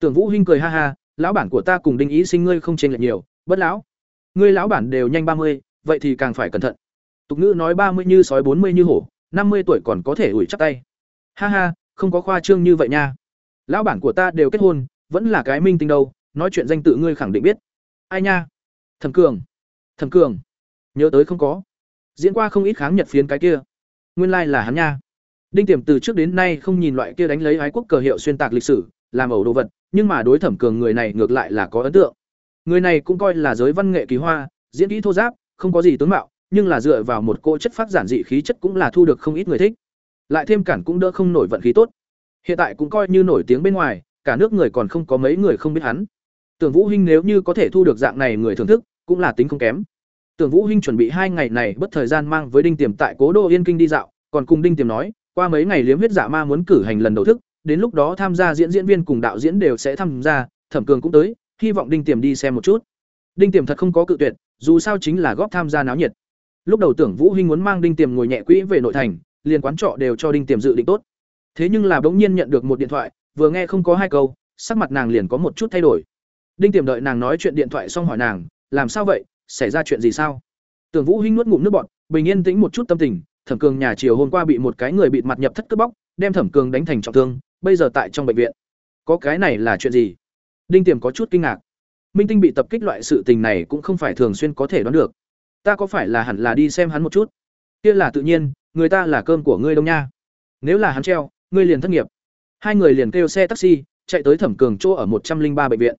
Tưởng Vũ Hinh cười ha ha, lão bản của ta cùng Đinh Ý Sinh ngươi không chênh lệch nhiều, bất lão. Ngươi lão bản đều nhanh ba mươi, vậy thì càng phải cẩn thận. Tục ngữ nói ba mươi như sói bốn mươi như hổ, năm mươi tuổi còn có thể ủi chắc tay. Ha ha, không có khoa trương như vậy nha. Lão bản của ta đều kết hôn, vẫn là cái minh tinh đâu, nói chuyện danh tự ngươi khẳng định biết. Ai nha? Thẩm Cường. Thẩm Cường. Nhớ tới không có. Diễn qua không ít kháng Nhật phiến cái kia. Nguyên lai like là hắn nha. Đinh Tiềm từ trước đến nay không nhìn loại kia đánh lấy ái quốc cờ hiệu xuyên tạc lịch sử, làm ẩu đồ vật, nhưng mà đối Thẩm Cường người này ngược lại là có ấn tượng. Người này cũng coi là giới văn nghệ kỳ hoa, diễn kỹ thô giáp, không có gì tướng mạo, nhưng là dựa vào một cô chất phát giản dị khí chất cũng là thu được không ít người thích. Lại thêm cản cũng đỡ không nổi vận khí tốt. Hiện tại cũng coi như nổi tiếng bên ngoài, cả nước người còn không có mấy người không biết hắn. Tưởng Vũ Hinh nếu như có thể thu được dạng này người thưởng thức, cũng là tính không kém. Tưởng Vũ Hinh chuẩn bị hai ngày này bất thời gian mang với Đinh Tiềm tại Cố Đô Yên Kinh đi dạo, còn cùng Đinh Tiềm nói, qua mấy ngày liếm huyết dạ ma muốn cử hành lần đầu thức, đến lúc đó tham gia diễn diễn viên cùng đạo diễn đều sẽ tham gia, Thẩm Cường cũng tới, hy vọng Đinh Tiềm đi xem một chút. Đinh Tiềm thật không có cự tuyệt, dù sao chính là góp tham gia náo nhiệt. Lúc đầu tưởng Vũ Hinh muốn mang Đinh Tiềm ngồi nhẹ quỹ về nội thành, liền quán trọ đều cho Đinh Tiềm dự định tốt. Thế nhưng là bỗng nhiên nhận được một điện thoại, vừa nghe không có hai câu, sắc mặt nàng liền có một chút thay đổi. Đinh Tiềm đợi nàng nói chuyện điện thoại xong hỏi nàng, làm sao vậy, xảy ra chuyện gì sao? Tưởng Vũ Hinh nuốt ngụm nước bọt, bình yên tĩnh một chút tâm tình, Thẩm Cường nhà chiều hôm qua bị một cái người bịt mặt nhập thất cướp bóc, đem Thẩm Cường đánh thành trọng thương, bây giờ tại trong bệnh viện. Có cái này là chuyện gì? Đinh Tiềm có chút kinh ngạc. Minh Tinh bị tập kích loại sự tình này cũng không phải thường xuyên có thể đoán được. Ta có phải là hẳn là đi xem hắn một chút? Kia là tự nhiên, người ta là cơm của ngươi đông nha. Nếu là hắn treo, ngươi liền thất nghiệp. Hai người liền kêu xe taxi, chạy tới Thẩm Cường chỗ ở một trăm linh ba bệnh viện.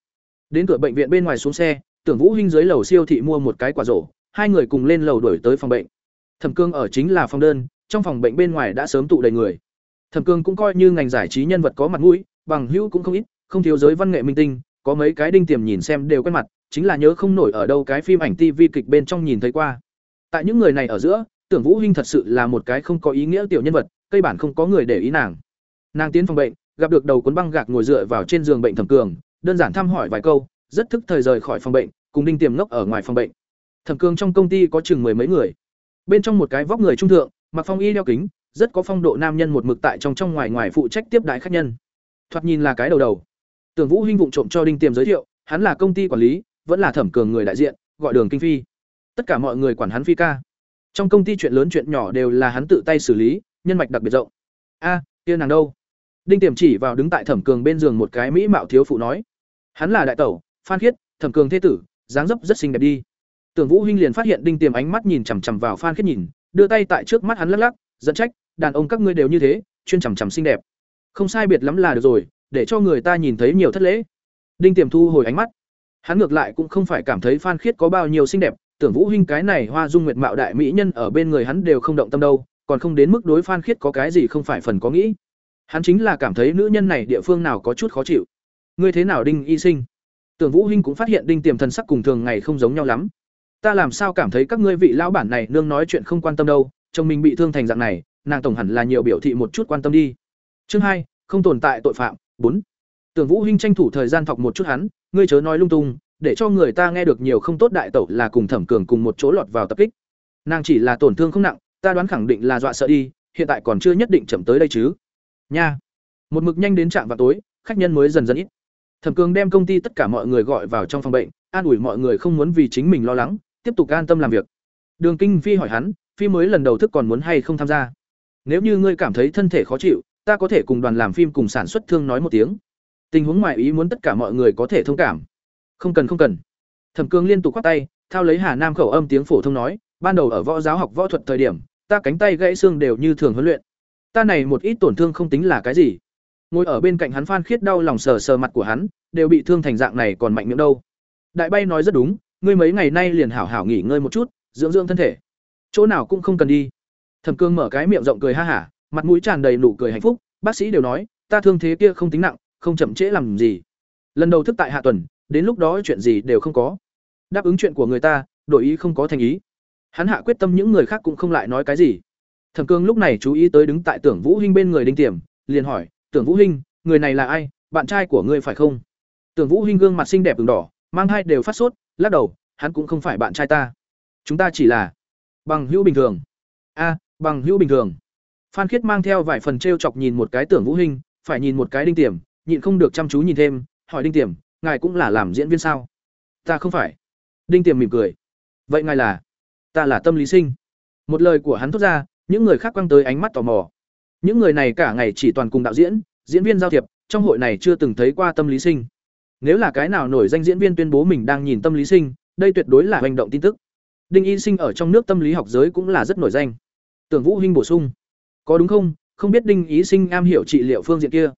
Đến cửa bệnh viện bên ngoài xuống xe, Tưởng Vũ Hinh dưới lầu siêu thị mua một cái quả rổ, hai người cùng lên lầu đuổi tới phòng bệnh. Thẩm Cương ở chính là phòng đơn, trong phòng bệnh bên ngoài đã sớm tụ đầy người. Thẩm Cương cũng coi như ngành giải trí nhân vật có mặt mũi, bằng hữu cũng không ít, không thiếu giới văn nghệ minh tinh, có mấy cái đinh tiềm nhìn xem đều quen mặt, chính là nhớ không nổi ở đâu cái phim ảnh TV kịch bên trong nhìn thấy qua. Tại những người này ở giữa, Tưởng Vũ Hinh thật sự là một cái không có ý nghĩa tiểu nhân vật, cây bản không có người để ý nàng. Nàng tiến phòng bệnh, gặp được đầu cuốn băng gạc ngồi dựa vào trên giường bệnh Thẩm Cường, đơn giản thăm hỏi vài câu, rất thức thời rời khỏi phòng bệnh, cùng Đinh Tiềm ngốc ở ngoài phòng bệnh. Thẩm Cường trong công ty có chừng mười mấy người. Bên trong một cái vóc người trung thượng, mặc phong y đeo kính, rất có phong độ nam nhân một mực tại trong trong ngoài ngoài phụ trách tiếp đại khách nhân. Thoạt nhìn là cái đầu đầu. Tưởng Vũ Hinh vụng trộm cho Đinh Tiềm giới thiệu, hắn là công ty quản lý, vẫn là Thẩm Cường người đại diện, gọi Đường Kinh Phi. Tất cả mọi người quản hắn Phi ca. Trong công ty chuyện lớn chuyện nhỏ đều là hắn tự tay xử lý, nhân mạch đặc biệt rộng. A, kia nàng đâu? Đinh Tiềm chỉ vào đứng tại Thẩm Cường bên giường một cái mỹ mạo thiếu phụ nói, hắn là đại tẩu, Phan Khiết, Thẩm Cường thế tử, dáng dấp rất xinh đẹp đi. Tưởng Vũ Hinh liền phát hiện Đinh Tiềm ánh mắt nhìn chằm chằm vào Phan Khiết nhìn, đưa tay tại trước mắt hắn lắc lắc, dẫn trách, đàn ông các ngươi đều như thế, chuyên chằm chằm xinh đẹp. Không sai biệt lắm là được rồi, để cho người ta nhìn thấy nhiều thất lễ. Đinh Tiềm thu hồi ánh mắt. Hắn ngược lại cũng không phải cảm thấy Phan Khiết có bao nhiêu xinh đẹp, tưởng Vũ Hinh cái này hoa dung nguyệt mạo đại mỹ nhân ở bên người hắn đều không động tâm đâu, còn không đến mức đối Phan Khiết có cái gì không phải phần có nghĩ. Hắn chính là cảm thấy nữ nhân này địa phương nào có chút khó chịu. Ngươi thế nào Đinh Y Sinh? Tưởng Vũ Hinh cũng phát hiện Đinh Tiềm thần sắc cùng thường ngày không giống nhau lắm. Ta làm sao cảm thấy các ngươi vị lão bản này nương nói chuyện không quan tâm đâu, chồng mình bị thương thành dạng này, nàng tổng hẳn là nhiều biểu thị một chút quan tâm đi. Chương hai, không tồn tại tội phạm, bốn. Tưởng Vũ Hinh tranh thủ thời gian thọc một chút hắn, ngươi chớ nói lung tung, để cho người ta nghe được nhiều không tốt đại tẩu là cùng Thẩm Cường cùng một chỗ lọt vào tập kích. Nàng chỉ là tổn thương không nặng, ta đoán khẳng định là dọa sợ đi, hiện tại còn chưa nhất định chậm tới đây chứ. Nha. Một mực nhanh đến trạm vào tối, khách nhân mới dần dần ít. Thẩm Cường đem công ty tất cả mọi người gọi vào trong phòng bệnh, an ủi mọi người không muốn vì chính mình lo lắng, tiếp tục an tâm làm việc. Đường Kinh Phi hỏi hắn, Phim mới lần đầu thức còn muốn hay không tham gia? Nếu như ngươi cảm thấy thân thể khó chịu, ta có thể cùng đoàn làm phim cùng sản xuất thương nói một tiếng. Tình huống ngoài ý muốn tất cả mọi người có thể thông cảm. Không cần không cần. Thẩm Cương liên tục quát tay, thao lấy Hà Nam khẩu âm tiếng phổ thông nói, ban đầu ở võ giáo học võ thuật thời điểm, ta cánh tay gãy xương đều như thường huấn luyện. Ta này một ít tổn thương không tính là cái gì. Ngồi ở bên cạnh hắn Phan Khiết đau lòng sờ sờ mặt của hắn, đều bị thương thành dạng này còn mạnh miệng đâu. Đại bay nói rất đúng, ngươi mấy ngày nay liền hảo hảo nghỉ ngơi một chút, dưỡng dưỡng thân thể. Chỗ nào cũng không cần đi. Thẩm Cương mở cái miệng rộng cười ha hả, mặt mũi tràn đầy nụ cười hạnh phúc, bác sĩ đều nói, ta thương thế kia không tính nặng, không chậm trễ làm gì. Lần đầu thức tại hạ tuần, đến lúc đó chuyện gì đều không có. Đáp ứng chuyện của người ta, đổi ý không có thành ý. Hắn hạ quyết tâm những người khác cũng không lại nói cái gì. Thẩm Cương lúc này chú ý tới đứng tại Tưởng Vũ Hinh bên người Đinh Tiềm, liền hỏi, "Tưởng Vũ Hinh, người này là ai? Bạn trai của ngươi phải không?" Tưởng Vũ Hinh gương mặt xinh đẹp đường đỏ, mang hai đều phát sốt, lắc đầu, hắn cũng không phải bạn trai ta. Chúng ta chỉ là bằng hữu bình thường. A, bằng hữu bình thường. Phan Khiết mang theo vài phần trêu chọc nhìn một cái Tưởng Vũ Hinh, phải nhìn một cái Đinh Tiềm, nhịn không được chăm chú nhìn thêm, hỏi đinh tiềm ngài cũng là làm diễn viên sao? Ta không phải. Đinh tiềm mỉm cười. Vậy ngài là? Ta là tâm lý sinh. Một lời của hắn thốt ra những người khác quăng tới ánh mắt tò mò. Những người này cả ngày chỉ toàn cùng đạo diễn diễn viên giao thiệp trong hội này chưa từng thấy qua tâm lý sinh. Nếu là cái nào nổi danh diễn viên tuyên bố mình đang nhìn tâm lý sinh đây tuyệt đối là hành động tin tức đinh y sinh ở trong nước tâm lý học giới cũng là rất nổi danh. Tưởng vũ hinh bổ sung, có đúng không? Không biết đinh Y sinh am hiểu trị liệu phương diện kia.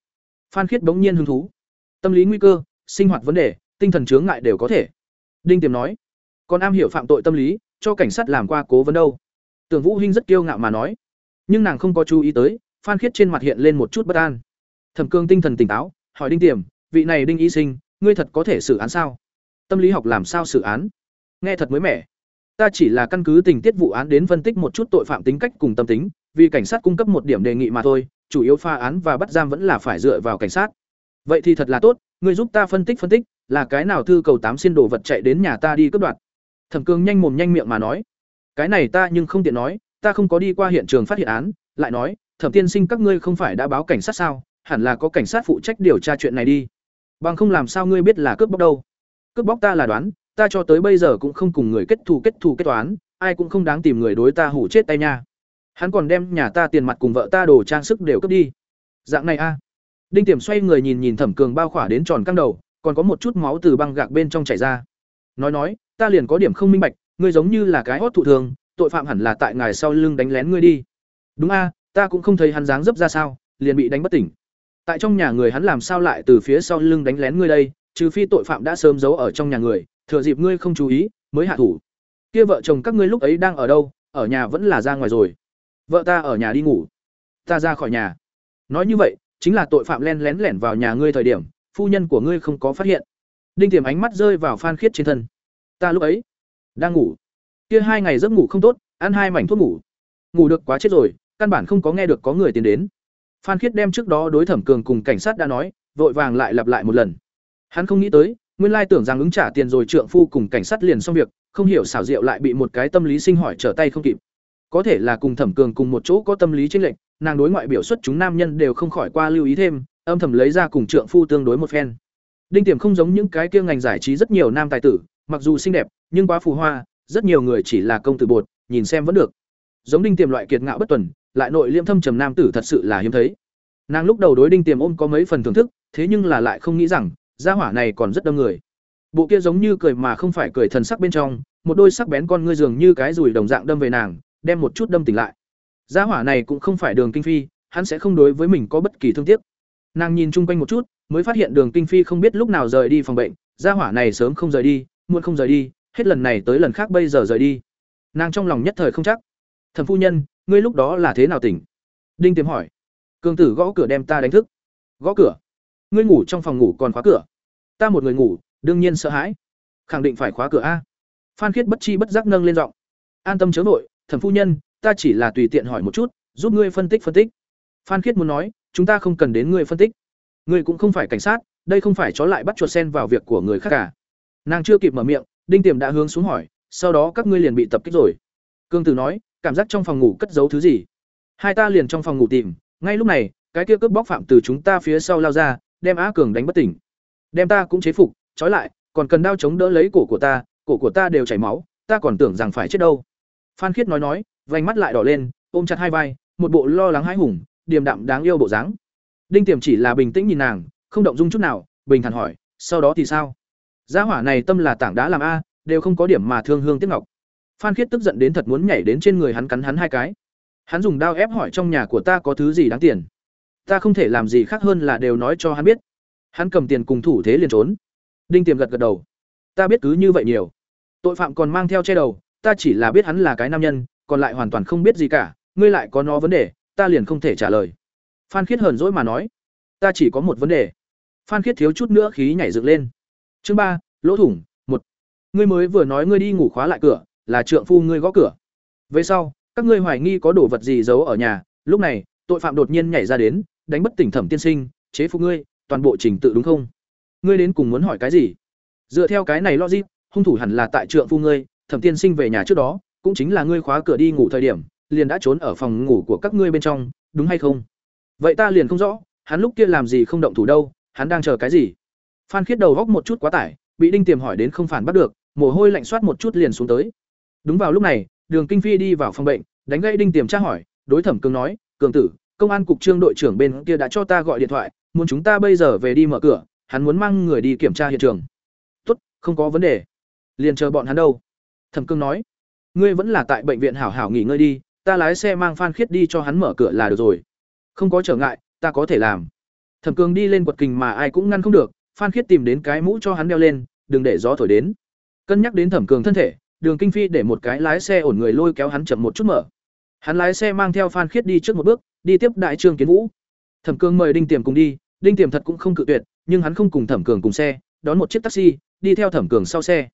Phan khiết bỗng nhiên hứng thú, tâm lý nguy cơ, sinh hoạt vấn đề, tinh thần chướng ngại đều có thể. Đinh tiềm nói, còn am hiểu phạm tội tâm lý, cho cảnh sát làm qua cố vấn đâu. Tưởng vũ hinh rất kiêu ngạo mà nói, nhưng nàng không có chú ý tới, phan khiết trên mặt hiện lên một chút bất an. Thẩm cương tinh thần tỉnh táo, hỏi đinh tiềm, vị này đinh y sinh, ngươi thật có thể xử án sao? Tâm lý học làm sao xử án? Nghe thật mới mẻ ta chỉ là căn cứ tình tiết vụ án đến phân tích một chút tội phạm tính cách cùng tâm tính, vì cảnh sát cung cấp một điểm đề nghị mà thôi, chủ yếu pha án và bắt giam vẫn là phải dựa vào cảnh sát. Vậy thì thật là tốt, ngươi giúp ta phân tích phân tích, là cái nào thư cầu tám xin đồ vật chạy đến nhà ta đi cướp đoạt? Thẩm cương nhanh mồm nhanh miệng mà nói. Cái này ta nhưng không tiện nói, ta không có đi qua hiện trường phát hiện án, lại nói, thẩm tiên sinh, các ngươi không phải đã báo cảnh sát sao? Hẳn là có cảnh sát phụ trách điều tra chuyện này đi. Bằng không làm sao ngươi biết là cướp bóc đâu? Cướp bóc ta là đoán ta cho tới bây giờ cũng không cùng người kết thù kết thù kết toán, ai cũng không đáng tìm người đối ta hủ chết tay nha. Hắn còn đem nhà ta tiền mặt cùng vợ ta đồ trang sức đều cướp đi. Dạng này a. Đinh tiềm xoay người nhìn nhìn thẩm cường bao khỏa đến tròn căng đầu, còn có một chút máu từ băng gạc bên trong chảy ra. Nói nói, ta liền có điểm không minh bạch, ngươi giống như là cái hốt thụ thường, tội phạm hẳn là tại ngài sau lưng đánh lén ngươi đi. Đúng a, ta cũng không thấy hắn dáng dấp ra sao, liền bị đánh bất tỉnh. Tại trong nhà người hắn làm sao lại từ phía sau lưng đánh lén ngươi đây, trừ phi tội phạm đã sớm giấu ở trong nhà người thừa dịp ngươi không chú ý, mới hạ thủ. Kia vợ chồng các ngươi lúc ấy đang ở đâu? Ở nhà vẫn là ra ngoài rồi. Vợ ta ở nhà đi ngủ. Ta ra khỏi nhà. Nói như vậy, chính là tội phạm len lén lẻn vào nhà ngươi thời điểm, phu nhân của ngươi không có phát hiện. Đinh tiềm ánh mắt rơi vào phan khiết trên thân. Ta lúc ấy đang ngủ. Kia hai ngày giấc ngủ không tốt, ăn hai mảnh thuốc ngủ. Ngủ được quá chết rồi, căn bản không có nghe được có người tiến đến. Phan khiết đem trước đó đối thẩm cường cùng cảnh sát đã nói, vội vàng lại lặp lại một lần. Hắn không nghĩ tới nguyên lai tưởng rằng ứng trả tiền rồi trượng phu cùng cảnh sát liền xong việc, không hiểu xảo diệu lại bị một cái tâm lý sinh hỏi trở tay không kịp. Có thể là cùng thẩm cường cùng một chỗ có tâm lý chênh lệch, nàng đối ngoại biểu xuất chúng nam nhân đều không khỏi qua lưu ý thêm, âm thầm lấy ra cùng trượng phu tương đối một phen. Đinh tiềm không giống những cái kia ngành giải trí rất nhiều nam tài tử, mặc dù xinh đẹp, nhưng quá phù hoa, rất nhiều người chỉ là công tử bột, nhìn xem vẫn được. Giống đinh tiềm loại kiệt ngạo bất tuần, lại nội liêm thâm trầm nam tử thật sự là hiếm thấy. Nàng lúc đầu đối đinh tiềm ôm có mấy phần thưởng thức, thế nhưng là lại không nghĩ rằng gia hỏa này còn rất đông người. Bộ kia giống như cười mà không phải cười thần sắc bên trong, một đôi sắc bén con ngươi dường như cái rùi đồng dạng đâm về nàng, đem một chút đâm tỉnh lại. Gia hỏa này cũng không phải đường kinh phi, hắn sẽ không đối với mình có bất kỳ thương tiếc. Nàng nhìn chung quanh một chút, mới phát hiện đường kinh phi không biết lúc nào rời đi phòng bệnh, gia hỏa này sớm không rời đi, muộn không rời đi, hết lần này tới lần khác bây giờ rời đi. Nàng trong lòng nhất thời không chắc. Thẩm phu nhân, ngươi lúc đó là thế nào tỉnh? Đinh tiềm hỏi. Cường tử gõ cửa đem ta đánh thức. Gõ cửa? Ngươi ngủ trong phòng ngủ còn khóa cửa. Ta một người ngủ, đương nhiên sợ hãi. Khẳng định phải khóa cửa a. Phan khiết bất chi bất giác nâng lên giọng. An tâm chớ vội, thẩm phu nhân, ta chỉ là tùy tiện hỏi một chút, giúp ngươi phân tích phân tích. Phan khiết muốn nói, chúng ta không cần đến ngươi phân tích. Ngươi cũng không phải cảnh sát, đây không phải chó lại bắt chuột sen vào việc của người khác cả. Nàng chưa kịp mở miệng, đinh tiềm đã hướng xuống hỏi, sau đó các ngươi liền bị tập kích rồi. Cương tử nói, cảm giác trong phòng ngủ cất giấu thứ gì? Hai ta liền trong phòng ngủ tìm, ngay lúc này, cái kia cướp bóc phạm từ chúng ta phía sau lao ra đem á cường đánh bất tỉnh. Đem ta cũng chế phục, trói lại, còn cần đao chống đỡ lấy cổ của ta, cổ của ta đều chảy máu, ta còn tưởng rằng phải chết đâu. Phan khiết nói nói, vành mắt lại đỏ lên, ôm chặt hai vai, một bộ lo lắng hãi hùng, điềm đạm đáng yêu bộ dáng. Đinh tiềm chỉ là bình tĩnh nhìn nàng, không động dung chút nào, bình thản hỏi, sau đó thì sao? Gia hỏa này tâm là tảng đá làm a, đều không có điểm mà thương hương tiếc ngọc. Phan khiết tức giận đến thật muốn nhảy đến trên người hắn cắn hắn hai cái. Hắn dùng đao ép hỏi trong nhà của ta có thứ gì đáng tiền ta không thể làm gì khác hơn là đều nói cho hắn biết. Hắn cầm tiền cùng thủ thế liền trốn. Đinh tiềm gật gật đầu. Ta biết cứ như vậy nhiều. Tội phạm còn mang theo che đầu, ta chỉ là biết hắn là cái nam nhân, còn lại hoàn toàn không biết gì cả, ngươi lại có nó vấn đề, ta liền không thể trả lời. Phan khiết hờn dỗi mà nói. Ta chỉ có một vấn đề. Phan khiết thiếu chút nữa khí nhảy dựng lên. Chương ba, lỗ thủng, một. Ngươi mới vừa nói ngươi đi ngủ khóa lại cửa, là trượng phu ngươi gõ cửa. Về sau, các ngươi hoài nghi có đồ vật gì giấu ở nhà. Lúc này, tội phạm đột nhiên nhảy ra đến đánh bất tỉnh thẩm tiên sinh, chế phục ngươi, toàn bộ trình tự đúng không? Ngươi đến cùng muốn hỏi cái gì? Dựa theo cái này logic, hung thủ hẳn là tại trượng phu ngươi, thẩm tiên sinh về nhà trước đó, cũng chính là ngươi khóa cửa đi ngủ thời điểm, liền đã trốn ở phòng ngủ của các ngươi bên trong, đúng hay không? Vậy ta liền không rõ, hắn lúc kia làm gì không động thủ đâu, hắn đang chờ cái gì? Phan khiết đầu góc một chút quá tải, bị đinh tiềm hỏi đến không phản bắt được, mồ hôi lạnh soát một chút liền xuống tới. Đúng vào lúc này, đường kinh phi đi vào phòng bệnh, đánh gây đinh tiềm tra hỏi, đối thẩm cường nói, cường tử công an cục trương đội trưởng bên kia đã cho ta gọi điện thoại, muốn chúng ta bây giờ về đi mở cửa, hắn muốn mang người đi kiểm tra hiện trường. Tốt, không có vấn đề. Liền chờ bọn hắn đâu. Thẩm cương nói, ngươi vẫn là tại bệnh viện hảo hảo nghỉ ngơi đi, ta lái xe mang phan khiết đi cho hắn mở cửa là được rồi. Không có trở ngại, ta có thể làm. Thẩm cương đi lên quật kình mà ai cũng ngăn không được, phan khiết tìm đến cái mũ cho hắn đeo lên, đừng để gió thổi đến. Cân nhắc đến thẩm cường thân thể, đường kinh phi để một cái lái xe ổn người lôi kéo hắn chậm một chút mở. Hắn lái xe mang theo phan khiết đi trước một bước đi tiếp đại trương kiến vũ. Thẩm cường mời đinh tiềm cùng đi, đinh tiềm thật cũng không cự tuyệt, nhưng hắn không cùng thẩm cường cùng xe, đón một chiếc taxi, đi theo thẩm cường sau xe.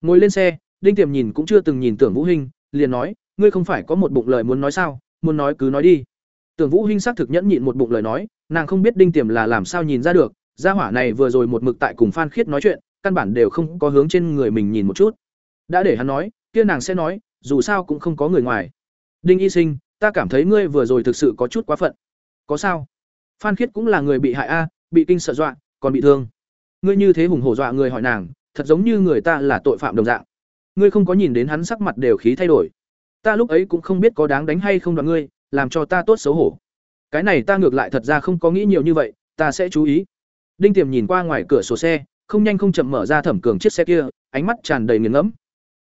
Ngồi lên xe, đinh tiềm nhìn cũng chưa từng nhìn tưởng vũ hinh, liền nói, ngươi không phải có một bụng lời muốn nói sao? Muốn nói cứ nói đi. Tưởng vũ hinh xác thực nhẫn nhịn một bụng lời nói, nàng không biết đinh tiềm là làm sao nhìn ra được, gia hỏa này vừa rồi một mực tại cùng phan khiết nói chuyện, căn bản đều không có hướng trên người mình nhìn một chút. Đã để hắn nói, kia nàng sẽ nói, dù sao cũng không có người ngoài. Đinh y sinh ta cảm thấy ngươi vừa rồi thực sự có chút quá phận. Có sao? Phan khiết cũng là người bị hại a, bị kinh sợ dọa, còn bị thương. Ngươi như thế hùng hổ dọa người hỏi nàng, thật giống như người ta là tội phạm đồng dạng. Ngươi không có nhìn đến hắn sắc mặt đều khí thay đổi. Ta lúc ấy cũng không biết có đáng đánh hay không đoạn ngươi, làm cho ta tốt xấu hổ. Cái này ta ngược lại thật ra không có nghĩ nhiều như vậy, ta sẽ chú ý. Đinh tiềm nhìn qua ngoài cửa sổ xe, không nhanh không chậm mở ra thẩm cường chiếc xe kia, ánh mắt tràn đầy nghiền ngẫm.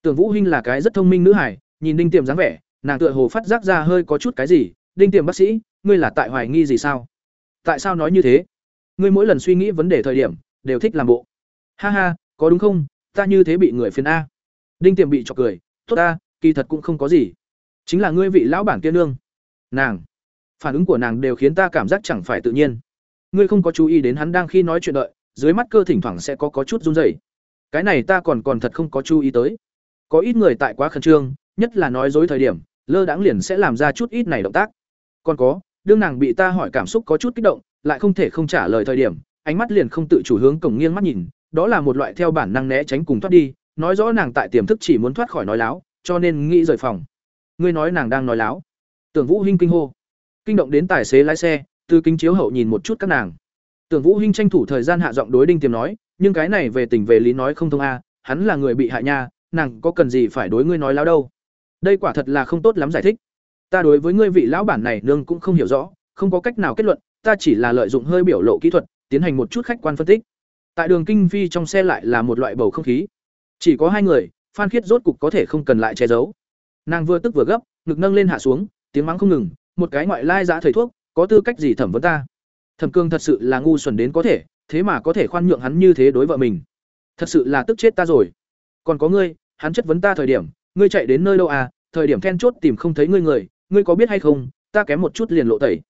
Tưởng vũ hinh là cái rất thông minh nữ hải nhìn đinh tiềm dáng vẻ nàng tựa hồ phát giác ra hơi có chút cái gì, đinh tiềm bác sĩ, ngươi là tại hoài nghi gì sao? Tại sao nói như thế? Ngươi mỗi lần suy nghĩ vấn đề thời điểm, đều thích làm bộ. Ha ha, có đúng không? Ta như thế bị người phiền a. Đinh tiềm bị chọc cười, tốt ta kỳ thật cũng không có gì. Chính là ngươi vị lão bản kia nương. Nàng, phản ứng của nàng đều khiến ta cảm giác chẳng phải tự nhiên. Ngươi không có chú ý đến hắn đang khi nói chuyện đợi, dưới mắt cơ thỉnh thoảng sẽ có có chút run rẩy. Cái này ta còn còn thật không có chú ý tới. Có ít người tại quá khẩn trương nhất là nói dối thời điểm, lơ đãng liền sẽ làm ra chút ít này động tác. Còn có, đương nàng bị ta hỏi cảm xúc có chút kích động, lại không thể không trả lời thời điểm, ánh mắt liền không tự chủ hướng cổng nghiêng mắt nhìn, đó là một loại theo bản năng né tránh cùng thoát đi, nói rõ nàng tại tiềm thức chỉ muốn thoát khỏi nói láo, cho nên nghĩ rời phòng. Ngươi nói nàng đang nói láo. Tưởng vũ hinh kinh hô. Kinh động đến tài xế lái xe từ kính chiếu hậu nhìn một chút các nàng. Tưởng vũ hinh tranh thủ thời gian hạ giọng đối đinh tiềm nói, nhưng cái này về tình về lý nói không thông a, hắn là người bị hại nha, nàng có cần gì phải đối ngươi nói láo đâu? Đây quả thật là không tốt lắm giải thích. Ta đối với ngươi vị lão bản này nương cũng không hiểu rõ, không có cách nào kết luận, ta chỉ là lợi dụng hơi biểu lộ kỹ thuật, tiến hành một chút khách quan phân tích. Tại đường kinh phi trong xe lại là một loại bầu không khí. Chỉ có hai người, phan khiết rốt cục có thể không cần lại che giấu. Nàng vừa tức vừa gấp, ngực nâng lên hạ xuống, tiếng mắng không ngừng, một cái ngoại lai giã thầy thuốc, có tư cách gì thẩm vấn ta? Thẩm cương thật sự là ngu xuẩn đến có thể, thế mà có thể khoan nhượng hắn như thế đối vợ mình. Thật sự là tức chết ta rồi. Còn có ngươi, hắn chất vấn ta thời điểm ngươi chạy đến nơi đâu à thời điểm then chốt tìm không thấy ngươi người, ngươi có biết hay không, ta kém một chút liền lộ tẩy.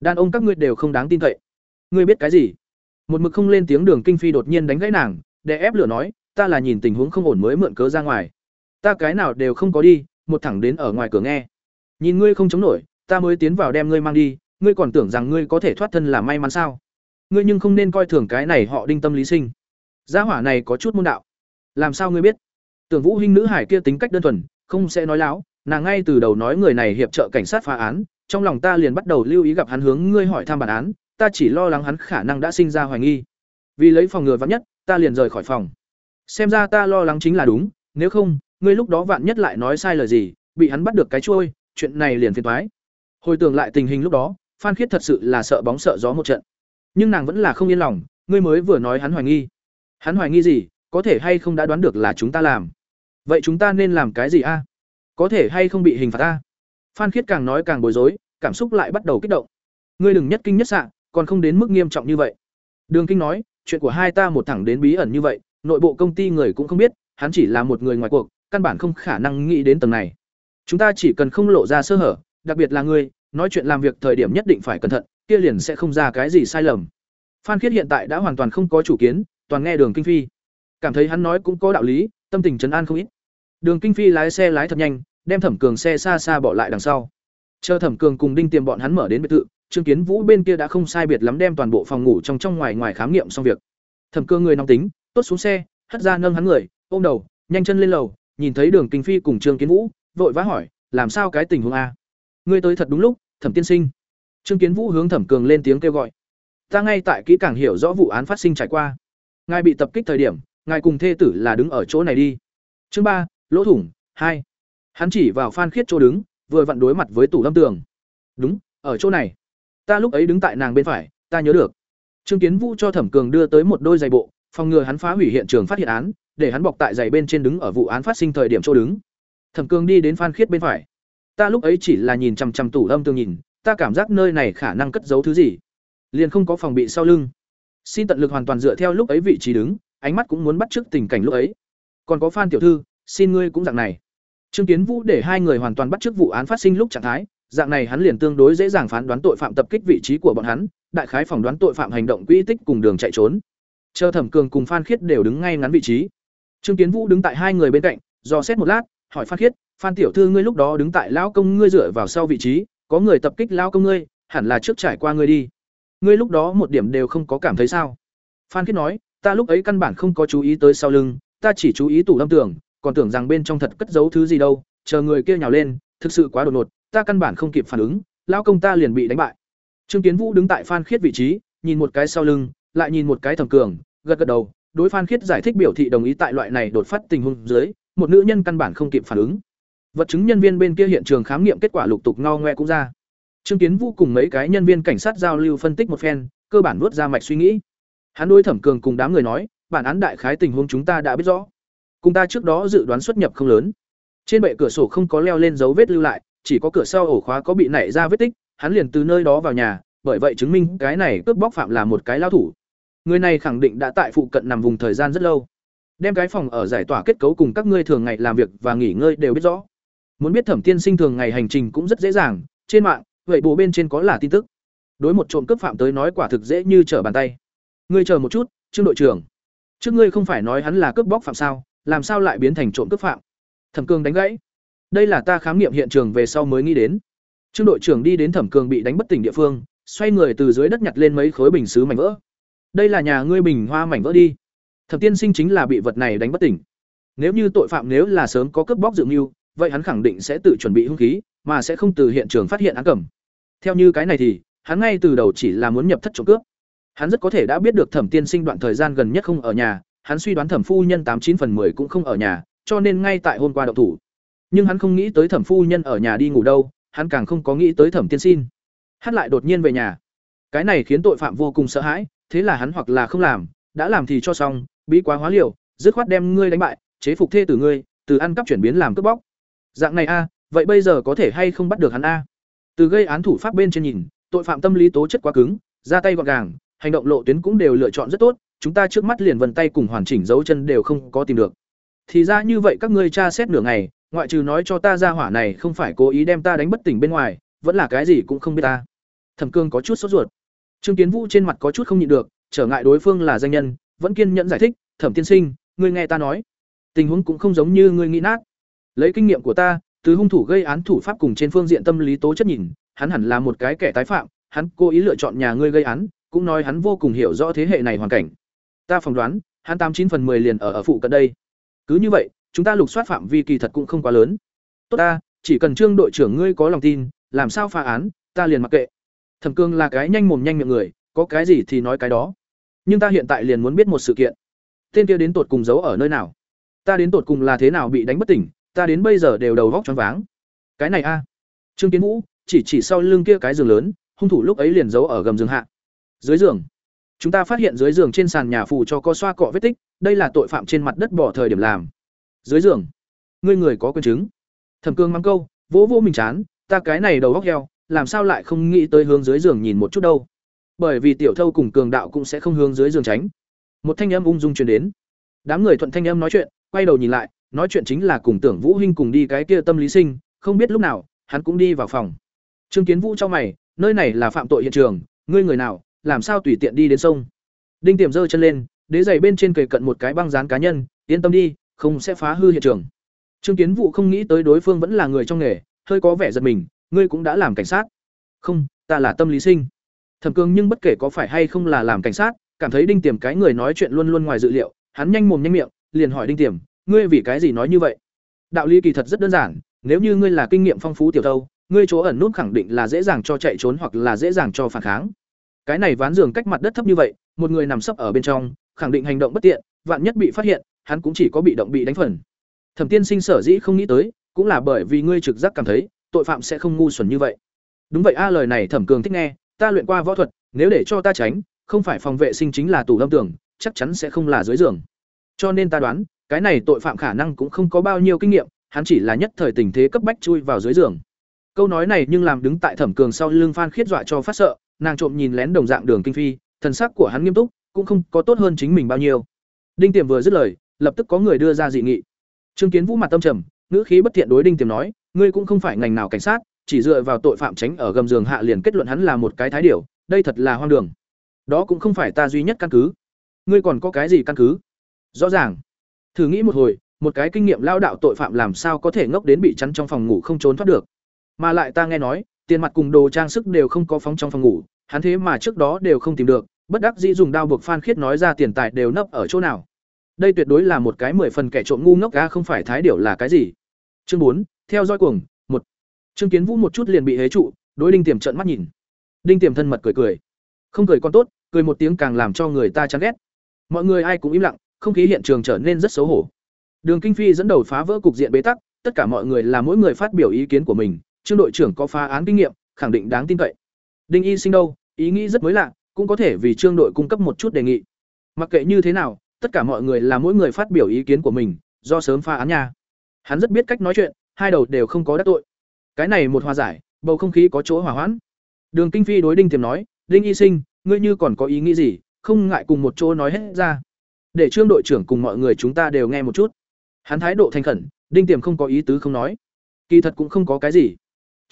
Đàn ông các ngươi đều không đáng tin cậy. Ngươi biết cái gì? Một mực không lên tiếng đường kinh phi đột nhiên đánh gãy nàng để ép lửa nói, ta là nhìn tình huống không ổn mới mượn cớ ra ngoài. Ta cái nào đều không có đi, một thẳng đến ở ngoài cửa nghe. Nhìn ngươi không chống nổi, ta mới tiến vào đem ngươi mang đi, ngươi còn tưởng rằng ngươi có thể thoát thân là may mắn sao? Ngươi nhưng không nên coi thường cái này họ đinh tâm lý sinh. Gia hỏa này có chút môn đạo. Làm sao ngươi biết? Tưởng vũ hinh nữ hải kia tính cách đơn thuần, không sẽ nói láo, nàng ngay từ đầu nói người này hiệp trợ cảnh sát phá án, trong lòng ta liền bắt đầu lưu ý gặp hắn hướng ngươi hỏi thăm bản án, ta chỉ lo lắng hắn khả năng đã sinh ra hoài nghi. Vì lấy phòng ngừa vắn nhất, ta liền rời khỏi phòng. Xem ra ta lo lắng chính là đúng, nếu không, ngươi lúc đó vạn nhất lại nói sai lời gì, bị hắn bắt được cái trôi chuyện này liền phiền thoái hồi tưởng lại tình hình lúc đó, phan khiết thật sự là sợ bóng sợ gió một trận. Nhưng nàng vẫn là không yên lòng, ngươi mới vừa nói hắn hoài nghi. Hắn hoài nghi gì, có thể hay không đã đoán được là chúng ta làm vậy chúng ta nên làm cái gì a? Có thể hay không bị hình phạt ta phan khiết càng nói càng bối rối, cảm xúc lại bắt đầu kích động. Ngươi đừng nhất kinh nhất sạn còn không đến mức nghiêm trọng như vậy. Đường kinh nói, chuyện của hai ta một thẳng đến bí ẩn như vậy, nội bộ công ty người cũng không biết, hắn chỉ là một người ngoài cuộc, căn bản không khả năng nghĩ đến tầng này. Chúng ta chỉ cần không lộ ra sơ hở, đặc biệt là ngươi, nói chuyện làm việc thời điểm nhất định phải cẩn thận, kia liền sẽ không ra cái gì sai lầm. Phan khiết hiện tại đã hoàn toàn không có chủ kiến, toàn nghe đường kinh phi. Cảm thấy hắn nói cũng có đạo lý tâm tình trấn an không ít. Đường kinh phi lái xe lái thật nhanh, đem thẩm cường xe xa xa bỏ lại đằng sau. Chờ thẩm cường cùng đinh tiềm bọn hắn mở đến biệt thự, trương kiến vũ bên kia đã không sai biệt lắm đem toàn bộ phòng ngủ trong trong ngoài ngoài khám nghiệm xong việc. Thẩm cường người nóng tính, tốt xuống xe, hất ra nâng hắn người, ôm đầu, nhanh chân lên lầu, nhìn thấy đường kinh phi cùng trương kiến vũ, vội vã hỏi, làm sao cái tình huống a? Ngươi tới thật đúng lúc, thẩm tiên sinh. Trương kiến vũ hướng thẩm cường lên tiếng kêu gọi, ta ngay tại kỹ càng hiểu rõ vụ án phát sinh trải qua. Ngài bị tập kích thời điểm ngài cùng thê tử là đứng ở chỗ này đi. Chương ba, lỗ thủng, hai. Hắn chỉ vào phan khiết chỗ đứng, vừa vặn đối mặt với tủ lâm tường. Đúng, ở chỗ này. Ta lúc ấy đứng tại nàng bên phải, ta nhớ được. Trương kiến vũ cho thẩm cường đưa tới một đôi giày bộ, phòng ngừa hắn phá hủy hiện trường phát hiện án, để hắn bọc tại giày bên trên đứng ở vụ án phát sinh thời điểm chỗ đứng. Thẩm cường đi đến phan khiết bên phải. Ta lúc ấy chỉ là nhìn chằm chằm tủ lâm tường nhìn, ta cảm giác nơi này khả năng cất giấu thứ gì. Liền không có phòng bị sau lưng. Xin tận lực hoàn toàn dựa theo lúc ấy vị trí đứng ánh mắt cũng muốn bắt chước tình cảnh lúc ấy. Còn có phan tiểu thư, xin ngươi cũng dạng này. Trương kiến vũ để hai người hoàn toàn bắt chước vụ án phát sinh lúc trạng thái, dạng này hắn liền tương đối dễ dàng phán đoán tội phạm tập kích vị trí của bọn hắn, đại khái phỏng đoán tội phạm hành động quỹ tích cùng đường chạy trốn. Chờ thẩm cường cùng phan khiết đều đứng ngay ngắn vị trí. Trương kiến vũ đứng tại hai người bên cạnh do xét một lát, hỏi phan khiết, phan tiểu thư ngươi lúc đó đứng tại lão công ngươi dựa vào sau vị trí, có người tập kích lão công ngươi, hẳn là trước trải qua ngươi đi. Ngươi lúc đó một điểm đều không có cảm thấy sao? Phan khiết nói ta lúc ấy căn bản không có chú ý tới sau lưng ta chỉ chú ý tủ lâm tưởng, còn tưởng rằng bên trong thật cất giấu thứ gì đâu chờ người kia nhào lên thực sự quá đột ngột ta căn bản không kịp phản ứng lão công ta liền bị đánh bại. Trương kiến vũ đứng tại phan khiết vị trí nhìn một cái sau lưng lại nhìn một cái thẩm cường gật gật đầu đối phan khiết giải thích biểu thị đồng ý tại loại này đột phát tình huống dưới một nữ nhân căn bản không kịp phản ứng. Vật chứng nhân viên bên kia hiện trường khám nghiệm kết quả lục tục ngao ngoe cũng ra. Trương kiến vũ cùng mấy cái nhân viên cảnh sát giao lưu phân tích một phen cơ bản nuốt ra mạch suy nghĩ hắn đối thẩm cường cùng đám người nói, bản án đại khái tình huống chúng ta đã biết rõ. Cùng ta trước đó dự đoán xuất nhập không lớn. Trên bệ cửa sổ không có leo lên dấu vết lưu lại, chỉ có cửa sau ổ khóa có bị nảy ra vết tích. Hắn liền từ nơi đó vào nhà, bởi vậy chứng minh cái này cướp bóc phạm là một cái lao thủ. Người này khẳng định đã tại phụ cận nằm vùng thời gian rất lâu. Đem cái phòng ở giải tỏa kết cấu cùng các ngươi thường ngày làm việc và nghỉ ngơi đều biết rõ. Muốn biết thẩm tiên sinh thường ngày hành trình cũng rất dễ dàng, trên mạng, vậy bộ bên trên có là tin tức. Đối một trộm cướp phạm tới nói quả thực dễ như trở bàn tay ngươi chờ một chút, trương đội trưởng. Trước ngươi không phải nói hắn là cướp bóc phạm sao, làm sao lại biến thành trộm cướp phạm? Thẩm cường đánh gãy. Đây là ta khám nghiệm hiện trường về sau mới nghĩ đến. Trương đội trưởng đi đến thẩm cường bị đánh bất tỉnh địa phương, xoay người từ dưới đất nhặt lên mấy khối bình xứ mảnh vỡ. Đây là nhà ngươi bình hoa mảnh vỡ đi. Thẩm tiên sinh chính là bị vật này đánh bất tỉnh. Nếu như tội phạm nếu là sớm có cướp bóc dự mưu, vậy hắn khẳng định sẽ tự chuẩn bị hung khí, mà sẽ không từ hiện trường phát hiện án cầm. Theo như cái này thì, hắn ngay từ đầu chỉ là muốn nhập thất trộm cướp hắn rất có thể đã biết được thẩm tiên sinh đoạn thời gian gần nhất không ở nhà, hắn suy đoán thẩm phu nhân tám chín phần 10 cũng không ở nhà, cho nên ngay tại hôm qua đậu thủ. Nhưng hắn không nghĩ tới thẩm phu nhân ở nhà đi ngủ đâu, hắn càng không có nghĩ tới thẩm tiên sinh. Hắn lại đột nhiên về nhà. Cái này khiến tội phạm vô cùng sợ hãi, thế là hắn hoặc là không làm, đã làm thì cho xong, bí quá hóa liều, dứt khoát đem ngươi đánh bại, chế phục thê tử ngươi, từ ăn cắp chuyển biến làm cướp bóc. Dạng này a, vậy bây giờ có thể hay không bắt được hắn a? Từ gây án thủ pháp bên trên nhìn, tội phạm tâm lý tố chất quá cứng, ra tay gọn gàng hành động lộ tuyến cũng đều lựa chọn rất tốt, chúng ta trước mắt liền vân tay cùng hoàn chỉnh dấu chân đều không có tìm được. Thì ra như vậy các ngươi tra xét nửa ngày, ngoại trừ nói cho ta ra hỏa này không phải cố ý đem ta đánh bất tỉnh bên ngoài, vẫn là cái gì cũng không biết ta. Thẩm cương có chút sốt ruột. Trương kiến vũ trên mặt có chút không nhịn được, trở ngại đối phương là danh nhân, vẫn kiên nhẫn giải thích, thẩm tiên sinh, ngươi nghe ta nói. Tình huống cũng không giống như ngươi nghĩ nát. Lấy kinh nghiệm của ta, từ hung thủ gây án thủ pháp cùng trên phương diện tâm lý tố chất nhìn, hắn hẳn là một cái kẻ tái phạm, hắn cố ý lựa chọn nhà ngươi gây án cũng nói hắn vô cùng hiểu rõ thế hệ này hoàn cảnh. Ta phỏng đoán, hắn tám chín phần 10 liền ở ở phụ cận đây. Cứ như vậy, chúng ta lục soát phạm vi kỳ thật cũng không quá lớn. Tốt ta, chỉ cần trương đội trưởng ngươi có lòng tin, làm sao phá án, ta liền mặc kệ. Thẩm cương là cái nhanh mồm nhanh miệng người, có cái gì thì nói cái đó. Nhưng ta hiện tại liền muốn biết một sự kiện. Tên kia đến tột cùng giấu ở nơi nào? Ta đến tột cùng là thế nào bị đánh bất tỉnh? Ta đến bây giờ đều đầu vóc choáng váng. Cái này a. Trương kiến vũ, chỉ chỉ sau lưng kia cái giường lớn, hung thủ lúc ấy liền giấu ở gầm giường hạ dưới giường. Chúng ta phát hiện dưới giường trên sàn nhà phù cho co xoa cọ vết tích, đây là tội phạm trên mặt đất bỏ thời điểm làm. Dưới giường. Ngươi người có quyền chứng. Thẩm cương mắng câu, vỗ vỗ mình chán, ta cái này đầu góc heo, làm sao lại không nghĩ tới hướng dưới giường nhìn một chút đâu. Bởi vì tiểu thâu cùng cường đạo cũng sẽ không hướng dưới giường tránh. Một thanh âm ung dung truyền đến. Đám người thuận thanh âm nói chuyện, quay đầu nhìn lại, nói chuyện chính là cùng tưởng vũ huynh cùng đi cái kia tâm lý sinh, không biết lúc nào, hắn cũng đi vào phòng. Trương kiến vũ cho mày, nơi này là phạm tội hiện trường, ngươi người nào làm sao tùy tiện đi đến sông. Đinh tiềm giơ chân lên, đế giày bên trên kề cận một cái băng dán cá nhân, yên tâm đi, không sẽ phá hư hiện trường. Trương kiến vũ không nghĩ tới đối phương vẫn là người trong nghề, hơi có vẻ giật mình, ngươi cũng đã làm cảnh sát. Không, ta là tâm lý sinh. Thẩm cương nhưng bất kể có phải hay không là làm cảnh sát, cảm thấy đinh tiềm cái người nói chuyện luôn luôn ngoài dự liệu, hắn nhanh mồm nhanh miệng, liền hỏi đinh tiềm, ngươi vì cái gì nói như vậy? Đạo lý kỳ thật rất đơn giản, nếu như ngươi là kinh nghiệm phong phú tiểu thâu, ngươi chỗ ẩn nút khẳng định là dễ dàng cho chạy trốn hoặc là dễ dàng cho phản kháng cái này ván giường cách mặt đất thấp như vậy một người nằm sấp ở bên trong khẳng định hành động bất tiện, vạn nhất bị phát hiện, hắn cũng chỉ có bị động bị đánh phần. Thẩm Tiên Sinh sở dĩ không nghĩ tới, cũng là bởi vì ngươi trực giác cảm thấy, tội phạm sẽ không ngu xuẩn như vậy. Đúng vậy a lời này Thẩm Cường thích nghe, ta luyện qua võ thuật, nếu để cho ta tránh, không phải phòng vệ sinh chính là tủ lâm tường, chắc chắn sẽ không là dưới giường. Cho nên ta đoán, cái này tội phạm khả năng cũng không có bao nhiêu kinh nghiệm, hắn chỉ là nhất thời tình thế cấp bách chui vào dưới giường. Câu nói này nhưng làm đứng tại Thẩm Cường sau lưng Phan Khiết dọa cho phát sợ, nàng trộm nhìn lén đồng dạng Đường Kinh Phi, thần sắc của hắn nghiêm túc, cũng không có tốt hơn chính mình bao nhiêu. Đinh Tiềm vừa dứt lời, lập tức có người đưa ra dị nghị. Trương Kiến Vũ mặt tâm trầm, ngữ khí bất thiện đối Đinh Tiềm nói, ngươi cũng không phải ngành nào cảnh sát, chỉ dựa vào tội phạm tránh ở gầm giường hạ liền kết luận hắn là một cái thái điểu, đây thật là hoang đường. Đó cũng không phải ta duy nhất căn cứ. Ngươi còn có cái gì căn cứ? Rõ ràng. Thử nghĩ một hồi, một cái kinh nghiệm lao đạo tội phạm làm sao có thể ngốc đến bị chắn trong phòng ngủ không trốn thoát được. Mà lại ta nghe nói, tiền mặt cùng đồ trang sức đều không có phóng trong phòng ngủ, hắn thế mà trước đó đều không tìm được, bất đắc dĩ dùng đao buộc Phan Khiết nói ra tiền tài đều nấp ở chỗ nào. Đây tuyệt đối là một cái mười phần kẻ trộm ngu ngốc ga không phải thái điểu là cái gì. Chương bốn, theo dõi cuồng, một. Trương Kiến Vũ một chút liền bị hế trụ, đối Đinh Tiềm trận mắt nhìn. Đinh Tiềm thân mật cười cười. Không cười con tốt, cười một tiếng càng làm cho người ta chán ghét. Mọi người ai cũng im lặng, không khí hiện trường trở nên rất xấu hổ. Đường Kinh Phi dẫn đầu phá vỡ cục diện bế tắc, tất cả mọi người là mỗi người phát biểu ý kiến của mình, trương đội trưởng có phá án kinh nghiệm, khẳng định đáng tin cậy. Đinh Y Sinh đâu, ý nghĩ rất mới lạ, cũng có thể vì trương đội cung cấp một chút đề nghị. Mặc kệ như thế nào, tất cả mọi người là mỗi người phát biểu ý kiến của mình, do sớm pha án nha. Hắn rất biết cách nói chuyện, hai đầu đều không có đắc tội. Cái này một hòa giải, bầu không khí có chỗ hòa hoãn. Đường Kinh Phi đối Đinh Tiềm nói, "Đinh Y Sinh, ngươi như còn có ý nghĩ gì, không ngại cùng một chỗ nói hết ra." Để Trương đội trưởng cùng mọi người chúng ta đều nghe một chút. Hắn thái độ thành khẩn, Đinh Tiềm không có ý tứ không nói. Kỳ thật cũng không có cái gì.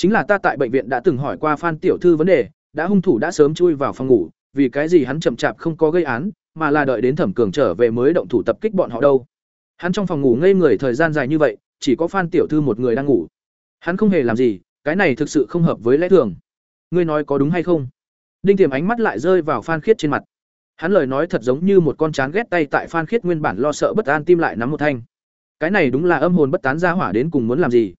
Chính là ta tại bệnh viện đã từng hỏi qua Phan tiểu thư vấn đề, đã hung thủ đã sớm chui vào phòng ngủ, vì cái gì hắn chậm chạp không có gây án, mà là đợi đến Thẩm Cường trở về mới động thủ tập kích bọn họ đâu. Hắn trong phòng ngủ ngây người thời gian dài như vậy, chỉ có Phan tiểu thư một người đang ngủ. Hắn không hề làm gì, cái này thực sự không hợp với lẽ thường. Ngươi nói có đúng hay không? Đinh Tiềm ánh mắt lại rơi vào Phan Khiết trên mặt. Hắn lời nói thật giống như một con chán ghét tay tại Phan Khiết nguyên bản lo sợ bất an tim lại nắm một thanh. Cái này đúng là âm hồn bất tán ra hỏa đến cùng muốn làm gì?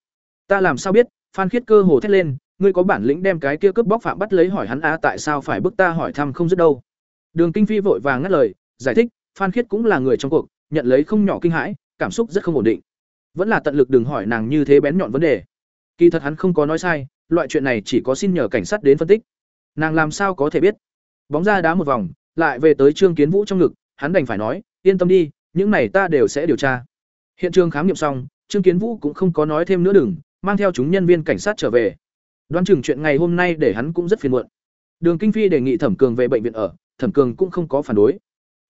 Ta làm sao biết? Phan Khiết cơ hồ thét lên, ngươi có bản lĩnh đem cái kia cướp bóc phạm bắt lấy hỏi hắn a tại sao phải bức ta hỏi thăm không dứt đâu. Đường Kinh Phi vội vàng ngắt lời, giải thích, Phan Khiết cũng là người trong cuộc, nhận lấy không nhỏ kinh hãi, cảm xúc rất không ổn định. Vẫn là tận lực đừng hỏi nàng như thế bén nhọn vấn đề. Kỳ thật hắn không có nói sai, loại chuyện này chỉ có xin nhờ cảnh sát đến phân tích. Nàng làm sao có thể biết? Bóng ra đá một vòng, lại về tới Trương Kiến Vũ trong ngực, hắn đành phải nói, yên tâm đi, những này ta đều sẽ điều tra. Hiện trường khám nghiệm xong, Trương Kiến Vũ cũng không có nói thêm nữa đừng, mang theo chúng nhân viên cảnh sát trở về. Đoán chừng chuyện ngày hôm nay để hắn cũng rất phiền muộn. Đường Kinh Phi đề nghị Thẩm Cường về bệnh viện ở, Thẩm Cường cũng không có phản đối.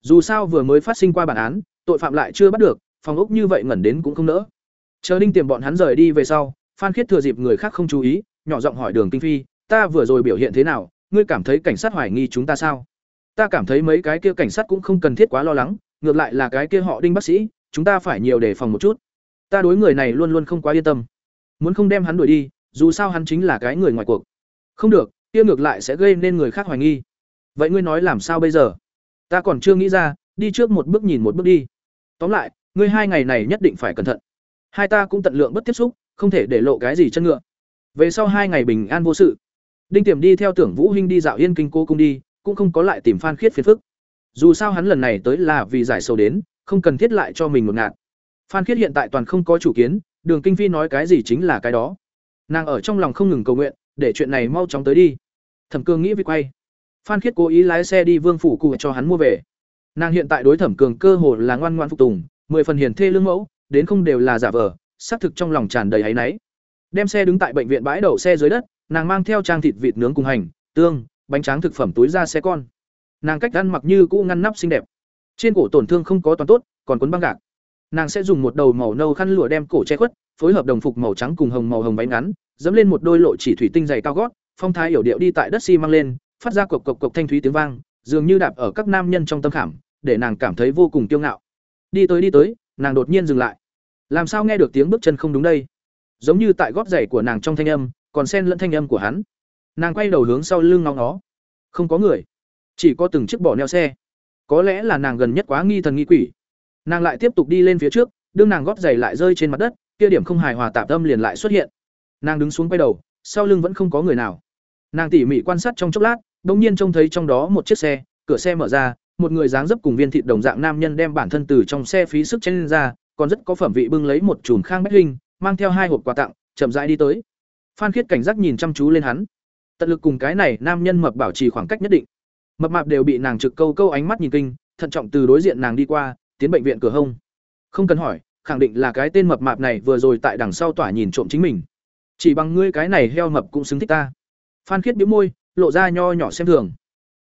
Dù sao vừa mới phát sinh qua bản án, tội phạm lại chưa bắt được, phòng ốc như vậy ngẩn đến cũng không nỡ. Chờ Đinh Tiềm bọn hắn rời đi về sau, Phan Khiết thừa dịp người khác không chú ý, nhỏ giọng hỏi Đường Kinh Phi, "Ta vừa rồi biểu hiện thế nào, ngươi cảm thấy cảnh sát hoài nghi chúng ta sao?" Ta cảm thấy mấy cái kia cảnh sát cũng không cần thiết quá lo lắng, ngược lại là cái kia họ Đinh bác sĩ, chúng ta phải nhiều đề phòng một chút. Ta đối người này luôn luôn không quá yên tâm. Muốn không đem hắn đuổi đi, dù sao hắn chính là cái người ngoài cuộc. Không được, kia ngược lại sẽ gây nên người khác hoài nghi. Vậy ngươi nói làm sao bây giờ? Ta còn chưa nghĩ ra, đi trước một bước nhìn một bước đi. Tóm lại, ngươi hai ngày này nhất định phải cẩn thận. Hai ta cũng tận lượng bất tiếp xúc, không thể để lộ cái gì chân ngựa. Về sau hai ngày bình an vô sự. Đinh Tiềm đi theo Tưởng Vũ huynh đi dạo Yên Kinh cô cung đi, cũng không có lại tìm Phan Khiết phiền phức. Dù sao hắn lần này tới là vì giải sầu đến, không cần thiết lại cho mình một ngạt. Phan Khiết hiện tại toàn không có chủ kiến, Đường Kinh Phi nói cái gì chính là cái đó. Nàng ở trong lòng không ngừng cầu nguyện, để chuyện này mau chóng tới đi. Thẩm Cường nghĩ vì quay. Phan Khiết cố ý lái xe đi Vương phủ cụ cho hắn mua về. Nàng hiện tại đối Thẩm Cường cơ hồ là ngoan ngoãn phục tùng, mười phần hiền thê lương mẫu, đến không đều là giả vờ, xác thực trong lòng tràn đầy áy náy. Đem xe đứng tại bệnh viện bãi đậu xe dưới đất, nàng mang theo trang thịt vịt nướng cùng hành, tương, bánh tráng thực phẩm túi ra xe con. Nàng cách ăn mặc như cũ ngăn nắp xinh đẹp. Trên cổ tổn thương không có toàn tốt, còn cuốn băng gạc. Nàng sẽ dùng một đầu màu nâu khăn lụa đem cổ che khuất, phối hợp đồng phục màu trắng cùng hồng màu hồng váy ngắn, dẫm lên một đôi lộ chỉ thủy tinh dày cao gót, phong thái yểu điệu đi tại đất xi măng lên, phát ra cộc cộc cộc thanh thúy tiếng vang, dường như đạp ở các nam nhân trong tâm khảm, để nàng cảm thấy vô cùng kiêu ngạo. Đi tới đi tới, nàng đột nhiên dừng lại. Làm sao nghe được tiếng bước chân không đúng đây? Giống như tại gót giày của nàng trong thanh âm, còn xen lẫn thanh âm của hắn. Nàng quay đầu hướng sau lưng ngóng nó. Không có người, chỉ có từng chiếc bỏ neo xe. Có lẽ là nàng gần nhất quá nghi thần nghi quỷ. Nàng lại tiếp tục đi lên phía trước, đương nàng gót giày lại rơi trên mặt đất, kia điểm không hài hòa tạp tâm liền lại xuất hiện. Nàng đứng xuống quay đầu, sau lưng vẫn không có người nào. Nàng tỉ mỉ quan sát trong chốc lát, đột nhiên trông thấy trong đó một chiếc xe, cửa xe mở ra, một người dáng dấp cùng viên thịt đồng dạng nam nhân đem bản thân từ trong xe phí sức chen lên ra, còn rất có phẩm vị bưng lấy một chùm khang bách linh, mang theo hai hộp quà tặng, chậm rãi đi tới. Phan Khiết cảnh giác nhìn chăm chú lên hắn. Tận lực cùng cái này nam nhân mập bảo trì khoảng cách nhất định. Mập mạp đều bị nàng trực câu câu ánh mắt nhìn kinh, thận trọng từ đối diện nàng đi qua, tiến bệnh viện cửa hông. Không cần hỏi, khẳng định là cái tên mập mạp này vừa rồi tại đằng sau tỏa nhìn trộm chính mình. Chỉ bằng ngươi cái này heo mập cũng xứng thích ta. Phan Khiết bĩu môi, lộ ra nho nhỏ xem thường.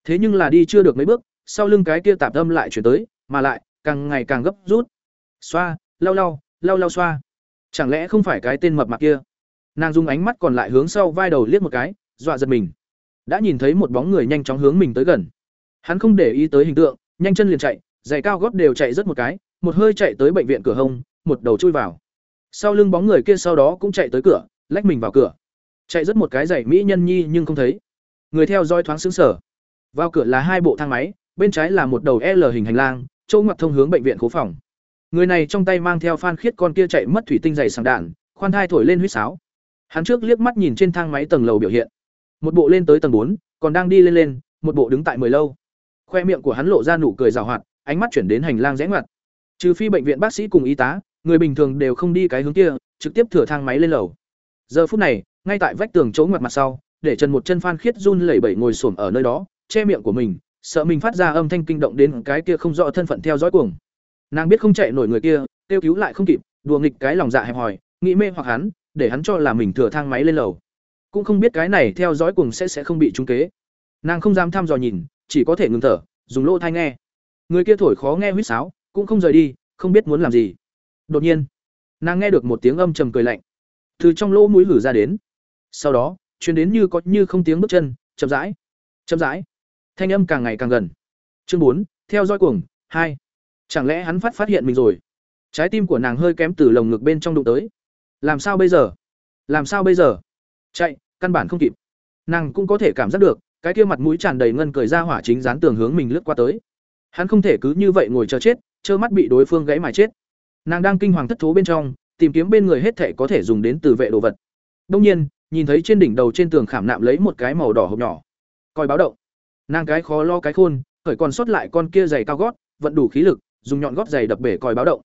Thế nhưng là đi chưa được mấy bước, sau lưng cái kia tạp âm lại chuyển tới, mà lại càng ngày càng gấp rút. Xoa, lau lau, lau lau xoa. Chẳng lẽ không phải cái tên mập mạp kia? Nàng dùng ánh mắt còn lại hướng sau vai đầu liếc một cái, dọa giật mình. Đã nhìn thấy một bóng người nhanh chóng hướng mình tới gần. Hắn không để ý tới hình tượng, nhanh chân liền chạy, giày cao gót đều chạy rất một cái, một hơi chạy tới bệnh viện cửa hông, một đầu chui vào. Sau lưng bóng người kia sau đó cũng chạy tới cửa, lách mình vào cửa. Chạy rất một cái giày mỹ nhân nhi nhưng không thấy. Người theo dõi thoáng sững sờ. Vào cửa là hai bộ thang máy, bên trái là một đầu L hình hành lang, chỗ ngoặt thông hướng bệnh viện cố phòng. Người này trong tay mang theo phan khiết con kia chạy mất thủy tinh giày sảng đạn, khoan thai thổi lên huýt sáo. Hắn trước liếc mắt nhìn trên thang máy tầng lầu biểu hiện. Một bộ lên tới tầng bốn, còn đang đi lên lên, một bộ đứng tại mười lâu. Khoe miệng của hắn lộ ra nụ cười giảo hoạt, ánh mắt chuyển đến hành lang rẽ ngoặt. Trừ phi bệnh viện bác sĩ cùng y tá, người bình thường đều không đi cái hướng kia, trực tiếp thừa thang máy lên lầu. Giờ phút này, ngay tại vách tường chỗ ngoặt mặt sau, để chân một chân Phan Khiết run lẩy bẩy ngồi xổm ở nơi đó, che miệng của mình, sợ mình phát ra âm thanh kinh động đến cái kia không rõ thân phận theo dõi cuồng. Nàng biết không chạy nổi người kia, kêu cứu lại không kịp, đùa nghịch cái lòng dạ hẹp hòi, nghĩ mê hoặc hắn, để hắn cho là mình thừa thang máy lên lầu. Cũng không biết cái này theo dõi cuồng sẽ sẽ không bị trúng kế. Nàng không dám thăm dò nhìn, chỉ có thể ngừng thở, dùng lỗ tai nghe. Người kia thổi khó nghe huýt sáo, cũng không rời đi, không biết muốn làm gì. Đột nhiên, nàng nghe được một tiếng âm trầm cười lạnh, từ trong lỗ mũi lử ra đến. Sau đó, truyền đến như có như không tiếng bước chân, chậm rãi, chậm rãi. Thanh âm càng ngày càng gần. Chương bốn, theo dõi cuồng, hai. Chẳng lẽ hắn phát phát hiện mình rồi? Trái tim của nàng hơi kém từ lồng ngực bên trong đụng tới. Làm sao bây giờ? Làm sao bây giờ? Chạy, căn bản không kịp. Nàng cũng có thể cảm giác được, cái kia mặt mũi tràn đầy ngân cười ra hỏa chính dán tường hướng mình lướt qua tới. Hắn không thể cứ như vậy ngồi chờ chết, trơ mắt bị đối phương gãy mà chết. Nàng đang kinh hoàng thất thố bên trong, tìm kiếm bên người hết thể có thể dùng đến từ vệ đồ vật. Đông nhiên, nhìn thấy trên đỉnh đầu trên tường khảm nạm lấy một cái màu đỏ hộp nhỏ. Coi báo động. Nàng cái khó lo cái khôn, khởi còn sót lại con kia giày cao gót, vận đủ khí lực, dùng nhọn gót giày đập bể còi báo động.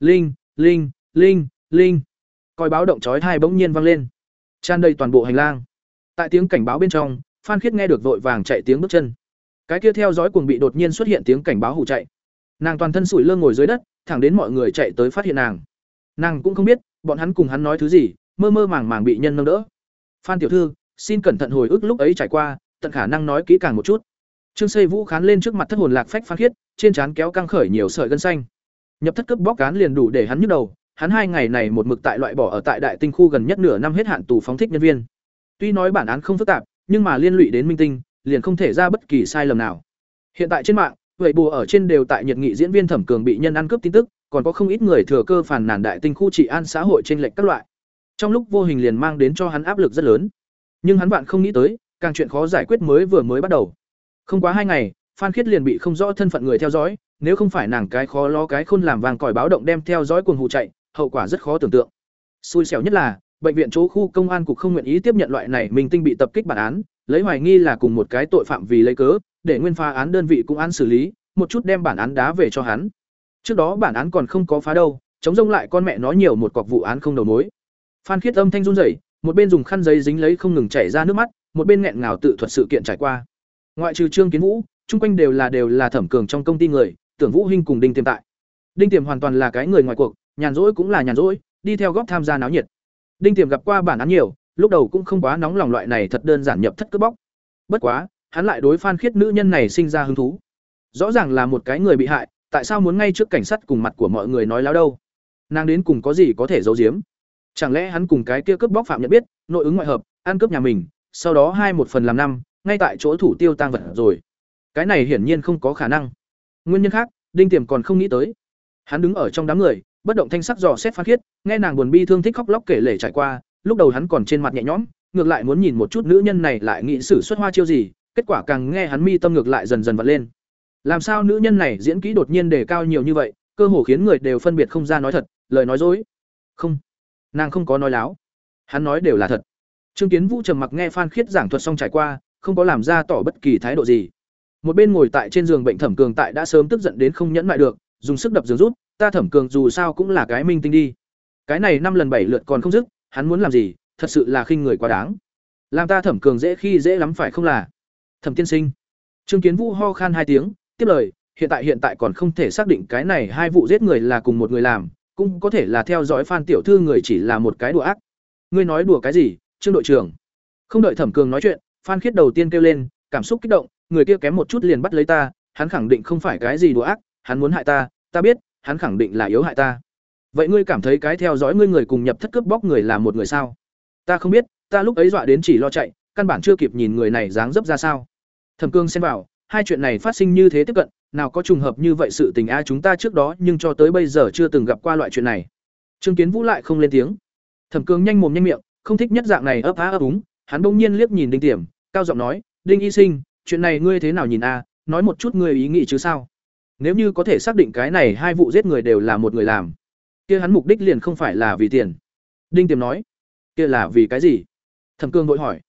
Linh, linh, linh, linh. Còi báo động chói tai bỗng nhiên vang lên, tràn đầy toàn bộ hành lang. Tại tiếng cảnh báo bên trong, Phan Khiết nghe được vội vàng chạy tiếng bước chân. Cái kia theo dõi cuồng bị đột nhiên xuất hiện tiếng cảnh báo hù chạy. Nàng toàn thân sủi lơ ngồi dưới đất, thẳng đến mọi người chạy tới phát hiện nàng. Nàng cũng không biết, bọn hắn cùng hắn nói thứ gì, mơ mơ màng màng bị nhân nâng đỡ. Phan tiểu thư, xin cẩn thận hồi ức lúc ấy trải qua, tận khả năng nói kỹ càng một chút. Trương Xây Vũ khán lên trước mặt thất hồn lạc phách Phan Khiết, trên trán kéo căng khởi nhiều sợi gân xanh. Nhập thất cướp bóc cán liền đủ để hắn nhức đầu, hắn hai ngày này một mực tại loại bỏ ở tại đại tinh khu gần nhất nửa năm hết hạn tù phóng thích nhân viên. Tuy nói bản án không phức tạp, nhưng mà liên lụy đến minh tinh, liền không thể ra bất kỳ sai lầm nào. Hiện tại trên mạng, vậy bù ở trên đều tại nhiệt nghị diễn viên thẩm cường bị nhân ăn cướp tin tức, còn có không ít người thừa cơ phản nàn đại tinh khu trị an xã hội trên lệch các loại. Trong lúc vô hình liền mang đến cho hắn áp lực rất lớn. Nhưng hắn bạn không nghĩ tới, càng chuyện khó giải quyết mới vừa mới bắt đầu. Không quá hai ngày, Phan Khiết liền bị không rõ thân phận người theo dõi, nếu không phải nàng cái khó lo cái khôn làm vàng còi báo động đem theo dõi cuồng hù chạy, hậu quả rất khó tưởng tượng. Xui xẻo nhất là, bệnh viện chỗ khu công an cục không nguyện ý tiếp nhận loại này mình tinh bị tập kích bản án, lấy hoài nghi là cùng một cái tội phạm vì lấy cớ, để nguyên phá án đơn vị cũng án xử lý, một chút đem bản án đá về cho hắn. Trước đó bản án còn không có phá đâu, chống rông lại con mẹ nó nhiều một cọc vụ án không đầu mối. Phan Khiết âm thanh run rẩy, một bên dùng khăn giấy dính lấy không ngừng chảy ra nước mắt, một bên nghẹn ngào tự thuật sự kiện trải qua. Ngoại trừ Trương Kiến Vũ, chung quanh đều là đều là thẩm cường trong công ty người, tưởng Vũ Hinh cùng Đinh Tiềm tại. Đinh Tiềm hoàn toàn là cái người ngoài cuộc, nhàn rỗi cũng là nhàn rỗi, đi theo góp tham gia náo nhiệt. Đinh Tiềm gặp qua bản án nhiều, lúc đầu cũng không quá nóng lòng loại này thật đơn giản nhập thất cướp bóc. Bất quá, hắn lại đối Phan Khiết nữ nhân này sinh ra hứng thú. Rõ ràng là một cái người bị hại, tại sao muốn ngay trước cảnh sát cùng mặt của mọi người nói láo đâu? Nàng đến cùng có gì có thể giấu giếm? Chẳng lẽ hắn cùng cái kia cướp bóc phạm nhận biết, nội ứng ngoại hợp, ăn cướp nhà mình, sau đó hai một phần làm năm, ngay tại chỗ thủ tiêu tang vật rồi. Cái này hiển nhiên không có khả năng. Nguyên nhân khác, Đinh Tiềm còn không nghĩ tới. Hắn đứng ở trong đám người, bất động thanh sắc dò xét Phan Khiết, nghe nàng buồn bi thương thích khóc lóc kể lể trải qua, lúc đầu hắn còn trên mặt nhẹ nhõm, ngược lại muốn nhìn một chút nữ nhân này lại nghĩ sử xuất hoa chiêu gì, kết quả càng nghe hắn mi tâm ngược lại dần dần vặn lên. Làm sao nữ nhân này diễn kỹ đột nhiên đề cao nhiều như vậy, cơ hồ khiến người đều phân biệt không ra nói thật, lời nói dối. Không, nàng không có nói láo. Hắn nói đều là thật. Trương Kiến Vũ trầm mặc nghe Phan Khiết giảng thuật xong trải qua, không có làm ra tỏ bất kỳ thái độ gì. một bên ngồi tại trên giường bệnh thẩm cường tại đã sớm tức giận đến không nhẫn lại được dùng sức đập giường rút ta thẩm cường dù sao cũng là cái minh tinh đi cái này năm lần bảy lượt còn không dứt hắn muốn làm gì, thật sự là khinh người quá đáng. Làm ta thẩm cường dễ khi dễ lắm phải không là? Thẩm tiên sinh. Trương kiến vũ ho khan hai tiếng, tiếp lời, hiện tại hiện tại còn không thể xác định cái này hai vụ giết người là cùng một người làm, cũng có thể là theo dõi phan tiểu thư người chỉ là một cái đùa ác. Ngươi nói đùa cái gì, trương đội trưởng? Không đợi thẩm cường nói chuyện, phan khiết đầu tiên kêu lên, cảm xúc kích động, người kia kém một chút liền bắt lấy ta, hắn khẳng định không phải cái gì đùa ác, hắn muốn hại ta ta biết, hắn khẳng định là yếu hại ta vậy ngươi cảm thấy cái theo dõi ngươi người cùng nhập thất cướp bóc người là một người sao? Ta không biết, ta lúc ấy dọa đến chỉ lo chạy, căn bản chưa kịp nhìn người này dáng dấp ra sao. Thẩm cương xem vào, hai chuyện này phát sinh như thế tiếp cận, nào có trùng hợp như vậy sự tình a chúng ta trước đó nhưng cho tới bây giờ chưa từng gặp qua loại chuyện này. Trương kiến vũ lại không lên tiếng. Thẩm cương nhanh mồm nhanh miệng, không thích nhất dạng này ấp á ấp úng, hắn bỗng nhiên liếc nhìn đinh tiềm, cao giọng nói, đinh y sinh, chuyện này ngươi thế nào nhìn a? Nói một chút ngươi ý nghĩ chứ sao? Nếu như có thể xác định cái này hai vụ giết người đều là một người làm kia hắn mục đích liền không phải là vì tiền. Đinh tiềm nói, kia là vì cái gì? Thẩm cương vội hỏi.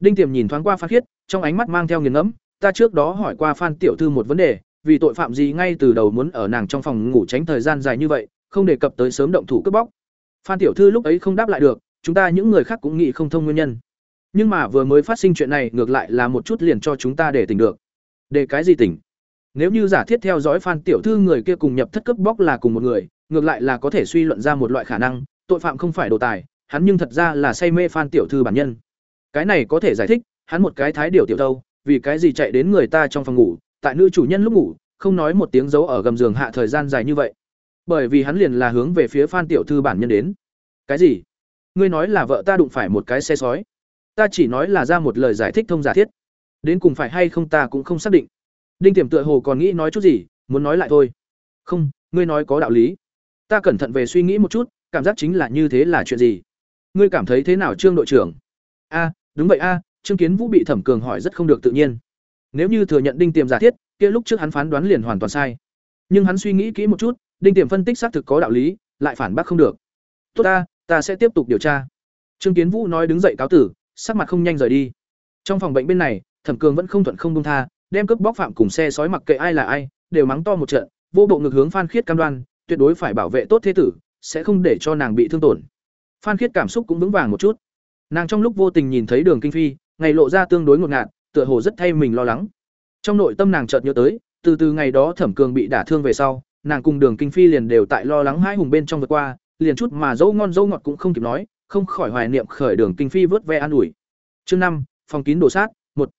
Đinh tiềm nhìn thoáng qua phan khiết, trong ánh mắt mang theo nghiền ngẫm, ta trước đó hỏi qua phan tiểu thư một vấn đề, vì tội phạm gì ngay từ đầu muốn ở nàng trong phòng ngủ tránh thời gian dài như vậy, không đề cập tới sớm động thủ cướp bóc. Phan tiểu thư lúc ấy không đáp lại được, chúng ta những người khác cũng nghĩ không thông nguyên nhân. Nhưng mà vừa mới phát sinh chuyện này, ngược lại là một chút liền cho chúng ta để tỉnh được. Để cái gì tỉnh? Nếu như giả thiết theo dõi phan tiểu thư người kia cùng nhập thất cướp bóc là cùng một người ngược lại là có thể suy luận ra một loại khả năng, tội phạm không phải đồ tài, hắn nhưng thật ra là say mê phan tiểu thư bản nhân. Cái này có thể giải thích, hắn một cái thái điều tiểu đâu? vì cái gì chạy đến người ta trong phòng ngủ, tại nữ chủ nhân lúc ngủ, không nói một tiếng dấu ở gầm giường hạ thời gian dài như vậy. Bởi vì hắn liền là hướng về phía phan tiểu thư bản nhân đến. Cái gì? Ngươi nói là vợ ta đụng phải một cái xe sói. Ta chỉ nói là ra một lời giải thích thông giả thiết. Đến cùng phải hay không ta cũng không xác định. Đinh tiềm tựa hồ còn nghĩ nói chút gì, muốn nói lại thôi. Không, ngươi nói có đạo lý ta cẩn thận về suy nghĩ một chút, cảm giác chính là như thế là chuyện gì? Ngươi cảm thấy thế nào, trương đội trưởng? A, đúng vậy a, trương kiến vũ bị thẩm cường hỏi rất không được tự nhiên. Nếu như thừa nhận đinh tiềm giả thiết, kia lúc trước hắn phán đoán liền hoàn toàn sai. Nhưng hắn suy nghĩ kỹ một chút, đinh tiềm phân tích xác thực có đạo lý, lại phản bác không được. Tốt ta ta sẽ tiếp tục điều tra. Trương kiến vũ nói đứng dậy cáo tử, sắc mặt không nhanh rời đi. Trong phòng bệnh bên này, thẩm cường vẫn không thuận không công tha, đem cướp bóc phạm cùng xe sói mặc kệ ai là ai, đều mắng to một trận, vô bộ ngược hướng phan khiết cam đoan tuyệt đối phải bảo vệ tốt thế tử, sẽ không để cho nàng bị thương tổn. Phan khiết cảm xúc cũng vững vàng một chút. Nàng trong lúc vô tình nhìn thấy đường kinh phi, ngày lộ ra tương đối ngột ngạt, tựa hồ rất thay mình lo lắng. Trong nội tâm nàng chợt nhớ tới, từ từ ngày đó thẩm cường bị đả thương về sau, nàng cùng đường kinh phi liền đều tại lo lắng hai hùng bên trong vượt qua, liền chút mà dâu ngon dâu ngọt cũng không kịp nói, không khỏi hoài niệm khởi đường kinh phi vớt ve an ủi. Chương năm, phòng kín đổ sát, một.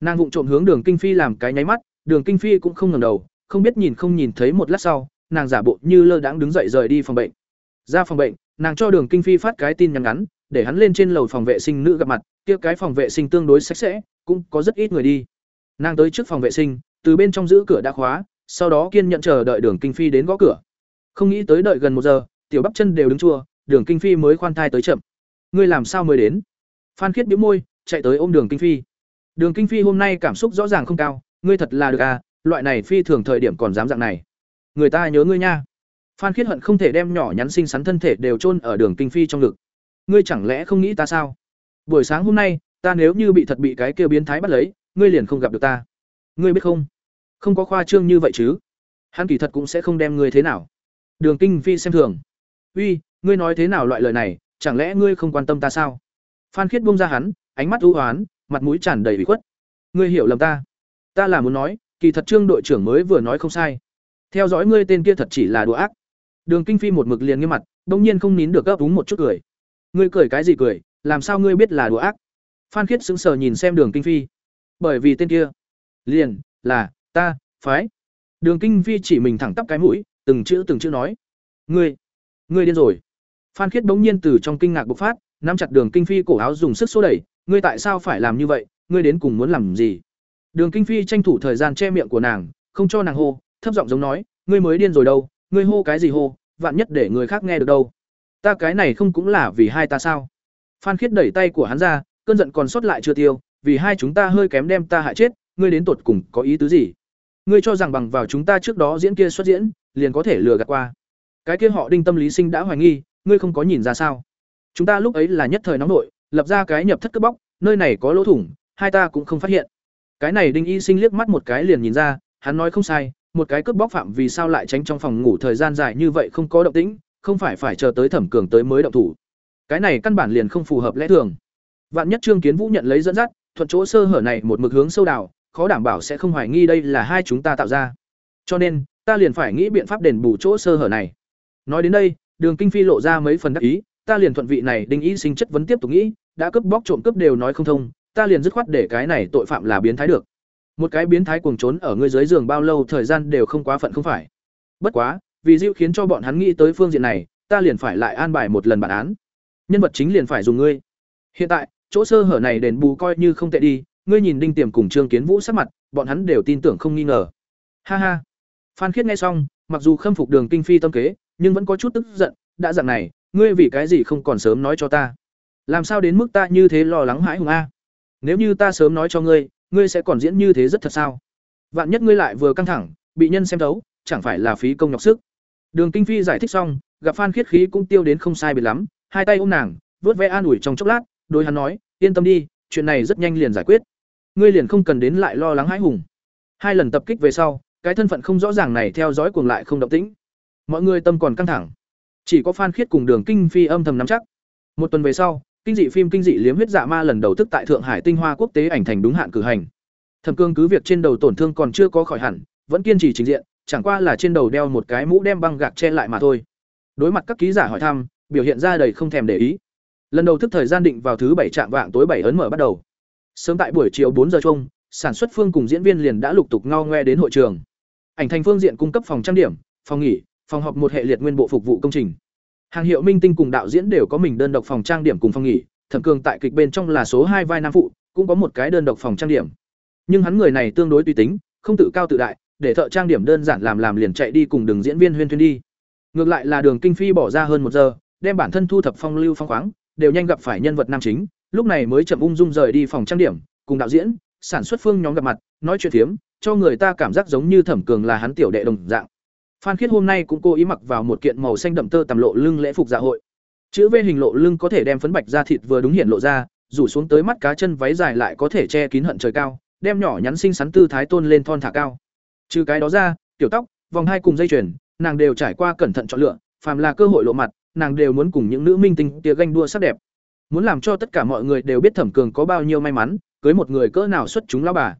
Nàng vụng trộm hướng đường kinh phi làm cái nháy mắt, đường kinh phi cũng không ngẩng đầu, không biết nhìn không nhìn thấy một lát sau nàng giả bộ như lơ đãng đứng dậy rời đi phòng bệnh. Ra phòng bệnh, nàng cho đường kinh phi phát cái tin nhắn ngắn, để hắn lên trên lầu phòng vệ sinh nữ gặp mặt, kia cái phòng vệ sinh tương đối sạch sẽ, cũng có rất ít người đi. Nàng tới trước phòng vệ sinh, từ bên trong giữ cửa đã khóa, sau đó kiên nhận chờ đợi đường kinh phi đến gõ cửa. Không nghĩ tới đợi gần một giờ, tiểu bắp chân đều đứng chua, đường kinh phi mới khoan thai tới chậm. Ngươi làm sao mới đến? Phan khiết bĩu môi, chạy tới ôm đường kinh phi. Đường kinh phi hôm nay cảm xúc rõ ràng không cao, ngươi thật là được à loại này phi thường thời điểm còn dám dạng này người ta nhớ ngươi nha. Phan khiết hận không thể đem nhỏ nhắn xinh xắn thân thể đều chôn ở đường kinh phi trong ngực. Ngươi chẳng lẽ không nghĩ ta sao? Buổi sáng hôm nay, ta nếu như bị thật bị cái kia biến thái bắt lấy, ngươi liền không gặp được ta. Ngươi biết không? Không có khoa trương như vậy chứ. Hắn kỳ thật cũng sẽ không đem ngươi thế nào. Đường kinh phi xem thường. Uy, ngươi nói thế nào loại lời này, chẳng lẽ ngươi không quan tâm ta sao? Phan khiết buông ra hắn, ánh mắt ưu hoán mặt mũi tràn đầy bị khuất. Ngươi hiểu lầm ta. Ta là muốn nói, kỳ thật trương đội trưởng mới vừa nói không sai theo dõi ngươi tên kia thật chỉ là đùa ác. Đường kinh phi một mực liền nghiêm mặt, bỗng nhiên không nín được gấp úng một chút cười. Ngươi cười cái gì cười, làm sao ngươi biết là đùa ác? Phan khiết sững sờ nhìn xem đường kinh phi. Bởi vì tên kia liền là ta, phái. Đường kinh phi chỉ mình thẳng tắp cái mũi, từng chữ từng chữ nói. Ngươi ngươi điên rồi. Phan khiết bỗng nhiên từ trong kinh ngạc bộc phát, nắm chặt đường kinh phi cổ áo dùng sức xô đẩy. Ngươi tại sao phải làm như vậy? Ngươi đến cùng muốn làm gì? Đường kinh phi tranh thủ thời gian che miệng của nàng, không cho nàng hô thấp giọng giống nói, ngươi mới điên rồi đâu, ngươi hô cái gì hô, vạn nhất để người khác nghe được đâu. Ta cái này không cũng là vì hai ta sao? Phan khiết đẩy tay của hắn ra, cơn giận còn sót lại chưa tiêu, vì hai chúng ta hơi kém đem ta hại chết, ngươi đến tột cùng có ý tứ gì? Ngươi cho rằng bằng vào chúng ta trước đó diễn kia xuất diễn, liền có thể lừa gạt qua. Cái kia họ đinh tâm lý sinh đã hoài nghi, ngươi không có nhìn ra sao? Chúng ta lúc ấy là nhất thời nóng nội, lập ra cái nhập thất cướp bóc, nơi này có lỗ thủng, hai ta cũng không phát hiện. Cái này đinh y sinh liếc mắt một cái liền nhìn ra, hắn nói không sai một cái cướp bóc phạm vì sao lại tránh trong phòng ngủ thời gian dài như vậy không có động tĩnh, không phải phải chờ tới thẩm cường tới mới động thủ. Cái này căn bản liền không phù hợp lẽ thường. Vạn nhất trương kiến vũ nhận lấy dẫn dắt, thuận chỗ sơ hở này một mực hướng sâu đào khó đảm bảo sẽ không hoài nghi đây là hai chúng ta tạo ra. Cho nên, ta liền phải nghĩ biện pháp đền bù chỗ sơ hở này. Nói đến đây, đường kinh phi lộ ra mấy phần đắc ý, ta liền thuận vị này đinh ý sinh chất vấn tiếp tục nghĩ, đã cướp bóc trộm cướp đều nói không thông, ta liền dứt khoát để cái này tội phạm là biến thái được một cái biến thái cuồng trốn ở ngươi dưới giường bao lâu, thời gian đều không quá phận không phải. Bất quá, vì dịu khiến cho bọn hắn nghĩ tới phương diện này, ta liền phải lại an bài một lần bản án. Nhân vật chính liền phải dùng ngươi. Hiện tại, chỗ sơ hở này đền bù coi như không tệ đi, ngươi nhìn đinh tiềm cùng trương kiến vũ sát mặt, bọn hắn đều tin tưởng không nghi ngờ. Ha ha. Phan khiết nghe xong, mặc dù khâm phục đường kinh phi tâm kế, nhưng vẫn có chút tức giận, đã dặn này, ngươi vì cái gì không còn sớm nói cho ta? Làm sao đến mức ta như thế lo lắng hãi hùng a? Nếu như ta sớm nói cho ngươi ngươi sẽ còn diễn như thế rất thật sao? Vạn nhất ngươi lại vừa căng thẳng, bị nhân xem thấu, chẳng phải là phí công nhọc sức. Đường kinh phi giải thích xong, gặp phan khiết khí cũng tiêu đến không sai biệt lắm, hai tay ôm nàng, vớt vẽ an ủi trong chốc lát đôi hắn nói, yên tâm đi, chuyện này rất nhanh liền giải quyết. Ngươi liền không cần đến lại lo lắng hãi hùng. Hai lần tập kích về sau, cái thân phận không rõ ràng này theo dõi cuồng lại không động tĩnh. Mọi người tâm còn căng thẳng. Chỉ có phan khiết cùng đường kinh phi âm thầm nắm chắc. Một tuần về sau kinh dị phim kinh dị liếm huyết dạ ma lần đầu thức tại thượng hải tinh hoa quốc tế ảnh thành đúng hạn cử hành. Thẩm cương cứ việc trên đầu tổn thương còn chưa có khỏi hẳn, vẫn kiên trì trình diện, chẳng qua là trên đầu đeo một cái mũ đem băng gạc che lại mà thôi. Đối mặt các ký giả hỏi thăm, biểu hiện ra đầy không thèm để ý. Lần đầu thức thời gian định vào thứ bảy trạm vạng tối bảy ấn mở bắt đầu. Sớm tại buổi chiều bốn giờ chung sản xuất phương cùng diễn viên liền đã lục tục ngao ngoe đến hội trường. Ảnh thành phương diện cung cấp phòng trang điểm, phòng nghỉ, phòng họp một hệ liệt nguyên bộ phục vụ công trình hàng hiệu minh tinh cùng đạo diễn đều có mình đơn độc phòng trang điểm cùng phòng nghỉ, thẩm cường tại kịch bên trong là số hai vai nam phụ, cũng có một cái đơn độc phòng trang điểm. Nhưng hắn người này tương đối tùy tính, không tự cao tự đại, để thợ trang điểm đơn giản làm làm liền chạy đi cùng đường diễn viên huyên thuyên đi. Ngược lại là đường kinh phi bỏ ra hơn một giờ, đem bản thân thu thập phong lưu phong khoáng, đều nhanh gặp phải nhân vật nam chính, lúc này mới chậm ung dung rời đi phòng trang điểm, cùng đạo diễn, sản xuất phương nhóm gặp mặt, nói chuyện phiếm, cho người ta cảm giác giống như thẩm cường là hắn tiểu đệ đồng dạng phan khiết hôm nay cũng cố ý mặc vào một kiện màu xanh đậm tơ tầm lộ lưng lễ phục dạ hội. Chữ v hình lộ lưng có thể đem phấn bạch da thịt vừa đúng hiện lộ ra, rủ xuống tới mắt cá chân váy dài lại có thể che kín hận trời cao, đem nhỏ nhắn xinh xắn tư thái tôn lên thon thả cao. Trừ cái đó ra, tiểu tóc, vòng hai cùng dây chuyền, nàng đều trải qua cẩn thận chọn lựa, phàm là cơ hội lộ mặt, nàng đều muốn cùng những nữ minh tinh tia ganh đua sắc đẹp. Muốn làm cho tất cả mọi người đều biết thẩm cường có bao nhiêu may mắn, cưới một người cỡ nào xuất chúng lão bà.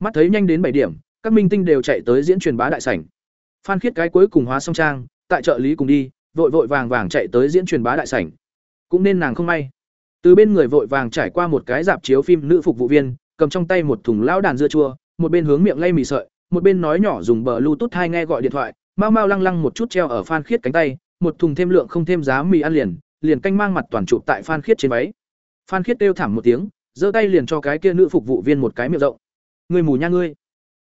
Mắt thấy nhanh đến bảy điểm, các minh tinh đều chạy tới diễn truyền bá đại sảnh phan khiết cái cuối cùng hóa song trang, tại trợ lý cùng đi, vội vội vàng vàng chạy tới diễn truyền bá đại sảnh. Cũng nên nàng không may. Từ bên người vội vàng trải qua một cái dạp chiếu phim nữ phục vụ viên, cầm trong tay một thùng lão đàn dưa chua, một bên hướng miệng lay mì sợi, một bên nói nhỏ dùng bờ bluetooth hai nghe gọi điện thoại, mau mau lăng lăng một chút treo ở phan khiết cánh tay, một thùng thêm lượng không thêm giá mì ăn liền liền canh mang mặt toàn chụp tại phan khiết trên váy. Phan khiết kêu thảm một tiếng, giơ tay liền cho cái kia nữ phục vụ viên một cái miệng rộng. Ngươi mù nha ngươi.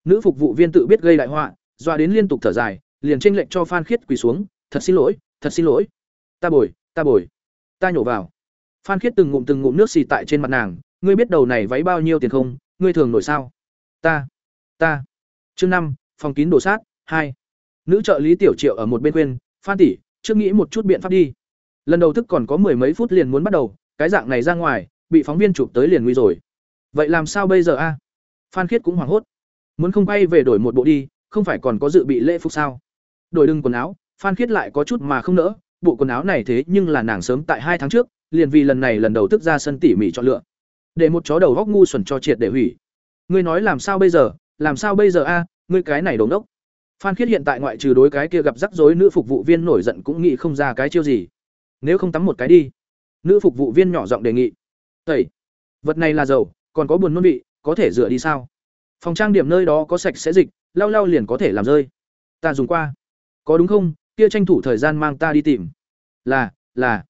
Nữ phục vụ viên tự biết gây đại họa dọa đến liên tục thở dài, liền tranh lệnh cho phan khiết quỳ xuống, thật xin lỗi, thật xin lỗi. Ta bồi ta bồi. Ta nhổ vào. Phan khiết từng ngụm từng ngụm nước xì tại trên mặt nàng, ngươi biết đầu này váy bao nhiêu tiền không? Ngươi thường nổi sao? Ta ta. Chương năm, phòng kín đổ sát, hai. Nữ trợ lý tiểu triệu ở một bên quên phan tỷ, trước nghĩ một chút biện pháp đi. Lần đầu thức còn có mười mấy phút liền muốn bắt đầu, cái dạng này ra ngoài, bị phóng viên chụp tới liền nguy rồi. Vậy làm sao bây giờ a? Phan khiết cũng hoảng hốt. Muốn không bay về đổi một bộ đi không phải còn có dự bị lễ phục sao? Đổi đừng quần áo, phan khiết lại có chút mà không nỡ, bộ quần áo này thế nhưng là nàng sớm tại hai tháng trước, liền vì lần này lần đầu thức ra sân tỉ mỉ chọn lựa. Để một chó đầu góc ngu xuẩn cho triệt để hủy. Ngươi nói làm sao bây giờ? Làm sao bây giờ a? Ngươi cái này đống đốc phan khiết hiện tại ngoại trừ đối cái kia gặp rắc rối nữ phục vụ viên nổi giận cũng nghĩ không ra cái chiêu gì. Nếu không tắm một cái đi. Nữ phục vụ viên nhỏ giọng đề nghị. Tẩy. Vật này là dầu, còn có buồn nôn vị, có thể rửa đi sao? Phòng trang điểm nơi đó có sạch sẽ dịch, lau lau liền có thể làm rơi. Ta dùng qua. Có đúng không? Kia tranh thủ thời gian mang ta đi tìm. Là là.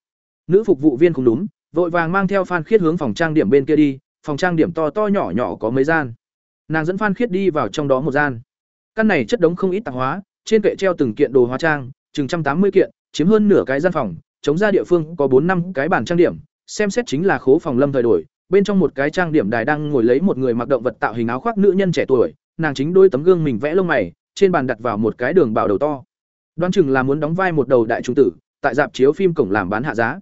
Nữ phục vụ viên không đúng, vội vàng mang theo phan khiết hướng phòng trang điểm bên kia đi, phòng trang điểm to to nhỏ nhỏ có mấy gian. Nàng dẫn phan khiết đi vào trong đó một gian. Căn này chất đống không ít tạp hóa, trên kệ treo từng kiện đồ hóa trang, chừng trăm tám mươi kiện, chiếm hơn nửa cái gian phòng, chống ra địa phương có bốn năm cái bàn trang điểm, xem xét chính là khố phòng lâm thời đổi bên trong một cái trang điểm đài đang ngồi lấy một người mặc động vật tạo hình áo khoác nữ nhân trẻ tuổi, nàng chính đôi tấm gương mình vẽ lông mày, trên bàn đặt vào một cái đường bảo đầu to. Đoán chừng là muốn đóng vai một đầu đại trung tử, tại dạp chiếu phim cổng làm bán hạ giá.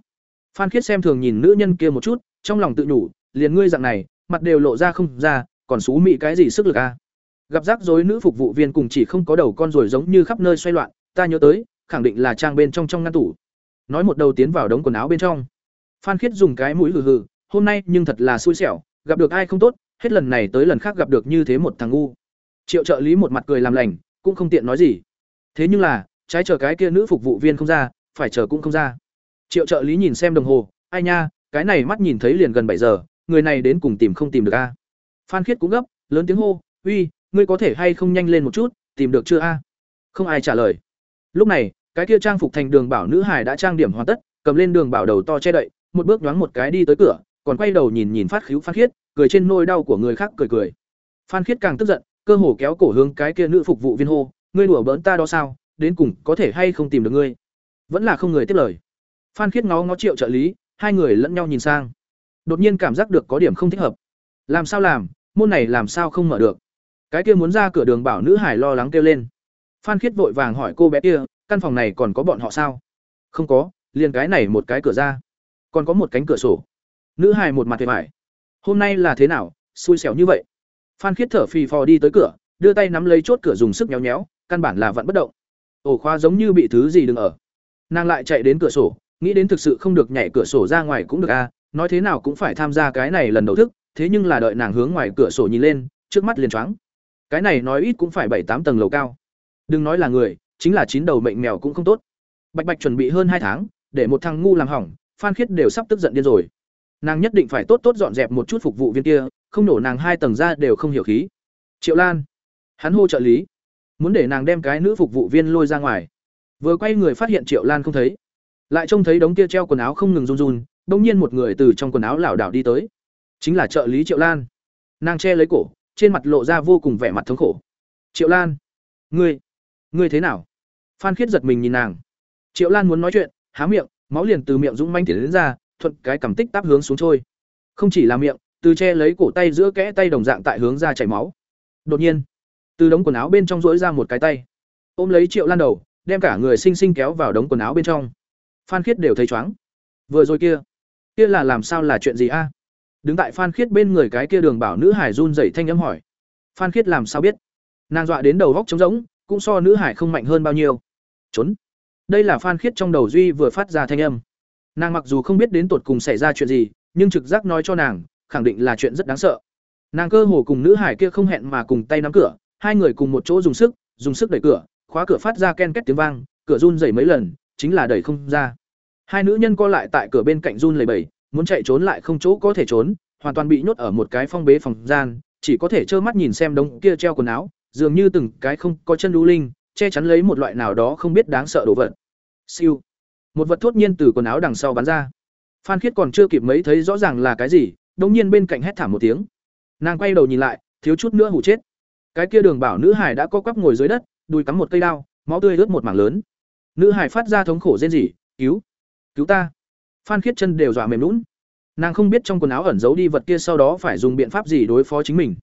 Phan khiết xem thường nhìn nữ nhân kia một chút, trong lòng tự nhủ, liền ngươi dạng này, mặt đều lộ ra không ra, còn xú mị cái gì sức lực a gặp rắc rối nữ phục vụ viên cùng chỉ không có đầu con rồi giống như khắp nơi xoay loạn, ta nhớ tới, khẳng định là trang bên trong trong ngăn tủ. Nói một đầu tiến vào đống quần áo bên trong. Phan khiết dùng cái mũi hừ hừ hôm nay nhưng thật là xui xẻo, gặp được ai không tốt, hết lần này tới lần khác gặp được như thế một thằng ngu. Triệu trợ lý một mặt cười làm lành, cũng không tiện nói gì. Thế nhưng là, trái chờ cái kia nữ phục vụ viên không ra, phải chờ cũng không ra. Triệu trợ lý nhìn xem đồng hồ, ai nha, cái này mắt nhìn thấy liền gần bảy giờ, người này đến cùng tìm không tìm được a? Phan khiết cũng gấp, lớn tiếng hô, uy, ngươi có thể hay không nhanh lên một chút, tìm được chưa a? Không ai trả lời. Lúc này, cái kia trang phục thành đường bảo nữ hải đã trang điểm hoàn tất, cầm lên đường bảo đầu to che đậy, một bước nhoáng một cái đi tới cửa còn quay đầu nhìn nhìn phát khíu phan khiết, cười trên nôi đau của người khác cười cười. Phan khiết càng tức giận, cơ hồ kéo cổ hướng cái kia nữ phục vụ viên hô, ngươi đùa bỡn ta đó sao? Đến cùng có thể hay không tìm được ngươi? Vẫn là không người tiếp lời. Phan khiết ngó ngó triệu trợ lý, hai người lẫn nhau nhìn sang. Đột nhiên cảm giác được có điểm không thích hợp. Làm sao làm? Môn này làm sao không mở được? Cái kia muốn ra cửa đường bảo nữ hải lo lắng kêu lên. Phan khiết vội vàng hỏi cô bé kia, căn phòng này còn có bọn họ sao? Không có, liền cái này một cái cửa ra. Còn có một cánh cửa sổ nữ hài một mặt thiệt mải hôm nay là thế nào xui xẻo như vậy? Phan khiết thở phì phò đi tới cửa đưa tay nắm lấy chốt cửa dùng sức nhéo nhéo căn bản là vẫn bất động. Ổ khóa giống như bị thứ gì đừng ở. Nàng lại chạy đến cửa sổ nghĩ đến thực sự không được nhảy cửa sổ ra ngoài cũng được a à, nói thế nào cũng phải tham gia cái này lần đầu thức thế nhưng là đợi nàng hướng ngoài cửa sổ nhìn lên trước mắt liền choáng. Cái này nói ít cũng phải bảy tám tầng lầu cao. Đừng nói là người chính là chín đầu mệnh mèo cũng không tốt. Bạch bạch chuẩn bị hơn hai tháng để một thằng ngu làm hỏng phan khiết đều sắp tức giận điên rồi nàng nhất định phải tốt tốt dọn dẹp một chút phục vụ viên kia, không nổ nàng hai tầng ra đều không hiểu khí. Triệu lan, hắn hô trợ lý, muốn để nàng đem cái nữ phục vụ viên lôi ra ngoài. Vừa quay người phát hiện triệu lan không thấy, lại trông thấy đống kia treo quần áo không ngừng run run, bỗng nhiên một người từ trong quần áo lảo đảo đi tới. Chính là trợ lý triệu lan. Nàng che lấy cổ, trên mặt lộ ra vô cùng vẻ mặt thống khổ. Triệu lan, ngươi ngươi thế nào? Phan khiết giật mình nhìn nàng. Triệu lan muốn nói chuyện, há miệng, máu liền từ miệng dũng manh tiến đến ra thuận cái cảm tích táp hướng xuống trôi. Không chỉ là miệng, từ che lấy cổ tay giữa kẽ tay đồng dạng tại hướng ra chảy máu. Đột nhiên, từ đống quần áo bên trong rỗi ra một cái tay. Ôm lấy triệu lan đầu, đem cả người xinh xinh kéo vào đống quần áo bên trong. Phan khiết đều thấy chóng vừa rồi kia kia là làm sao là chuyện gì a? Đứng tại phan khiết bên người cái kia đường bảo nữ hải run rẩy thanh âm hỏi. Phan khiết làm sao biết? Nàng dọa đến đầu góc trống rỗng, cũng so nữ hải không mạnh hơn bao nhiêu. Trốn. Đây là phan khiết trong đầu duy vừa phát ra thanh âm nàng mặc dù không biết đến tột cùng xảy ra chuyện gì, nhưng trực giác nói cho nàng, khẳng định là chuyện rất đáng sợ. Nàng cơ hồ cùng nữ hải kia không hẹn mà cùng tay nắm cửa, hai người cùng một chỗ dùng sức dùng sức đẩy cửa, khóa cửa phát ra ken két tiếng vang, cửa run rẩy mấy lần, chính là đẩy không ra. Hai nữ nhân co lại tại cửa bên cạnh run lẩy bẩy, muốn chạy trốn lại không chỗ có thể trốn, hoàn toàn bị nhốt ở một cái phong bế phòng gian, chỉ có thể trơ mắt nhìn xem đống kia treo quần áo, dường như từng cái không có chân đu linh, che chắn lấy một loại nào đó không biết đáng sợ đồ vật. Siêu một vật thốt nhiên từ quần áo đằng sau bắn ra. Phan khiết còn chưa kịp mấy thấy rõ ràng là cái gì đống nhiên bên cạnh hét thảm một tiếng. Nàng quay đầu nhìn lại, thiếu chút nữa hủ chết. Cái kia đường bảo nữ hải đã co quắp ngồi dưới đất, đùi cắm một cây đao, máu tươi ướt một mảng lớn. Nữ hải phát ra thống khổ rên rỉ, cứu cứu ta. Phan khiết chân đều dọa mềm lún nàng không biết trong quần áo ẩn giấu đi vật kia sau đó phải dùng biện pháp gì đối phó chính mình.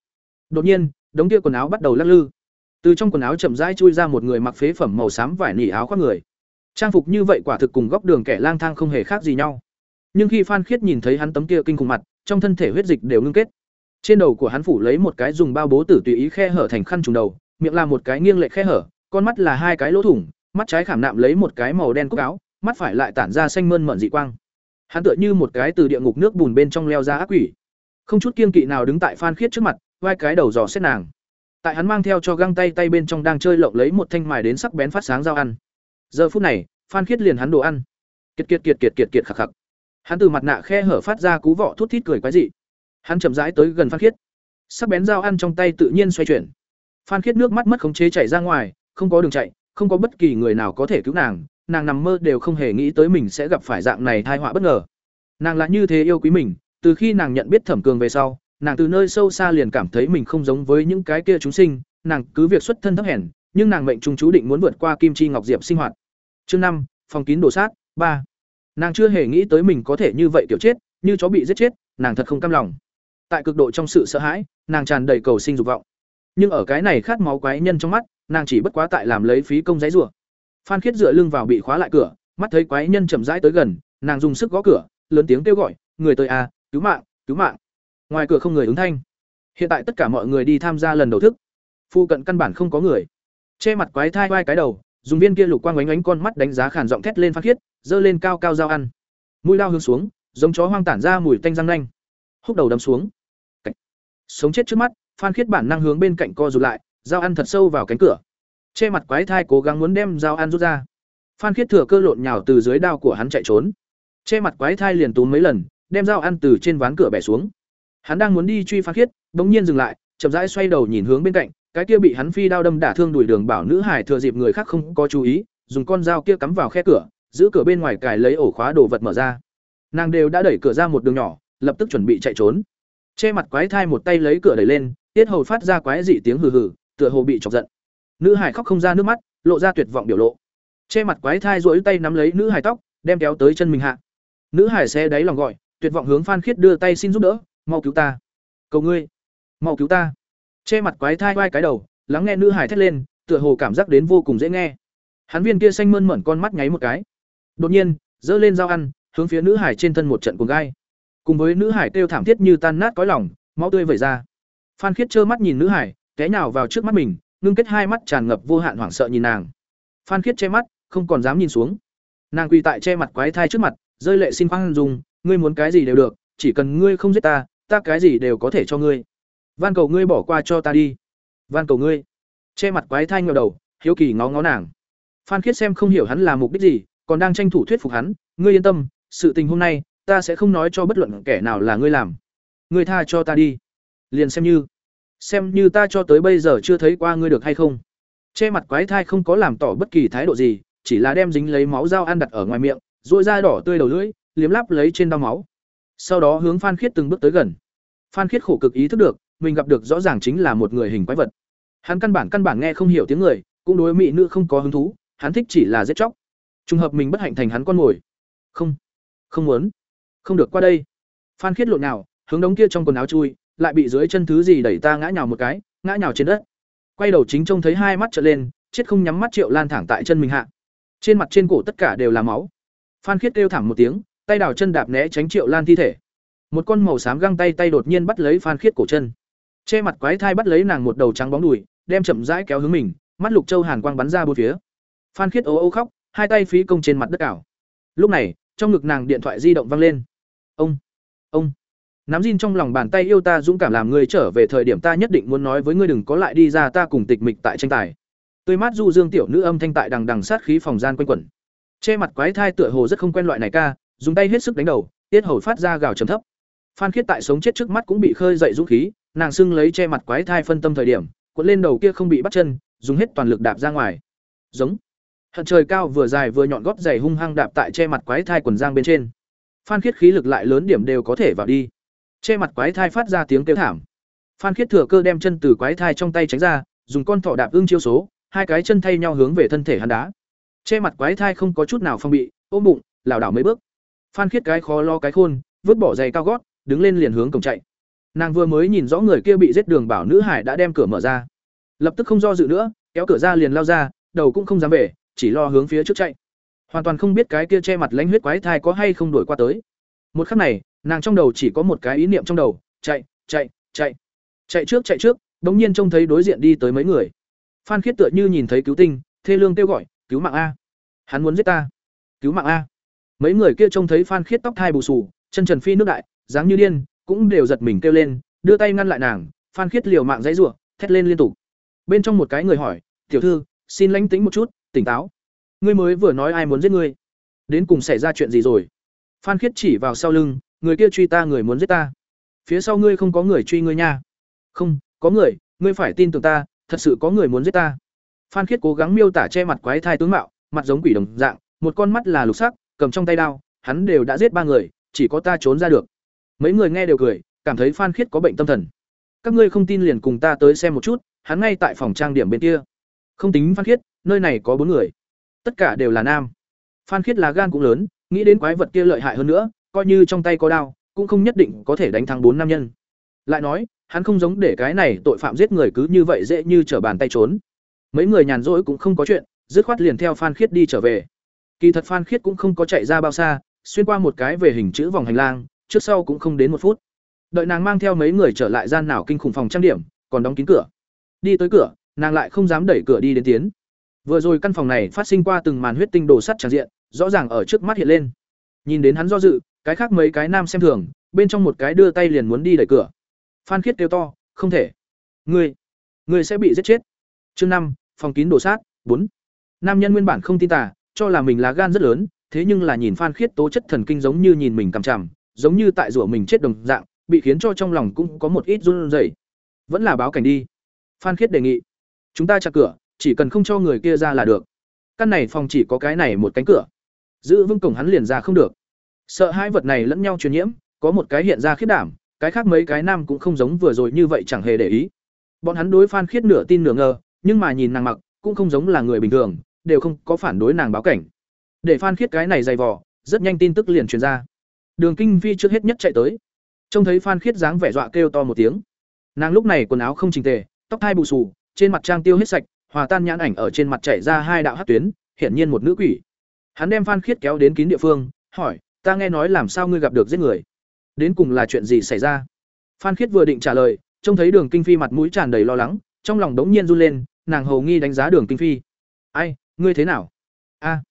Đột nhiên, đống kia quần áo bắt đầu lắc lư. Từ trong quần áo chậm rãi chui ra một người mặc phế phẩm màu xám vải nỉ áo khoác người trang phục như vậy quả thực cùng góc đường kẻ lang thang không hề khác gì nhau. Nhưng khi phan khiết nhìn thấy hắn tấm kia kinh khủng mặt, trong thân thể huyết dịch đều ngưng kết. Trên đầu của hắn phủ lấy một cái dùng bao bố tử tùy ý khe hở thành khăn trùng đầu, miệng là một cái nghiêng lệ khe hở, con mắt là hai cái lỗ thủng, mắt trái khảm nạm lấy một cái màu đen cúc áo, mắt phải lại tản ra xanh mơn mận dị quang. Hắn tựa như một cái từ địa ngục nước bùn bên trong leo ra ác quỷ. Không chút kiên kỵ nào đứng tại phan khiết trước mặt, vai cái đầu dò xét nàng. Tại hắn mang theo cho găng tay tay bên trong đang chơi lộng lấy một thanh mài đến sắc bén phát sáng dao ăn giờ phút này, phan khiết liền hắn đồ ăn. Kiệt kiệt kiệt kiệt kiệt kiệt khạc khạc. Hắn từ mặt nạ khe hở phát ra cú vọ thút thít cười quái dị. Hắn chậm rãi tới gần phan khiết. Sắc bén dao ăn trong tay tự nhiên xoay chuyển. Phan khiết nước mắt mất khống chế chảy ra ngoài, không có đường chạy, không có bất kỳ người nào có thể cứu nàng nàng nằm mơ đều không hề nghĩ tới mình sẽ gặp phải dạng này thai họa bất ngờ. Nàng là như thế yêu quý mình, từ khi nàng nhận biết thẩm cường về sau, nàng từ nơi sâu xa liền cảm thấy mình không giống với những cái kia chúng sinh, nàng cứ việc xuất thân thấp hèn nhưng nàng mệnh trung chú định muốn vượt qua kim chi ngọc diệp sinh hoạt. Chương năm, phòng kín đồ sát, ba. Nàng chưa hề nghĩ tới mình có thể như vậy kiểu chết, như chó bị giết chết, nàng thật không cam lòng. Tại cực độ trong sự sợ hãi, nàng tràn đầy cầu sinh dục vọng. Nhưng ở cái này khát máu quái nhân trong mắt, nàng chỉ bất quá tại làm lấy phí công giấy rủa. Phan khiết dựa lưng vào bị khóa lại cửa, mắt thấy quái nhân chậm rãi tới gần, nàng dùng sức gõ cửa, lớn tiếng kêu gọi, người tới à cứu mạng cứu mạng. Ngoài cửa không người ứng thanh. Hiện tại tất cả mọi người đi tham gia lần đầu thức. Phụ cận căn bản không có người che mặt quái thai vai cái đầu, dùng viên kia lục quang ánh ánh con mắt đánh giá khản giọng thét lên phan khiết, giơ lên cao cao dao ăn. Mũi lao hướng xuống, giống chó hoang tản ra mùi tanh răng nanh. Húc đầu đâm xuống. Cảnh. sống chết trước mắt, phan khiết bản năng hướng bên cạnh co rụt lại, dao ăn thật sâu vào cánh cửa. Che mặt quái thai cố gắng muốn đem dao ăn rút ra. Phan khiết thừa cơ lộn nhào từ dưới đao của hắn chạy trốn. Che mặt quái thai liền túm mấy lần, đem dao ăn từ trên ván cửa bẻ xuống. Hắn đang muốn đi truy phan khiết, bỗng nhiên dừng lại, chậm rãi xoay đầu nhìn hướng bên cạnh cái kia bị hắn phi đao đâm đả thương đùi đường bảo nữ hải thừa dịp người khác không có chú ý, dùng con dao kia cắm vào khe cửa, giữ cửa bên ngoài cài lấy ổ khóa đồ vật mở ra. Nàng đều đã đẩy cửa ra một đường nhỏ, lập tức chuẩn bị chạy trốn. Che mặt quái thai một tay lấy cửa đẩy lên, tiết hầu phát ra quái dị tiếng hừ hừ, tựa hồ bị chọc giận. Nữ hải khóc không ra nước mắt, lộ ra tuyệt vọng biểu lộ. Che mặt quái thai rỗi tay nắm lấy nữ hải tóc, đem kéo tới chân mình hạ. Nữ hải xe đáy lòng gọi, tuyệt vọng hướng phan khiết đưa tay xin giúp đỡ, mau cứu ta. Cầu ngươi, mau cứu ta che mặt quái thai vai cái đầu, lắng nghe nữ hải thét lên, tựa hồ cảm giác đến vô cùng dễ nghe. Hắn viên kia xanh mơn mởn con mắt nháy một cái. Đột nhiên, giơ lên dao ăn, hướng phía nữ hải trên thân một trận cuồng gai. Cùng với nữ hải kêu thảm thiết như tan nát cõi lòng, máu tươi vẩy ra. Phan khiết trơ mắt nhìn nữ hải té nhào vào trước mắt mình, ngưng kết hai mắt tràn ngập vô hạn hoảng sợ nhìn nàng. Phan khiết che mắt, không còn dám nhìn xuống. Nàng quỳ tại che mặt quái thai trước mặt, rơi lệ xin khoan dùng ngươi muốn cái gì đều được, chỉ cần ngươi không giết ta ta cái gì đều có thể cho ngươi van cầu ngươi bỏ qua cho ta đi. Van cầu ngươi. Che mặt quái thai ngờ đầu, hiếu kỳ ngó ngó nàng. Phan khiết xem không hiểu hắn là mục đích gì, còn đang tranh thủ thuyết phục hắn, ngươi yên tâm, sự tình hôm nay, ta sẽ không nói cho bất luận kẻ nào là ngươi làm. Ngươi tha cho ta đi. Liền xem như xem như ta cho tới bây giờ chưa thấy qua ngươi được hay không. Che mặt quái thai không có làm tỏ bất kỳ thái độ gì, chỉ là đem dính lấy máu dao ăn đặt ở ngoài miệng dội da đỏ tươi đầu lưỡi, liếm lắp lấy trên đau máu. Sau đó hướng phan khiết từng bước tới gần. Phan khiết khổ cực ý thức được mình gặp được rõ ràng chính là một người hình quái vật. Hắn căn bản căn bản nghe không hiểu tiếng người, cũng đối mỹ nữ không có hứng thú, hắn thích chỉ là giết chóc. Trùng hợp mình bất hạnh thành hắn con mồi. Không không muốn. Không được qua đây. Phan khiết lộn nào, hướng đống kia trong quần áo chui, lại bị dưới chân thứ gì đẩy ta ngã nhào một cái, ngã nhào trên đất. Quay đầu chính trông thấy hai mắt trợn lên, chết không nhắm mắt triệu lan thẳng tại chân mình hạ. Trên mặt trên cổ tất cả đều là máu. Phan khiết kêu thảm một tiếng, tay đào chân đạp né tránh triệu lan thi thể. Một con màu xám găng tay tay đột nhiên bắt lấy phan khiết cổ chân che mặt quái thai bắt lấy nàng một đầu trắng bóng đùi, đem chậm rãi kéo hướng mình, mắt lục châu hàn quang bắn ra bốn phía. Phan khiết ố ô khóc, hai tay phí công trên mặt đất ảo. Lúc này, trong ngực nàng điện thoại di động vang lên. Ông ông, nắm gin trong lòng bàn tay yêu ta dũng cảm làm người trở về thời điểm ta nhất định muốn nói với ngươi đừng có lại đi ra ta cùng tịch mịch tại tranh tài. Tươi mát du dương tiểu nữ âm thanh tại đằng đằng sát khí phòng gian quanh quẩn. Che mặt quái thai tựa hồ rất không quen loại này ca, dùng tay hết sức đánh đầu, tiết hầu phát ra gào trầm thấp. Phan khiết tại sống chết trước mắt cũng bị khơi dậy dũng khí nàng sưng lấy che mặt quái thai phân tâm thời điểm, cuộn lên đầu kia không bị bắt chân, dùng hết toàn lực đạp ra ngoài. Giống. Hận trời cao vừa dài vừa nhọn gót giày hung hăng đạp tại che mặt quái thai quần giang bên trên. Phan khiết khí lực lại lớn điểm đều có thể vào đi. Che mặt quái thai phát ra tiếng kêu thảm. Phan khiết thừa cơ đem chân từ quái thai trong tay tránh ra, dùng con thỏ đạp ưng chiêu số, hai cái chân thay nhau hướng về thân thể hắn đá. Che mặt quái thai không có chút nào phong bị, ôm bụng, lảo đảo mấy bước. Phan khiết cái khó lo cái khôn, vứt bỏ giày cao gót, đứng lên liền hướng cổng chạy nàng vừa mới nhìn rõ người kia bị giết đường bảo nữ hải đã đem cửa mở ra. Lập tức không do dự nữa, kéo cửa ra liền lao ra, đầu cũng không dám về, chỉ lo hướng phía trước chạy. Hoàn toàn không biết cái kia che mặt lãnh huyết quái thai có hay không đổi qua tới. Một khắc này, nàng trong đầu chỉ có một cái ý niệm trong đầu, chạy chạy chạy. Chạy trước chạy trước đ ỗ n g nhiên trông thấy đối diện đi tới mấy người. Phan khiết tựa như nhìn thấy cứu tinh, thê lương kêu gọi, cứu mạng a! Hắn muốn giết ta! Cứu mạng a! Mấy người kia trông thấy phan khiết tóc thai bù sù chân trần phi nước đại, dáng như điên cũng đều giật mình kêu lên, đưa tay ngăn lại nàng, phan khiết liều mạng dãy rủa thét lên liên tục. Bên trong một cái người hỏi, tiểu thư, xin lánh tính một chút, tỉnh táo. Ngươi mới vừa nói ai muốn giết ngươi? Đến cùng xảy ra chuyện gì rồi? Phan khiết chỉ vào sau lưng, người kia truy ta người muốn giết ta. Phía sau ngươi không có người truy ngươi nha. Không, có người, ngươi phải tin tưởng ta, thật sự có người muốn giết ta. Phan khiết cố gắng miêu tả che mặt quái thai tướng mạo, mặt giống quỷ đồng dạng, một con mắt là lục sắc, cầm trong tay đao, hắn đều đã giết ba người, chỉ có ta trốn ra được mấy người nghe đều cười, cảm thấy phan khiết có bệnh tâm thần. Các ngươi không tin liền cùng ta tới xem một chút, hắn ngay tại phòng trang điểm bên kia. Không tính phan khiết, nơi này có bốn người. Tất cả đều là nam. Phan khiết là gan cũng lớn, nghĩ đến quái vật kia lợi hại hơn nữa, coi như trong tay có đao, cũng không nhất định có thể đánh thắng bốn nam nhân. Lại nói, hắn không giống để cái này tội phạm giết người cứ như vậy dễ như trở bàn tay trốn. Mấy người nhàn rỗi cũng không có chuyện, dứt khoát liền theo phan khiết đi trở về. Kỳ thật phan khiết cũng không có chạy ra bao xa, xuyên qua một cái về hình chữ vòng hành lang trước sau cũng không đến một phút. Đợi nàng mang theo mấy người trở lại gian nào kinh khủng phòng trang điểm, còn đóng kín cửa. Đi tới cửa, nàng lại không dám đẩy cửa đi đến tiến. Vừa rồi căn phòng này phát sinh qua từng màn huyết tinh đồ sắt tràn diện, rõ ràng ở trước mắt hiện lên. Nhìn đến hắn do dự, cái khác mấy cái nam xem thường, bên trong một cái đưa tay liền muốn đi đẩy cửa. Phan khiết kêu to, không thể. Ngươi ngươi sẽ bị giết chết. Chương năm, phòng kín đồ sát bốn. Nam nhân nguyên bản không tin tả cho là mình là gan rất lớn, thế nhưng là nhìn phan khiết tố chất thần kinh giống như nhìn mình cằm chằm giống như tại rủa mình chết đồng dạng, bị khiến cho trong lòng cũng có một ít run rẩy. Vẫn là báo cảnh đi. Phan khiết đề nghị, chúng ta chặt cửa, chỉ cần không cho người kia ra là được. Căn này phòng chỉ có cái này một cánh cửa. Giữ vững cổng hắn liền ra không được. Sợ hai vật này lẫn nhau truyền nhiễm, có một cái hiện ra khiếp đảm, cái khác mấy cái nam cũng không giống vừa rồi như vậy chẳng hề để ý. Bọn hắn đối phan khiết nửa tin nửa ngờ, nhưng mà nhìn nàng mặc, cũng không giống là người bình thường, đều không có phản đối nàng báo cảnh. Để phan khiết cái này dày vò, rất nhanh tin tức liền truyền ra đường kinh Vi trước hết nhất chạy tới. Trông thấy phan khiết dáng vẻ dọa kêu to một tiếng. Nàng lúc này quần áo không chỉnh tề, tóc hai bù xù, trên mặt trang tiêu hết sạch, hòa tan nhãn ảnh ở trên mặt chảy ra hai đạo hắc tuyến, hiển nhiên một nữ quỷ. Hắn đem phan khiết kéo đến kín địa phương, hỏi, ta nghe nói làm sao ngươi gặp được giết người? Đến cùng là chuyện gì xảy ra? Phan khiết vừa định trả lời, trông thấy đường kinh phi mặt mũi tràn đầy lo lắng, trong lòng đống nhiên run lên, nàng hầu nghi đánh giá đường kinh phi. Ai, ngươi thế nào? A.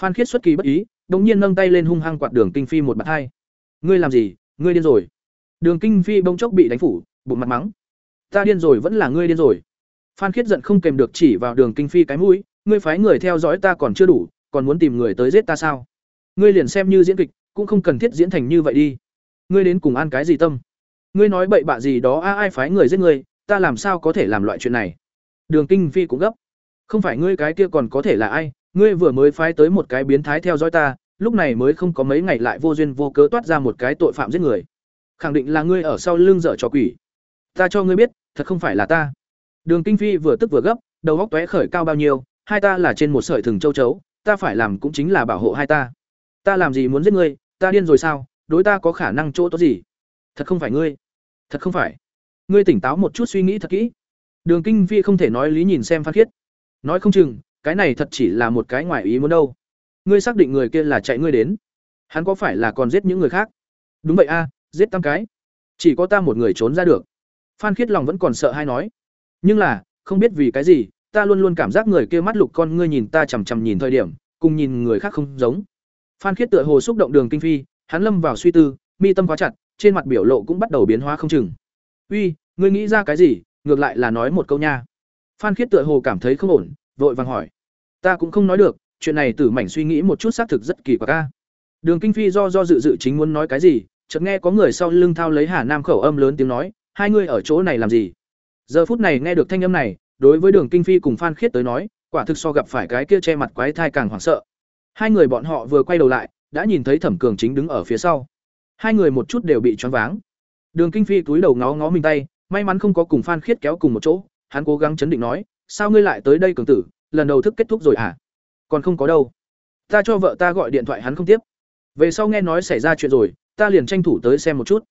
Phan khiết xuất kỳ bất ý đống nhiên nâng tay lên hung hăng quạt đường kinh phi một bạt hai. Ngươi làm gì? Ngươi điên rồi. Đường kinh phi bỗng chốc bị đánh phủ, bụng mặt mắng. Ta điên rồi vẫn là ngươi điên rồi. Phan khiết giận không kèm được chỉ vào đường kinh phi cái mũi, ngươi phái người theo dõi ta còn chưa đủ, còn muốn tìm người tới giết ta sao? Ngươi liền xem như diễn kịch, cũng không cần thiết diễn thành như vậy đi. Ngươi đến cùng ăn cái gì tâm? Ngươi nói bậy bạ gì đó, a, ai phái người giết ngươi? Ta làm sao có thể làm loại chuyện này? Đường kinh phi cũng gấp. Không phải ngươi cái kia còn có thể là ai? Ngươi vừa mới phái tới một cái biến thái theo dõi ta lúc này mới không có mấy ngày lại vô duyên vô cớ toát ra một cái tội phạm giết người. Khẳng định là ngươi ở sau lưng dở trò quỷ. Ta cho ngươi biết, thật không phải là ta. Đường kinh phi vừa tức vừa gấp, đầu góc tóe khởi cao bao nhiêu, hai ta là trên một sợi thừng châu chấu, ta phải làm cũng chính là bảo hộ hai ta. Ta làm gì muốn giết ngươi, ta điên rồi sao, đối ta có khả năng chỗ tốt gì? Thật không phải ngươi. Thật không phải. Ngươi tỉnh táo một chút suy nghĩ thật kỹ. Đường kinh phi không thể nói lý nhìn xem phan khiết nói không chừng, cái này thật chỉ là một cái ngoài ý muốn đâu ngươi xác định người kia là chạy ngươi đến. Hắn có phải là còn giết những người khác? Đúng vậy a, giết tam cái. Chỉ có ta một người trốn ra được. Phan khiết lòng vẫn còn sợ hay nói. Nhưng là, không biết vì cái gì, ta luôn luôn cảm giác người kia mắt lục con ngươi nhìn ta chằm chằm nhìn thời điểm, cùng nhìn người khác không giống. Phan khiết tựa hồ xúc động đường kinh phi, hắn lâm vào suy tư, mi tâm quá chặt, trên mặt biểu lộ cũng bắt đầu biến hóa không chừng. Uy, ngươi nghĩ ra cái gì? Ngược lại là nói một câu nha. Phan khiết tựa hồ cảm thấy không ổn, vội vàng hỏi. Ta cũng không nói được chuyện này tử mảnh suy nghĩ một chút xác thực rất kỳ quặc a. đường kinh phi do do dự dự chính muốn nói cái gì, chợt nghe có người sau lưng thao lấy hà nam khẩu âm lớn tiếng nói, hai ngươi ở chỗ này làm gì? Giờ phút này nghe được thanh âm này, đối với đường kinh phi cùng phan khiết tới nói, quả thực so gặp phải cái kia che mặt quái thai càng hoảng sợ. Hai người bọn họ vừa quay đầu lại, đã nhìn thấy thẩm cường chính đứng ở phía sau. Hai người một chút đều bị choáng váng. Đường kinh phi túi đầu ngó ngó mình tay, may mắn không có cùng phan khiết kéo cùng một chỗ, hắn cố gắng chấn định nói, sao ngươi lại tới đây cường tử, lần đầu thức kết thúc rồi à còn không có đâu. Ta cho vợ ta gọi điện thoại hắn không tiếp. Về sau nghe nói xảy ra chuyện rồi, ta liền tranh thủ tới xem một chút.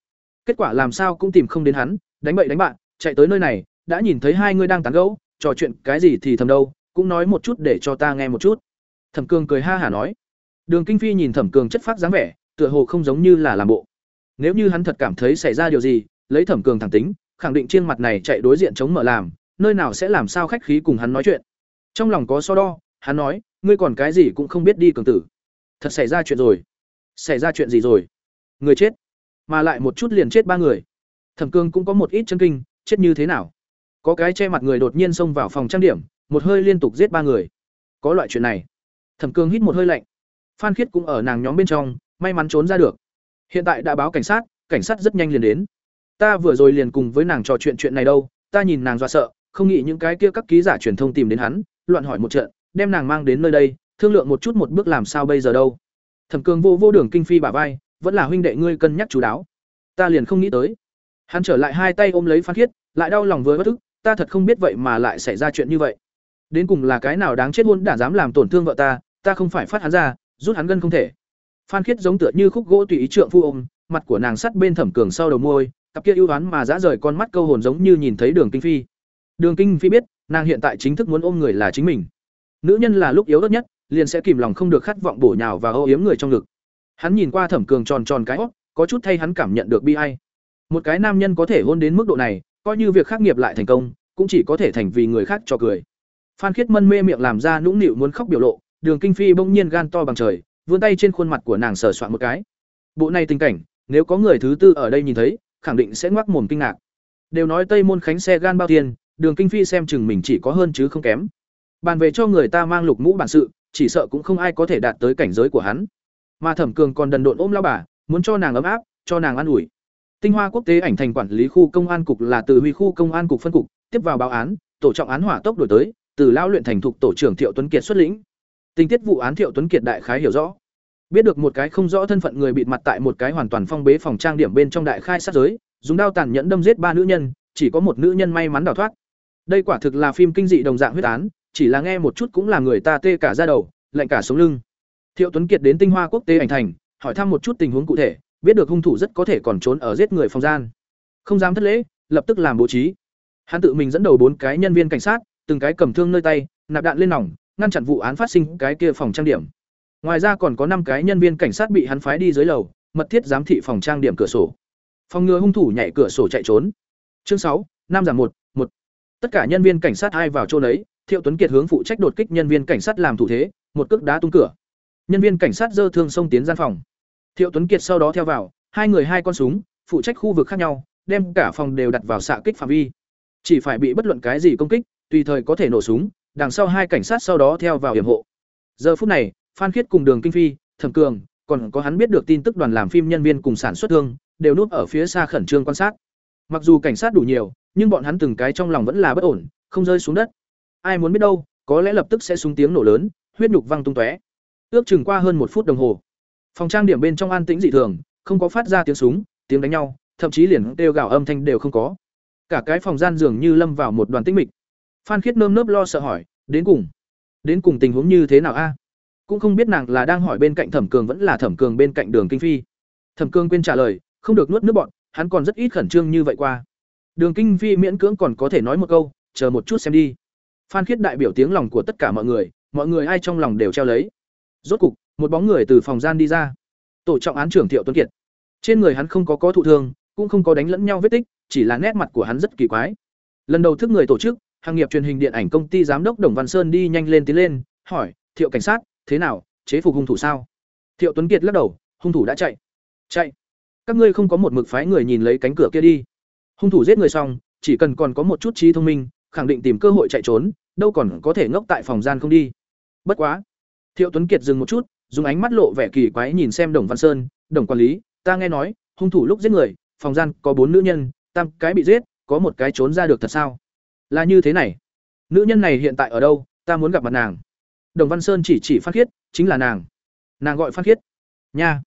Kết quả làm sao cũng tìm không đến hắn, đánh bậy đánh bạn, chạy tới nơi này, đã nhìn thấy hai người đang tán gẫu, trò chuyện cái gì thì thầm đâu, cũng nói một chút để cho ta nghe một chút. Thẩm cường cười ha hả nói. Đường kinh phi nhìn thẩm cường chất phát dáng vẻ, tựa hồ không giống như là làm bộ. Nếu như hắn thật cảm thấy xảy ra điều gì, lấy thẩm cường thẳng tính, khẳng định trên mặt này chạy đối diện chống mở làm, nơi nào sẽ làm sao khách khí cùng hắn nói chuyện. Trong lòng có so đo, hắn nói ngươi còn cái gì cũng không biết đi cường tử. Thật xảy ra chuyện rồi. Xảy ra chuyện gì rồi? Người chết. Mà lại một chút liền chết ba người. Thẩm cương cũng có một ít chân kinh, chết như thế nào? Có cái che mặt người đột nhiên xông vào phòng trang điểm, một hơi liên tục giết ba người. Có loại chuyện này. Thẩm cương hít một hơi lạnh. Phan khiết cũng ở nàng nhóm bên trong, may mắn trốn ra được. Hiện tại đã báo cảnh sát cảnh sát rất nhanh liền đến. Ta vừa rồi liền cùng với nàng trò chuyện chuyện này đâu, ta nhìn nàng dọa sợ, không nghĩ những cái kia các ký giả truyền thông tìm đến hắn, loạn hỏi một trận đem nàng mang đến nơi đây, thương lượng một chút một bước làm sao bây giờ đâu. Thẩm cường vô vô đường kinh phi bả vai, vẫn là huynh đệ ngươi cân nhắc chú đáo. Ta liền không nghĩ tới. Hắn trở lại hai tay ôm lấy phan khiết lại đau lòng với bất thức, ta thật không biết vậy mà lại xảy ra chuyện như vậy. Đến cùng là cái nào đáng chết hôn đã dám làm tổn thương vợ ta ta không phải phát hắn ra, rút hắn gân không thể. Phan khiết giống tựa như khúc gỗ tùy ý trượng phu ôm, mặt của nàng sắt bên thẩm cường sau đầu môi, cặp kia ưu đoán mà dã rời con mắt câu hồn giống như nhìn thấy đường kinh phi. Đường kinh phi biết, nàng hiện tại chính thức muốn ôm người là chính mình nữ nhân là lúc yếu ớt nhất, liền sẽ kìm lòng không được khát vọng bổ nhào và âu yếm người trong ngực. Hắn nhìn qua thẩm cường tròn tròn cái hót có chút thay hắn cảm nhận được bi ai. Một cái nam nhân có thể hôn đến mức độ này, coi như việc khắc nghiệp lại thành công, cũng chỉ có thể thành vì người khác cho cười. Phan khiết mân mê miệng làm ra nũng nịu muốn khóc biểu lộ, đường kinh phi bỗng nhiên gan to bằng trời, vươn tay trên khuôn mặt của nàng sờ soạn một cái. Bộ này tình cảnh, nếu có người thứ tư ở đây nhìn thấy, khẳng định sẽ ngoác mồm kinh ngạc. Đều nói tây môn khánh xe gan bao tiền, đường kinh phi xem chừng mình chỉ có hơn chứ không kém bàn về cho người ta mang lục mũ bản sự, chỉ sợ cũng không ai có thể đạt tới cảnh giới của hắn. Mà thẩm cường còn đần độn ôm lao bà, muốn cho nàng ấm áp, cho nàng an ủi. Tinh hoa quốc tế ảnh thành quản lý khu công an cục là từ huy khu công an cục phân cục, tiếp vào báo án, tổ trọng án hỏa tốc đổi tới, từ lao luyện thành thục tổ trưởng thiệu tuấn kiệt xuất lĩnh. Tình tiết vụ án thiệu tuấn kiệt đại khái hiểu rõ. Biết được một cái không rõ thân phận người bịt mặt tại một cái hoàn toàn phong bế phòng trang điểm bên trong đại khai sát giới, dùng đao tàn nhẫn đâm giết ba nữ nhân, chỉ có một nữ nhân may mắn đào thoát. Đây quả thực là phim kinh dị đồng dạng huyết án chỉ là nghe một chút cũng là người ta tê cả ra đầu, lạnh cả sống lưng. Thiệu tuấn kiệt đến tinh hoa quốc tế ảnh thành, hỏi thăm một chút tình huống cụ thể, biết được hung thủ rất có thể còn trốn ở giết người phòng gian. Không dám thất lễ, lập tức làm bố trí. Hắn tự mình dẫn đầu bốn cái nhân viên cảnh sát, từng cái cầm thương nơi tay, nạp đạn lên nòng, ngăn chặn vụ án phát sinh cái kia phòng trang điểm. Ngoài ra còn có năm cái nhân viên cảnh sát bị hắn phái đi dưới lầu, mật thiết giám thị phòng trang điểm cửa sổ. Phòng ngừa hung thủ nhảy cửa sổ chạy trốn. Chương sáu, năm giảm một một. Tất cả nhân viên cảnh sát ai vào chỗ đấy thiệu tuấn kiệt hướng phụ trách đột kích nhân viên cảnh sát làm thủ thế, một cước đá tung cửa. Nhân viên cảnh sát dơ thương xông tiến gian phòng. Thiệu tuấn kiệt sau đó theo vào, hai người hai con súng, phụ trách khu vực khác nhau, đem cả phòng đều đặt vào xạ kích phạm vi. Chỉ phải bị bất luận cái gì công kích, tùy thời có thể nổ súng, đằng sau hai cảnh sát sau đó theo vào yểm hộ. Giờ phút này, phan khiết cùng đường kinh phi, thẩm cường, còn có hắn biết được tin tức đoàn làm phim nhân viên cùng sản xuất thương, đều núp ở phía xa khẩn trương quan sát. Mặc dù cảnh sát đủ nhiều, nhưng bọn hắn từng cái trong lòng vẫn là bất ổn, không rơi xuống đất ai muốn biết đâu, có lẽ lập tức sẽ súng tiếng nổ lớn, huyết nhục văng tung tóe. Ước chừng qua hơn một phút đồng hồ. Phòng trang điểm bên trong an tĩnh dị thường, không có phát ra tiếng súng, tiếng đánh nhau, thậm chí liền kêu gào âm thanh đều không có. Cả cái phòng gian dường như lâm vào một đoàn tĩnh mịch. Phan khiết nơm nớp lo sợ hỏi, đến cùng đến cùng tình huống như thế nào a? Cũng không biết nàng là đang hỏi bên cạnh thẩm cường vẫn là thẩm cường bên cạnh đường kinh phi. Thẩm cường quên trả lời, không được nuốt nước bọn, hắn còn rất ít khẩn trương như vậy qua. Đường kinh phi miễn cưỡng còn có thể nói một câu, chờ một chút xem đi phan khiết đại biểu tiếng lòng của tất cả mọi người mọi người ai trong lòng đều treo lấy. Rốt cục, một bóng người từ phòng gian đi ra. Tổ trọng án trưởng thiệu tuấn kiệt. Trên người hắn không có có thụ thương, cũng không có đánh lẫn nhau vết tích, chỉ là nét mặt của hắn rất kỳ quái. Lần đầu thức người tổ chức, hàng nghiệp truyền hình điện ảnh công ty giám đốc đồng văn sơn đi nhanh lên tiến lên, hỏi, thiệu cảnh sát, thế nào, chế phục hung thủ sao? Thiệu tuấn kiệt lắc đầu, hung thủ đã chạy. Chạy? Các ngươi không có một mực phái người nhìn lấy cánh cửa kia đi. Hung thủ giết người xong, chỉ cần còn có một chút trí thông minh, khẳng định tìm cơ hội chạy trốn đâu còn có thể ngốc tại phòng gian không đi. Bất quá, thiệu tuấn kiệt dừng một chút, dùng ánh mắt lộ vẻ kỳ quái nhìn xem đồng văn sơn, đồng quản lý, ta nghe nói, hung thủ lúc giết người, phòng gian có bốn nữ nhân, tam cái bị giết, có một cái trốn ra được thật sao? Là như thế này, nữ nhân này hiện tại ở đâu, ta muốn gặp mặt nàng. Đồng văn sơn chỉ chỉ phan khiết, chính là nàng. Nàng gọi phan khiết. Nha.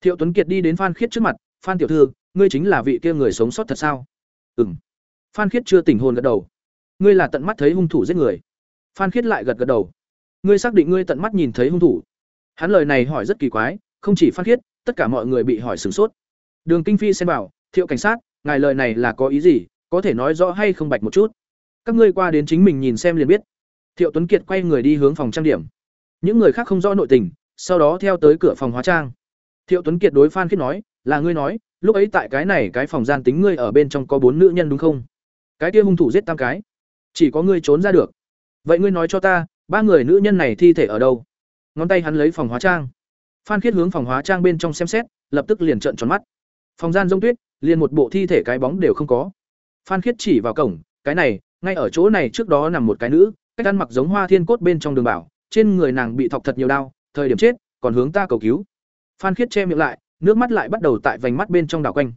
Thiệu tuấn kiệt đi đến phan khiết trước mặt, phan tiểu thư, ngươi chính là vị kia người sống sót thật sao? Ừ m phan khiết chưa tỉnh hồn gật đầu ngươi là tận mắt thấy hung thủ giết người. Phan khiết lại gật gật đầu. Ngươi xác định ngươi tận mắt nhìn thấy hung thủ. Hắn lời này hỏi rất kỳ quái, không chỉ phan khiết, tất cả mọi người bị hỏi sửng sốt. Đường kinh phi xem bảo thiệu cảnh sát, ngài lời này là có ý gì? Có thể nói rõ hay không bạch một chút? Các ngươi qua đến chính mình nhìn xem liền biết. Thiệu tuấn kiệt quay người đi hướng phòng trang điểm. Những người khác không rõ nội tình, sau đó theo tới cửa phòng hóa trang. Thiệu tuấn kiệt đối phan khiết nói, là ngươi nói, lúc ấy tại cái này cái phòng gian tính ngươi ở bên trong có bốn nữ nhân đúng không? Cái kia hung thủ giết tam cái chỉ có ngươi trốn ra được. Vậy ngươi nói cho ta, ba người nữ nhân này thi thể ở đâu? Ngón tay hắn lấy phòng hóa trang. Phan khiết hướng phòng hóa trang bên trong xem xét, lập tức liền trợn tròn mắt. Phòng gian rông tuyết, liền một bộ thi thể cái bóng đều không có. Phan khiết chỉ vào cổng, cái này, ngay ở chỗ này trước đó nằm một cái nữ, cách ăn mặc giống hoa thiên cốt bên trong đường bảo, trên người nàng bị thọc thật nhiều đau, thời điểm chết, còn hướng ta cầu cứu. Phan khiết che miệng lại, nước mắt lại bắt đầu tại vành mắt bên trong đảo quanh.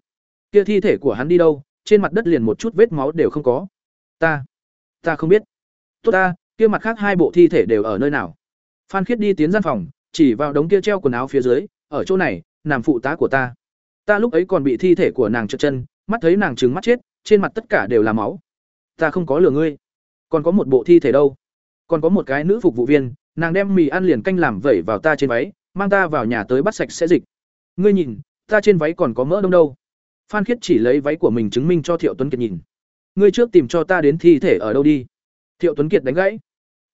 Kia thi thể của hắn đi đâu, trên mặt đất liền một chút vết máu đều không có. Ta ta không biết. Tốt ta, kia mặt khác hai bộ thi thể đều ở nơi nào? Phan khiết đi tiến gian phòng, chỉ vào đống kia treo quần áo phía dưới, ở chỗ này, nằm phụ tá của ta. Ta lúc ấy còn bị thi thể của nàng trượt chân, mắt thấy nàng trứng mắt chết, trên mặt tất cả đều là máu. Ta không có lừa ngươi. Còn có một bộ thi thể đâu? Còn có một cái nữ phục vụ viên, nàng đem mì ăn liền canh làm vẩy vào ta trên váy, mang ta vào nhà tới bắt sạch sẽ dịch. Ngươi nhìn, ta trên váy còn có mỡ đông đâu? Phan khiết chỉ lấy váy của mình chứng minh cho thiệu tuấn kiệt nhìn ngươi trước tìm cho ta đến thi thể ở đâu đi. Thiệu tuấn kiệt đánh gãy.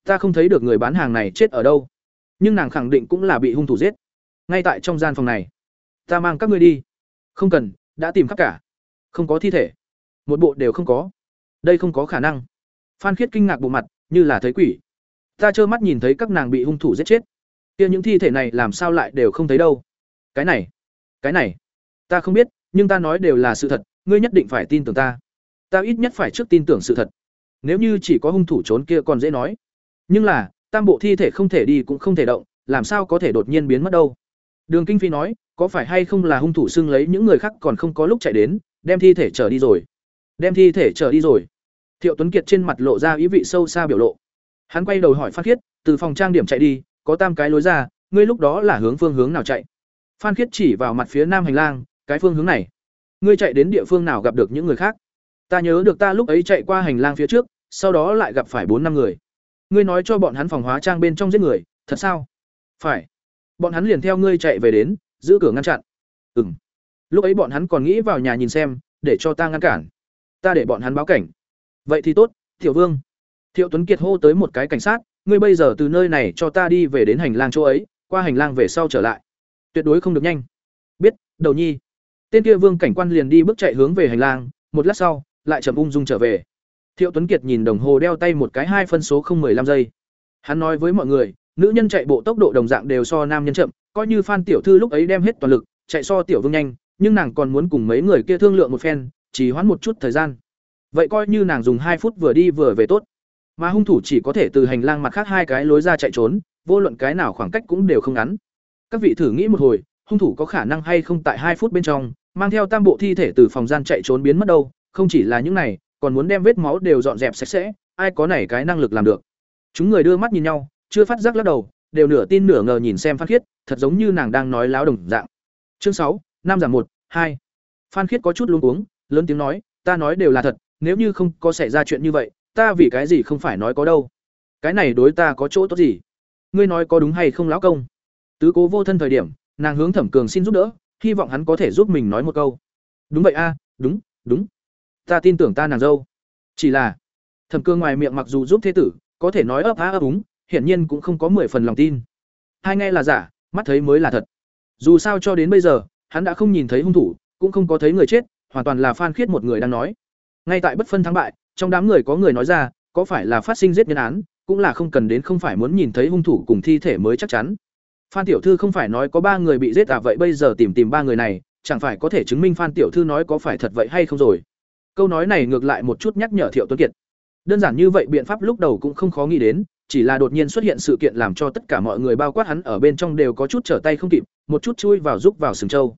Ta không thấy được người bán hàng này chết ở đâu. Nhưng nàng khẳng định cũng là bị hung thủ giết. Ngay tại trong gian phòng này. Ta mang các ngươi đi. Không cần, đã tìm khắp cả. Không có thi thể. Một bộ đều không có. Đây không có khả năng. Phan khiết kinh ngạc bộ mặt, như là thấy quỷ. Ta trơ mắt nhìn thấy các nàng bị hung thủ giết chết. Kia những thi thể này làm sao lại đều không thấy đâu. Cái này cái này. Ta không biết, nhưng ta nói đều là sự thật. Ngươi nhất định phải tin tưởng ta ta ít nhất phải trước tin tưởng sự thật. Nếu như chỉ có hung thủ trốn kia còn dễ nói. Nhưng là, tam bộ thi thể không thể đi cũng không thể động, làm sao có thể đột nhiên biến mất đâu? Đường kinh phi nói, có phải hay không là hung thủ xưng lấy những người khác còn không có lúc chạy đến, đem thi thể trở đi rồi? Đem thi thể trở đi rồi. Thiệu tuấn kiệt trên mặt lộ ra ý vị sâu xa biểu lộ. Hắn quay đầu hỏi phan khiết từ phòng trang điểm chạy đi, có tam cái lối ra, ngươi lúc đó là hướng phương hướng nào chạy? Phan khiết chỉ vào mặt phía nam hành lang, cái phương hướng này. Ngươi chạy đến địa phương nào gặp được những người khác? Ta nhớ được ta lúc ấy chạy qua hành lang phía trước, sau đó lại gặp phải bốn năm người. Ngươi nói cho bọn hắn phòng hóa trang bên trong giết người, thật sao? Phải. Bọn hắn liền theo ngươi chạy về đến, giữ cửa ngăn chặn. Ừ m lúc ấy bọn hắn còn nghĩ vào nhà nhìn xem, để cho ta ngăn cản. Ta để bọn hắn báo cảnh. Vậy thì tốt thiệu vương. Thiệu tuấn kiệt hô tới một cái cảnh sát, ngươi bây giờ từ nơi này cho ta đi về đến hành lang chỗ ấy, qua hành lang về sau trở lại. Tuyệt đối không được nhanh. Biết, đầu nhi. Tên kia vương cảnh quan liền đi bước chạy hướng về hành lang, một lát sau lại chậm ung dung trở về. Thiệu tuấn kiệt nhìn đồng hồ đeo tay một cái hai phân số không năm giây. Hắn nói với mọi người, nữ nhân chạy bộ tốc độ đồng dạng đều so nam nhân chậm, coi như phan tiểu thư lúc ấy đem hết toàn lực, chạy so tiểu vương nhanh, nhưng nàng còn muốn cùng mấy người kia thương lượng một phen chỉ hoãn một chút thời gian. Vậy coi như nàng dùng hai phút vừa đi vừa về tốt. Mà hung thủ chỉ có thể từ hành lang mặt khác hai cái lối ra chạy trốn, vô luận cái nào khoảng cách cũng đều không ngắn. Các vị thử nghĩ một hồi, hung thủ có khả năng hay không tại hai phút bên trong, mang theo tam bộ thi thể từ phòng gian chạy trốn biến mất đâu không chỉ là những này, còn muốn đem vết máu đều dọn dẹp sạch sẽ, ai có này cái năng lực làm được. Chúng người đưa mắt nhìn nhau, chưa phát giác lắc đầu, đều nửa tin nửa ngờ nhìn xem phan khiết, thật giống như nàng đang nói láo đồng dạng. Chương sáu năm giảm một, hai. Phan khiết có chút luống cuống, lớn tiếng nói, ta nói đều là thật, nếu như không có xảy ra chuyện như vậy, ta vì cái gì không phải nói có đâu? Cái này đối ta có chỗ tốt gì? Ngươi nói có đúng hay không lão công? Tứ cố vô thân thời điểm, nàng hướng thẩm cường xin giúp đỡ, hy vọng hắn có thể giúp mình nói một câu. Đúng vậy a, đúng đúng ta tin tưởng ta nàng dâu. Chỉ là, thẩm cương ngoài miệng mặc dù giúp thế tử, có thể nói ấp á ấp úng, hiển nhiên cũng không có mười phần lòng tin. Hai nghe là giả, mắt thấy mới là thật. Dù sao cho đến bây giờ, hắn đã không nhìn thấy hung thủ, cũng không có thấy người chết, hoàn toàn là phan khiết một người đang nói. Ngay tại bất phân thắng bại, trong đám người có người nói ra, có phải là phát sinh giết nhân án, cũng là không cần đến không phải muốn nhìn thấy hung thủ cùng thi thể mới chắc chắn. Phan tiểu thư không phải nói có ba người bị giết à vậy bây giờ tìm tìm ba người này, chẳng phải có thể chứng minh phan tiểu thư nói có phải thật vậy hay không rồi? Câu nói này ngược lại một chút nhắc nhở thiệu tuấn kiệt. Đơn giản như vậy biện pháp lúc đầu cũng không khó nghĩ đến, chỉ là đột nhiên xuất hiện sự kiện làm cho tất cả mọi người bao quát hắn ở bên trong đều có chút trở tay không kịp, một chút chui vào rúc vào sừng châu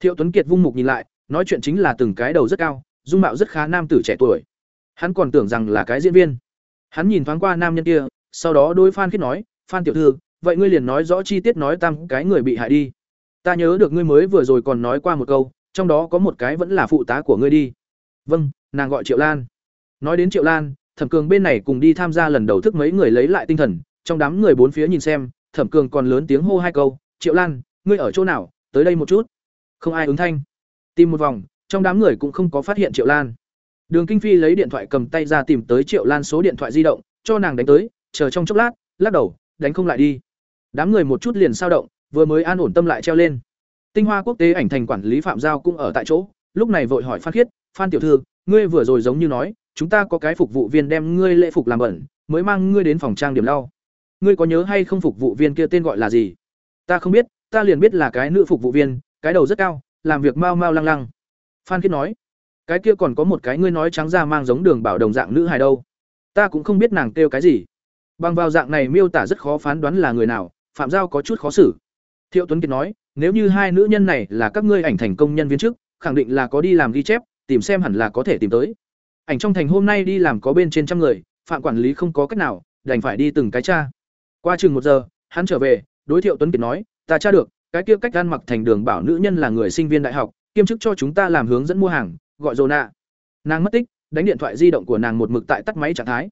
thiệu tuấn kiệt vung mục nhìn lại, nói chuyện chính là từng cái đầu rất cao, dung mạo rất khá nam tử trẻ tuổi. Hắn còn tưởng rằng là cái diễn viên. Hắn nhìn thoáng qua nam nhân kia, sau đó đôi phan khiết nói, phan tiểu thư, vậy ngươi liền nói rõ chi tiết nói tam cái người bị hại đi. Ta nhớ được ngươi mới vừa rồi còn nói qua một câu, trong đó có một cái vẫn là phụ tá của ngươi đi vâng nàng gọi triệu lan. Nói đến triệu lan, thẩm cường bên này cùng đi tham gia lần đầu thức mấy người lấy lại tinh thần, trong đám người bốn phía nhìn xem, thẩm cường còn lớn tiếng hô hai câu, triệu lan, ngươi ở chỗ nào? Tới đây một chút. Không ai ứng thanh. Tìm một vòng, trong đám người cũng không có phát hiện triệu lan. Đường kinh phi lấy điện thoại cầm tay ra tìm tới triệu lan số điện thoại di động, cho nàng đánh tới, chờ trong chốc lát, lắc đầu, đánh không lại đi. Đám người một chút liền sao động, vừa mới an ổn tâm lại treo lên. Tinh hoa quốc tế ảnh thành quản lý phạm giao cũng ở tại chỗ, lúc này vội hỏi phan khiết phan tiểu thư, ngươi vừa rồi giống như nói, chúng ta có cái phục vụ viên đem ngươi lễ phục làm bẩn, mới mang ngươi đến phòng trang điểm lau. Ngươi có nhớ hay không phục vụ viên kia tên gọi là gì? Ta không biết, ta liền biết là cái nữ phục vụ viên, cái đầu rất cao, làm việc mau mau lăng lăng. Phan khiết nói, cái kia còn có một cái ngươi nói trắng ra mang giống đường bảo đồng dạng nữ hài đâu. Ta cũng không biết nàng kêu cái gì. Bằng vào dạng này miêu tả rất khó phán đoán là người nào, phạm giao có chút khó xử. Thiệu tuấn kiệt nói, nếu như hai nữ nhân này là các ngươi ảnh thành công nhân viên chức khẳng định là có đi làm ghi chép tìm xem hẳn là có thể tìm tới. Ảnh trong thành hôm nay đi làm có bên trên trăm người, phạm quản lý không có cách nào, đành phải đi từng cái cha qua chừng một giờ, hắn trở về, đối thiệu tuấn kiệt nói, ta tra được, cái kia cách ăn mặc thành đường bảo nữ nhân là người sinh viên đại học, kiêm chức cho chúng ta làm hướng dẫn mua hàng, gọi dồ nạ nàng mất tích, đánh điện thoại di động của nàng một mực tại tắt máy trạng thái.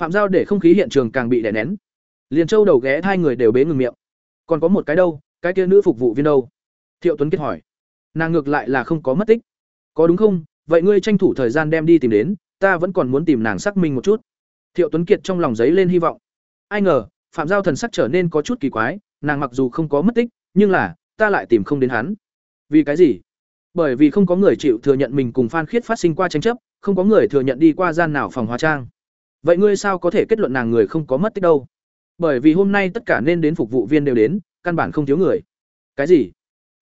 Phạm giao để không khí hiện trường càng bị đè nén. Liền châu đầu ghé hai người đều bế ngừng miệng. Còn có một cái đâu, cái kia nữ phục vụ viên đâu? Thiệu tuấn kiệt hỏi. Nàng ngược lại là không có mất tích. Có đúng không? Vậy ngươi tranh thủ thời gian đem đi tìm đến ta vẫn còn muốn tìm nàng xác minh một chút thiệu tuấn kiệt trong lòng giấy lên hy vọng ai ngờ phạm giao thần sắc trở nên có chút kỳ quái nàng mặc dù không có mất tích nhưng là ta lại tìm không đến hắn vì cái gì Bởi vì không có người chịu thừa nhận mình cùng Phan Khiết phát sinh qua tranh chấp, không có người thừa nhận đi qua gian nào phòng hóa trang. Vậy ngươi sao có thể kết luận nàng người không có mất tích đâu? Bởi vì hôm nay tất cả nên đến phục vụ viên đều đến, căn bản không thiếu người. Cái gì?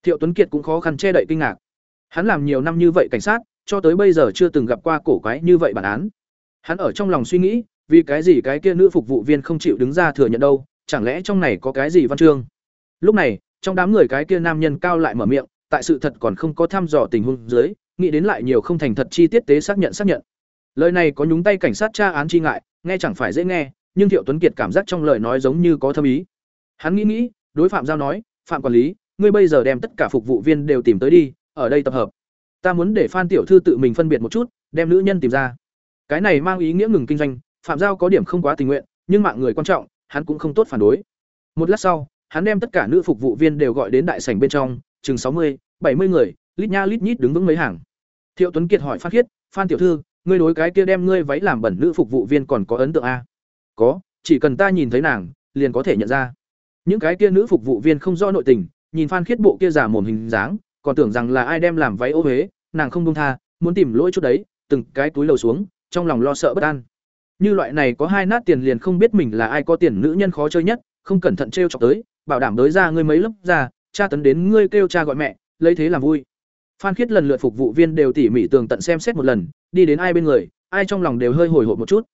Thiệu Tuấn Kiệt cũng khó khăn che đậy kinh ngạc. Hắn làm nhiều năm như vậy cảnh sát, cho tới bây giờ chưa từng gặp qua cổ quái như vậy bản án. Hắn ở trong lòng suy nghĩ, vì cái gì cái kia nữ phục vụ viên không chịu đứng ra thừa nhận đâu, chẳng lẽ trong này có cái gì văn chương? Lúc này, trong đám người cái kia nam nhân cao lại mở miệng, tại sự thật còn không có thăm dò tình huống dưới, nghĩ đến lại nhiều không thành thật chi tiết tế xác nhận xác nhận. Lời này có nhúng tay cảnh sát tra án chi ngại, nghe chẳng phải dễ nghe, nhưng Thiệu Tuấn Kiệt cảm giác trong lời nói giống như có thâm ý. Hắn nghĩ nghĩ, đối phạm giao nói, "Phạm quản lý, ngươi bây giờ đem tất cả phục vụ viên đều tìm tới đi, ở đây tập hợp. Ta muốn để Phan tiểu thư tự mình phân biệt một chút, đem nữ nhân tìm ra." Cái này mang ý nghĩa ngừng kinh doanh, Phạm Giao có điểm không quá tình nguyện, nhưng mạng người quan trọng, hắn cũng không tốt phản đối. Một lát sau, hắn đem tất cả nữ phục vụ viên đều gọi đến đại sảnh bên trong, chừng sáu mươi, bảy mươi người, lít nha lít nhít đứng vững mấy hàng. Thiệu Tuấn Kiệt hỏi Phan Khiết, "Phan tiểu thư, ngươi đối cái kia đem ngươi váy làm bẩn nữ phục vụ viên còn có ấn tượng a?" "Có, chỉ cần ta nhìn thấy nàng, liền có thể nhận ra." Những cái kia nữ phục vụ viên không rõ nội tình, nhìn Phan Khiết bộ kia giả mồm hình dáng, còn tưởng rằng là ai đem làm váy ô huế, nàng không đông tha, muốn tìm lỗi chút đấy, từng cái túi lầu xuống, trong lòng lo sợ bất an. Như loại này có hai nát tiền liền không biết mình là ai có tiền nữ nhân khó chơi nhất, không cẩn thận trêu chọc tới, bảo đảm tới ra ngươi mấy lớp ra, cha tấn đến ngươi kêu cha gọi mẹ, lấy thế làm vui. Phan Khiết lần lượt phục vụ viên đều tỉ mỉ tường tận xem xét một lần, đi đến ai bên người, ai trong lòng đều hơi hồi hộp một chút.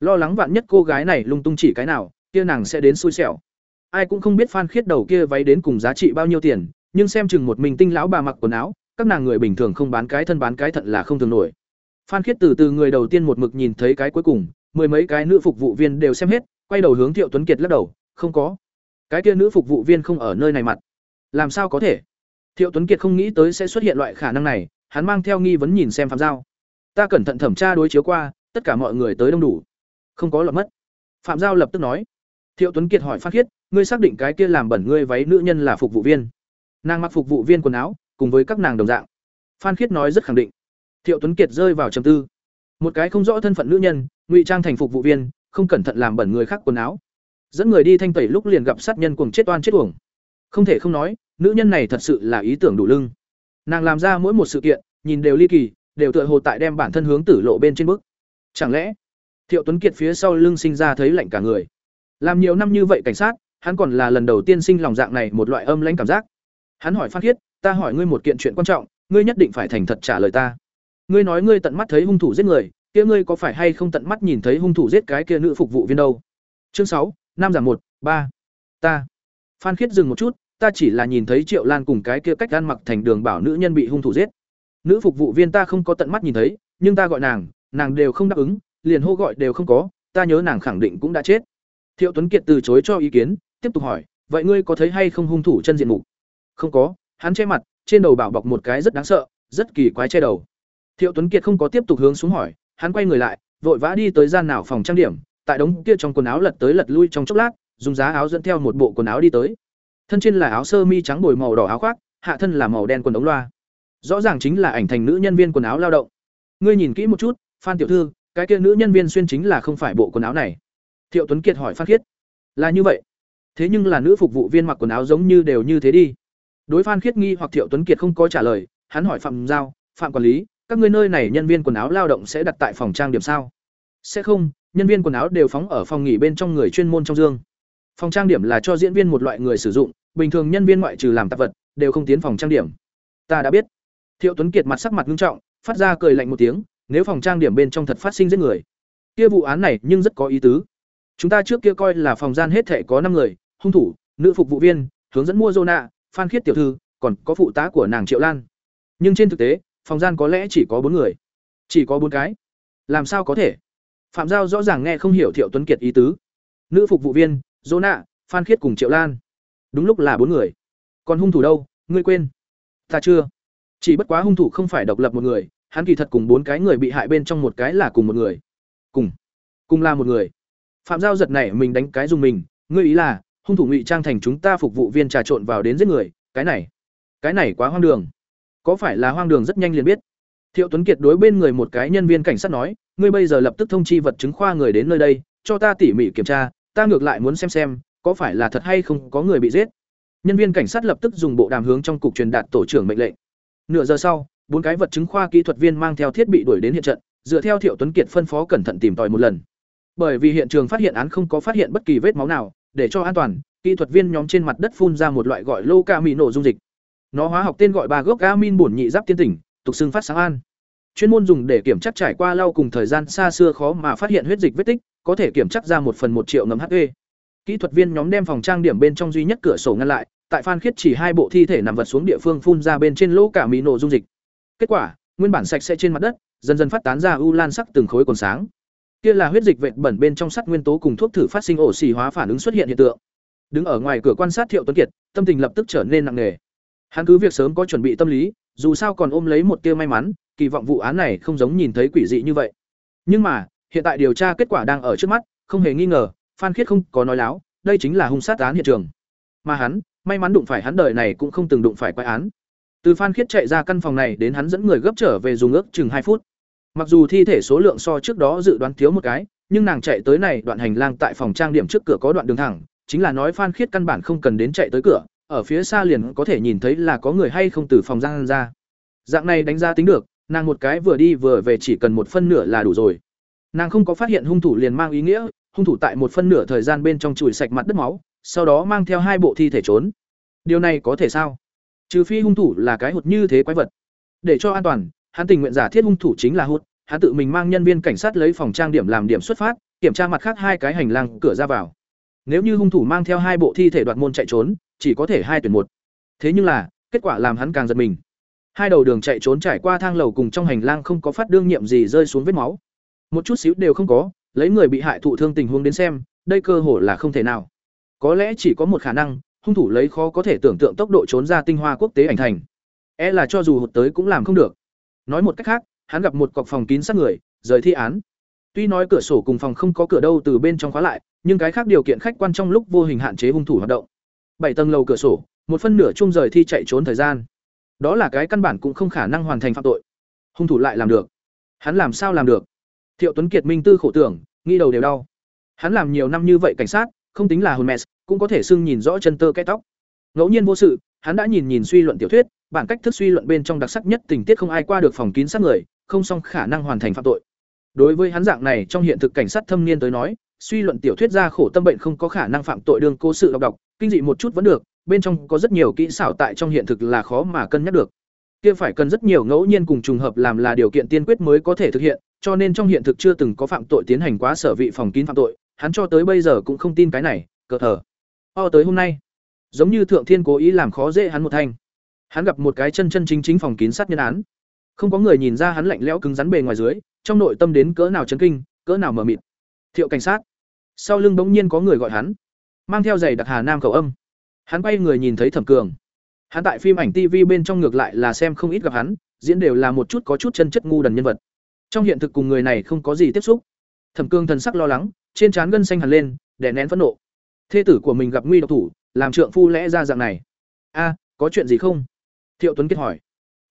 Lo lắng vạn nhất cô gái này lung tung chỉ cái nào, kia nàng sẽ đến xui xẻo. Ai cũng không biết Phan Khiết đầu kia váy đến cùng giá trị bao nhiêu tiền, nhưng xem chừng một mình tinh lão bà mặc quần áo, các nàng người bình thường không bán cái thân bán cái thận là không thường nổi. Phan Khiết từ từ người đầu tiên một mực nhìn thấy cái cuối cùng, mười mấy cái nữ phục vụ viên đều xem hết, quay đầu hướng Thiệu Tuấn Kiệt lắc đầu, không có. Cái kia nữ phục vụ viên không ở nơi này mặt. Làm sao có thể? Thiệu Tuấn Kiệt không nghĩ tới sẽ xuất hiện loại khả năng này, hắn mang theo nghi vấn nhìn xem Phạm Giao. Ta cẩn thận thẩm tra đối chiếu qua, tất cả mọi người tới đông đủ, không có lọt mất. Phạm Giao lập tức nói. Thiệu Tuấn Kiệt hỏi Phan Khiết, ngươi xác định cái kia làm bẩn ngươi váy nữ nhân là phục vụ viên? Nàng mặc phục vụ viên quần áo, cùng với các nàng đồng dạng. Phan Khiết nói rất khẳng định. Thiệu Tuấn Kiệt rơi vào trầm tư. Một cái không rõ thân phận nữ nhân, ngụy trang thành phục vụ viên, không cẩn thận làm bẩn người khác quần áo. Dẫn người đi thanh tẩy lúc liền gặp sát nhân cuồng chết oan chết uổng. Không thể không nói, nữ nhân này thật sự là ý tưởng đủ lưng. Nàng làm ra mỗi một sự kiện, nhìn đều ly kỳ, đều tựa hồ tại đem bản thân hướng tử lộ bên trên bức. Chẳng lẽ, Thiệu Tuấn Kiệt phía sau lưng sinh ra thấy lạnh cả người. Làm nhiều năm như vậy cảnh sát, hắn còn là lần đầu tiên sinh lòng dạng này một loại âm lãnh cảm giác. Hắn hỏi Phan Khiết, "Ta hỏi ngươi một kiện chuyện quan trọng, ngươi nhất định phải thành thật trả lời ta." ngươi nói ngươi tận mắt thấy hung thủ giết người kia ngươi có phải hay không tận mắt nhìn thấy hung thủ giết cái kia nữ phục vụ viên đâu? Chương sáu năm giảm một ba. Ta. Phan khiết dừng một chút ta chỉ là nhìn thấy triệu lan cùng cái kia cách ăn mặc thành đường bảo nữ nhân bị hung thủ giết. Nữ phục vụ viên ta không có tận mắt nhìn thấy nhưng ta gọi nàng nàng đều không đáp ứng liền hô gọi đều không có ta nhớ nàng khẳng định cũng đã chết. Thiệu tuấn kiệt từ chối cho ý kiến tiếp tục hỏi vậy ngươi có thấy hay không hung thủ chân diện mục? Không có hắn che mặt trên đầu bảo bọc một cái rất đáng sợ rất kỳ quái che đầu Thiệu Tuấn Kiệt không có tiếp tục hướng xuống hỏi, hắn quay người lại, vội vã đi tới gian nào phòng trang điểm, tại đống kia trong quần áo lật tới lật lui trong chốc lát, dùng giá áo dẫn theo một bộ quần áo đi tới. Thân trên là áo sơ mi trắng bồi màu đỏ áo khoác, hạ thân là màu đen quần ống loa. Rõ ràng chính là ảnh thành nữ nhân viên quần áo lao động. Ngươi nhìn kỹ một chút, Phan tiểu thư, cái kia nữ nhân viên xuyên chính là không phải bộ quần áo này. Thiệu Tuấn Kiệt hỏi Phan Khiết. Là như vậy. Thế nhưng là nữ phục vụ viên mặc quần áo giống như đều như thế đi. Đối Phan Khiết nghi hoặc Thiệu Tuấn Kiệt không có trả lời, hắn hỏi Phạm Giao, Phạm quản lý, các người nơi này nhân viên quần áo lao động sẽ đặt tại phòng trang điểm sao? Sẽ không nhân viên quần áo đều phóng ở phòng nghỉ bên trong người chuyên môn trong dương. Phòng trang điểm là cho diễn viên một loại người sử dụng bình thường nhân viên ngoại trừ làm tạp vật đều không tiến phòng trang điểm. Ta đã biết. Thiệu tuấn kiệt mặt sắc mặt nghiêm trọng phát ra cười lạnh một tiếng nếu phòng trang điểm bên trong thật phát sinh giết người kia vụ án này nhưng rất có ý tứ. Chúng ta trước kia coi là phòng gian hết thể có năm người hung thủ nữ phục vụ viên hướng dẫn mua zona phan khiết tiểu thư, còn có phụ tá của nàng triệu lan. Nhưng trên thực tế, phòng gian có lẽ chỉ có bốn người. Chỉ có bốn cái. Làm sao có thể? Phạm giao rõ ràng nghe không hiểu thiệu tuấn kiệt ý tứ. Nữ phục vụ viên, dỗ nạ, phan khiết cùng triệu lan. Đúng lúc là bốn người. Còn hung thủ đâu? Ngươi quên. Ta chưa. Chỉ bất quá hung thủ không phải độc lập một người, hắn kỳ thật cùng bốn cái người bị hại bên trong một cái là cùng một người. Cùng. Cùng là một người. Phạm giao giật này mình đánh cái dùng mình, ngươi ý là hung thủ ngụy trang thành chúng ta phục vụ viên trà trộn vào đến giết người cái này cái này quá hoang đường. Có phải là hoang đường rất nhanh liền biết? Thiệu tuấn kiệt đối bên người một cái nhân viên cảnh sát nói ngươi bây giờ lập tức thông chi vật chứng khoa người đến nơi đây cho ta tỉ mỉ kiểm tra ta ngược lại muốn xem xem có phải là thật hay không có người bị giết. Nhân viên cảnh sát lập tức dùng bộ đàm hướng trong cục truyền đạt tổ trưởng mệnh lệnh. Nửa giờ sau, bốn cái vật chứng khoa kỹ thuật viên mang theo thiết bị đuổi đến hiện trận, dựa theo Thiệu Tuấn Kiệt phân phó cẩn thận tìm tòi một lần. Bởi vì hiện trường phát hiện án không có phát hiện bất kỳ vết máu nào, để cho an toàn, kỹ thuật viên nhóm trên mặt đất phun ra một loại gọi lô ca mì nổ dung dịch. Nó hóa học tên gọi ba gốc amin bổn nhị giáp tiên tỉnh, tục xưng phát sáng an. Chuyên môn dùng để kiểm tra trải qua lau cùng thời gian xa xưa khó mà phát hiện huyết dịch vết tích, có thể kiểm tra ra một phần một triệu ngấm HP. Kỹ thuật viên nhóm đem phòng trang điểm bên trong duy nhất cửa sổ ngăn lại, tại Phan Khiết chỉ hai bộ thi thể nằm vật xuống địa phương phun ra bên trên lỗ cả mì nổ dung dịch. Kết quả, nguyên bản sạch sẽ trên mặt đất, dần dần phát tán ra u lan sắc từng khối còn sáng. Kia là huyết dịch vệt bẩn bên trong sắt nguyên tố cùng thuốc thử phát sinh ổ xì hóa phản ứng xuất hiện hiện tượng. Đứng ở ngoài cửa quan sát Thiệu Tuấn Kiệt, tâm tình lập tức trở nên nặng nề. Hắn cứ việc sớm có chuẩn bị tâm lý, dù sao còn ôm lấy một tia may mắn, kỳ vọng vụ án này không giống nhìn thấy quỷ dị như vậy. Nhưng mà, hiện tại điều tra kết quả đang ở trước mắt, không hề nghi ngờ, Phan Khiết không có nói láo, đây chính là hung sát án hiện trường. Mà hắn, may mắn đụng phải hắn đời này cũng không từng đụng phải quái án. Từ Phan Khiết chạy ra căn phòng này đến hắn dẫn người gấp trở về dùng ước chừng hai phút. Mặc dù thi thể số lượng so trước đó dự đoán thiếu một cái, nhưng nàng chạy tới này đoạn hành lang tại phòng trang điểm trước cửa có đoạn đường thẳng, chính là nói Phan Khiết căn bản không cần đến chạy tới cửa, ở phía xa liền có thể nhìn thấy là có người hay không từ phòng giang ra. Dạng này đánh giá tính được, nàng một cái vừa đi vừa về chỉ cần một phân nửa là đủ rồi. Nàng không có phát hiện hung thủ liền mang ý nghĩa, hung thủ tại một phân nửa thời gian bên trong chùi sạch mặt đất máu, sau đó mang theo hai bộ thi thể trốn. Điều này có thể sao? Trừ phi hung thủ là cái hụt như thế quái vật. Để cho an toàn, hắn tình nguyện giả thiết hung thủ chính là hụt, hắn tự mình mang nhân viên cảnh sát lấy phòng trang điểm làm điểm xuất phát, kiểm tra mặt khác hai cái hành lang cửa ra vào. Nếu như hung thủ mang theo hai bộ thi thể đoạt môn chạy trốn, chỉ có thể hai tuyển một. Thế nhưng là, kết quả làm hắn càng giật mình. Hai đầu đường chạy trốn trải qua thang lầu cùng trong hành lang không có phát đương nhiệm gì rơi xuống vết máu. Một chút xíu đều không có, lấy người bị hại thụ thương tình huống đến xem, đây cơ hội là không thể nào. Có lẽ chỉ có một khả năng, hung thủ lấy khó có thể tưởng tượng tốc độ trốn ra tinh hoa quốc tế ảnh thành. E là cho dù hụt tới cũng làm không được. Nói một cách khác, hắn gặp một cọc phòng kín sát người, rời thi án. Tuy nói cửa sổ cùng phòng không có cửa đâu từ bên trong khóa lại, nhưng cái khác điều kiện khách quan trong lúc vô hình hạn chế hung thủ hoạt động. Bảy tầng lầu cửa sổ, một phân nửa chung rời thi chạy trốn thời gian. Đó là cái căn bản cũng không khả năng hoàn thành phạm tội. Hung thủ lại làm được. Hắn làm sao làm được? Thiệu Tuấn Kiệt minh tư khổ tưởng, nghi đầu đều đau. Hắn làm nhiều năm như vậy cảnh sát, không tính là hồn mẹ cũng có thể xưng nhìn rõ chân tơ cái tóc. Ngẫu nhiên vô sự, hắn đã nhìn nhìn suy luận tiểu thuyết, bản cách thức suy luận bên trong đặc sắc nhất tình tiết không ai qua được phòng kín sát người, không song khả năng hoàn thành phạm tội. Đối với hắn dạng này trong hiện thực cảnh sát thâm niên tới nói, suy luận tiểu thuyết ra khổ tâm bệnh không có khả năng phạm tội đương cô sự đọc đọc, kinh dị một chút vẫn được, bên trong có rất nhiều kỹ xảo tại trong hiện thực là khó mà cân nhắc được. Kia phải cần rất nhiều ngẫu nhiên cùng trùng hợp làm là điều kiện tiên quyết mới có thể thực hiện, cho nên trong hiện thực chưa từng có phạm tội tiến hành quá sở vị phòng kín phạm tội, hắn cho tới bây giờ cũng không tin cái này, cờ thở O tới hôm nay, giống như thượng thiên cố ý làm khó dễ hắn một thanh. Hắn gặp một cái chân chân chính chính phòng kín sát nhân án. Không có người nhìn ra hắn lạnh lẽo cứng rắn bề ngoài dưới, trong nội tâm đến cỡ nào chấn kinh, cỡ nào mờ mịt. Thiệu cảnh sát. Sau lưng bỗng nhiên có người gọi hắn, mang theo giày đặc Hà Nam khẩu âm. Hắn quay người nhìn thấy Thẩm Cường. Hắn tại phim ảnh TV bên trong ngược lại là xem không ít gặp hắn, diễn đều là một chút có chút chân chất ngu đần nhân vật. Trong hiện thực cùng người này không có gì tiếp xúc. Thẩm Cương thần sắc lo lắng, trên trán gân xanh hẳn lên, để nén phẫn nộ. Thê tử của mình gặp nguy độc thủ, làm trượng phu lẽ ra dạng này. A, có chuyện gì không? Thiệu Tuấn Kiệt hỏi.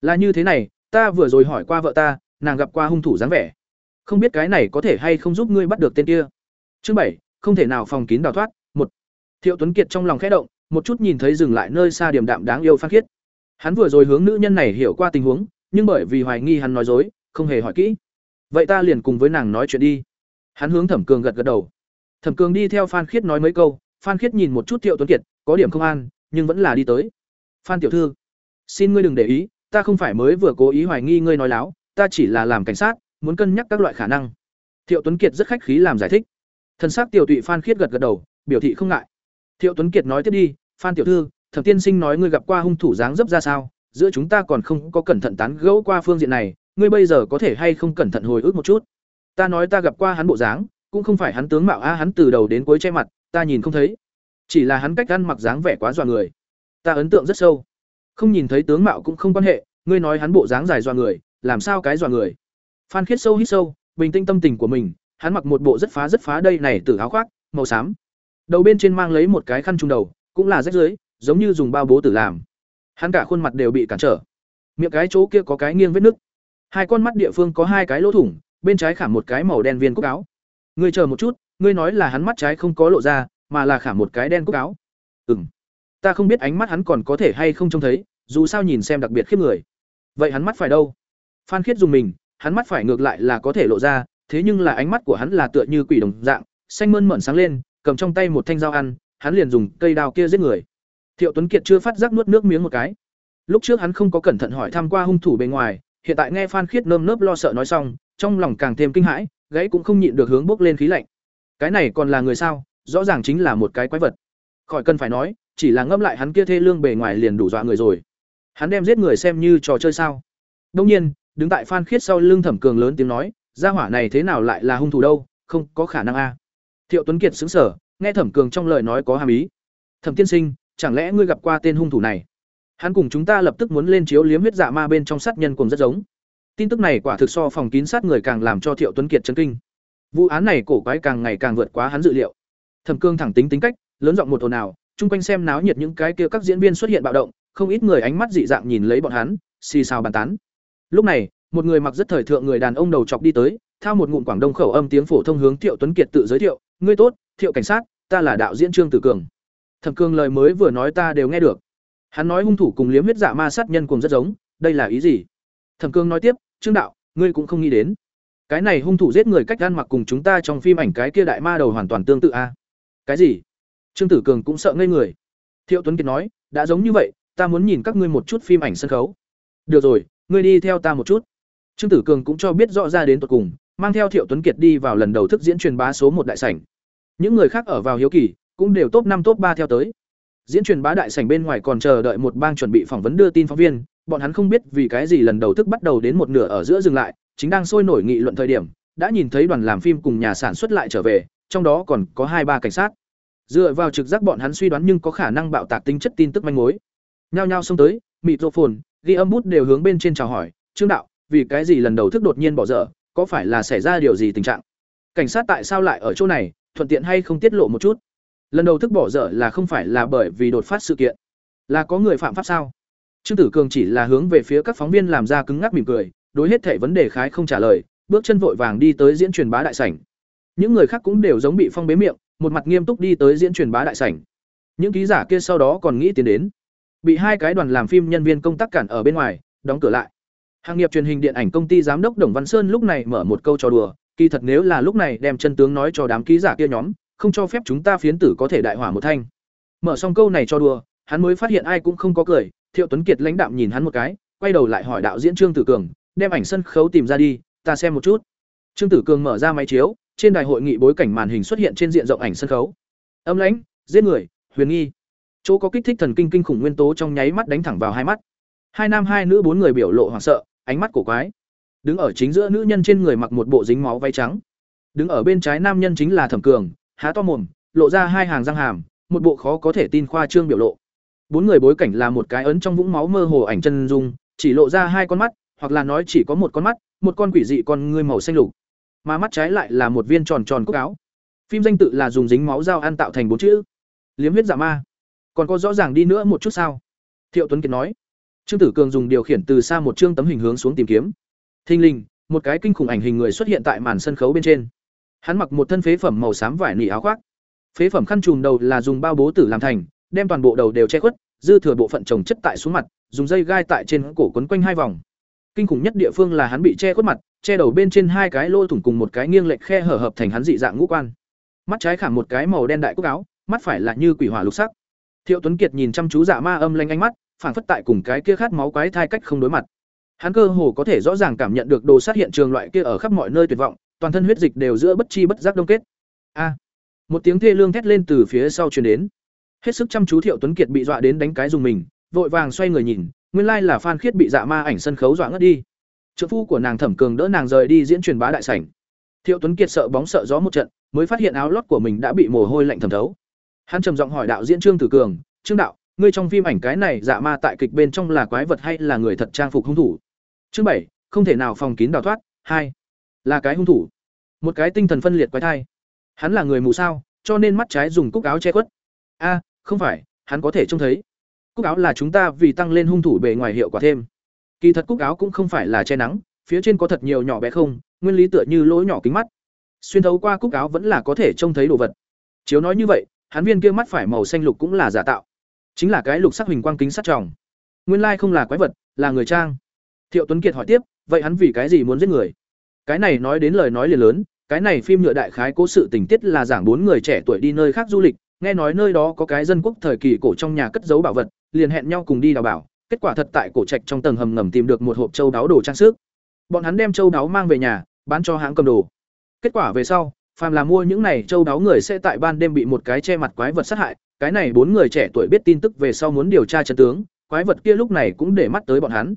Là như thế này, ta vừa rồi hỏi qua vợ ta, nàng gặp qua hung thủ dáng vẻ. Không biết cái này có thể hay không giúp ngươi bắt được tên kia. Chương bảy, không thể nào phòng kín đào thoát, một. Thiệu Tuấn Kiệt trong lòng khẽ động, một chút nhìn thấy dừng lại nơi xa điểm đạm đáng yêu Phan Khiết. Hắn vừa rồi hướng nữ nhân này hiểu qua tình huống, nhưng bởi vì hoài nghi hắn nói dối, không hề hỏi kỹ. Vậy ta liền cùng với nàng nói chuyện đi. Hắn hướng Thẩm Cường gật gật đầu. Thẩm Cường đi theo Phan Khiết nói mấy câu, Phan Khiết nhìn một chút Thiệu Tuấn Kiệt, có điểm không an, nhưng vẫn là đi tới. "Phan tiểu thư, xin ngươi đừng để ý, ta không phải mới vừa cố ý hoài nghi ngươi nói láo, ta chỉ là làm cảnh sát, muốn cân nhắc các loại khả năng." Thiệu Tuấn Kiệt rất khách khí làm giải thích. Thần sắc tiểu tụy Phan Khiết gật gật đầu, biểu thị không ngại. Thiệu Tuấn Kiệt nói tiếp đi, "Phan tiểu thư, Thẩm tiên sinh nói ngươi gặp qua hung thủ dáng dấp ra sao, giữa chúng ta còn không có cẩn thận tán gẫu qua phương diện này, ngươi bây giờ có thể hay không cẩn thận hồi ức một chút?" Ta nói ta gặp qua hắn bộ dáng, cũng không phải hắn tướng mạo a hắn từ đầu đến cuối che mặt, ta nhìn không thấy. Chỉ là hắn cách ăn mặc dáng vẻ quá dọa người. Ta ấn tượng rất sâu. Không nhìn thấy tướng mạo cũng không quan hệ, ngươi nói hắn bộ dáng dài dọa người, làm sao cái dọa người? Phan Khiết sâu hít sâu, bình tĩnh tâm tình của mình, hắn mặc một bộ rất phá rất phá đây này từ áo khoác, màu xám. Đầu bên trên mang lấy một cái khăn trùng đầu, cũng là rách dưới, giống như dùng bao bố tử làm. Hắn cả khuôn mặt đều bị cản trở. Miệng cái chỗ kia có cái nghiêng vết nứt. Hai con mắt địa phương có hai cái lỗ thủng, bên trái khảm một cái màu đen viên cúc áo. Ngươi chờ một chút, ngươi nói là hắn mắt trái không có lộ ra, mà là khảm một cái đen cúc áo. Ừm. Ta không biết ánh mắt hắn còn có thể hay không trông thấy, dù sao nhìn xem đặc biệt khiếp người. vậy hắn mắt phải đâu? Phan khiết dùng mình hắn mắt phải ngược lại là có thể lộ ra thế nhưng là ánh mắt của hắn là tựa như quỷ đồng dạng xanh mơn mởn sáng lên cầm trong tay một thanh dao ăn hắn liền dùng cây đao kia giết người. Thiệu tuấn kiệt chưa phát giác nuốt nước miếng một cái. Lúc trước hắn không có cẩn thận hỏi thăm qua hung thủ bề ngoài hiện tại nghe phan khiết nơm nớp lo sợ nói xong trong lòng càng thêm kinh hãi gãy cũng không nhịn được hướng bốc lên khí lạnh. Cái này còn là người sao? Rõ ràng chính là một cái quái vật. Khỏi cần phải nói chỉ là ngâm lại hắn kia thê lương bề ngoài liền đủ dọa người rồi. Hắn đem giết người xem như trò chơi sao? Đông nhiên, đứng tại phan khiết sau lưng thẩm cường lớn tiếng nói, gia hỏa này thế nào lại là hung thủ đâu, không có khả năng a. Thiệu tuấn kiệt xứng sở nghe thẩm cường trong lời nói có hàm ý. Thẩm tiên sinh, chẳng lẽ ngươi gặp qua tên hung thủ này? Hắn cùng chúng ta lập tức muốn lên chiếu liếm huyết dạ ma bên trong sát nhân cùng rất giống. Tin tức này quả thực so phòng kín sát người càng làm cho thiệu tuấn kiệt chấn kinh. Vụ án này cổ quái càng ngày càng vượt quá hắn dự liệu. Thẩm cương thẳng tính tính cách, lớn giọng một ồn ào chung quanh xem náo nhiệt những cái kia các diễn viên xuất hiện bạo động, không ít người ánh mắt dị dạng nhìn lấy bọn hắn, xì xào bàn tán. Lúc này, một người mặc rất thời thượng người đàn ông đầu chọc đi tới, thao một ngụm quảng đông khẩu âm tiếng phổ thông hướng thiệu tuấn kiệt tự giới thiệu, ngươi tốt, thiệu cảnh sát, ta là đạo diễn trương tử cường. Thẩm cương lời mới vừa nói ta đều nghe được. Hắn nói hung thủ cùng liếm huyết dạ ma sát nhân cùng rất giống, đây là ý gì? Thẩm cương nói tiếp, trương đạo, ngươi cũng không nghĩ đến. Cái này hung thủ giết người cách gan mặc cùng chúng ta trong phim ảnh cái kia đại ma đầu hoàn toàn tương tự a. Cái gì? Trương tử cường cũng sợ ngây người. Thiệu tuấn kiệt nói, đã giống như vậy, ta muốn nhìn các ngươi một chút phim ảnh sân khấu. Được rồi, ngươi đi theo ta một chút. Trương tử cường cũng cho biết rõ ra đến tột cùng, mang theo thiệu tuấn kiệt đi vào lần đầu thức diễn truyền bá số một đại sảnh. Những người khác ở vào hiếu kỳ, cũng đều top năm, top ba theo tới. Diễn truyền bá đại sảnh bên ngoài còn chờ đợi một bang chuẩn bị phỏng vấn đưa tin phóng viên, bọn hắn không biết vì cái gì lần đầu thức bắt đầu đến một nửa ở giữa dừng lại, chính đang sôi nổi nghị luận thời điểm, đã nhìn thấy đoàn làm phim cùng nhà sản xuất lại trở về, trong đó còn có hai, ba cảnh sát dựa vào trực giác bọn hắn suy đoán nhưng có khả năng bạo tạc tính chất tin tức manh mối. Nhao nhao xông tới, mịt rộ phồn, ghi âm bút đều hướng bên trên chào hỏi, trương đạo, vì cái gì lần đầu thức đột nhiên bỏ dở, có phải là xảy ra điều gì tình trạng? Cảnh sát tại sao lại ở chỗ này, thuận tiện hay không tiết lộ một chút? Lần đầu thức bỏ dở là không phải là bởi vì đột phát sự kiện, là có người phạm pháp sao? Trương tử cường chỉ là hướng về phía các phóng viên làm ra cứng ngắc mỉm cười, đối hết thảy vấn đề khái không trả lời, bước chân vội vàng đi tới diễn truyền bá đại sảnh. Những người khác cũng đều giống bị phong bế miệng một mặt nghiêm túc đi tới diễn truyền bá đại sảnh. Những ký giả kia sau đó còn nghĩ tiến đến. Bị hai cái đoàn làm phim nhân viên công tác cản ở bên ngoài, đóng cửa lại. Hàng nghiệp truyền hình điện ảnh công ty giám đốc đồng văn sơn lúc này mở một câu trò đùa, kỳ thật nếu là lúc này đem chân tướng nói cho đám ký giả kia nhóm, không cho phép chúng ta phiến tử có thể đại hỏa một thanh. Mở xong câu này cho đùa, hắn mới phát hiện ai cũng không có cười, thiệu tuấn kiệt lãnh đạm nhìn hắn một cái, quay đầu lại hỏi đạo diễn trương tử cường, đem ảnh sân khấu tìm ra đi, ta xem một chút trương tử cường mở ra máy chiếu, trên đài hội nghị bối cảnh màn hình xuất hiện trên diện rộng ảnh sân khấu. Âm lãnh, giết người, huyền nghi. Chỗ có kích thích thần kinh kinh khủng nguyên tố trong nháy mắt đánh thẳng vào hai mắt. Hai nam, hai nữ, bốn người biểu lộ hoảng sợ, ánh mắt cổ quái. Đứng ở chính giữa nữ nhân trên người mặc một bộ dính máu váy trắng. Đứng ở bên trái nam nhân chính là thẩm cường, há to mồm, lộ ra hai hàng răng hàm, một bộ khó có thể tin khoa trương biểu lộ. Bốn người bối cảnh là một cái ấn trong vũng máu mơ hồ ảnh chân dung, chỉ lộ ra hai con mắt, hoặc là nói chỉ có một con mắt, một con quỷ dị con ngươi màu xanh lục mà mắt trái lại là một viên tròn tròn cúc áo. Phim danh tự là dùng dính máu dao ăn tạo thành bốn chữ. Liếm huyết giả ma. Còn có rõ ràng đi nữa một chút sao? Thiệu tuấn kiệt nói. Trương tử cường dùng điều khiển từ xa một chương tấm hình hướng xuống tìm kiếm. Thình lình, một cái kinh khủng ảnh hình người xuất hiện tại màn sân khấu bên trên. Hắn mặc một thân phế phẩm màu xám vải nỉ áo khoác. Phế phẩm khăn trùm đầu là dùng bao bố tử làm thành, đem toàn bộ đầu đều che khuất, dư thừa bộ phận trồng chất tại xuống mặt, dùng dây gai tại trên cổ quấn quanh hai vòng kinh khủng nhất địa phương là hắn bị che khuất mặt, che đầu bên trên hai cái lô thủng cùng một cái nghiêng lệch khe hở hợp thành hắn dị dạng ngũ quan. Mắt trái khảm một cái màu đen đại cúc áo, mắt phải là như quỷ hỏa lục sắc. Thiệu tuấn kiệt nhìn chăm chú dạ ma âm lanh ánh mắt phản phất tại cùng cái kia khát máu quái thai cách không đối mặt. Hắn cơ hồ có thể rõ ràng cảm nhận được đồ sát hiện trường loại kia ở khắp mọi nơi tuyệt vọng, toàn thân huyết dịch đều giữa bất chi bất giác đông kết. A! Một tiếng thê lương thét lên từ phía sau truyền đến. Hết sức chăm chú thiệu tuấn kiệt bị dọa đến đánh cái dùng mình, vội vàng xoay người nhìn nguyên lai là phan khiết bị dạ ma ảnh sân khấu dọa ngất đi. Trợ phu của nàng thẩm cường đỡ nàng rời đi diễn truyền bá đại sảnh. Thiệu tuấn kiệt sợ bóng sợ gió một trận, mới phát hiện áo lót của mình đã bị mồ hôi lạnh thẩm thấu. Hắn trầm giọng hỏi đạo diễn trương tử cường, trương đạo, ngươi trong phim ảnh cái này dạ ma tại kịch bên trong là quái vật hay là người thật trang phục hung thủ? Chương bảy, không thể nào phòng kín đào thoát, hai, là cái hung thủ. Một cái tinh thần phân liệt quái thai. Hắn là người mù sao, cho nên mắt trái dùng cúc áo che khuất. A, không phải, hắn có thể trông thấy cúc áo là chúng ta vì tăng lên hung thủ bề ngoài hiệu quả thêm. Kỳ thật cúc áo cũng không phải là che nắng phía trên có thật nhiều nhỏ bé không nguyên lý tựa như lỗ nhỏ kính mắt. Xuyên thấu qua cúc áo vẫn là có thể trông thấy đồ vật. Chiếu nói như vậy hắn viên kia mắt phải màu xanh lục cũng là giả tạo. Chính là cái lục sắc hình quang kính sắt tròng. Nguyên lai không là quái vật là người trang. Thiệu Tuấn Kiệt hỏi tiếp, vậy hắn vì cái gì muốn giết người? Cái này nói đến lời nói liền lớn, cái này phim nhựa đại khái cố sự tình tiết là giảng bốn người trẻ tuổi đi nơi khác du lịch, nghe nói nơi đó có cái dân quốc thời kỳ cổ trong nhà cất giấu bảo vật, liền hẹn nhau cùng đi đào bảo, kết quả thật tại cổ trạch trong tầng hầm ngầm tìm được một hộp châu đáo đồ trang sức. Bọn hắn đem châu đáo mang về nhà, bán cho hãng cầm đồ. Kết quả về sau, phàm là mua những này châu đáo người sẽ tại ban đêm bị một cái che mặt quái vật sát hại, cái này bốn người trẻ tuổi biết tin tức về sau muốn điều tra chân tướng, quái vật kia lúc này cũng để mắt tới bọn hắn.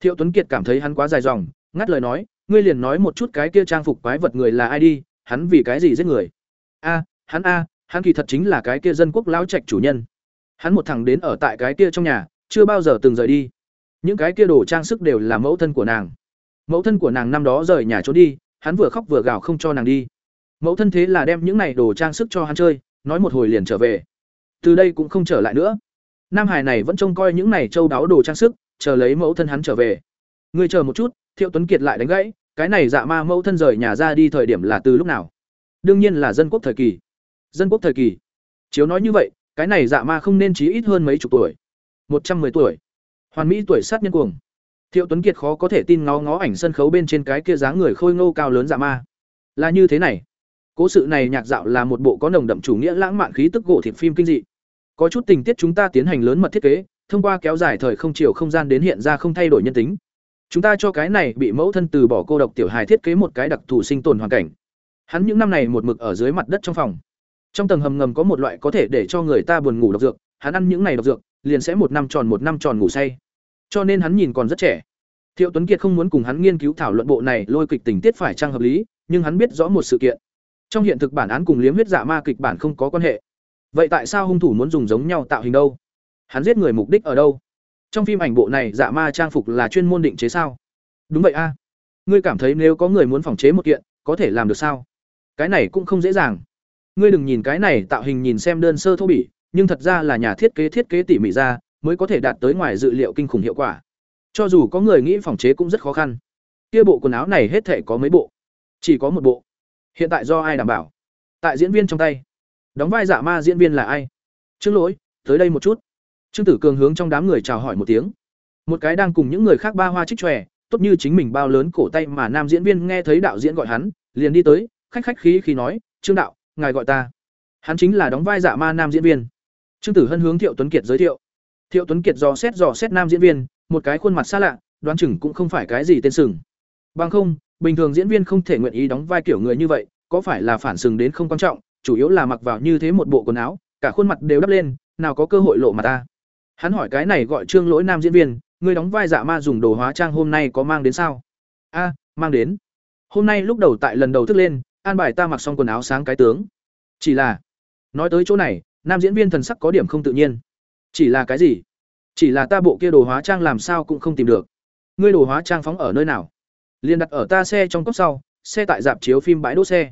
Thiệu Tuấn Kiệt cảm thấy hắn quá dài dòng, ngắt lời nói, ngươi liền nói một chút cái kia trang phục quái vật người là ai đi, hắn vì cái gì giết người? A, hắn a, hắn kỳ thật chính là cái kia dân quốc lão trạch chủ nhân. Hắn một thằng đến ở tại cái kia trong nhà, chưa bao giờ từng rời đi. Những cái kia đồ trang sức đều là mẫu thân của nàng. Mẫu thân của nàng năm đó rời nhà trốn đi, hắn vừa khóc vừa gào không cho nàng đi. Mẫu thân thế là đem những này đồ trang sức cho hắn chơi, nói một hồi liền trở về. Từ đây cũng không trở lại nữa. Nam Hải này vẫn trông coi những này châu đáo đồ trang sức, chờ lấy mẫu thân hắn trở về. Ngươi chờ một chút, Thiệu Tuấn Kiệt lại đánh gãy, cái này dạ ma mẫu thân rời nhà ra đi thời điểm là từ lúc nào? Đương nhiên là dân quốc thời kỳ. Dân quốc thời kỳ. Chiếu nói như vậy, cái này dạ ma không nên chí ít hơn mấy chục tuổi. một trăm 110 tuổi. Hoàn mỹ tuổi sát nhân cuồng. Thiệu Tuấn Kiệt khó có thể tin ngó ngó ảnh sân khấu bên trên cái kia dáng người khôi ngô cao lớn dạ ma. Là như thế này. Cố sự này nhạc dạo là một bộ có nồng đậm chủ nghĩa lãng mạn khí tức gỗ thịt phim kinh dị. Có chút tình tiết chúng ta tiến hành lớn mật thiết kế, thông qua kéo dài thời không chiều không gian đến hiện ra không thay đổi nhân tính. Chúng ta cho cái này bị mẫu thân từ bỏ cô độc tiểu hài thiết kế một cái đặc thù sinh tồn hoàn cảnh. Hắn những năm này một mực ở dưới mặt đất trong phòng. Trong tầng hầm ngầm có một loại có thể để cho người ta buồn ngủ độc dược, hắn ăn những này độc dược, liền sẽ một năm tròn một năm tròn ngủ say. Cho nên hắn nhìn còn rất trẻ. Thiệu Tuấn Kiệt không muốn cùng hắn nghiên cứu thảo luận bộ này lôi kịch tình tiết phải trang hợp lý, nhưng hắn biết rõ một sự kiện. Trong hiện thực bản án cùng liếm huyết dạ ma kịch bản không có quan hệ. Vậy tại sao hung thủ muốn dùng giống nhau tạo hình đâu? Hắn giết người mục đích ở đâu? Trong phim ảnh bộ này dạ ma trang phục là chuyên môn định chế sao? Đúng vậy a. Ngươi cảm thấy nếu có người muốn phòng chế một kiện, có thể làm được sao? Cái này cũng không dễ dàng. Ngươi đừng nhìn cái này tạo hình nhìn xem đơn sơ thô bỉ, nhưng thật ra là nhà thiết kế thiết kế tỉ mỉ ra, mới có thể đạt tới ngoài dự liệu kinh khủng hiệu quả. Cho dù có người nghĩ phòng chế cũng rất khó khăn. Kia bộ quần áo này hết thể có mấy bộ? Chỉ có một bộ. Hiện tại do ai đảm bảo? Tại diễn viên trong tay. Đóng vai giả ma diễn viên là ai? Trương Lỗi, tới đây một chút. Trương Tử Cường hướng trong đám người chào hỏi một tiếng. Một cái đang cùng những người khác ba hoa trích tròe tốt như chính mình bao lớn cổ tay mà nam diễn viên nghe thấy đạo diễn gọi hắn, liền đi tới, khách khách khí khí nói, "Trương đạo, ngài gọi ta." Hắn chính là đóng vai giả ma nam diễn viên. Trương Tử Hân hướng Thiệu Tuấn Kiệt giới thiệu. Thiệu Tuấn Kiệt dò xét dò xét nam diễn viên, một cái khuôn mặt xa lạ, đoán chừng cũng không phải cái gì tên sừng. Bằng không, bình thường diễn viên không thể nguyện ý đóng vai kiểu người như vậy, có phải là phản sừng đến không quan trọng, chủ yếu là mặc vào như thế một bộ quần áo, cả khuôn mặt đều đắp lên, nào có cơ hội lộ mặt ta. Hắn hỏi cái này gọi Trương Lỗi nam diễn viên, người đóng vai dạ ma dùng đồ hóa trang hôm nay có mang đến sao? A, mang đến. Hôm nay lúc đầu tại lần đầu thức lên, an bài ta mặc xong quần áo sáng cái tướng. Chỉ là, nói tới chỗ này, nam diễn viên thần sắc có điểm không tự nhiên. Chỉ là cái gì? Chỉ là ta bộ kia đồ hóa trang làm sao cũng không tìm được. Ngươi đồ hóa trang phóng ở nơi nào? Liên đặt ở ta xe trong cốc sau, xe tại dạp chiếu phim bãi đỗ xe.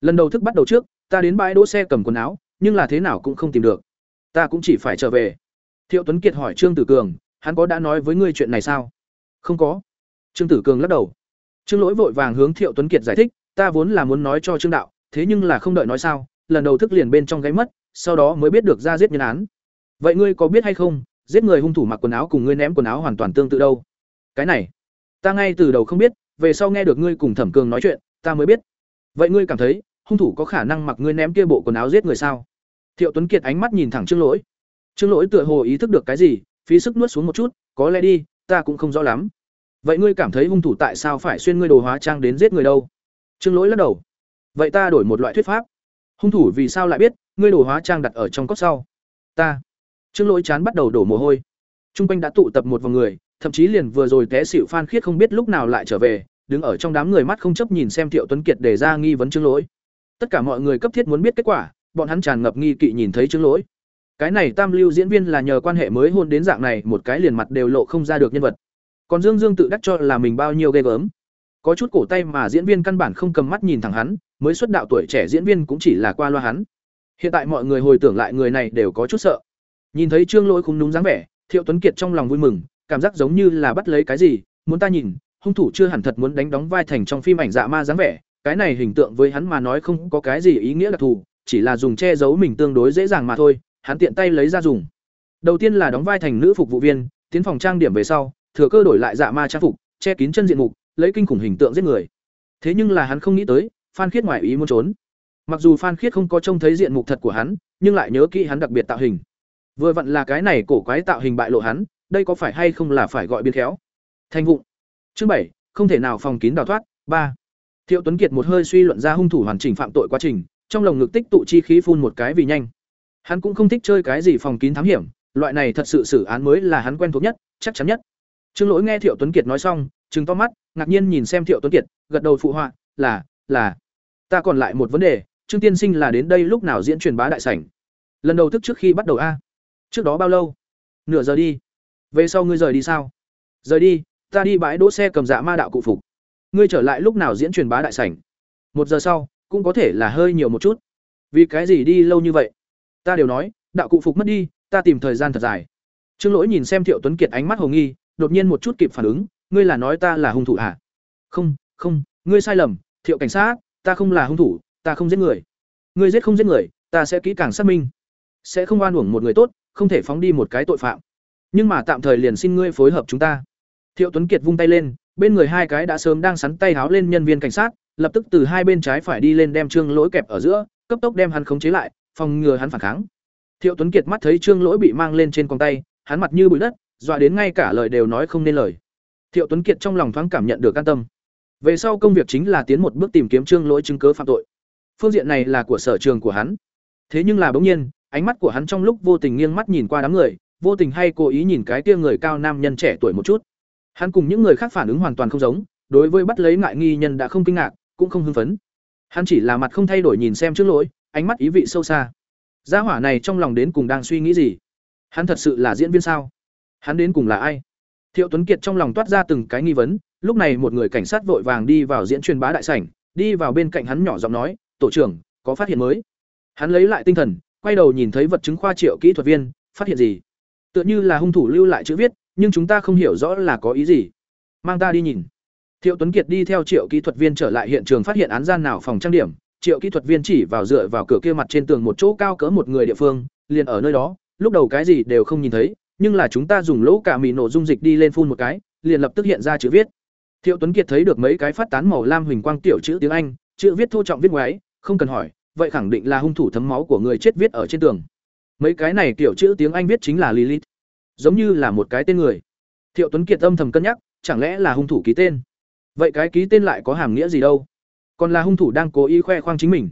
Lần đầu thức bắt đầu trước, ta đến bãi đỗ xe cầm quần áo, nhưng là thế nào cũng không tìm được. Ta cũng chỉ phải trở về. Thiệu Tuấn Kiệt hỏi Trương Tử Cường, hắn có đã nói với ngươi chuyện này sao? Không có. Trương Tử Cường lắc đầu. Trương Lỗi vội vàng hướng Thiệu Tuấn Kiệt giải thích, ta vốn là muốn nói cho Trương đạo, thế nhưng là không đợi nói sao, lần đầu thức liền bên trong gáy mất, sau đó mới biết được ra giết nhân án. Vậy ngươi có biết hay không, giết người hung thủ mặc quần áo cùng ngươi ném quần áo hoàn toàn tương tự đâu? Cái này, ta ngay từ đầu không biết, về sau nghe được ngươi cùng Thẩm Cường nói chuyện, ta mới biết. Vậy ngươi cảm thấy, hung thủ có khả năng mặc ngươi ném kia bộ quần áo giết người sao? Thiệu Tuấn Kiệt ánh mắt nhìn thẳng Trương Lỗi. Trương Lỗi tựa hồ ý thức được cái gì, phí sức nuốt xuống một chút, có lẽ đi, ta cũng không rõ lắm. Vậy ngươi cảm thấy hung thủ tại sao phải xuyên ngươi đồ hóa trang đến giết người đâu? Trương Lỗi lắc đầu. Vậy ta đổi một loại thuyết pháp. Hung thủ vì sao lại biết ngươi đồ hóa trang đặt ở trong cốc sau? Ta. Trương Lỗi chán bắt đầu đổ mồ hôi. Trung quanh đã tụ tập một vòng người, thậm chí liền vừa rồi té xỉu Phan Khiết không biết lúc nào lại trở về, đứng ở trong đám người mắt không chấp nhìn xem Thiệu Tuấn Kiệt để ra nghi vấn Trương Lỗi. Tất cả mọi người cấp thiết muốn biết kết quả, bọn hắn tràn ngập nghi kỵ nhìn thấy Trương Lỗi. Cái này Tam Lưu diễn viên là nhờ quan hệ mới hôn đến dạng này, một cái liền mặt đều lộ không ra được nhân vật. Còn Dương Dương tự đắc cho là mình bao nhiêu ghê gớm. Có chút cổ tay mà diễn viên căn bản không cầm mắt nhìn thẳng hắn, mới xuất đạo tuổi trẻ diễn viên cũng chỉ là qua loa hắn. Hiện tại mọi người hồi tưởng lại người này đều có chút sợ. Nhìn thấy Trương Lỗi khung đúng dáng vẻ, Thiệu Tuấn Kiệt trong lòng vui mừng, cảm giác giống như là bắt lấy cái gì, muốn ta nhìn, hung thủ chưa hẳn thật muốn đánh đóng vai thành trong phim ảnh dạ ma dáng vẻ, cái này hình tượng với hắn mà nói không có cái gì ý nghĩa đặc thù, chỉ là dùng che giấu mình tương đối dễ dàng mà thôi, hắn tiện tay lấy ra dùng. Đầu tiên là đóng vai thành nữ phục vụ viên, tiến phòng trang điểm về sau, thừa cơ đổi lại dạ ma trang phục, che kín chân diện mục, lấy kinh khủng hình tượng giết người. Thế nhưng là hắn không nghĩ tới, Phan Khiết ngoài ý muốn trốn. Mặc dù Phan Khiết không có trông thấy diện mục thật của hắn, nhưng lại nhớ kỹ hắn đặc biệt tạo hình. Vừa vặn là cái này cổ quái tạo hình bại lộ hắn, đây có phải hay không là phải gọi biến khéo. Thành vụng. Chương bảy, không thể nào phòng kín đào thoát. ba. Thiệu Tuấn Kiệt một hơi suy luận ra hung thủ hoàn chỉnh phạm tội quá trình, trong lồng ngực tích tụ chi khí phun một cái vì nhanh. Hắn cũng không thích chơi cái gì phòng kín thám hiểm, loại này thật sự xử án mới là hắn quen thuộc nhất, chắc chắn nhất. Trương Lỗi nghe Thiệu Tuấn Kiệt nói xong, trừng to mắt, ngạc nhiên nhìn xem Thiệu Tuấn Kiệt, gật đầu phụ họa, "Là, là. Ta còn lại một vấn đề, Trương tiên sinh là đến đây lúc nào diễn truyền bá đại sảnh?" Lần đầu thức trước khi bắt đầu a. Trước đó bao lâu? Nửa giờ đi. Về sau ngươi rời đi sao? Rời đi, ta đi bãi đỗ xe cầm dạ ma đạo cụ phục. Ngươi trở lại lúc nào diễn truyền bá đại sảnh? Một giờ sau, cũng có thể là hơi nhiều một chút. Vì cái gì đi lâu như vậy? Ta đều nói, đạo cụ phục mất đi, ta tìm thời gian thật dài. Trương Lỗi nhìn xem Thiệu Tuấn Kiệt ánh mắt hồ nghi, đột nhiên một chút kịp phản ứng, ngươi là nói ta là hung thủ à? Không, không, ngươi sai lầm, Thiệu cảnh sát, ta không là hung thủ, ta không giết người. Ngươi giết không giết người, ta sẽ kỹ càng xác minh. Sẽ không oan uổng một người tốt, không thể phóng đi một cái tội phạm. Nhưng mà tạm thời liền xin ngươi phối hợp chúng ta. Thiệu Tuấn Kiệt vung tay lên, bên người hai cái đã sớm đang sắn tay háo lên nhân viên cảnh sát, lập tức từ hai bên trái phải đi lên đem Trương Lỗi kẹp ở giữa, cấp tốc đem hắn khống chế lại, phòng ngừa hắn phản kháng. Thiệu Tuấn Kiệt mắt thấy Trương Lỗi bị mang lên trên con tay, hắn mặt như bụi đất, dọa đến ngay cả lời đều nói không nên lời. Thiệu Tuấn Kiệt trong lòng thoáng cảm nhận được an tâm. Về sau công việc chính là tiến một bước tìm kiếm Trương Lỗi chứng cứ phạm tội. Phương diện này là của sở trường của hắn. Thế nhưng là bỗng nhiên, ánh mắt của hắn trong lúc vô tình nghiêng mắt nhìn qua đám người, vô tình hay cố ý nhìn cái kia người cao nam nhân trẻ tuổi một chút. Hắn cùng những người khác phản ứng hoàn toàn không giống, đối với bắt lấy ngại nghi nhân đã không kinh ngạc, cũng không hưng phấn. Hắn chỉ là mặt không thay đổi nhìn xem trước lỗi, ánh mắt ý vị sâu xa. Gia hỏa này trong lòng đến cùng đang suy nghĩ gì? Hắn thật sự là diễn viên sao? Hắn đến cùng là ai? Thiệu Tuấn Kiệt trong lòng toát ra từng cái nghi vấn, lúc này một người cảnh sát vội vàng đi vào diễn truyền bá đại sảnh, đi vào bên cạnh hắn nhỏ giọng nói, "Tổ trưởng, có phát hiện mới." Hắn lấy lại tinh thần, quay đầu nhìn thấy vật chứng khoa triệu kỹ thuật viên, phát hiện gì? Tựa như là hung thủ lưu lại chữ viết, nhưng chúng ta không hiểu rõ là có ý gì. Mang ta đi nhìn. Thiệu Tuấn Kiệt đi theo Triệu kỹ thuật viên trở lại hiện trường phát hiện án gian nào phòng trang điểm, Triệu kỹ thuật viên chỉ vào dựa vào cửa kia mặt trên tường một chỗ cao cỡ một người địa phương, liền ở nơi đó, lúc đầu cái gì đều không nhìn thấy, nhưng là chúng ta dùng lỗ cả mì nổ dung dịch đi lên phun một cái, liền lập tức hiện ra chữ viết. Thiệu Tuấn Kiệt thấy được mấy cái phát tán màu lam huỳnh quang tiểu chữ tiếng Anh, chữ viết thô trọng viết ngoái không cần hỏi, vậy khẳng định là hung thủ thấm máu của người chết viết ở trên tường. Mấy cái này tiểu chữ tiếng Anh viết chính là Lilith, giống như là một cái tên người. Thiệu Tuấn Kiệt âm thầm cân nhắc, chẳng lẽ là hung thủ ký tên? Vậy cái ký tên lại có hàm nghĩa gì đâu? Còn là hung thủ đang cố ý khoe khoang chính mình.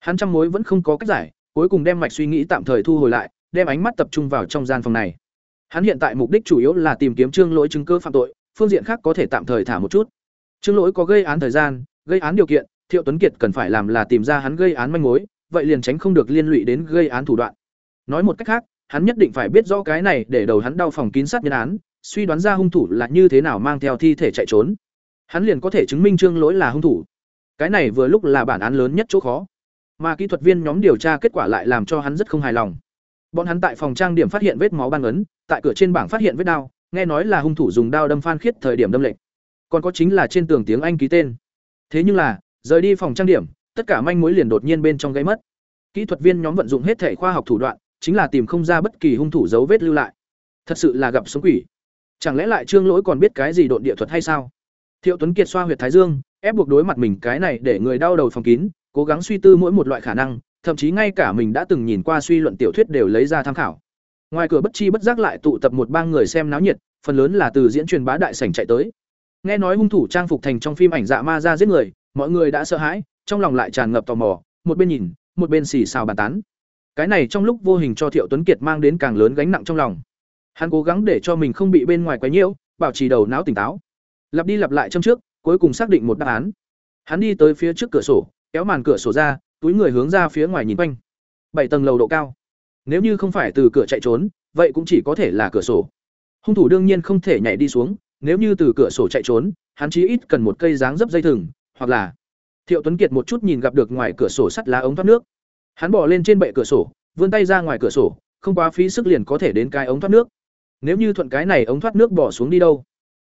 Hắn trăm mối vẫn không có cách giải, cuối cùng đem mạch suy nghĩ tạm thời thu hồi lại, đem ánh mắt tập trung vào trong gian phòng này. Hắn hiện tại mục đích chủ yếu là tìm kiếm Trương Lỗi chứng cứ phạm tội, phương diện khác có thể tạm thời thả một chút. Trương Lỗi có gây án thời gian, gây án điều kiện, Thiệu Tuấn Kiệt cần phải làm là tìm ra hắn gây án manh mối, vậy liền tránh không được liên lụy đến gây án thủ đoạn. Nói một cách khác, hắn nhất định phải biết rõ cái này để đầu hắn đau phòng kín sát nhân án, suy đoán ra hung thủ là như thế nào mang theo thi thể chạy trốn. Hắn liền có thể chứng minh Trương Lỗi là hung thủ. Cái này vừa lúc là bản án lớn nhất chỗ khó. Mà kỹ thuật viên nhóm điều tra kết quả lại làm cho hắn rất không hài lòng. Bọn hắn tại phòng trang điểm phát hiện vết máu ban ấn, tại cửa trên bảng phát hiện vết đao, nghe nói là hung thủ dùng đao đâm Phan Khiết thời điểm đâm lệnh. Còn có chính là trên tường tiếng Anh ký tên. Thế nhưng là, rời đi phòng trang điểm, tất cả manh mối liền đột nhiên bên trong gáy mất. Kỹ thuật viên nhóm vận dụng hết thể khoa học thủ đoạn, chính là tìm không ra bất kỳ hung thủ dấu vết lưu lại. Thật sự là gặp sống quỷ. Chẳng lẽ lại Trương Lỗi còn biết cái gì độn địa thuật hay sao? Thiệu Tuấn Kiệt xoa huyệt thái dương, ép buộc đối mặt mình cái này để người đau đầu phòng kín, cố gắng suy tư mỗi một loại khả năng, thậm chí ngay cả mình đã từng nhìn qua suy luận tiểu thuyết đều lấy ra tham khảo. Ngoài cửa bất chi bất giác lại tụ tập một bang người xem náo nhiệt, phần lớn là từ diễn truyền bá đại sảnh chạy tới. Nghe nói hung thủ trang phục thành trong phim ảnh dạ ma ra giết người, mọi người đã sợ hãi, trong lòng lại tràn ngập tò mò, một bên nhìn, một bên xì xào bàn tán. Cái này trong lúc vô hình cho Thiệu Tuấn Kiệt mang đến càng lớn gánh nặng trong lòng. Hắn cố gắng để cho mình không bị bên ngoài quấy nhiễu, bảo trì đầu não tỉnh táo. Lặp đi lặp lại trong trước, cuối cùng xác định một đáp án. Hắn đi tới phía trước cửa sổ, kéo màn cửa sổ ra, túi người hướng ra phía ngoài nhìn quanh. Bảy tầng lầu độ cao. Nếu như không phải từ cửa chạy trốn, vậy cũng chỉ có thể là cửa sổ. Hung thủ đương nhiên không thể nhảy đi xuống, nếu như từ cửa sổ chạy trốn, hắn chí ít cần một cây dáng dấp dây thừng, hoặc là Thiệu Tuấn Kiệt một chút nhìn gặp được ngoài cửa sổ sắt lá ống thoát nước. Hắn bỏ lên trên bệ cửa sổ, vươn tay ra ngoài cửa sổ, không quá phí sức liền có thể đến cái ống thoát nước. Nếu như thuận cái này ống thoát nước bỏ xuống đi đâu,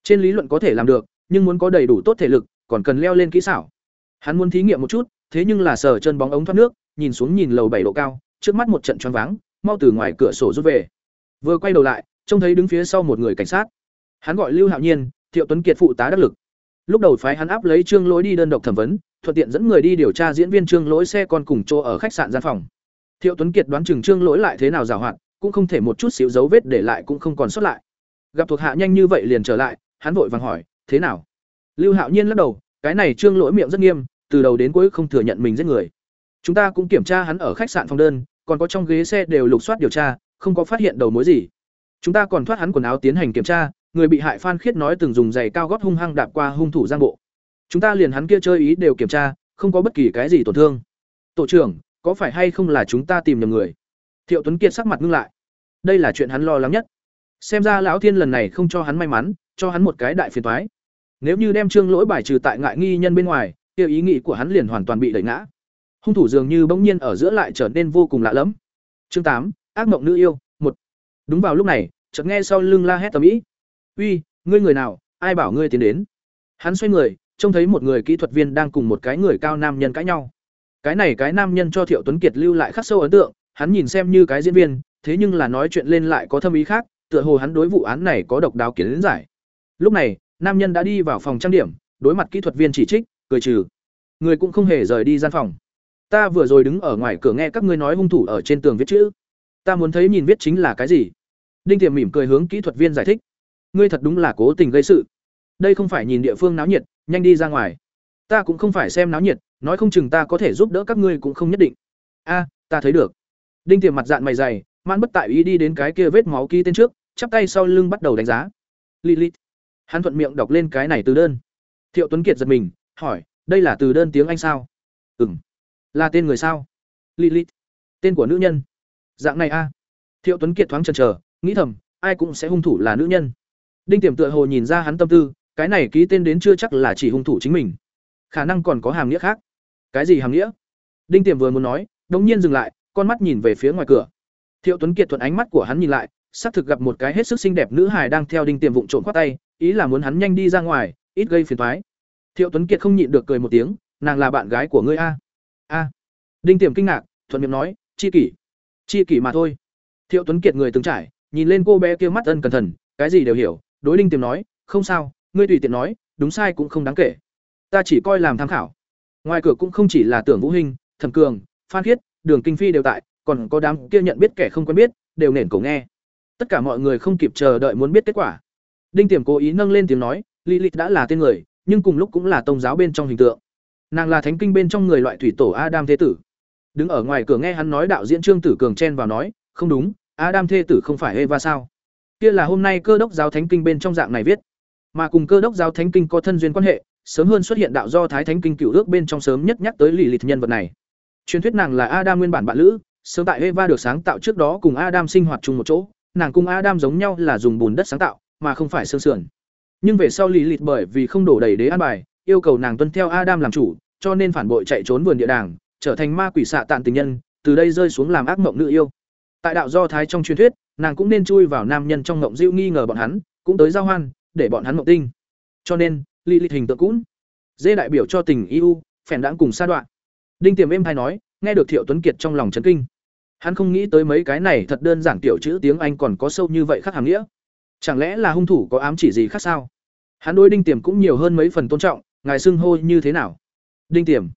trên lý luận có thể làm được, nhưng muốn có đầy đủ tốt thể lực, còn cần leo lên kỹ xảo. Hắn muốn thí nghiệm một chút, thế nhưng là sờ chân bóng ống thoát nước, nhìn xuống nhìn lầu bảy độ cao, trước mắt một trận choáng váng, mau từ ngoài cửa sổ rút về. Vừa quay đầu lại, trông thấy đứng phía sau một người cảnh sát. Hắn gọi Lưu Hạo Nhiên, Thiệu Tuấn Kiệt phụ tá đắc lực. Lúc đầu phái hắn áp lấy Trương Lỗi đi đơn độc thẩm vấn, thuận tiện dẫn người đi điều tra diễn viên Trương Lỗi xe con cùng chỗ ở khách sạn gian phòng. Thiệu Tuấn Kiệt đoán chừng Trương Lỗi lại thế nào giàu hoạt, cũng không thể một chút xíu dấu vết để lại cũng không còn sót lại. Gặp thuộc hạ nhanh như vậy liền trở lại, hắn vội vàng hỏi, "Thế nào?" Lưu Hạo Nhiên lắc đầu, cái này Trương Lỗi miệng rất nghiêm, từ đầu đến cuối không thừa nhận mình giết người. Chúng ta cũng kiểm tra hắn ở khách sạn phòng đơn, còn có trong ghế xe đều lục soát điều tra, không có phát hiện đầu mối gì. Chúng ta còn thoát hắn quần áo tiến hành kiểm tra, người bị hại Phan Khiết nói từng dùng giày cao gót hung hăng đạp qua hung thủ giang bộ. Chúng ta liền hắn kia chơi ý đều kiểm tra, không có bất kỳ cái gì tổn thương. Tổ trưởng, có phải hay không là chúng ta tìm nhầm người? Thiệu Tuấn Kiệt sắc mặt ngưng lại. Đây là chuyện hắn lo lắng nhất. Xem ra lão thiên lần này không cho hắn may mắn, cho hắn một cái đại phiền toái. Nếu như đem Trương Lỗi bài trừ tại ngại nghi nhân bên ngoài, kia ý nghĩ của hắn liền hoàn toàn bị đẩy ngã. Hung thủ dường như bỗng nhiên ở giữa lại trở nên vô cùng lạ lẫm. Chương tám, ác mộng nữ yêu, một. Đúng vào lúc này, chợt nghe sau lưng la hét tầm ý. "Uy, ngươi người nào, ai bảo ngươi tiến đến?" Hắn xoay người, trông thấy một người kỹ thuật viên đang cùng một cái người cao nam nhân cãi nhau. Cái này cái nam nhân cho Thiệu Tuấn Kiệt lưu lại khắc sâu ấn tượng, hắn nhìn xem như cái diễn viên, thế nhưng là nói chuyện lên lại có thâm ý khác, tựa hồ hắn đối vụ án này có độc đáo kiến giải. Lúc này, nam nhân đã đi vào phòng trang điểm, đối mặt kỹ thuật viên chỉ trích, cười trừ. Người cũng không hề rời đi gian phòng. Ta vừa rồi đứng ở ngoài cửa nghe các ngươi nói hung thủ ở trên tường viết chữ. Ta muốn thấy nhìn viết chính là cái gì. Đinh Tiềm mỉm cười hướng kỹ thuật viên giải thích. Ngươi thật đúng là cố tình gây sự. Đây không phải nhìn địa phương náo nhiệt, nhanh đi ra ngoài. Ta cũng không phải xem náo nhiệt, nói không chừng ta có thể giúp đỡ các ngươi cũng không nhất định. A, ta thấy được. Đinh Tiềm mặt dạng mày dày, man bất tại ý đi đến cái kia vết máu ký tên trước, chắp tay sau lưng bắt đầu đánh giá. Lilith. Hắn thuận miệng đọc lên cái này từ đơn. Thiệu Tuấn Kiệt giật mình, hỏi, đây là từ đơn tiếng Anh sao? Ừm. Là tên người sao? Lilith. Tên của nữ nhân. Dạng này a. Thiệu Tuấn Kiệt thoáng chần chờ, nghĩ thầm, ai cũng sẽ hung thủ là nữ nhân. Đinh Tiềm tựa hồ nhìn ra hắn tâm tư, cái này ký tên đến chưa chắc là chỉ hung thủ chính mình. Khả năng còn có hàm nghĩa khác. Cái gì hàm nghĩa? Đinh Tiềm vừa muốn nói, đống nhiên dừng lại, con mắt nhìn về phía ngoài cửa. Thiệu Tuấn Kiệt thuận ánh mắt của hắn nhìn lại, xác thực gặp một cái hết sức xinh đẹp nữ hài đang theo Đinh Tiềm vụng trộm khoát tay, ý là muốn hắn nhanh đi ra ngoài, ít gây phiền toái. Thiệu Tuấn Kiệt không nhịn được cười một tiếng, nàng là bạn gái của ngươi a? A. Đinh Tiềm kinh ngạc, thuận miệng nói, chi kỷ. Chi kỷ mà thôi. Thiệu Tuấn Kiệt người từng trải, nhìn lên cô bé kia mắt ân cẩn thận, cái gì đều hiểu, đối Đinh Tiềm nói, không sao, ngươi tùy tiện nói, đúng sai cũng không đáng kể. Ta chỉ coi làm tham khảo. Ngoài cửa cũng không chỉ là Tưởng Vũ Hinh, Thẩm Cường, Phan Khiết, Đường Kinh Phi đều tại, còn có đám kia nhận biết kẻ không quen biết, đều nền cổ nghe. Tất cả mọi người không kịp chờ đợi muốn biết kết quả. Đinh Tiềm cố ý nâng lên tiếng nói, Lilith đã là tên người, nhưng cùng lúc cũng là tông giáo bên trong hình tượng. Nàng là thánh kinh bên trong người loại thủy tổ Adam thế tử. Đứng ở ngoài cửa nghe hắn nói đạo diễn Trương Tử Cường chen vào nói, không đúng, Adam thế tử không phải Eva sao? Kia là hôm nay cơ đốc giáo thánh kinh bên trong dạng này viết, mà cùng cơ đốc giáo thánh kinh có thân duyên quan hệ, sớm hơn xuất hiện đạo do thái thánh kinh cựu ước bên trong sớm nhất nhắc tới lì lịt nhân vật này. Truyền thuyết nàng là Adam nguyên bản bạn lữ, sớm tại Eva được sáng tạo trước đó cùng Adam sinh hoạt chung một chỗ, nàng cùng Adam giống nhau là dùng bùn đất sáng tạo, mà không phải xương sườn. Nhưng về sau lì lịt bởi vì không đổ đầy đế an bài, yêu cầu nàng tuân theo Adam làm chủ, cho nên phản bội chạy trốn vườn địa đàng, trở thành ma quỷ xạ tạn tình nhân, từ đây rơi xuống làm ác mộng nữ yêu. Tại đạo do thái trong truyền thuyết, nàng cũng nên chui vào nam nhân trong mộng dịu nghi ngờ bọn hắn, cũng tới giao hoan, để bọn hắn mộng tinh. Cho nên, Lilith hình tượng cũng dê đại biểu cho tình yêu, phèn đãng cùng sa đoạn. Đinh Tiềm êm thay nói, nghe được Thiệu Tuấn Kiệt trong lòng chấn kinh. Hắn không nghĩ tới mấy cái này thật đơn giản tiểu chữ tiếng Anh còn có sâu như vậy khác hàm nghĩa. Chẳng lẽ là hung thủ có ám chỉ gì khác sao? Hắn đối Đinh Tiềm cũng nhiều hơn mấy phần tôn trọng, ngài xưng hô như thế nào? Đinh Tiềm.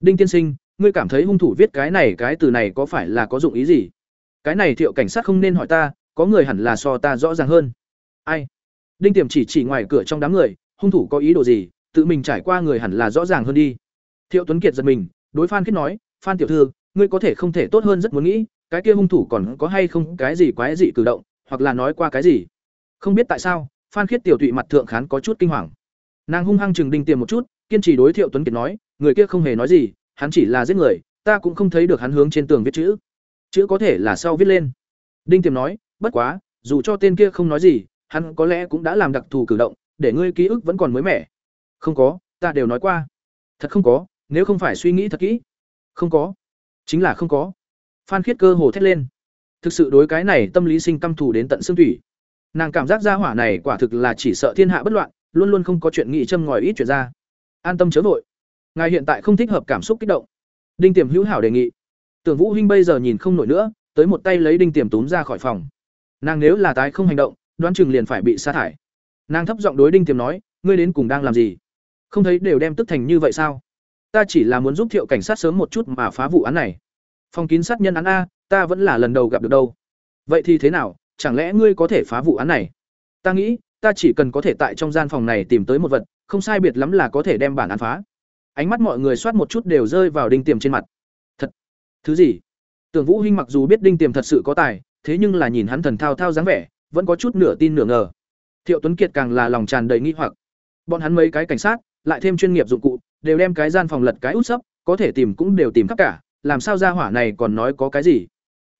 Đinh tiên sinh, ngươi cảm thấy hung thủ viết cái này cái từ này có phải là có dụng ý gì? Cái này Thiệu cảnh sát không nên hỏi ta, có người hẳn là so ta rõ ràng hơn. Ai? Đinh Tiềm chỉ chỉ ngoài cửa trong đám người, hung thủ có ý đồ gì, tự mình trải qua người hẳn là rõ ràng hơn đi. Thiệu Tuấn Kiệt giật mình, đối Phan kết nói, "Phan tiểu thư, ngươi có thể không thể tốt hơn rất muốn nghĩ, cái kia hung thủ còn có hay không cái gì quái dị cử động, hoặc là nói qua cái gì?" Không biết tại sao, Phan Khiết tiểu tụy mặt thượng khán có chút kinh hoàng. Nàng hung hăng chừng Đinh Tiềm một chút, kiên trì đối Thiệu Tuấn Kiệt nói, người kia không hề nói gì, hắn chỉ là giết người, ta cũng không thấy được hắn hướng trên tường viết chữ. Chữ có thể là sau viết lên. Đinh Tiềm nói, bất quá, dù cho tên kia không nói gì, hắn có lẽ cũng đã làm đặc thù cử động, để ngươi ký ức vẫn còn mới mẻ. Không có, ta đều nói qua. Thật không có, nếu không phải suy nghĩ thật kỹ. Không có. Chính là không có. Phan Khiết cơ hồ thét lên. Thực sự đối cái này tâm lý sinh căm thù đến tận xương thủy. Nàng cảm giác gia hỏa này quả thực là chỉ sợ thiên hạ bất loạn, luôn luôn không có chuyện nghị châm ngòi ít chuyện ra. An tâm chớ vội. Ngài hiện tại không thích hợp cảm xúc kích động. Đinh Tiềm hữu hảo đề nghị. Tưởng Vũ Hinh bây giờ nhìn không nổi nữa, tới một tay lấy Đinh Tiềm túm ra khỏi phòng. Nàng nếu là tái không hành động, đoán chừng liền phải bị sa thải. nàng thấp giọng đối đinh tiềm nói ngươi đến cùng đang làm gì không thấy đều đem tức thành như vậy sao ta chỉ là muốn giúp thiệu cảnh sát sớm một chút mà phá vụ án này phòng kín sát nhân án a ta vẫn là lần đầu gặp được đâu vậy thì thế nào chẳng lẽ ngươi có thể phá vụ án này ta nghĩ ta chỉ cần có thể tại trong gian phòng này tìm tới một vật, không sai biệt lắm là có thể đem bản án phá. Ánh mắt mọi người soát một chút đều rơi vào đinh tiềm trên mặt. Thật? Thứ gì? Tưởng vũ hinh mặc dù biết đinh tiềm thật sự có tài, thế nhưng là nhìn hắn thần thao thao dáng vẻ, vẫn có chút nửa tin nửa ngờ. Thiệu tuấn kiệt càng là lòng tràn đầy nghi hoặc. Bọn hắn mấy cái cảnh sát, lại thêm chuyên nghiệp dụng cụ, đều đem cái gian phòng lật cái út sấp, có thể tìm cũng đều tìm khắp cả, làm sao ra hỏa này còn nói có cái gì?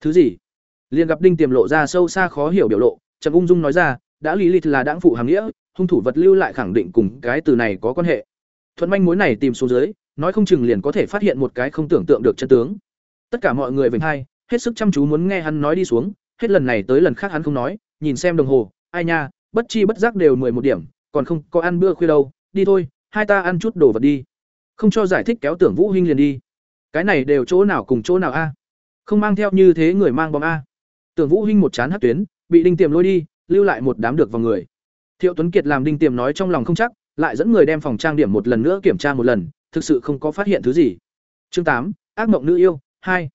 Thứ gì? Liền gặp đinh tiềm lộ ra sâu xa khó hiểu biểu lộ trầm ung dung nói ra đã lý lịch là đáng phụ hàng nghĩa, hung thủ vật lưu lại khẳng định cùng cái từ này có quan hệ. Thuận manh mối này tìm xuống dưới, nói không chừng liền có thể phát hiện một cái không tưởng tượng được chân tướng. Tất cả mọi người vểnh hai, hết sức chăm chú muốn nghe hắn nói đi xuống, hết lần này tới lần khác hắn không nói, nhìn xem đồng hồ, ai nha, bất chi bất giác đều mười một điểm, còn không có ăn bữa khuya đâu, đi thôi, hai ta ăn chút đồ vật đi. Không cho giải thích kéo tưởng vũ huynh liền đi. Cái này đều chỗ nào cùng chỗ nào a? Không mang theo như thế người mang bom a. Tưởng vũ huynh một chán hát tuyến, bị đinh tiềm lôi đi lưu lại một đám được vào người. Thiệu tuấn kiệt làm đinh tiềm nói trong lòng không chắc, lại dẫn người đem phòng trang điểm một lần nữa kiểm tra một lần, thực sự không có phát hiện thứ gì. Chương tám, ác mộng nữ yêu, hai.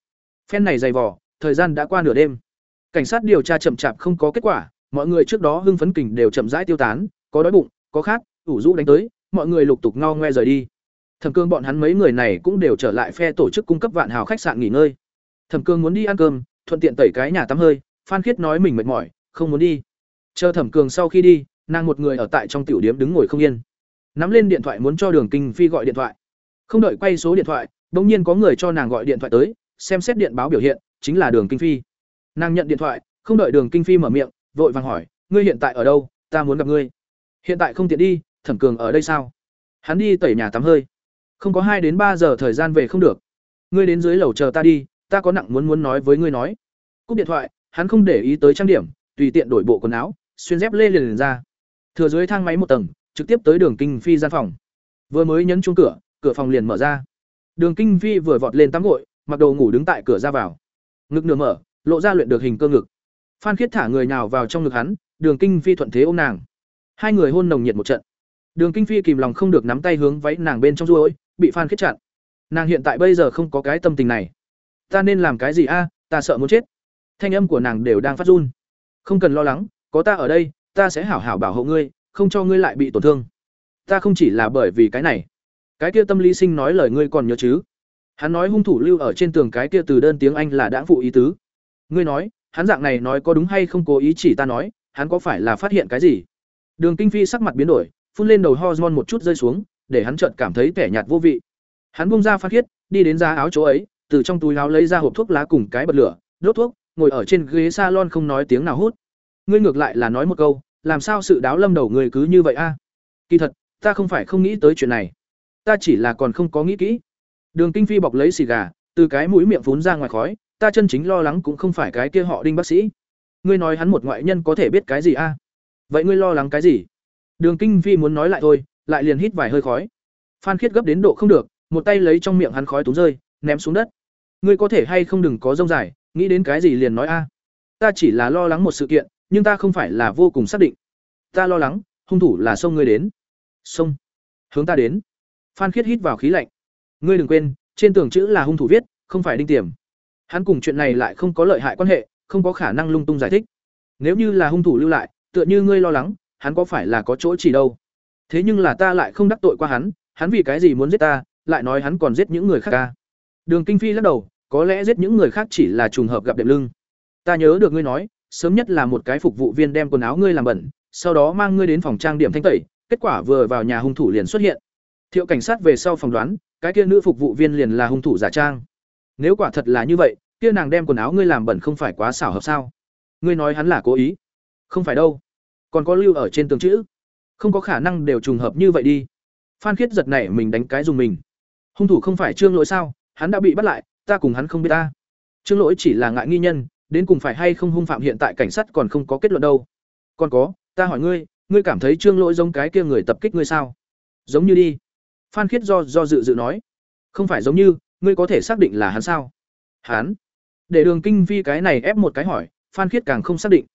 Phen này dày vỏ thời gian đã qua nửa đêm. Cảnh sát điều tra chậm chạp không có kết quả, mọi người trước đó hưng phấn kình đều chậm rãi tiêu tán, có đói bụng, có khát, ủ rũ đánh tới, mọi người lục tục ngao ngoe rời đi. Thẩm cương bọn hắn mấy người này cũng đều trở lại phe tổ chức cung cấp vạn hào khách sạn nghỉ ngơi. Thẩm cương muốn đi ăn cơm, thuận tiện tẩy cái nhà tắm hơi, phan khiết nói mình mệt mỏi, không muốn đi chờ thẩm cường sau khi đi, nàng một người ở tại trong tiểu điếm đứng ngồi không yên. Nắm lên điện thoại muốn cho đường kinh phi gọi điện thoại. Không đợi quay số điện thoại đ ỗ n g nhiên có người cho nàng gọi điện thoại tới, xem xét điện báo biểu hiện, chính là đường kinh phi. Nàng nhận điện thoại, không đợi đường kinh phi mở miệng, vội vàng hỏi, ngươi hiện tại ở đâu? Ta muốn gặp ngươi. Hiện tại không tiện đi, thẩm cường ở đây sao? Hắn đi tẩy nhà tắm hơi. Không có hai đến ba giờ thời gian về không được. Ngươi đến dưới lầu chờ ta đi, ta có nặng muốn muốn nói với ngươi nói. Cúp điện thoại, hắn không để ý tới trang điểm, tùy tiện đổi bộ quần áo xuyên dép lê liền, liền ra. Thừa dưới thang máy một tầng trực tiếp tới đường kinh phi gian phòng. Vừa mới nhấn chuông cửa cửa phòng liền mở ra. Đường kinh phi vừa vọt lên tắm gội mặc đồ ngủ đứng tại cửa ra vào. Ngực nửa mở lộ ra luyện được hình cơ ngực. Phan khiết thả người nào vào trong ngực hắn đường kinh phi thuận thế ôm nàng. Hai người hôn nồng nhiệt một trận. Đường kinh phi kìm lòng không được nắm tay hướng váy nàng bên trong ruôi bị phan khiết chặn. Nàng hiện tại bây giờ không có cái tâm tình này. Ta nên làm cái gì a? Ta sợ muốn chết. Thanh âm của nàng đều đang phát run. Không cần lo lắng có ta ở đây, ta sẽ hảo hảo bảo hộ ngươi, không cho ngươi lại bị tổn thương. Ta không chỉ là bởi vì cái này. Cái kia tâm lý sinh nói lời ngươi còn nhớ chứ? Hắn nói hung thủ lưu ở trên tường cái kia từ đơn tiếng anh là đã phụ ý tứ. Ngươi nói, hắn dạng này nói có đúng hay không cố ý chỉ ta nói, hắn có phải là phát hiện cái gì? Đường kinh phi sắc mặt biến đổi, phun lên đầu hormone một chút rơi xuống, để hắn chợt cảm thấy kẻ nhạt vô vị. Hắn bung ra phát khiết, đi đến giá áo chỗ ấy, từ trong túi áo lấy ra hộp thuốc lá cùng cái bật lửa, đốt thuốc, ngồi ở trên ghế salon không nói tiếng nào hút ngươi ngược lại là nói một câu, làm sao sự đáo lâm đầu người cứ như vậy a? Kỳ thật, ta không phải không nghĩ tới chuyện này. Ta chỉ là còn không có nghĩ kỹ. Đường kinh phi bọc lấy xì gà, từ cái mũi miệng phún ra ngoài khói, ta chân chính lo lắng cũng không phải cái kia họ đinh bác sĩ. Ngươi nói hắn một ngoại nhân có thể biết cái gì a? Vậy ngươi lo lắng cái gì? Đường kinh phi muốn nói lại thôi, lại liền hít vài hơi khói. Phan khiết gấp đến độ không được, một tay lấy trong miệng hắn khói túng rơi, ném xuống đất. Ngươi có thể hay không đừng có rông dài, nghĩ đến cái gì liền nói a? Ta chỉ là lo lắng một sự kiện nhưng ta không phải là vô cùng xác định. Ta lo lắng, hung thủ là sông ngươi đến. Sông. Hướng ta đến. Phan khiết hít vào khí lạnh. Ngươi đừng quên, trên tường chữ là hung thủ viết, không phải đinh tiềm. Hắn cùng chuyện này lại không có lợi hại quan hệ, không có khả năng lung tung giải thích. Nếu như là hung thủ lưu lại, tựa như ngươi lo lắng, hắn có phải là có chỗ chỉ đâu? Thế nhưng là ta lại không đắc tội qua hắn hắn vì cái gì muốn giết ta, lại nói hắn còn giết những người khác ca. Đường kinh phi lắc đầu, có lẽ giết những người khác chỉ là trùng hợp gặp đệm lưng. Ta nhớ được ngươi nói sớm nhất là một cái phục vụ viên đem quần áo ngươi làm bẩn, sau đó mang ngươi đến phòng trang điểm thanh tẩy, kết quả vừa vào nhà hung thủ liền xuất hiện. Thiệu cảnh sát về sau phòng đoán, cái kia nữ phục vụ viên liền là hung thủ giả trang. Nếu quả thật là như vậy, kia nàng đem quần áo ngươi làm bẩn không phải quá xảo hợp sao? Ngươi nói hắn là cố ý? Không phải đâu. Còn có lưu ở trên tường chữ. Không có khả năng đều trùng hợp như vậy đi. Phan Khiết giật nảy mình đánh cái dùng mình. Hung thủ không phải Trương Lỗi sao? Hắn đã bị bắt lại, ta cùng hắn không biết ta. Trương Lỗi chỉ là ngại nghi nhân, đến cùng phải hay không hung phạm hiện tại cảnh sát còn không có kết luận đâu. Còn có, ta hỏi ngươi ngươi cảm thấy trương lỗi giống cái kia người tập kích ngươi sao? Giống như đi. Phan khiết do do dự dự nói. Không phải giống như, ngươi có thể xác định là hắn sao? Hắn. Để đường kinh vi cái này ép một cái hỏi, phan khiết càng không xác định.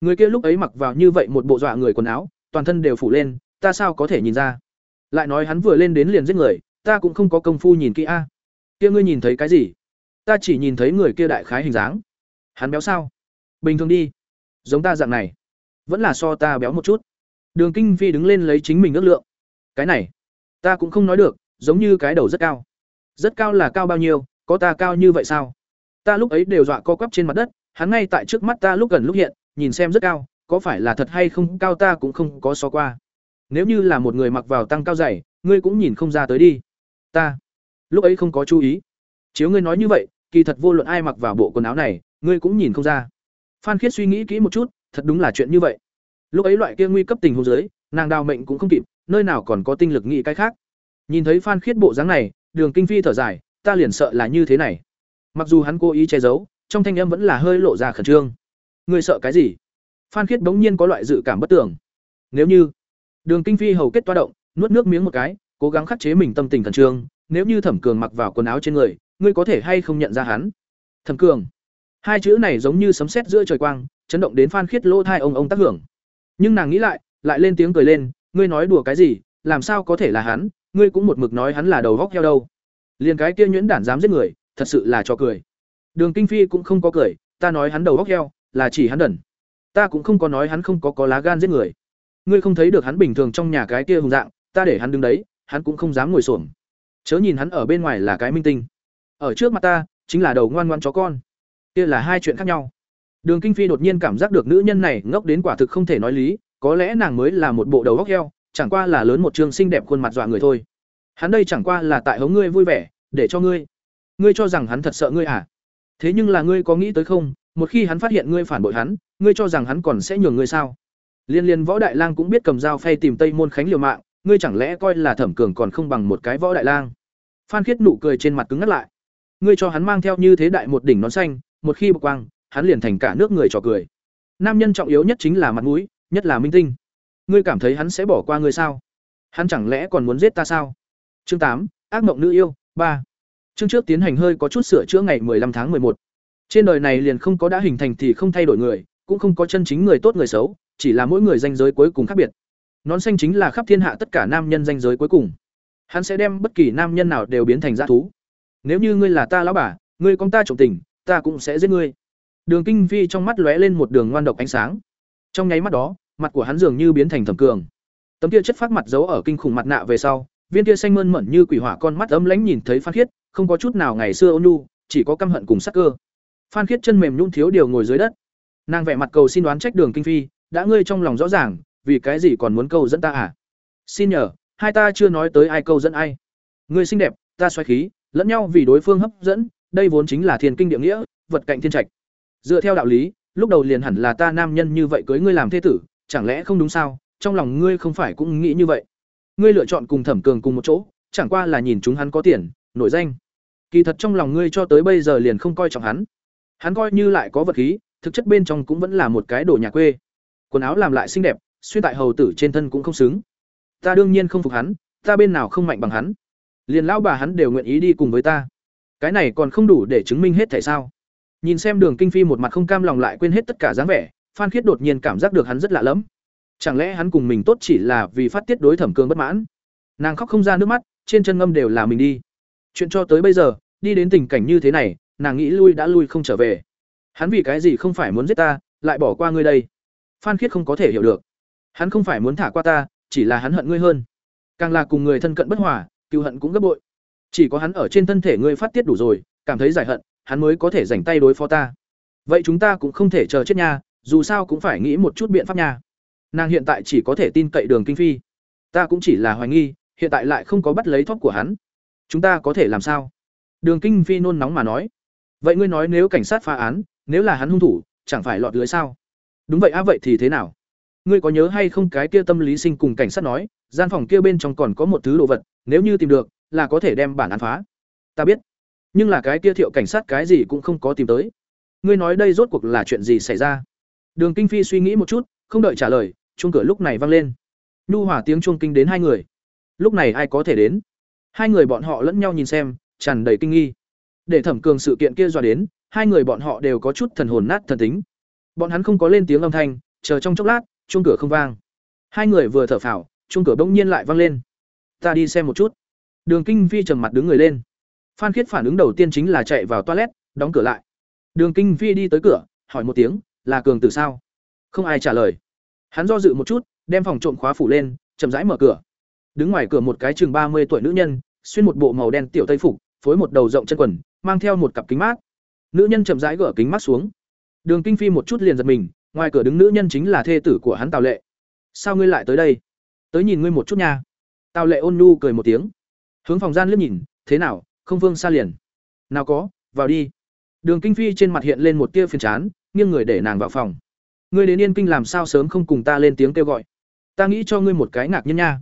Người kia lúc ấy mặc vào như vậy một bộ dọa người quần áo, toàn thân đều phủ lên, ta sao có thể nhìn ra? Lại nói hắn vừa lên đến liền giết người, ta cũng không có công phu nhìn kỹ a. Kia ngươi nhìn thấy cái gì? Ta chỉ nhìn thấy người kia đại khái hình dáng hắn béo sao? Bình thường đi. Giống ta dạng này. Vẫn là so ta béo một chút. Đường kinh phi đứng lên lấy chính mình ước lượng. Cái này, ta cũng không nói được, giống như cái đầu rất cao. Rất cao là cao bao nhiêu, có ta cao như vậy sao? Ta lúc ấy đều dọa co quắp trên mặt đất, hắn ngay tại trước mắt ta lúc gần lúc hiện, nhìn xem rất cao, có phải là thật hay không, cao ta cũng không có so qua. Nếu như là một người mặc vào tăng cao dày, ngươi cũng nhìn không ra tới đi. Ta, lúc ấy không có chú ý. Chiếu ngươi nói như vậy, kỳ thật vô luận ai mặc vào bộ quần áo này ngươi cũng nhìn không ra. Phan khiết suy nghĩ kỹ một chút, thật đúng là chuyện như vậy. Lúc ấy loại kia nguy cấp tình huống dưới, nàng đào mệnh cũng không kịp, nơi nào còn có tinh lực nghĩ cái khác. Nhìn thấy phan khiết bộ dáng này, đường kinh phi thở dài, ta liền sợ là như thế này. Mặc dù hắn cố ý che giấu, trong thanh âm vẫn là hơi lộ ra khẩn trương. Ngươi sợ cái gì? Phan khiết bỗng nhiên có loại dự cảm bất tưởng. Nếu như đường kinh phi hầu kết toa động, nuốt nước miếng một cái, cố gắng khắc chế mình tâm tình khẩn trương, nếu như thẩm cường mặc vào quần áo trên người, ngươi có thể hay không nhận ra hắn? Thẩm cường hai chữ này giống như sấm sét giữa trời quang, chấn động đến phan khiết lô thai ông ông tác hưởng. Nhưng nàng nghĩ lại lại lên tiếng cười lên, ngươi nói đùa cái gì, làm sao có thể là hắn, ngươi cũng một mực nói hắn là đầu góc heo đâu. Liền cái kia nhuyễn đản dám giết người, thật sự là cho cười. Đường kinh phi cũng không có cười, ta nói hắn đầu góc heo, là chỉ hắn đần. Ta cũng không có nói hắn không có có lá gan giết người. Ngươi không thấy được hắn bình thường trong nhà cái kia hùng dạng, ta để hắn đứng đấy, hắn cũng không dám ngồi xổm. Chớ nhìn hắn ở bên ngoài là cái minh tinh. Ở trước mặt ta, chính là đầu ngoan ngoan chó con kia là hai chuyện khác nhau. Đường kinh phi đột nhiên cảm giác được nữ nhân này ngốc đến quả thực không thể nói lý, có lẽ nàng mới là một bộ đầu góc heo, chẳng qua là lớn một trường xinh đẹp khuôn mặt dọa người thôi. Hắn đây chẳng qua là tại hống ngươi vui vẻ, để cho ngươi. Ngươi cho rằng hắn thật sợ ngươi à? Thế nhưng là ngươi có nghĩ tới không? Một khi hắn phát hiện ngươi phản bội hắn, ngươi cho rằng hắn còn sẽ nhường ngươi sao? Liên liên võ đại lang cũng biết cầm dao phay tìm tây môn khánh liều mạng, ngươi chẳng lẽ coi là thẩm cường còn không bằng một cái võ đại lang? Phan khiết nụ cười trên mặt cứng ngắt lại. Ngươi cho hắn mang theo như thế đại một đỉnh nón xanh một khi bộc quang, hắn liền thành cả nước người trò cười. Nam nhân trọng yếu nhất chính là mặt mũi, nhất là minh tinh. Ngươi cảm thấy hắn sẽ bỏ qua ngươi sao? Hắn chẳng lẽ còn muốn giết ta sao? Chương tám, ác mộng nữ yêu, ba. Chương trước tiến hành hơi có chút sửa chữa ngày 15 tháng một. trên đời này liền không có đã hình thành thì không thay đổi người, cũng không có chân chính người tốt người xấu, chỉ là mỗi người danh giới cuối cùng khác biệt. Nón xanh chính là khắp thiên hạ tất cả nam nhân danh giới cuối cùng. Hắn sẽ đem bất kỳ nam nhân nào đều biến thành dã thú. Nếu như ngươi là ta lão bà, ngươi con ta trọng tình ta cũng sẽ giết ngươi. Đường kinh phi trong mắt lóe lên một đường ngoan độc ánh sáng. Trong nháy mắt đó, mặt của hắn dường như biến thành thẩm cường. Tấm kia chất phát mặt giấu ở kinh khủng mặt nạ về sau, viên kia xanh mơn mẩn như quỷ hỏa con mắt ấm lãnh nhìn thấy phan khiết, không có chút nào ngày xưa ôn nhu, chỉ có căm hận cùng sắc cơ. Phan khiết chân mềm nhung thiếu điều ngồi dưới đất. Nàng vẻ mặt cầu xin đoán trách đường kinh phi, đã ngươi trong lòng rõ ràng, vì cái gì còn muốn câu dẫn ta à? Xin nhờ, hai ta chưa nói tới ai câu dẫn ai. Ngươi xinh đẹp, ta xoay khí, lẫn nhau vì đối phương hấp dẫn đây vốn chính là thiên kinh địa nghĩa, vật cạnh thiên trạch. Dựa theo đạo lý, lúc đầu liền hẳn là ta nam nhân như vậy cưới ngươi làm thế tử, chẳng lẽ không đúng sao? Trong lòng ngươi không phải cũng nghĩ như vậy. Ngươi lựa chọn cùng thẩm cường cùng một chỗ, chẳng qua là nhìn chúng hắn có tiền, nổi danh. Kỳ thật trong lòng ngươi cho tới bây giờ liền không coi trọng hắn. Hắn coi như lại có vật khí, thực chất bên trong cũng vẫn là một cái đồ nhà quê. Quần áo làm lại xinh đẹp, xuyên tại hầu tử trên thân cũng không xứng. Ta đương nhiên không phục hắn, ta bên nào không mạnh bằng hắn. Liền lão bà hắn đều nguyện ý đi cùng với ta cái này còn không đủ để chứng minh hết tại sao? Nhìn xem đường kinh phi một mặt không cam lòng lại quên hết tất cả dáng vẻ, phan khiết đột nhiên cảm giác được hắn rất lạ lẫm. Chẳng lẽ hắn cùng mình tốt chỉ là vì phát tiết đối thẩm cường bất mãn? Nàng khóc không ra nước mắt, trên chân ngâm đều là mình đi. Chuyện cho tới bây giờ, đi đến tình cảnh như thế này, nàng nghĩ lui đã lui không trở về. Hắn vì cái gì không phải muốn giết ta, lại bỏ qua ngươi đây? Phan khiết không có thể hiểu được. Hắn không phải muốn thả qua ta, chỉ là hắn hận ngươi hơn. Càng là cùng người thân cận bất hòa cựu hận cũng gấp bội chỉ có hắn ở trên thân thể ngươi phát tiết đủ rồi, cảm thấy giải hận, hắn mới có thể dành tay đối phó ta. Vậy chúng ta cũng không thể chờ chết nha, dù sao cũng phải nghĩ một chút biện pháp nha. Nàng hiện tại chỉ có thể tin cậy đường kinh phi. Ta cũng chỉ là hoài nghi, hiện tại lại không có bắt lấy thóp của hắn. Chúng ta có thể làm sao? Đường kinh phi nôn nóng mà nói. Vậy ngươi nói nếu cảnh sát phá án, nếu là hắn hung thủ, chẳng phải lọt lưới sao? Đúng vậy á, vậy thì thế nào? Ngươi có nhớ hay không cái kia tâm lý sinh cùng cảnh sát nói, gian phòng kia bên trong còn có một thứ đồ vật, nếu như tìm được là có thể đem bản án phá. Ta biết. Nhưng là cái kia thiệu cảnh sát cái gì cũng không có tìm tới. Ngươi nói đây rốt cuộc là chuyện gì xảy ra? Đường kinh phi suy nghĩ một chút không đợi trả lời chuông cửa lúc này vang lên. Nhu hỏa tiếng chuông kinh đến hai người. Lúc này ai có thể đến? Hai người bọn họ lẫn nhau nhìn xem tràn đầy kinh nghi. Để thẩm cường sự kiện kia dọa đến hai người bọn họ đều có chút thần hồn nát thần tính. Bọn hắn không có lên tiếng âm thanh chờ trong chốc lát chuông cửa không vang. Hai người vừa thở phào, chuông cửa bỗng nhiên lại vang lên. Ta đi xem một chút. Đường Kinh Phi trầm mặt đứng người lên. Phan Khiết phản ứng đầu tiên chính là chạy vào toilet, đóng cửa lại. Đường Kinh Phi đi tới cửa, hỏi một tiếng, "Là cường tử sao?" Không ai trả lời. Hắn do dự một chút, đem phòng trộm khóa phủ lên, chậm rãi mở cửa. Đứng ngoài cửa một cái chừng mươi tuổi nữ nhân, xuyên một bộ màu đen tiểu tây phục, phối một đầu rộng chân quần, mang theo một cặp kính mát. Nữ nhân chậm rãi gỡ kính mắt xuống. Đường Kinh Phi một chút liền giật mình, ngoài cửa đứng nữ nhân chính là thê tử của hắn Tào Lệ. "Sao ngươi lại tới đây?" "Tới nhìn ngươi một chút nha." Tào Lệ ôn nhu cười một tiếng. Hướng phòng gian liếc nhìn, "Thế nào, không vương xa liền?" "Nào có, vào đi." Đường Kinh Phi trên mặt hiện lên một tia phiền chán, nghiêng người để nàng vào phòng. "Ngươi đến Yên Kinh làm sao sớm không cùng ta lên tiếng kêu gọi? Ta nghĩ cho ngươi một cái ngạc nhiên nha."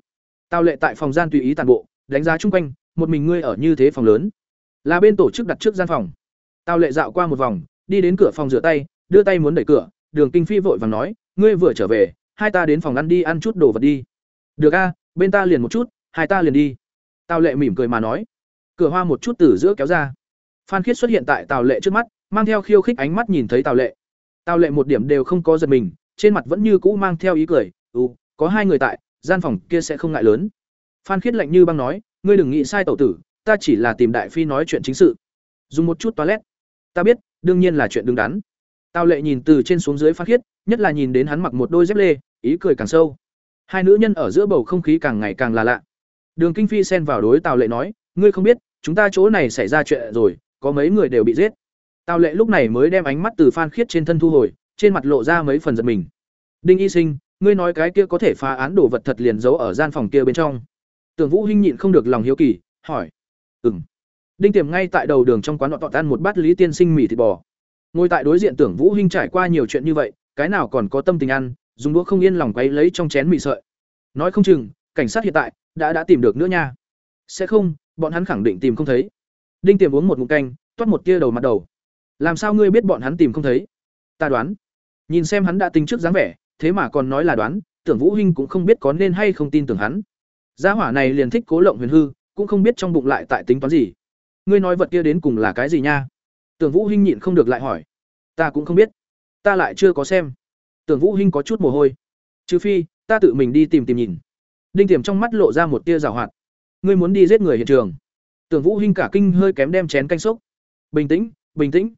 tao Lệ tại phòng gian tùy ý tàn bộ, đánh giá chung quanh, một mình ngươi ở như thế phòng lớn. Là bên tổ chức đặt trước gian phòng. tao Lệ dạo qua một vòng, đi đến cửa phòng rửa tay, đưa tay muốn đẩy cửa, Đường Kinh Phi vội vàng nói, ngươi vừa trở về, hai ta đến phòng ăn đi ăn chút đồ vật đi. Được a, bên ta liền một chút, hai ta liền đi. Tào Lệ mỉm cười mà nói. Cửa hoa một chút từ giữa kéo ra. Phan Khiết xuất hiện tại Tào Lệ trước mắt, mang theo khiêu khích ánh mắt nhìn thấy Tào Lệ. Tào Lệ một điểm đều không có giật mình, trên mặt vẫn như cũ mang theo ý cười, "Ừ, có hai người tại, gian phòng kia sẽ không ngại lớn." Phan Khiết lạnh như băng nói, "Ngươi đừng nghĩ sai tẩu tử, ta chỉ là tìm đại phi nói chuyện chính sự. Dùng một chút toilet." "Ta biết, đương nhiên là chuyện đứng đắn." Tào Lệ nhìn từ trên xuống dưới Phan Khiết, nhất là nhìn đến hắn mặc một đôi dép lê, ý cười càng sâu. Hai nữ nhân ở giữa bầu không khí càng ngày càng là lạ. Đường Kinh Phi xen vào đối Tào Lệ nói, "Ngươi không biết, chúng ta chỗ này xảy ra chuyện rồi, có mấy người đều bị giết." Tào Lệ lúc này mới đem ánh mắt từ Phan Khiết trên thân thu hồi, trên mặt lộ ra mấy phần giận mình. "Đinh Y Sinh, ngươi nói cái kia có thể phá án đồ vật thật liền giấu ở gian phòng kia bên trong?" Tưởng Vũ Hinh nhịn không được lòng hiếu kỳ, hỏi. "Ừm." Đinh Tiềm ngay tại đầu đường trong quán nọ tọt ăn một bát lý tiên sinh mì thịt bò. Ngồi tại đối diện Tưởng Vũ Hinh trải qua nhiều chuyện như vậy, cái nào còn có tâm tình ăn, dùng đũa không yên lòng quấy lấy trong chén mì sợi. Nói không chừng, cảnh sát hiện tại đã đã tìm được nữa nha. Sẽ không, bọn hắn khẳng định tìm không thấy. Đinh Tiềm uống một ngụm canh, toát một tia đầu mặt đầu. Làm sao ngươi biết bọn hắn tìm không thấy? Ta đoán. Nhìn xem hắn đã tính trước dáng vẻ, thế mà còn nói là đoán, Tưởng Vũ Hinh cũng không biết có nên hay không tin tưởng hắn. Gia hỏa này liền thích cố lộng huyền hư, cũng không biết trong bụng lại tại tính toán gì. Ngươi nói vật kia đến cùng là cái gì nha? Tưởng Vũ Hinh nhịn không được lại hỏi. Ta cũng không biết. Ta lại chưa có xem. Tưởng Vũ Hinh có chút mồ hôi. Trừ phi, ta tự mình đi tìm tìm nhìn. Đinh Tiềm trong mắt lộ ra một tia giảo hoạt. Ngươi muốn đi giết người hiện trường? Tưởng Vũ Hinh cả kinh hơi kém đem chén canh sốc. Bình tĩnh, bình tĩnh.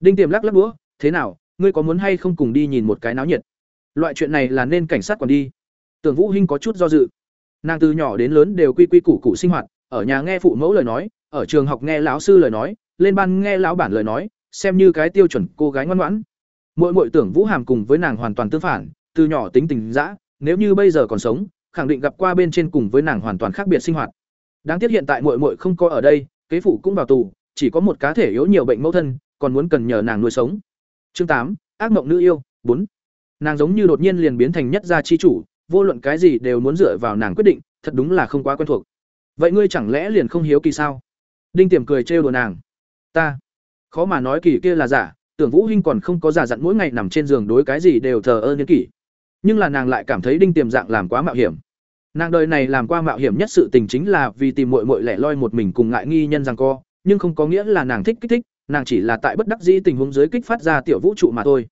Đinh Tiềm lắc lắc đũa, thế nào, ngươi có muốn hay không cùng đi nhìn một cái náo nhiệt? Loại chuyện này là nên cảnh sát quản đi. Tưởng Vũ Hinh có chút do dự. Nàng từ nhỏ đến lớn đều quy quy củ củ sinh hoạt, ở nhà nghe phụ mẫu lời nói, ở trường học nghe lão sư lời nói, lên ban nghe lão bản lời nói, xem như cái tiêu chuẩn cô gái ngoan ngoãn. Muội muội tưởng Vũ Hàm cùng với nàng hoàn toàn tương phản, từ nhỏ tính tình dã, nếu như bây giờ còn sống, khẳng định gặp qua bên trên cùng với nàng hoàn toàn khác biệt sinh hoạt. Đáng tiếc hiện tại muội muội không có ở đây, kế phụ cũng vào tù, chỉ có một cá thể yếu nhiều bệnh mẫu thân, còn muốn cần nhờ nàng nuôi sống. Chương tám, ác mộng nữ yêu, bốn. Nàng giống như đột nhiên liền biến thành nhất gia chi chủ, vô luận cái gì đều muốn dựa vào nàng quyết định, thật đúng là không quá quen thuộc. Vậy ngươi chẳng lẽ liền không hiếu kỳ sao? Đinh Tiềm cười trêu đùa nàng. Ta, khó mà nói kỳ kia là giả, tưởng Vũ Hinh còn không có giả dặn mỗi ngày nằm trên giường đối cái gì đều thờ ơ nhân kỷ. Nhưng là nàng lại cảm thấy Đinh Tiềm dạng làm quá mạo hiểm. Nàng đời này làm qua mạo hiểm nhất sự tình chính là vì tìm muội muội lẻ loi một mình cùng ngại nghi nhân rằng co, nhưng không có nghĩa là nàng thích kích thích, nàng chỉ là tại bất đắc dĩ tình huống dưới kích phát ra tiểu vũ trụ mà thôi.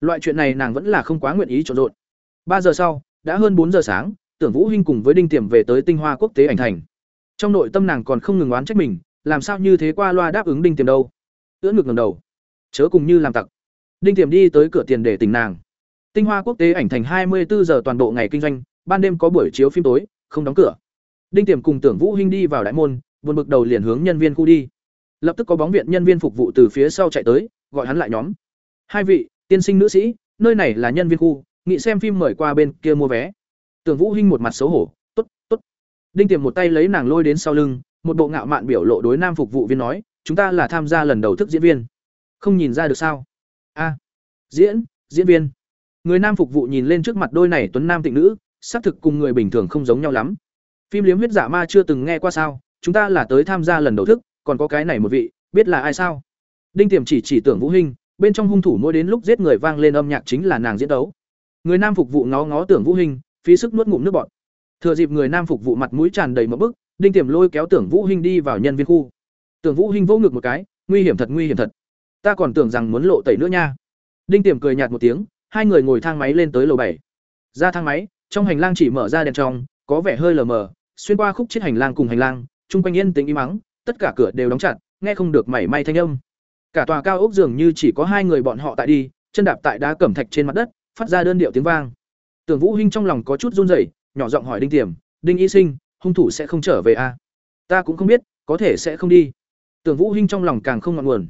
Loại chuyện này nàng vẫn là không quá nguyện ý trộn rộn. Ba giờ sau, đã hơn bốn giờ sáng, Tưởng Vũ Hinh cùng với Đinh Tiềm về tới Tinh Hoa Quốc tế ảnh thành. Trong nội tâm nàng còn không ngừng oán trách mình, làm sao như thế qua loa đáp ứng Đinh Tiềm đâu? Ưỡn ngực ngẩng đầu, chớ cùng như làm tặc. Đinh Tiềm đi tới cửa tiền để tỉnh nàng. Tinh Hoa Quốc tế ảnh thành 24 giờ toàn bộ ngày kinh doanh, ban đêm có buổi chiếu phim tối, không đóng cửa. Đinh Tiềm cùng Tưởng Vũ Hinh đi vào đại môn, buồn bực đầu liền hướng nhân viên khu đi. Lập tức có bóng viện nhân viên phục vụ từ phía sau chạy tới, gọi hắn lại nhóm. Hai vị, tiên sinh nữ sĩ, nơi này là nhân viên khu, nghị xem phim mời qua bên kia mua vé. Tưởng Vũ Hinh một mặt xấu hổ, "Tốt, tốt." Đinh Tiềm một tay lấy nàng lôi đến sau lưng, một bộ ngạo mạn biểu lộ đối nam phục vụ viên nói, "Chúng ta là tham gia lần đầu thức diễn viên." Không nhìn ra được sao? A, diễn, diễn viên. Người nam phục vụ nhìn lên trước mặt đôi này tuấn nam tịnh nữ, xác thực cùng người bình thường không giống nhau lắm. Phim liếm huyết giả ma chưa từng nghe qua sao? Chúng ta là tới tham gia lần đầu thức, còn có cái này một vị, biết là ai sao? Đinh Tiềm chỉ chỉ tưởng Vũ Hinh, bên trong hung thủ mỗi đến lúc giết người vang lên âm nhạc chính là nàng diễn đấu. Người nam phục vụ ngó ngó tưởng Vũ Hinh, phí sức nuốt ngụm nước bọt. Thừa dịp người nam phục vụ mặt mũi tràn đầy một bức, Đinh Tiềm lôi kéo Tưởng Vũ Hinh đi vào nhân viên khu. Tưởng Vũ Hinh vỗ ngực một cái, nguy hiểm thật nguy hiểm thật. Ta còn tưởng rằng muốn lộ tẩy nữa nha. Đinh Tiềm cười nhạt một tiếng, hai người ngồi thang máy lên tới lầu bảy. Ra thang máy, trong hành lang chỉ mở ra đèn trong có vẻ hơi lờ mờ xuyên qua khúc chết hành lang cùng hành lang chung quanh yên tĩnh im mắng tất cả cửa đều đóng chặt nghe không được mảy may thanh âm. Cả tòa cao ốc dường như chỉ có hai người bọn họ tại đi chân đạp tại đá cẩm thạch trên mặt đất phát ra đơn điệu tiếng vang. Tưởng vũ hinh trong lòng có chút run rẩy nhỏ giọng hỏi đinh tiềm đinh y sinh hung thủ sẽ không trở về à? ta cũng không biết có thể sẽ không đi. Tưởng vũ hinh trong lòng càng không ngọn nguồn.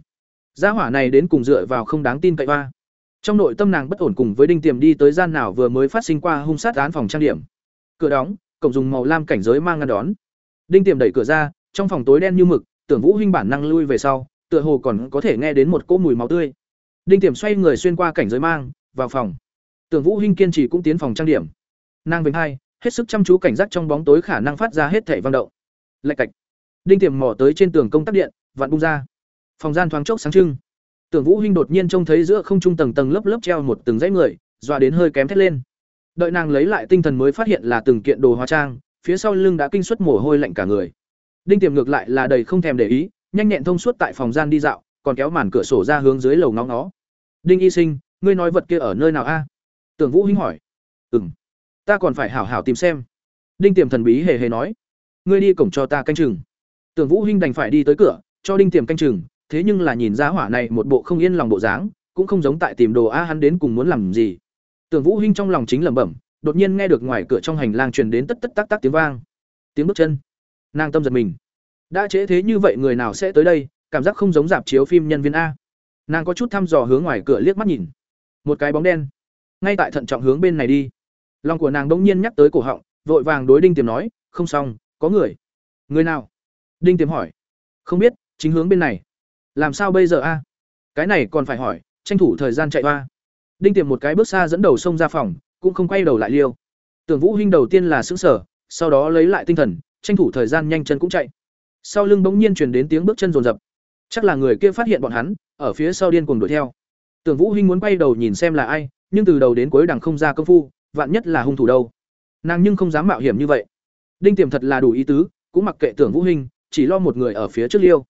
Gia hỏa này đến cùng dựa vào không đáng tin cậy va trong nội tâm nàng bất ổn cùng với đinh tiềm đi tới gian nào vừa mới phát sinh qua hung sát án phòng trang điểm. Cửa đóng, cổng dùng màu lam cảnh giới mang ngăn đón. Đinh tiềm đẩy cửa ra, trong phòng tối đen như mực, tưởng vũ hinh bản năng lui về sau, tựa hồ còn có thể nghe đến một cỗ mùi máu tươi. Đinh tiềm xoay người xuyên qua cảnh giới mang, vào phòng. Tưởng vũ hinh kiên trì cũng tiến phòng trang điểm. Nàng vinh hai, hết sức chăm chú cảnh giác trong bóng tối khả năng phát ra hết thể vang động. Lạch cạch. Đinh tiềm mò tới trên tường công tắc điện, vặn bung ra. Phòng gian thoáng chốc sáng trưng tưởng vũ hinh đột nhiên trông thấy giữa không trung tầng tầng lớp lớp treo một từng dãy người, dọa đến hơi kém thét lên. Đợi nàng lấy lại tinh thần mới phát hiện là từng kiện đồ hóa trang, phía sau lưng đã kinh suất mồ hôi lạnh cả người. Đinh tiềm ngược lại là đầy không thèm để ý, nhanh nhẹn thông suốt tại phòng gian đi dạo, còn kéo màn cửa sổ ra hướng dưới lầu ngó ngó. đinh y sinh, ngươi nói vật kia ở nơi nào a? Tưởng vũ hinh hỏi. Ừm, ta còn phải hảo hảo tìm xem. Đinh tiềm thần bí hề hề nói. Ngươi đi cổng cho ta canh chừng. Tưởng vũ hinh đành phải đi tới cửa, cho đinh tiềm canh chừng thế nhưng là nhìn ra hỏa này một bộ không yên lòng bộ dáng, cũng không giống tại tìm đồ a hắn đến cùng muốn làm gì. Tưởng vũ hinh trong lòng chính lẩm bẩm, đột nhiên nghe được ngoài cửa trong hành lang truyền đến tất tất tác tác tiếng vang. Tiếng bước chân. Nàng tâm giật mình. Đã trễ thế như vậy người nào sẽ tới đây, cảm giác không giống dạp chiếu phim nhân viên a. Nàng có chút thăm dò hướng ngoài cửa liếc mắt nhìn. Một cái bóng đen. Ngay tại thận trọng hướng bên này đi. Lòng của nàng đống nhiên nhắc tới cổ họng, vội vàng đối đinh tiềm nói, không xong, có người. Người nào? Đinh tiềm hỏi. Không biết, chính hướng bên này làm sao bây giờ a? Cái này còn phải hỏi, tranh thủ thời gian chạy qua đinh tiềm một cái bước xa dẫn đầu sông ra phòng, cũng không quay đầu lại liêu. Tưởng vũ hinh đầu tiên là sững sờ, sau đó lấy lại tinh thần, tranh thủ thời gian nhanh chân cũng chạy. Sau lưng bỗng nhiên truyền đến tiếng bước chân rồn rập chắc là người kia phát hiện bọn hắn, ở phía sau điên cuồng đuổi theo. Tưởng vũ hinh muốn quay đầu nhìn xem là ai, nhưng từ đầu đến cuối đằng không ra công phu, vạn nhất là hung thủ đâu. Nàng nhưng không dám mạo hiểm như vậy. Đinh tiềm thật là đủ ý tứ, cũng mặc kệ tưởng vũ hinh, chỉ lo một người ở phía trước liêu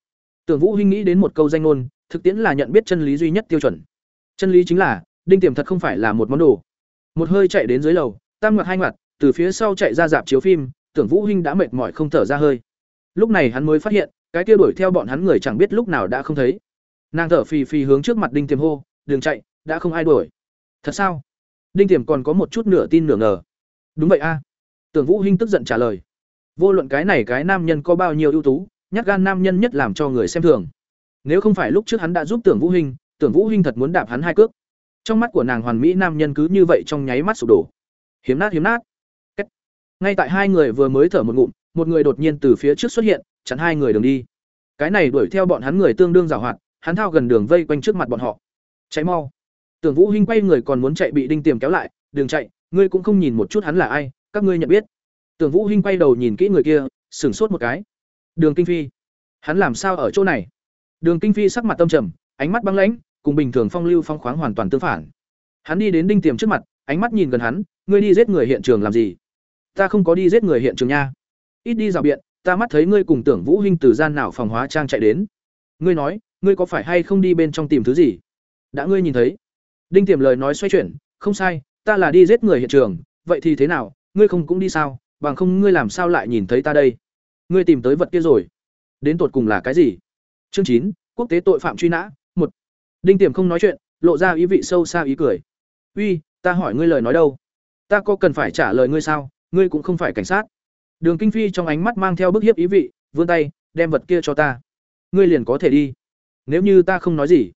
tưởng vũ hinh nghĩ đến một câu danh ngôn, thực tiễn là nhận biết chân lý duy nhất tiêu chuẩn. Chân lý chính là, đinh tiềm thật không phải là một món đồ. Một hơi chạy đến dưới lầu, tam ngoặt hai ngoặt từ phía sau chạy ra dạp chiếu phim, tưởng vũ hinh đã mệt mỏi không thở ra hơi. Lúc này hắn mới phát hiện, cái kia đuổi theo bọn hắn người chẳng biết lúc nào đã không thấy. Nàng thở phì phì hướng trước mặt đinh tiềm hô đường chạy, đã không ai đuổi. Thật sao? Đinh tiềm còn có một chút nửa tin nửa ngờ. Đúng vậy a. Tưởng vũ hinh tức giận trả lời. Vô luận cái này cái nam nhân có bao nhiêu ưu tú nhát gan nam nhân nhất làm cho người xem thường. Nếu không phải lúc trước hắn đã giúp tưởng vũ hinh, tưởng vũ hinh thật muốn đạp hắn hai cước. Trong mắt của nàng hoàn mỹ nam nhân cứ như vậy trong nháy mắt sụp đổ. Hiếm nát hiếm nát. Kết. ngay tại hai người vừa mới thở một ngụm, một người đột nhiên từ phía trước xuất hiện, chặn hai người đường đi. Cái này đuổi theo bọn hắn người tương đương giàu hoạt, hắn thao gần đường vây quanh trước mặt bọn họ. Cháy mau. Tưởng vũ hinh quay người còn muốn chạy bị đinh tiềm kéo lại đường chạy, ngươi cũng không nhìn một chút hắn là ai, các ngươi nhận biết. Tưởng vũ hinh quay đầu nhìn kỹ người kia, sửng sốt một cái đường kinh phi. Hắn làm sao ở chỗ này? Đường kinh phi sắc mặt tâm trầm, ánh mắt băng lãnh, cùng bình thường phong lưu phong khoáng hoàn toàn tương phản. Hắn đi đến đinh tiềm trước mặt, ánh mắt nhìn gần hắn, ngươi đi giết người hiện trường làm gì? Ta không có đi giết người hiện trường nha. Ít đi dạo biện, ta mắt thấy ngươi cùng tưởng vũ hinh từ gian nào phòng hóa trang chạy đến. Ngươi nói, ngươi có phải hay không đi bên trong tìm thứ gì? Đã ngươi nhìn thấy. Đinh tiềm lời nói xoay chuyển, không sai, ta là đi giết người hiện trường, vậy thì thế nào? Ngươi không cũng đi sao? Bằng không ngươi làm sao lại nhìn thấy ta đây? Ngươi tìm tới vật kia rồi. Đến tột cùng là cái gì? Chương chín, quốc tế tội phạm truy nã, một. Đinh tiềm không nói chuyện, lộ ra ý vị sâu xa ý cười. Uy, ta hỏi ngươi lời nói đâu? Ta có cần phải trả lời ngươi sao? Ngươi cũng không phải cảnh sát. Đường kinh phi trong ánh mắt mang theo bức hiếp ý vị, vươn tay, đem vật kia cho ta. Ngươi liền có thể đi. Nếu như ta không nói gì.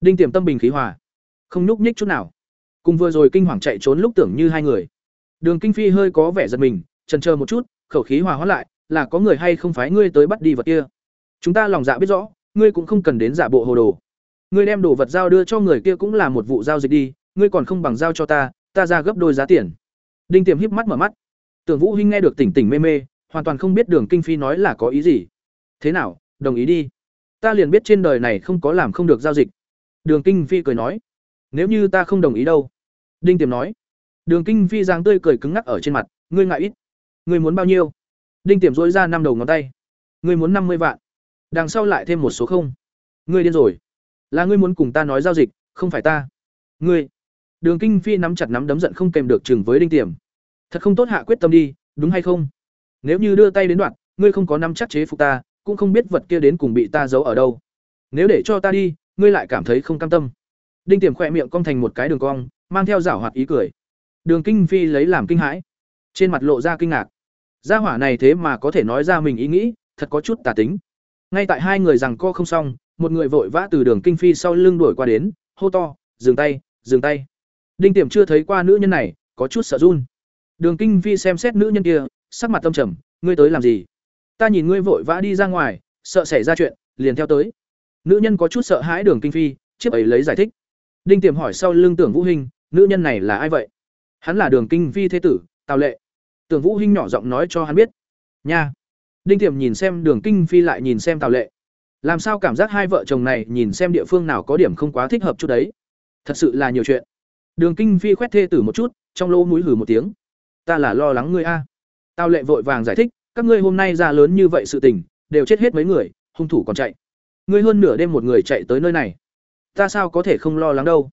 Đinh tiềm tâm bình khí hòa. Không nhúc nhích chút nào. Cùng vừa rồi kinh hoàng chạy trốn lúc tưởng như hai người. Đường kinh phi hơi có vẻ giật mình trần chờ một chút, khẩu khí hòa hóa lại là có người hay không phải ngươi tới bắt đi vật kia. Chúng ta lòng dạ biết rõ, ngươi cũng không cần đến giả bộ hồ đồ. Ngươi đem đồ vật giao đưa cho người kia cũng là một vụ giao dịch đi, ngươi còn không bằng giao cho ta ta ra gấp đôi giá tiền. Đinh tiềm híp mắt mở mắt. Tưởng vũ hinh nghe được tỉnh tỉnh mê mê, hoàn toàn không biết đường kinh phi nói là có ý gì. Thế nào, đồng ý đi. Ta liền biết trên đời này không có làm không được giao dịch. Đường kinh phi cười nói. Nếu như ta không đồng ý đâu? Đinh tiềm nói. Đường kinh phi dáng tươi cười cứng ngắc ở trên mặt. Ngươi ngại ít. Ngươi muốn bao nhiêu? Đinh Tiệm dỗi ra năm đầu ngón tay. Ngươi muốn năm mươi vạn. Đằng sau lại thêm một số không. Ngươi điên rồi. Là ngươi muốn cùng ta nói giao dịch không phải ta. Ngươi. Đường kinh phi nắm chặt nắm đấm giận không kèm được chừng với đinh Tiệm, thật không tốt hạ quyết tâm đi đúng hay không? Nếu như đưa tay đến đoạn ngươi không có năm chắc chế phục ta cũng không biết vật kia đến cùng bị ta giấu ở đâu. Nếu để cho ta đi ngươi lại cảm thấy không cam tâm. Đinh tiềm khỏe miệng cong thành một cái đường cong mang theo giảo hoạt ý cười. Đường kinh phi lấy làm kinh hãi. Trên mặt lộ ra kinh ngạc gia hỏa này thế mà có thể nói ra mình ý nghĩ, thật có chút tà tính. Ngay tại hai người rằng co không xong, một người vội vã từ đường kinh phi sau lưng đuổi qua đến, hô to, dừng tay dừng tay. Đinh tiệm chưa thấy qua nữ nhân này, có chút sợ run. Đường kinh phi xem xét nữ nhân kia, sắc mặt tâm trầm, ngươi tới làm gì? Ta nhìn ngươi vội vã đi ra ngoài, sợ xảy ra chuyện, liền theo tới. Nữ nhân có chút sợ hãi đường kinh phi, chiếc ấy lấy giải thích. Đinh tiệm hỏi sau lưng tưởng vũ hình nữ nhân này là ai vậy? Hắn là đường kinh phi thế tử, tào lệ tưởng vũ hinh nhỏ giọng nói cho hắn biết. Nha. Đinh tiềm nhìn xem đường kinh phi lại nhìn xem tào lệ. Làm sao cảm giác hai vợ chồng này nhìn xem địa phương nào có điểm không quá thích hợp chút đấy? Thật sự là nhiều chuyện. Đường kinh phi khoét thê tử một chút, trong lỗ mũi hừ một tiếng. Ta là lo lắng ngươi a. Tào lệ vội vàng giải thích, các ngươi hôm nay ra lớn như vậy sự tình, đều chết hết mấy người, hung thủ còn chạy. Ngươi hơn nửa đêm một người chạy tới nơi này. Ta sao có thể không lo lắng đâu?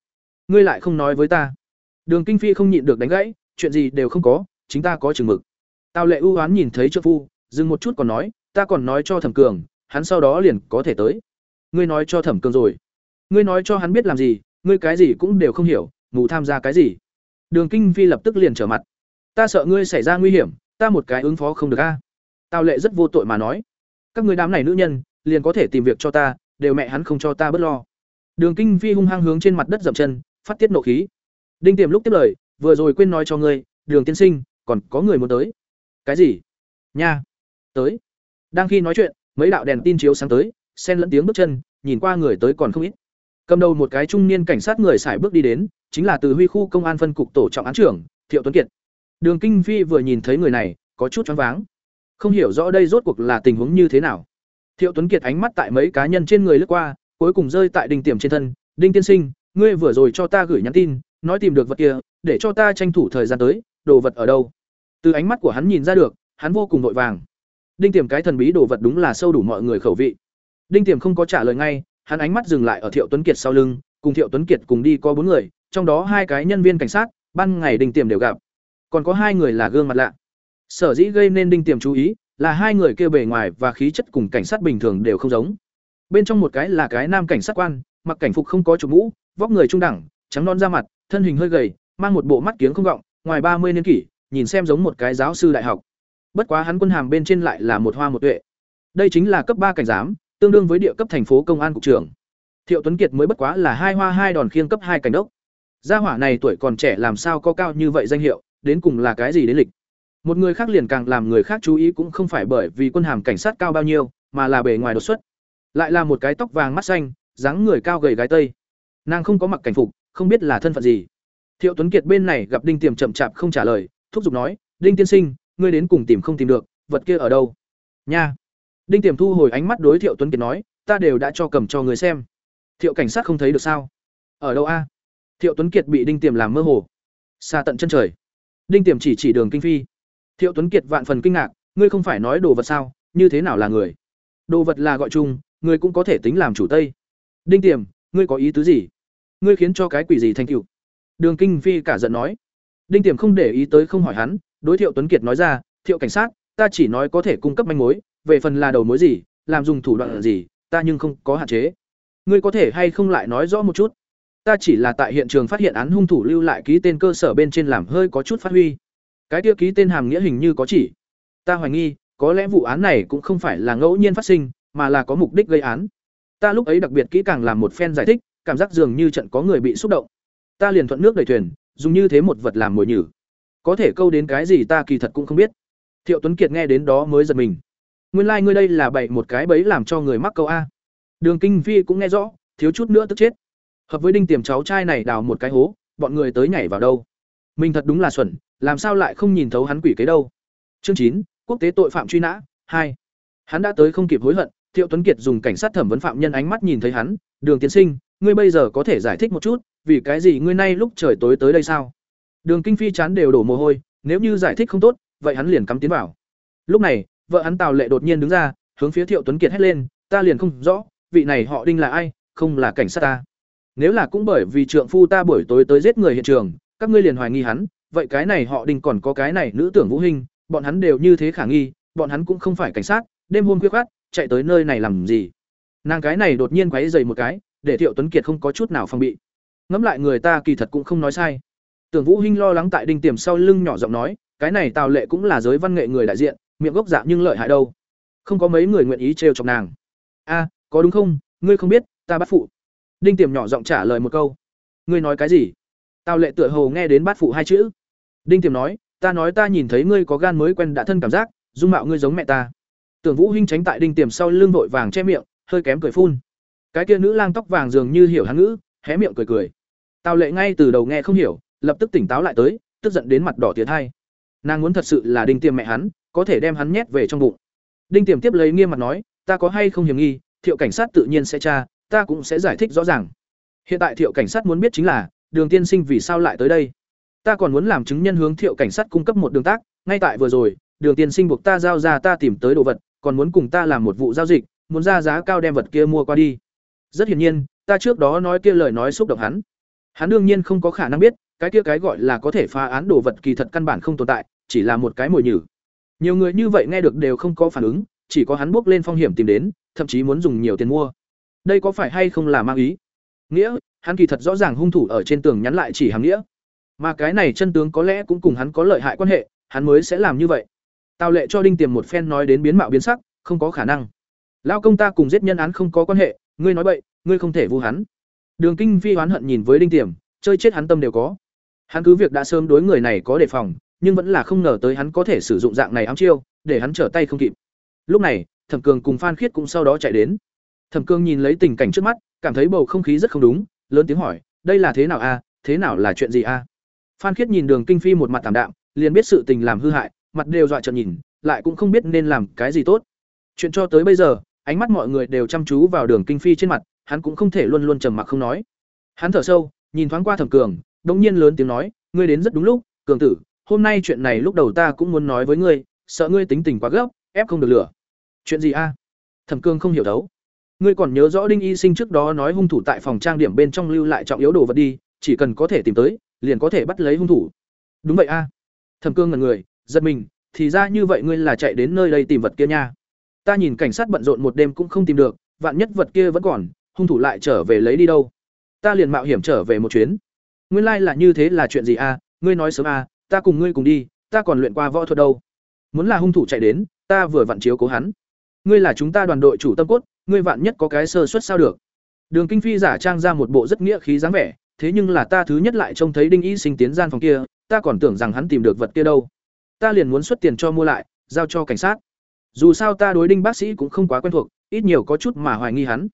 Ngươi lại không nói với ta. Đường kinh phi không nhịn được đánh gãy, chuyện gì đều không có chính ta có chừng mực. Tào lệ ưu oán nhìn thấy trợ phu, dừng một chút còn nói, ta còn nói cho thẩm cường, hắn sau đó liền có thể tới. Ngươi nói cho thẩm cường rồi. Ngươi nói cho hắn biết làm gì, ngươi cái gì cũng đều không hiểu, mù tham gia cái gì. Đường kinh phi lập tức liền trở mặt. Ta sợ ngươi xảy ra nguy hiểm, ta một cái ứng phó không được a. Tào lệ rất vô tội mà nói. Các người đám này nữ nhân, liền có thể tìm việc cho ta, đều mẹ hắn không cho ta bất lo. Đường kinh phi hung hăng hướng trên mặt đất dậm chân, phát tiết nộ khí. Đinh tiềm lúc tiếp lời, vừa rồi quên nói cho ngươi, đường tiên sinh còn có người muốn tới. Cái gì? Nha. Tới. Đang khi nói chuyện, mấy đạo đèn tin chiếu sáng tới, xen lẫn tiếng bước chân, nhìn qua người tới còn không ít. Cầm đầu một cái trung niên cảnh sát người xài bước đi đến, chính là từ huy khu công an phân cục tổ trọng án trưởng, thiệu tuấn kiệt. Đường kinh phi vừa nhìn thấy người này, có chút choáng váng. Không hiểu rõ đây rốt cuộc là tình huống như thế nào. Thiệu tuấn kiệt ánh mắt tại mấy cá nhân trên người lướt qua, cuối cùng rơi tại đinh tiềm trên thân. Đinh tiên sinh, ngươi vừa rồi cho ta gửi nhắn tin, nói tìm được vật kia, để cho ta tranh thủ thời gian tới đồ vật ở đâu? Từ ánh mắt của hắn nhìn ra được, hắn vô cùng vội vàng. Đinh tiềm cái thần bí đồ vật đúng là sâu đủ mọi người khẩu vị. Đinh tiềm không có trả lời ngay, hắn ánh mắt dừng lại ở thiệu tuấn kiệt sau lưng, cùng thiệu tuấn kiệt cùng đi có bốn người, trong đó hai cái nhân viên cảnh sát, ban ngày đinh tiềm đều gặp. Còn có hai người là gương mặt lạ. Sở dĩ gây nên đinh tiềm chú ý, là hai người kia bề ngoài và khí chất cùng cảnh sát bình thường đều không giống. Bên trong một cái là cái nam cảnh sát quan, mặc cảnh phục không có chủ mũ, vóc người trung đẳng, trắng non da mặt, thân hình hơi gầy, mang một bộ mắt kiếng không gọng ngoài ba mươi niên kỷ, nhìn xem giống một cái giáo sư đại học. Bất quá hắn quân hàm bên trên lại là một hoa một tuệ. Đây chính là cấp ba cảnh giám, tương đương với địa cấp thành phố công an cục trưởng. Thiệu tuấn kiệt mới bất quá là hai hoa hai đòn khiêng cấp hai cảnh đốc. Gia hỏa này tuổi còn trẻ làm sao có cao như vậy danh hiệu, đến cùng là cái gì đến lịch? Một người khác liền càng làm người khác chú ý cũng không phải bởi vì quân hàm cảnh sát cao bao nhiêu, mà là bề ngoài đột xuất. Lại là một cái tóc vàng mắt xanh, dáng người cao gầy gái tây. Nàng không có mặc cảnh phục, không biết là thân phận gì thiệu tuấn kiệt bên này gặp đinh tiềm chậm chạp không trả lời, thúc giục nói, đinh tiên sinh, ngươi đến cùng tìm không tìm được, vật kia ở đâu? Nha. Đinh tiềm thu hồi ánh mắt đối thiệu tuấn kiệt nói, ta đều đã cho cầm cho người xem. Thiệu cảnh sát không thấy được sao? Ở đâu a? Thiệu tuấn kiệt bị đinh tiềm làm mơ hồ. Xa tận chân trời. Đinh tiềm chỉ chỉ đường kinh phi. Thiệu tuấn kiệt vạn phần kinh ngạc, ngươi không phải nói đồ vật sao? Như thế nào là người? Đồ vật là gọi chung, ngươi cũng có thể tính làm chủ tây. Đinh tiềm, ngươi có ý tứ gì? Ngươi khiến cho cái quỷ gì thành tựu?" Đường kinh phi cả giận nói. Đinh tiềm không để ý tới không hỏi hắn, đối thiệu tuấn kiệt nói ra, thiệu cảnh sát, ta chỉ nói có thể cung cấp manh mối, về phần là đầu mối gì, làm dùng thủ đoạn gì, ta nhưng không có hạn chế. Ngươi có thể hay không lại nói rõ một chút? Ta chỉ là tại hiện trường phát hiện án hung thủ lưu lại ký tên cơ sở bên trên làm hơi có chút phát huy. Cái kia ký tên hàm nghĩa hình như có chỉ. Ta hoài nghi, có lẽ vụ án này cũng không phải là ngẫu nhiên phát sinh, mà là có mục đích gây án. Ta lúc ấy đặc biệt kỹ càng làm một phen giải thích, cảm giác dường như trận có người bị xúc động ta liền thuận nước đẩy thuyền, dùng như thế một vật làm mồi nhử. Có thể câu đến cái gì ta kỳ thật cũng không biết. Thiệu tuấn kiệt nghe đến đó mới giật mình. Nguyên lai、like、ngươi đây là bậy một cái bẫy làm cho người mắc câu a. Đường kinh phi cũng nghe rõ, thiếu chút nữa tức chết. Hợp với đinh tiềm cháu trai này đào một cái hố, bọn người tới nhảy vào đâu? Mình thật đúng là xuẩn, làm sao lại không nhìn thấu hắn quỷ kế đâu? Chương chín, quốc tế tội phạm truy nã, hai. Hắn đã tới không kịp hối hận, thiệu tuấn kiệt dùng cảnh sát thẩm vấn phạm nhân ánh mắt nhìn thấy hắn, đường tiến sinh, ngươi bây giờ có thể giải thích một chút vì cái gì ngươi nay lúc trời tối tới đây sao? Đường kinh phi chán đều đổ mồ hôi, nếu như giải thích không tốt, vậy hắn liền cắm tiến vào. Lúc này, vợ hắn tào lệ đột nhiên đứng ra, hướng phía thiệu tuấn kiệt hét lên, ta liền không rõ, vị này họ đinh là ai, không là cảnh sát ta. Nếu là cũng bởi vì trượng phu ta buổi tối tới giết người hiện trường, các ngươi liền hoài nghi hắn, vậy cái này họ đinh còn có cái này nữ tưởng vũ hình bọn hắn đều như thế khả nghi, bọn hắn cũng không phải cảnh sát, đêm hôm khuya khoát chạy tới nơi này làm gì? Nàng cái này đột nhiên quấy dày một cái, để thiệu tuấn kiệt không có chút nào phòng bị ngẫm lại người ta kỳ thật cũng không nói sai. Tưởng vũ hinh lo lắng tại đinh tiềm sau lưng nhỏ giọng nói, cái này tào lệ cũng là giới văn nghệ người đại diện, miệng gốc dạ nhưng lợi hại đâu. Không có mấy người nguyện ý trêu chọc nàng. A, có đúng không? Ngươi không biết, ta bắt phụ. Đinh tiềm nhỏ giọng trả lời một câu. Ngươi nói cái gì? Tào lệ tựa hồ nghe đến bắt phụ hai chữ. Đinh tiềm nói, ta nói ta nhìn thấy ngươi có gan mới quen đã thân cảm giác, dung mạo ngươi giống mẹ ta. Tưởng vũ hinh tránh tại đinh tiềm sau lưng vội vàng che miệng, hơi kém cười phun. Cái kia nữ lang tóc vàng dường như hiểu hán ngữ hé miệng cười cười. Tào lệ ngay từ đầu nghe không hiểu, lập tức tỉnh táo lại tới, tức giận đến mặt đỏ tiến hai nàng muốn thật sự là đinh tiềm mẹ hắn, có thể đem hắn nhét về trong bụng. Đinh tiềm tiếp lấy nghiêm mặt nói, ta có hay không hiểm nghi, thiệu cảnh sát tự nhiên sẽ tra, ta cũng sẽ giải thích rõ ràng. Hiện tại thiệu cảnh sát muốn biết chính là, đường tiên sinh vì sao lại tới đây? Ta còn muốn làm chứng nhân hướng thiệu cảnh sát cung cấp một đường tác, ngay tại vừa rồi, đường tiên sinh buộc ta giao ra ta tìm tới đồ vật, còn muốn cùng ta làm một vụ giao dịch, muốn ra giá cao đem vật kia mua qua đi. Rất hiển nhiên ta trước đó nói kia lời nói xúc động hắn. Hắn đương nhiên không có khả năng biết, cái kia cái gọi là có thể phá án đồ vật kỳ thật căn bản không tồn tại, chỉ là một cái mồi nhử. Nhiều người như vậy nghe được đều không có phản ứng, chỉ có hắn bước lên phong hiểm tìm đến, thậm chí muốn dùng nhiều tiền mua. Đây có phải hay không là mang ý? Nghĩa, hắn kỳ thật rõ ràng hung thủ ở trên tường nhắn lại chỉ hàm nghĩa. Mà cái này chân tướng có lẽ cũng cùng hắn có lợi hại quan hệ, hắn mới sẽ làm như vậy. Tào lệ cho đinh tiềm một phen nói đến biến mạo biến sắc, không có khả năng. Lao công ta cùng giết nhân án không có quan hệ, ngươi nói bậy ngươi không thể vu hắn. Đường kinh phi oán hận nhìn với đinh tiềm, chơi chết hắn tâm đều có. Hắn cứ việc đã sớm đối người này có đề phòng, nhưng vẫn là không ngờ tới hắn có thể sử dụng dạng này ám chiêu, để hắn trở tay không kịp. Lúc này, thẩm cường cùng phan khiết cũng sau đó chạy đến. Thẩm cường nhìn lấy tình cảnh trước mắt, cảm thấy bầu không khí rất không đúng, lớn tiếng hỏi, đây là thế nào a? Thế nào là chuyện gì a? Phan khiết nhìn đường kinh phi một mặt tảm đạm, liền biết sự tình làm hư hại, mặt đều dọa trợn nhìn, lại cũng không biết nên làm cái gì tốt. Chuyện cho tới bây giờ, ánh mắt mọi người đều chăm chú vào đường kinh phi trên mặt hắn cũng không thể luôn luôn trầm mặc không nói. Hắn thở sâu, nhìn thoáng qua thẩm cường, đống nhiên lớn tiếng nói, ngươi đến rất đúng lúc, cường tử, hôm nay chuyện này lúc đầu ta cũng muốn nói với ngươi, sợ ngươi tính tình quá gấp, ép không được lửa. Chuyện gì a? Thẩm cường không hiểu đấu ngươi còn nhớ rõ đinh y sinh trước đó nói hung thủ tại phòng trang điểm bên trong lưu lại trọng yếu đồ vật đi, chỉ cần có thể tìm tới, liền có thể bắt lấy hung thủ. Đúng vậy a. Thẩm cương ngẩn người, giật mình, thì ra như vậy ngươi là chạy đến nơi đây tìm vật kia nha. Ta nhìn cảnh sát bận rộn một đêm cũng không tìm được, vạn nhất vật kia vẫn còn hung thủ lại trở về lấy đi đâu? Ta liền mạo hiểm trở về một chuyến. Nguyên lai là như thế là chuyện gì a ngươi nói sớm a ta cùng ngươi cùng đi, ta còn luyện qua võ thuật đâu. Muốn là hung thủ chạy đến, ta vừa vặn chiếu cố hắn. Ngươi là chúng ta đoàn đội chủ tâm cốt, ngươi vạn nhất có cái sơ suất sao được? Đường kinh phi giả trang ra một bộ rất nghĩa khí dáng vẻ, thế nhưng là ta thứ nhất lại trông thấy đinh y sinh tiến gian phòng kia, ta còn tưởng rằng hắn tìm được vật kia đâu. Ta liền muốn xuất tiền cho mua lại, giao cho cảnh sát. Dù sao ta đối đinh bác sĩ cũng không quá quen thuộc, ít nhiều có chút mà hoài nghi hắn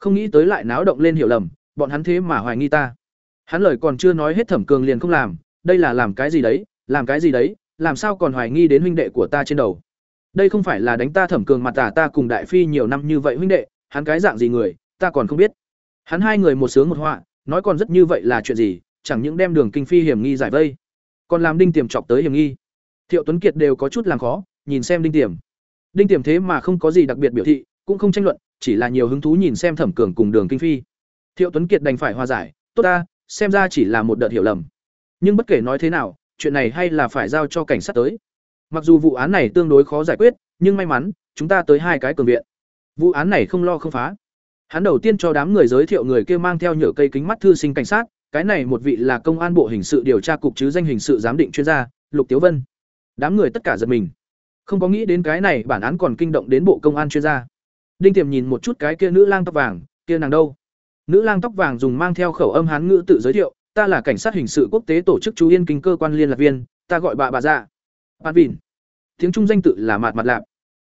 không nghĩ tới lại náo động lên hiểu lầm, bọn hắn thế mà hoài nghi ta. Hắn lời còn chưa nói hết thẩm cường liền không làm, đây là làm cái gì đấy, làm cái gì đấy, làm sao còn hoài nghi đến huynh đệ của ta trên đầu. Đây không phải là đánh ta thẩm cường mặt tả ta cùng đại phi nhiều năm như vậy huynh đệ, hắn cái dạng gì người, ta còn không biết. Hắn hai người một sướng một họa, nói còn rất như vậy là chuyện gì, chẳng những đem đường kinh phi hiểm nghi giải vây, còn làm đinh tiềm chọc tới hiểm nghi. Thiệu tuấn kiệt đều có chút làm khó, nhìn xem đinh tiềm. Đinh tiềm thế mà không có gì đặc biệt biểu thị, cũng không tranh luận chỉ là nhiều hứng thú nhìn xem thẩm cường cùng đường kinh phi. Thiệu tuấn kiệt đành phải hòa giải, tốt ta, xem ra chỉ là một đợt hiểu lầm. Nhưng bất kể nói thế nào, chuyện này hay là phải giao cho cảnh sát tới. Mặc dù vụ án này tương đối khó giải quyết, nhưng may mắn, chúng ta tới hai cái cường viện. Vụ án này không lo không phá. Hắn đầu tiên cho đám người giới thiệu người kia mang theo nhựa cây kính mắt thư sinh cảnh sát, cái này một vị là công an bộ hình sự điều tra cục chứ danh hình sự giám định chuyên gia, lục tiếu vân. Đám người tất cả giật mình. Không có nghĩ đến cái này bản án còn kinh động đến bộ công an chuyên gia đinh tiềm nhìn một chút cái kia nữ lang tóc vàng, kia nàng đâu? Nữ lang tóc vàng dùng mang theo khẩu âm hán ngữ tự giới thiệu, ta là cảnh sát hình sự quốc tế tổ chức chú yên kinh cơ quan liên lạc viên, ta gọi bà bà ra bạn Vịn. tiếng trung danh tự là mạt mặt lạp.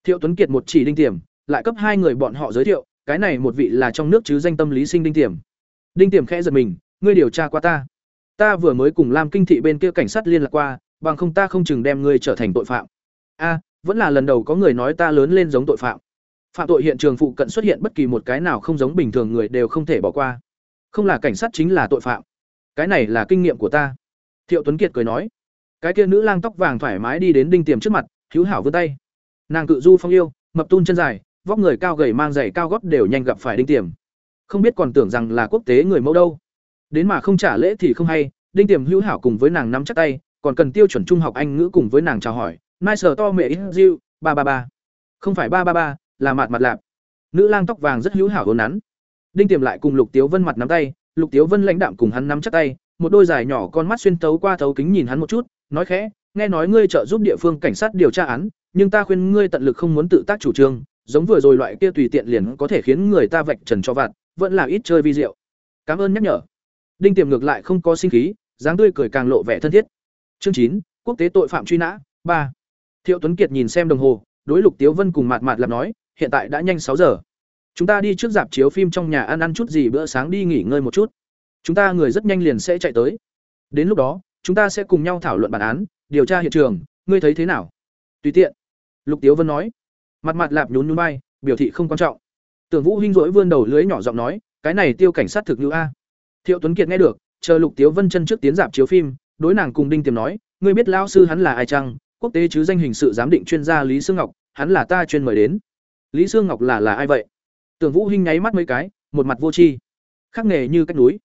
Thiệu tuấn kiệt một chỉ đinh tiềm lại cấp hai người bọn họ giới thiệu, cái này một vị là trong nước chứ danh tâm lý sinh đinh tiềm đinh tiềm khẽ giật mình, ngươi điều tra qua ta. Ta vừa mới cùng lam kinh thị bên kia cảnh sát liên lạc qua, bằng không ta không chừng đem ngươi trở thành tội phạm. A, vẫn là lần đầu có người nói ta lớn lên giống tội phạm phạm tội hiện trường phụ cận xuất hiện bất kỳ một cái nào không giống bình thường người đều không thể bỏ qua. Không là cảnh sát chính là tội phạm. Cái này là kinh nghiệm của ta. Thiệu tuấn kiệt cười nói. Cái kia nữ lang tóc vàng thoải mái đi đến đinh tiềm trước mặt, hữu hảo vươn tay. Nàng cự du phong yêu, mập tun chân dài, vóc người cao gầy mang giày cao gót đều nhanh gặp phải đinh tiềm. Không biết còn tưởng rằng là quốc tế người mẫu đâu. Đến mà không trả lễ thì không hay, đinh tiềm hữu hảo cùng với nàng nắm chắc tay, còn cần tiêu chuẩn trung học anh ngữ cùng với nàng chào hỏi. Nice sờ to mẹ ít ba ba ba. Không phải ba ba ba là mạt mặt lạp. Nữ lang tóc vàng rất hữu hảo hôn nắn. Đinh tiềm lại cùng lục tiếu vân mặt nắm tay, lục tiếu vân lãnh đạm cùng hắn nắm chắc tay, một đôi dài nhỏ con mắt xuyên tấu qua thấu kính nhìn hắn một chút, nói khẽ, nghe nói ngươi trợ giúp địa phương cảnh sát điều tra án, nhưng ta khuyên ngươi tận lực không muốn tự tác chủ trương, giống vừa rồi loại kia tùy tiện liền có thể khiến người ta vạch trần cho vặt, vẫn là ít chơi vi diệu. Cảm ơn nhắc nhở. Đinh tiềm ngược lại không có sinh khí, dáng tươi cười càng lộ vẻ thân thiết. Chương chín, quốc tế tội phạm truy nã, ba. Thiệu tuấn kiệt nhìn xem đồng hồ, đối lục tiếu vân cùng mạt mạt làm nói hiện tại đã nhanh sáu giờ. Chúng ta đi trước dạp chiếu phim trong nhà ăn ăn chút gì bữa sáng đi nghỉ ngơi một chút. Chúng ta người rất nhanh liền sẽ chạy tới. Đến lúc đó, chúng ta sẽ cùng nhau thảo luận bản án, điều tra hiện trường. Ngươi thấy thế nào? Tùy tiện. Lục tiếu vân nói. Mặt mặt lạp nhún nhún bay biểu thị không quan trọng. Tưởng vũ hinh rỗi vươn đầu lưới nhỏ giọng nói, cái này tiêu cảnh sát thực như a. Thiệu tuấn kiệt nghe được, chờ lục tiếu vân chân trước tiến dạp chiếu phim, đối nàng cùng đinh tiềm nói, ngươi biết lão sư hắn là ai chăng? Quốc tế chứ danh hình sự giám định chuyên gia lý sương ngọc, hắn là ta chuyên mời đến lý sương ngọc là là ai vậy? Tưởng vũ hinh nháy mắt mấy cái, một mặt vô tri. Khắc nghề như cách núi.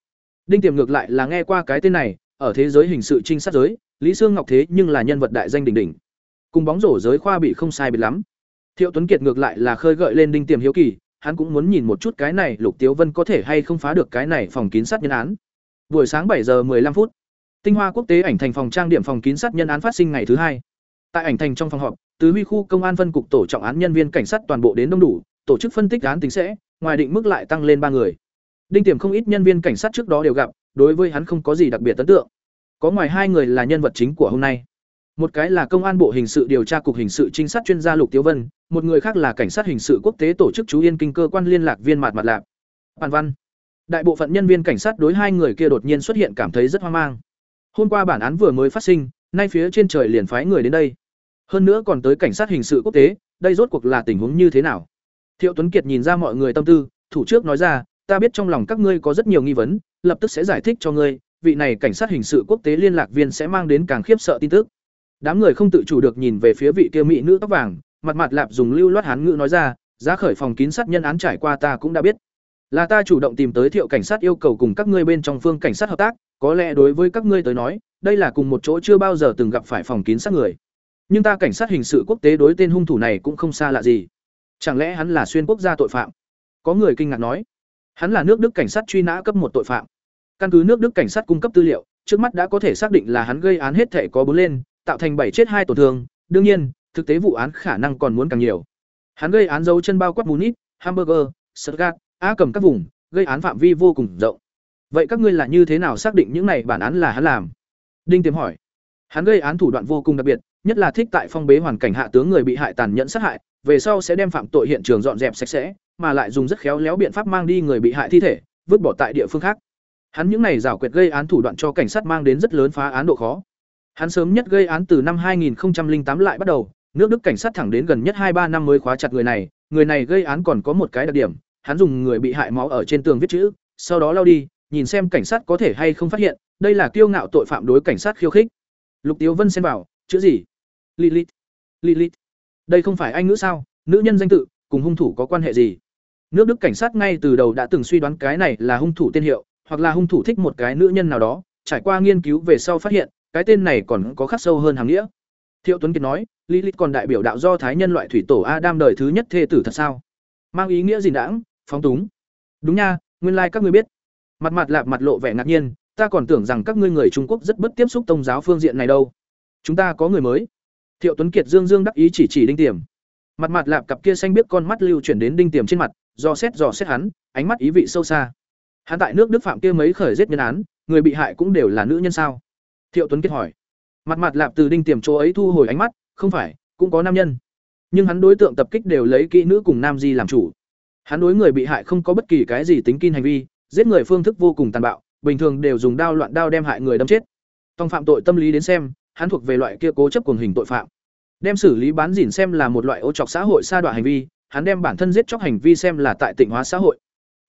Đinh tiềm ngược lại là nghe qua cái tên này, ở thế giới hình sự trinh sát giới, lý sương ngọc thế nhưng là nhân vật đại danh đỉnh đỉnh. Cùng bóng rổ giới khoa bị không sai biệt lắm. Thiệu tuấn kiệt ngược lại là khơi gợi lên đinh tiềm hiếu kỳ, hắn cũng muốn nhìn một chút cái này lục tiếu vân có thể hay không phá được cái này phòng kín sát nhân án. Buổi sáng bảy giờ 15 phút, tinh hoa quốc tế ảnh thành phòng trang điểm phòng kín sát nhân án phát sinh ngày thứ hai tại ảnh thành trong phòng họp, tứ huy khu công an phân cục tổ trọng án nhân viên cảnh sát toàn bộ đến đông đủ, tổ chức phân tích án tính sẽ, ngoài định mức lại tăng lên ba người. Đinh tiềm không ít nhân viên cảnh sát trước đó đều gặp, đối với hắn không có gì đặc biệt ấn tượng. Có ngoài hai người là nhân vật chính của hôm nay. Một cái là công an bộ hình sự điều tra cục hình sự trinh sát chuyên gia lục tiếu vân, một người khác là cảnh sát hình sự quốc tế tổ chức chú yên kinh cơ quan liên lạc viên mạt mặt lạp. Bản văn. Đại bộ phận nhân viên cảnh sát đối hai người kia đột nhiên xuất hiện cảm thấy rất hoang mang. Hôm qua bản án vừa mới phát sinh, nay phía trên trời liền phái người đến đây hơn nữa còn tới cảnh sát hình sự quốc tế, đây rốt cuộc là tình huống như thế nào? Thiệu tuấn kiệt nhìn ra mọi người tâm tư, thủ trước nói ra, ta biết trong lòng các ngươi có rất nhiều nghi vấn, lập tức sẽ giải thích cho ngươi, vị này cảnh sát hình sự quốc tế liên lạc viên sẽ mang đến càng khiếp sợ tin tức. Đám người không tự chủ được nhìn về phía vị kia mỹ nữ tóc vàng, mặt mặt lạp dùng lưu loát hán ngữ nói ra, giá khởi phòng kín sát nhân án trải qua ta cũng đã biết. Là ta chủ động tìm tới thiệu cảnh sát yêu cầu cùng các ngươi bên trong phương cảnh sát hợp tác, có lẽ đối với các ngươi tới nói, đây là cùng một chỗ chưa bao giờ từng gặp phải phòng kín sát người nhưng ta cảnh sát hình sự quốc tế đối tên hung thủ này cũng không xa lạ gì. Chẳng lẽ hắn là xuyên quốc gia tội phạm? Có người kinh ngạc nói. Hắn là nước đức cảnh sát truy nã cấp một tội phạm. Căn cứ nước đức cảnh sát cung cấp tư liệu, trước mắt đã có thể xác định là hắn gây án hết thể có bốn lên, tạo thành bảy chết hai tổn thương. Đương nhiên, thực tế vụ án khả năng còn muốn càng nhiều. Hắn gây án dấu chân bao quát munich, hamburger, stuttgart á cầm các vùng, gây án phạm vi vô cùng rộng. Vậy các ngươi là như thế nào xác định những này bản án là hắn làm? Đinh tiềm hỏi. Hắn gây án thủ đoạn vô cùng đặc biệt nhất là thích tại phong bế hoàn cảnh hạ tướng người bị hại tàn nhẫn sát hại, về sau sẽ đem phạm tội hiện trường dọn dẹp sạch sẽ, mà lại dùng rất khéo léo biện pháp mang đi người bị hại thi thể, vứt bỏ tại địa phương khác. Hắn những này rào quyệt gây án thủ đoạn cho cảnh sát mang đến rất lớn phá án độ khó. Hắn sớm nhất gây án từ năm 2008 lại bắt đầu, nước đức cảnh sát thẳng đến gần nhất hai ba năm mới khóa chặt người này người này gây án còn có một cái đặc điểm, hắn dùng người bị hại máu ở trên tường viết chữ, sau đó lao đi, nhìn xem cảnh sát có thể hay không phát hiện, đây là kiêu ngạo tội phạm đối cảnh sát khiêu khích. Lục tiếu vân xem vào, chữ gì? Lilith. Lilith. Đây không phải anh ngữ sao? Nữ nhân danh tự, cùng hung thủ có quan hệ gì? Nước đức cảnh sát ngay từ đầu đã từng suy đoán cái này là hung thủ tên hiệu, hoặc là hung thủ thích một cái nữ nhân nào đó, trải qua nghiên cứu về sau phát hiện, cái tên này còn có khắc sâu hơn hàng nghĩa. Thiệu tuấn kiệt nói, lilith còn đại biểu đạo do thái nhân loại thủy tổ adam đời thứ nhất thê tử thật sao? Mang ý nghĩa gì đãng, phóng túng? Đúng nha, nguyên lai các ngươi biết. Mặt mặt lạp mặt lộ vẻ ngạc nhiên, ta còn tưởng rằng các ngươi người trung quốc rất bất tiếp xúc tôn giáo phương diện này đâu. Chúng ta có người mới thiệu tuấn kiệt dương dương đắc ý chỉ chỉ đinh tiềm. Mặt mặt lạp cặp kia xanh biết con mắt lưu chuyển đến đinh tiềm trên mặt, dò xét dò xét hắn, ánh mắt ý vị sâu xa. Hắn tại nước đức phạm kia mấy khởi giết nhân án, người bị hại cũng đều là nữ nhân sao? Thiệu tuấn kiệt hỏi. Mặt mặt lạp từ đinh tiềm chỗ ấy thu hồi ánh mắt, không phải, cũng có nam nhân. Nhưng hắn đối tượng tập kích đều lấy kỹ nữ cùng nam di làm chủ. Hắn đối người bị hại không có bất kỳ cái gì tính kin hành vi, giết người phương thức vô cùng tàn bạo, bình thường đều dùng đao loạn đao đem hại người đâm chết. Tòng phạm tội tâm lý đến xem hắn thuộc về loại kia cố chấp cuồng hình tội phạm. Đem xử lý bán dỉn xem là một loại ô trọc xã hội sa đoạn hành vi, hắn đem bản thân giết chóc hành vi xem là tại tịnh hóa xã hội.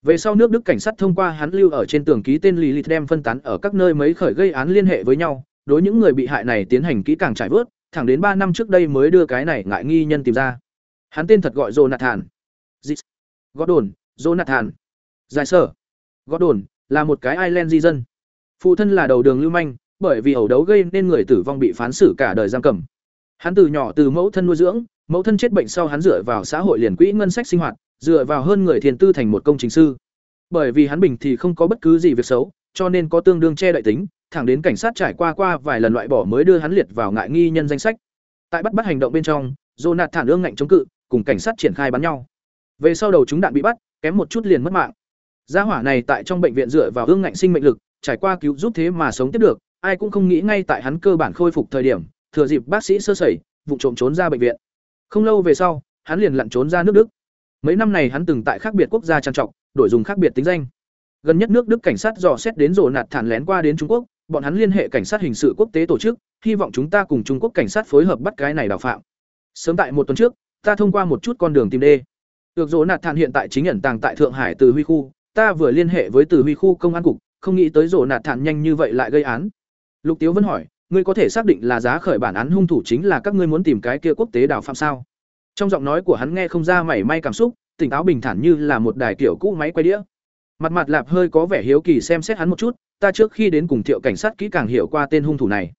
Về sau nước đức cảnh sát thông qua hắn lưu ở trên tường ký tên lý lịch đem phân tán ở các nơi mấy khởi gây án liên hệ với nhau, đối những người bị hại này tiến hành kỹ càng trải vớt, thẳng đến ba năm trước đây mới đưa cái này ngại nghi nhân tìm ra. Hắn tên thật gọi jonathan. Gordon, jonathan. Giải sở. Gordon, là một cái ireland di dân. Phụ thân là đầu đường lưu manh bởi vì ẩu đấu gây nên người tử vong bị phán xử cả đời giam cầm. Hắn từ nhỏ từ mẫu thân nuôi dưỡng, mẫu thân chết bệnh sau hắn dựa vào xã hội liền quỹ ngân sách sinh hoạt, dựa vào hơn người thiền tư thành một công trình sư. Bởi vì hắn bình thì không có bất cứ gì việc xấu, cho nên có tương đương che đậy tính, thẳng đến cảnh sát trải qua qua vài lần loại bỏ mới đưa hắn liệt vào ngại nghi nhân danh sách. Tại bắt bắt hành động bên trong, Jonathan ương ngạnh chống cự, cùng cảnh sát triển khai bắn nhau. Về sau đầu chúng đạn bị bắt, kém một chút liền mất mạng. Gia hỏa này tại trong bệnh viện dựa vào ương ngạnh sinh mệnh lực, trải qua cứu giúp thế mà sống tiếp được, ai cũng không nghĩ ngay tại hắn cơ bản khôi phục thời điểm, thừa dịp bác sĩ sơ sẩy, vụ trộm trốn ra bệnh viện. Không lâu về sau, hắn liền lặn trốn ra nước Đức. Mấy năm này hắn từng tại khác biệt quốc gia trang trọng, đổi dùng khác biệt tính danh. Gần nhất nước Đức cảnh sát dò xét đến rồ nạt thản lén qua đến Trung Quốc, bọn hắn liên hệ cảnh sát hình sự quốc tế tổ chức, hy vọng chúng ta cùng Trung Quốc cảnh sát phối hợp bắt cái này đào phạm. Sớm tại một tuần trước, ta thông qua một chút con đường tìm đê. Được rồ nạt thản hiện tại chính ẩn tàng tại Thượng Hải Từ Huy khu, ta vừa liên hệ với Từ Huy khu công an cục, không nghĩ tới rồ nạt thản nhanh như vậy lại gây án. Lục Tiếu vẫn hỏi, ngươi có thể xác định là giá khởi bản án hung thủ chính là các ngươi muốn tìm cái kia quốc tế đào phạm sao? Trong giọng nói của hắn nghe không ra mảy may cảm xúc, tỉnh táo bình thản như là một đài kiểu cũ máy quay đĩa. Mặt mặt lạp hơi có vẻ hiếu kỳ xem xét hắn một chút, ta trước khi đến cùng Thiệu cảnh sát kỹ càng hiểu qua tên hung thủ này.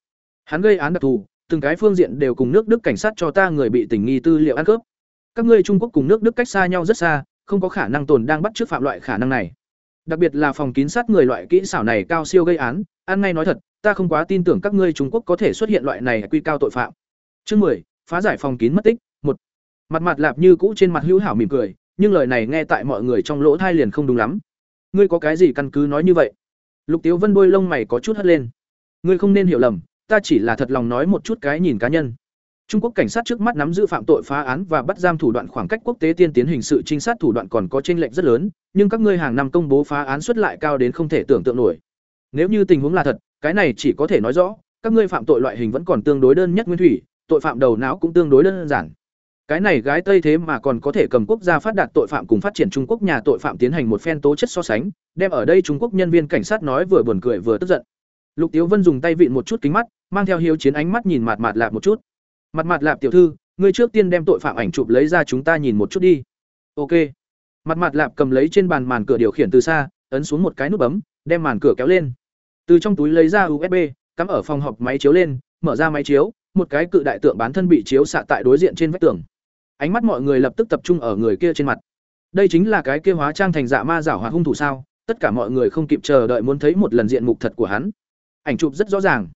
Hắn gây án đặc thù, từng cái phương diện đều cùng nước Đức cảnh sát cho ta người bị tình nghi tư liệu ăn cướp. Các ngươi Trung Quốc cùng nước Đức cách xa nhau rất xa, không có khả năng tồn đang bắt trước phạm loại khả năng này. Đặc biệt là phòng kín sát người loại kỹ xảo này cao siêu gây án, ăn ngay nói thật, ta không quá tin tưởng các ngươi Trung Quốc có thể xuất hiện loại này quy cao tội phạm. Chương 10, phá giải phòng kín mất tích, một Mặt mặt lạp như cũ trên mặt hữu hảo mỉm cười, nhưng lời này nghe tại mọi người trong lỗ thai liền không đúng lắm. Ngươi có cái gì căn cứ nói như vậy? Lục Tiếu Vân đôi lông mày có chút hất lên. Ngươi không nên hiểu lầm, ta chỉ là thật lòng nói một chút cái nhìn cá nhân. Trung Quốc cảnh sát trước mắt nắm giữ phạm tội phá án và bắt giam thủ đoạn khoảng cách quốc tế tiên tiến hình sự trinh sát thủ đoạn còn có chênh lệch rất lớn, nhưng các ngươi hàng năm công bố phá án suất lại cao đến không thể tưởng tượng nổi. Nếu như tình huống là thật, cái này chỉ có thể nói rõ, các ngươi phạm tội loại hình vẫn còn tương đối đơn nhất nguyên thủy, tội phạm đầu não cũng tương đối đơn giản. Cái này gái Tây thế mà còn có thể cầm quốc gia phát đạt tội phạm cùng phát triển Trung Quốc nhà tội phạm tiến hành một phen tố chất so sánh, đem ở đây Trung Quốc nhân viên cảnh sát nói vừa buồn cười vừa tức giận. Lục Tiếu Vân dùng tay vịn một chút kính mắt, mang theo hiếu chiến ánh mắt nhìn mặt mặt lạp một chút. Mặt mặt lạp tiểu thư, ngươi trước tiên đem tội phạm ảnh chụp lấy ra chúng ta nhìn một chút đi. Ok. Mặt mặt lạp cầm lấy trên bàn màn cửa điều khiển từ xa, ấn xuống một cái nút bấm, đem màn cửa kéo lên. Từ trong túi lấy ra USB, cắm ở phòng họp máy chiếu lên, mở ra máy chiếu, một cái cự đại tượng bán thân bị chiếu xạ tại đối diện trên vách tường. Ánh mắt mọi người lập tức tập trung ở người kia trên mặt. Đây chính là cái kia hóa trang thành dạ ma giảo hoạt hung thủ sao? Tất cả mọi người không kịp chờ đợi muốn thấy một lần diện mục thật của hắn. Ảnh chụp rất rõ ràng.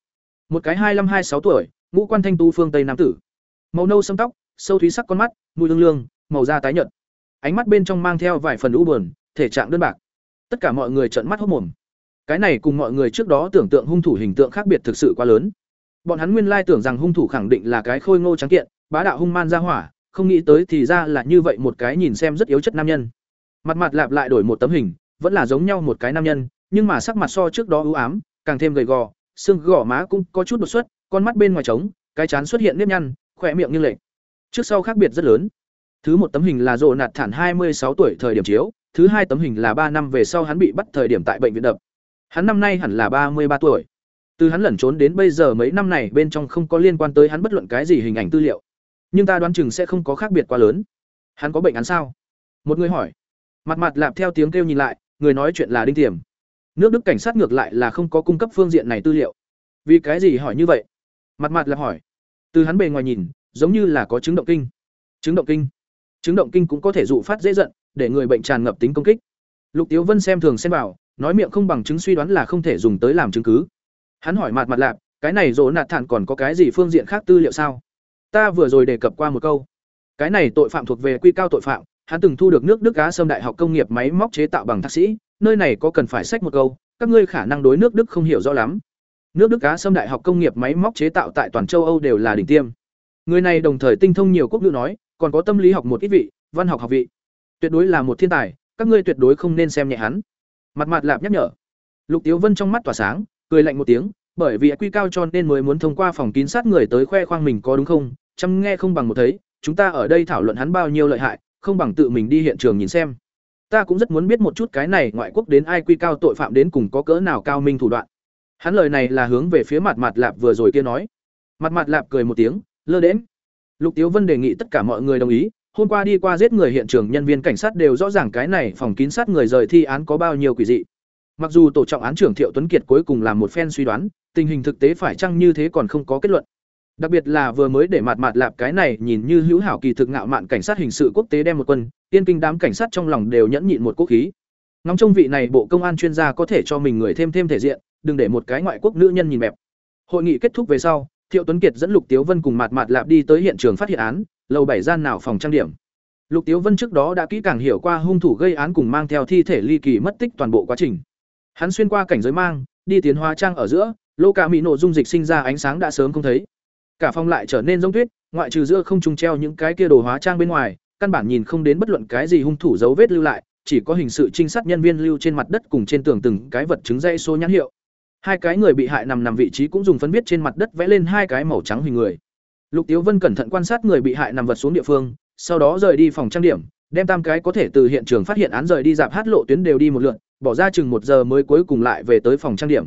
Một cái hai mươi hai sáu tuổi, ngũ quan thanh tu phương tây nam tử. Màu nâu sẫm tóc, sâu thúy sắc con mắt, mùi lương lương, màu da tái nhợt. Ánh mắt bên trong mang theo vài phần u buồn, thể trạng đơn bạc. Tất cả mọi người trợn mắt hốt mồm. Cái này cùng mọi người trước đó tưởng tượng hung thủ hình tượng khác biệt thực sự quá lớn. Bọn hắn nguyên lai tưởng rằng hung thủ khẳng định là cái khôi ngô trắng kiện, bá đạo hung man ra hỏa, không nghĩ tới thì ra là như vậy một cái nhìn xem rất yếu chất nam nhân. Mặt mặt lạp lại đổi một tấm hình, vẫn là giống nhau một cái nam nhân, nhưng mà sắc mặt so trước đó u ám, càng thêm gầy gò, xương gò má cũng có chút đột xuất, con mắt bên ngoài trống, cái chán xuất hiện nếp nhăn, khỏe miệng như lệch. Trước sau khác biệt rất lớn. Thứ một tấm hình là rồ nạt thản hai mươi sáu tuổi thời điểm chiếu, thứ hai tấm hình là ba năm về sau hắn bị bắt thời điểm tại bệnh viện đập. Hắn năm nay hẳn là ba mươi ba tuổi. Từ hắn lẩn trốn đến bây giờ mấy năm này bên trong không có liên quan tới hắn bất luận cái gì hình ảnh tư liệu. Nhưng ta đoán chừng sẽ không có khác biệt quá lớn. Hắn có bệnh án sao? Một người hỏi. Mặt mặt lạp theo tiếng kêu nhìn lại, người nói chuyện là Đinh Tiềm. Nước Đức cảnh sát ngược lại là không có cung cấp phương diện này tư liệu. Vì cái gì hỏi như vậy? Mặt mặt lạp hỏi. Từ hắn bề ngoài nhìn, giống như là có chứng động kinh. Chứng động kinh. Chứng động kinh cũng có thể dụ phát dễ giận, để người bệnh tràn ngập tính công kích. Lục Tiếu Vân xem thường xem bảo, nói miệng không bằng chứng suy đoán là không thể dùng tới làm chứng cứ. Hắn hỏi mặt mặt lạp, cái này rỗ nạt thản còn có cái gì phương diện khác tư liệu sao? Ta vừa rồi đề cập qua một câu. Cái này tội phạm thuộc về quy cao tội phạm, hắn từng thu được nước Đức Á Sâm Đại học công nghiệp máy móc chế tạo bằng thạc sĩ, nơi này có cần phải sách một câu, các ngươi khả năng đối nước Đức không hiểu rõ lắm. Nước Đức Á Sâm Đại học công nghiệp máy móc chế tạo tại toàn châu Âu đều là đỉnh tiêm. Người này đồng thời tinh thông nhiều quốc ngữ nói, còn có tâm lý học một ít vị, văn học học vị. Tuyệt đối là một thiên tài, các ngươi tuyệt đối không nên xem nhẹ hắn. Mặt mặt lạp nhắc nhở. Lục Tiếu Vân trong mắt tỏa sáng, cười lạnh một tiếng, bởi vì quy cao cho nên mới muốn thông qua phòng kín sát người tới khoe khoang mình có đúng không? Chăm nghe không bằng một thấy, chúng ta ở đây thảo luận hắn bao nhiêu lợi hại, không bằng tự mình đi hiện trường nhìn xem. Ta cũng rất muốn biết một chút cái này ngoại quốc đến ai quy cao tội phạm đến cùng có cỡ nào cao minh thủ đoạn. Hắn lời này là hướng về phía mặt mặt lạp vừa rồi kia nói. Mặt mặt lạp cười một tiếng, lơ đễnh. Lục Tiếu Vân đề nghị tất cả mọi người đồng ý, hôm qua đi qua giết người hiện trường nhân viên cảnh sát đều rõ ràng cái này phòng kín sát người rời thi án có bao nhiêu quỷ dị. Mặc dù tổ trọng án trưởng Thiệu Tuấn Kiệt cuối cùng làm một phen suy đoán, tình hình thực tế phải chăng như thế còn không có kết luận. Đặc biệt là vừa mới để mặt mặt lạp cái này nhìn như hữu hảo kỳ thực ngạo mạn cảnh sát hình sự quốc tế đem một quân, tiên kinh đám cảnh sát trong lòng đều nhẫn nhịn một quốc khí. Ngóng trông vị này bộ công an chuyên gia có thể cho mình người thêm thêm thể diện, đừng để một cái ngoại quốc nữ nhân nhìn mẹp Hội nghị kết thúc về sau, Thiệu Tuấn Kiệt dẫn Lục Tiếu Vân cùng Mạt Mạt Lạp đi tới hiện trường phát hiện án, lầu bảy gian nào phòng trang điểm. Lục Tiếu Vân trước đó đã kỹ càng hiểu qua hung thủ gây án cùng mang theo thi thể ly kỳ mất tích toàn bộ quá trình. Hắn xuyên qua cảnh giới mang, đi tiến hóa trang ở giữa, lô cả mỹ nổ dung dịch sinh ra ánh sáng đã sớm không thấy. Cả phòng lại trở nên giống tuyết, ngoại trừ giữa không trùng treo những cái kia đồ hóa trang bên ngoài, căn bản nhìn không đến bất luận cái gì hung thủ dấu vết lưu lại, chỉ có hình sự trinh sát nhân viên lưu trên mặt đất cùng trên tường từng cái vật chứng dây số nhãn hiệu. Hai cái người bị hại nằm nằm vị trí cũng dùng phấn viết trên mặt đất vẽ lên hai cái màu trắng hình người. Lục Tiếu Vân cẩn thận quan sát người bị hại nằm vật xuống địa phương, sau đó rời đi phòng trang điểm, đem tam cái có thể từ hiện trường phát hiện án rời đi dạp hát lộ tuyến đều đi một lượt, bỏ ra chừng một giờ mới cuối cùng lại về tới phòng trang điểm.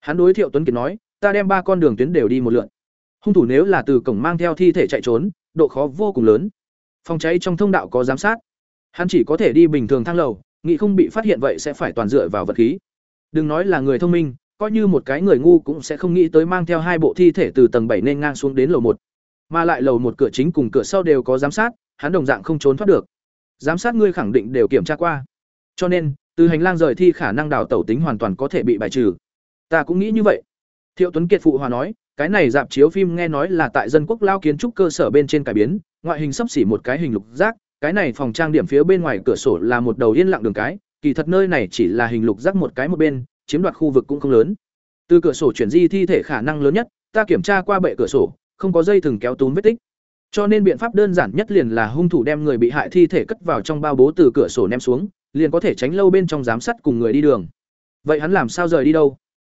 Hắn đối Thiệu Tuấn Kiệt nói, ta đem ba con đường tuyến đều đi một lượt. Hung thủ nếu là từ cổng mang theo thi thể chạy trốn, độ khó vô cùng lớn. Phòng cháy trong thông đạo có giám sát, hắn chỉ có thể đi bình thường thang lầu, nghĩ không bị phát hiện vậy sẽ phải toàn dựa vào vật khí. Đừng nói là người thông minh, coi như một cái người ngu cũng sẽ không nghĩ tới mang theo hai bộ thi thể từ tầng bảy nên ngang xuống đến lầu một mà lại lầu một cửa chính cùng cửa sau đều có giám sát, hắn đồng dạng không trốn thoát được. Giám sát ngươi khẳng định đều kiểm tra qua. Cho nên, từ hành lang rời thi khả năng đào tẩu tính hoàn toàn có thể bị bài trừ. Ta cũng nghĩ như vậy. Thiệu tuấn kiệt phụ hòa nói, cái này dạp chiếu phim nghe nói là tại dân quốc lao kiến trúc cơ sở bên trên cải biến, ngoại hình sắp xỉ một cái hình lục giác, cái này phòng trang điểm phía bên ngoài cửa sổ là một đầu yên lặng đường cái, kỳ thật nơi này chỉ là hình lục giác một cái một bên, chiếm đoạt khu vực cũng không lớn. Từ cửa sổ chuyển di thi thể khả năng lớn nhất, ta kiểm tra qua bệ cửa sổ không có dây thừng kéo túm vết tích. Cho nên biện pháp đơn giản nhất liền là hung thủ đem người bị hại thi thể cất vào trong bao bố từ cửa sổ ném xuống, liền có thể tránh lâu bên trong giám sát cùng người đi đường. Vậy hắn làm sao rời đi đâu?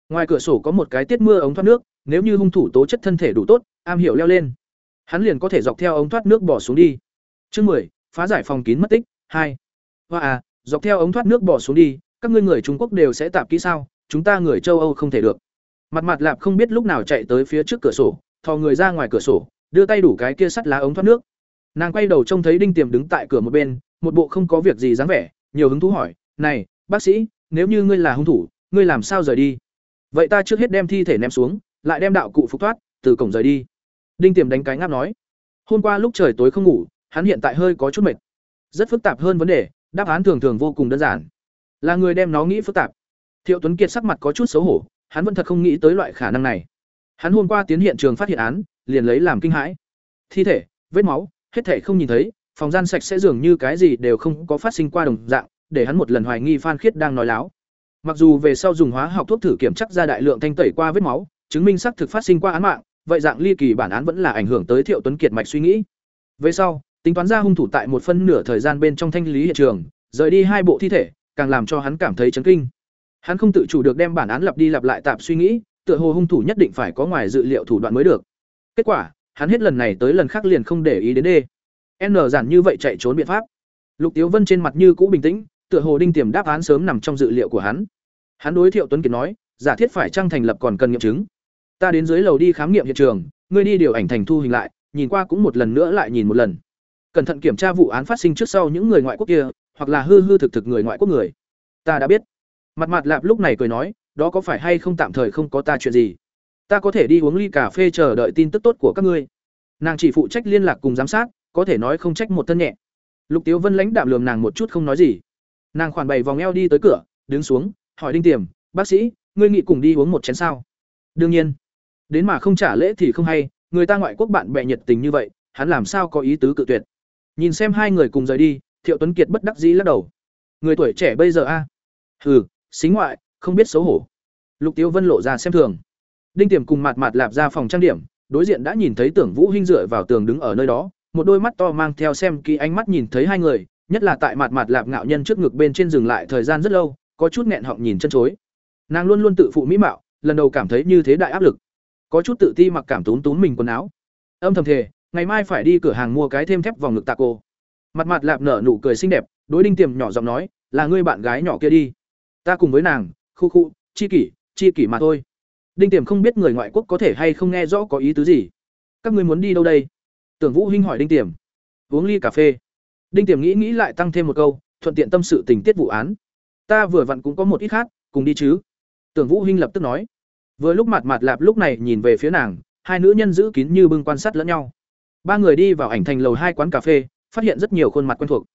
Ngoài cửa sổ có một cái tiết mưa ống thoát nước, nếu như hung thủ tố chất thân thể đủ tốt, am hiểu leo lên. Hắn liền có thể dọc theo ống thoát nước bỏ xuống đi. Chương mười, phá giải phòng kín mất tích, hai. Hoa à dọc theo ống thoát nước bỏ xuống đi, các ngươi người trung quốc đều sẽ tạp kỹ sao? Chúng ta người châu âu không thể được. Mặt mặt lạp không biết lúc nào chạy tới phía trước cửa sổ thò người ra ngoài cửa sổ, đưa tay đủ cái kia sắt lá ống thoát nước. Nàng quay đầu trông thấy đinh tiềm đứng tại cửa một bên, một bộ không có việc gì dáng vẻ, nhiều hứng thú hỏi, này, bác sĩ, nếu như ngươi là hung thủ, ngươi làm sao rời đi? Vậy ta trước hết đem thi thể ném xuống, lại đem đạo cụ phục thoát, từ cổng rời đi. Đinh tiềm đánh cái ngáp nói. Hôm qua lúc trời tối không ngủ, hắn hiện tại hơi có chút mệt. Rất phức tạp hơn vấn đề, đáp án thường thường vô cùng đơn giản. Là người đem nó nghĩ phức tạp. Thiệu tuấn kiệt sắc mặt có chút xấu hổ, hắn vẫn thật không nghĩ tới loại khả năng này hắn hôm qua tiến hiện trường phát hiện án, liền lấy làm kinh hãi. Thi thể, vết máu, hết thể không nhìn thấy, phòng gian sạch sẽ dường như cái gì đều không có phát sinh qua đồng dạng, để hắn một lần hoài nghi phan khiết đang nói láo. Mặc dù về sau dùng hóa học thuốc thử kiểm chắc ra đại lượng thanh tẩy qua vết máu, chứng minh xác thực phát sinh qua án mạng, vậy dạng ly kỳ bản án vẫn là ảnh hưởng tới thiệu tuấn kiệt mạch suy nghĩ. Về sau, tính toán ra hung thủ tại một phân nửa thời gian bên trong thanh lý hiện trường, rời đi hai bộ thi thể, càng làm cho hắn cảm thấy chấn kinh. Hắn không tự chủ được đem bản án lặp đi lặp lại tạp suy nghĩ tựa hồ hung thủ nhất định phải có ngoài dự liệu thủ đoạn mới được. Kết quả, hắn hết lần này tới lần khác liền không để ý đến đê. N giản như vậy chạy trốn biện pháp. Lục tiếu vân trên mặt như cũ bình tĩnh, tựa hồ đinh tiềm đáp án sớm nằm trong dự liệu của hắn. Hắn đối thiệu tuấn kiệt nói, giả thiết phải trang thành lập còn cần nghiệm chứng? Ta đến dưới lầu đi khám nghiệm hiện trường, ngươi đi điều ảnh thành thu hình lại, nhìn qua cũng một lần nữa lại nhìn một lần. Cẩn thận kiểm tra vụ án phát sinh trước sau những người ngoại quốc kia, hoặc là hư hư thực thực người ngoại quốc người. Ta đã biết. Mặt mặt lạp lúc này cười nói đó có phải hay không tạm thời không có ta chuyện gì? Ta có thể đi uống ly cà phê chờ đợi tin tức tốt của các ngươi. Nàng chỉ phụ trách liên lạc cùng giám sát, có thể nói không trách một thân nhẹ. Lục tiếu vân lãnh đạm lườm nàng một chút không nói gì. Nàng khoản bày vòng eo đi tới cửa, đứng xuống, hỏi đinh tiềm, bác sĩ, ngươi nghị cùng đi uống một chén sao? Đương nhiên. Đến mà không trả lễ thì không hay, người ta ngoại quốc bạn bè nhiệt tình như vậy, hắn làm sao có ý tứ cự tuyệt? Nhìn xem hai người cùng rời đi, thiệu tuấn kiệt bất đắc dĩ lắc đầu. Người tuổi trẻ bây giờ a? À? hừ, xính ngoại không biết xấu hổ. Lục tiêu vân lộ ra xem thường. Đinh tiềm cùng Mạt Mạt lạp ra phòng trang điểm, đối diện đã nhìn thấy tưởng vũ hinh dựa vào tường đứng ở nơi đó, một đôi mắt to mang theo xem kỹ ánh mắt nhìn thấy hai người, nhất là tại Mạt Mạt lạp ngạo nhân trước ngực bên trên dừng lại thời gian rất lâu, có chút nghẹn họng nhìn chân chối. Nàng luôn luôn tự phụ mỹ mạo, lần đầu cảm thấy như thế đại áp lực. Có chút tự ti mặc cảm túm túm mình quần áo. Âm thầm thề, ngày mai phải đi cửa hàng mua cái thêm thép vòng ngực tạ cô mặt mặt lạp nở nụ cười xinh đẹp, đối đinh tiềm nhỏ giọng nói, là ngươi bạn gái nhỏ kia đi. Ta cùng với nàng khu khu chi kỷ chi kỷ mà thôi. Đinh tiềm không biết người ngoại quốc có thể hay không nghe rõ có ý tứ gì. Các ngươi muốn đi đâu đây? Tưởng vũ hinh hỏi đinh tiềm. Uống ly cà phê. Đinh tiềm nghĩ nghĩ lại tăng thêm một câu thuận tiện tâm sự tình tiết vụ án. Ta vừa vặn cũng có một ít khác cùng đi chứ. Tưởng vũ hinh lập tức nói. Vừa lúc mặt mặt lạp lúc này nhìn về phía nàng, hai nữ nhân giữ kín như bưng quan sát lẫn nhau. Ba người đi vào ảnh thành lầu hai quán cà phê, phát hiện rất nhiều khuôn mặt quen thuộc.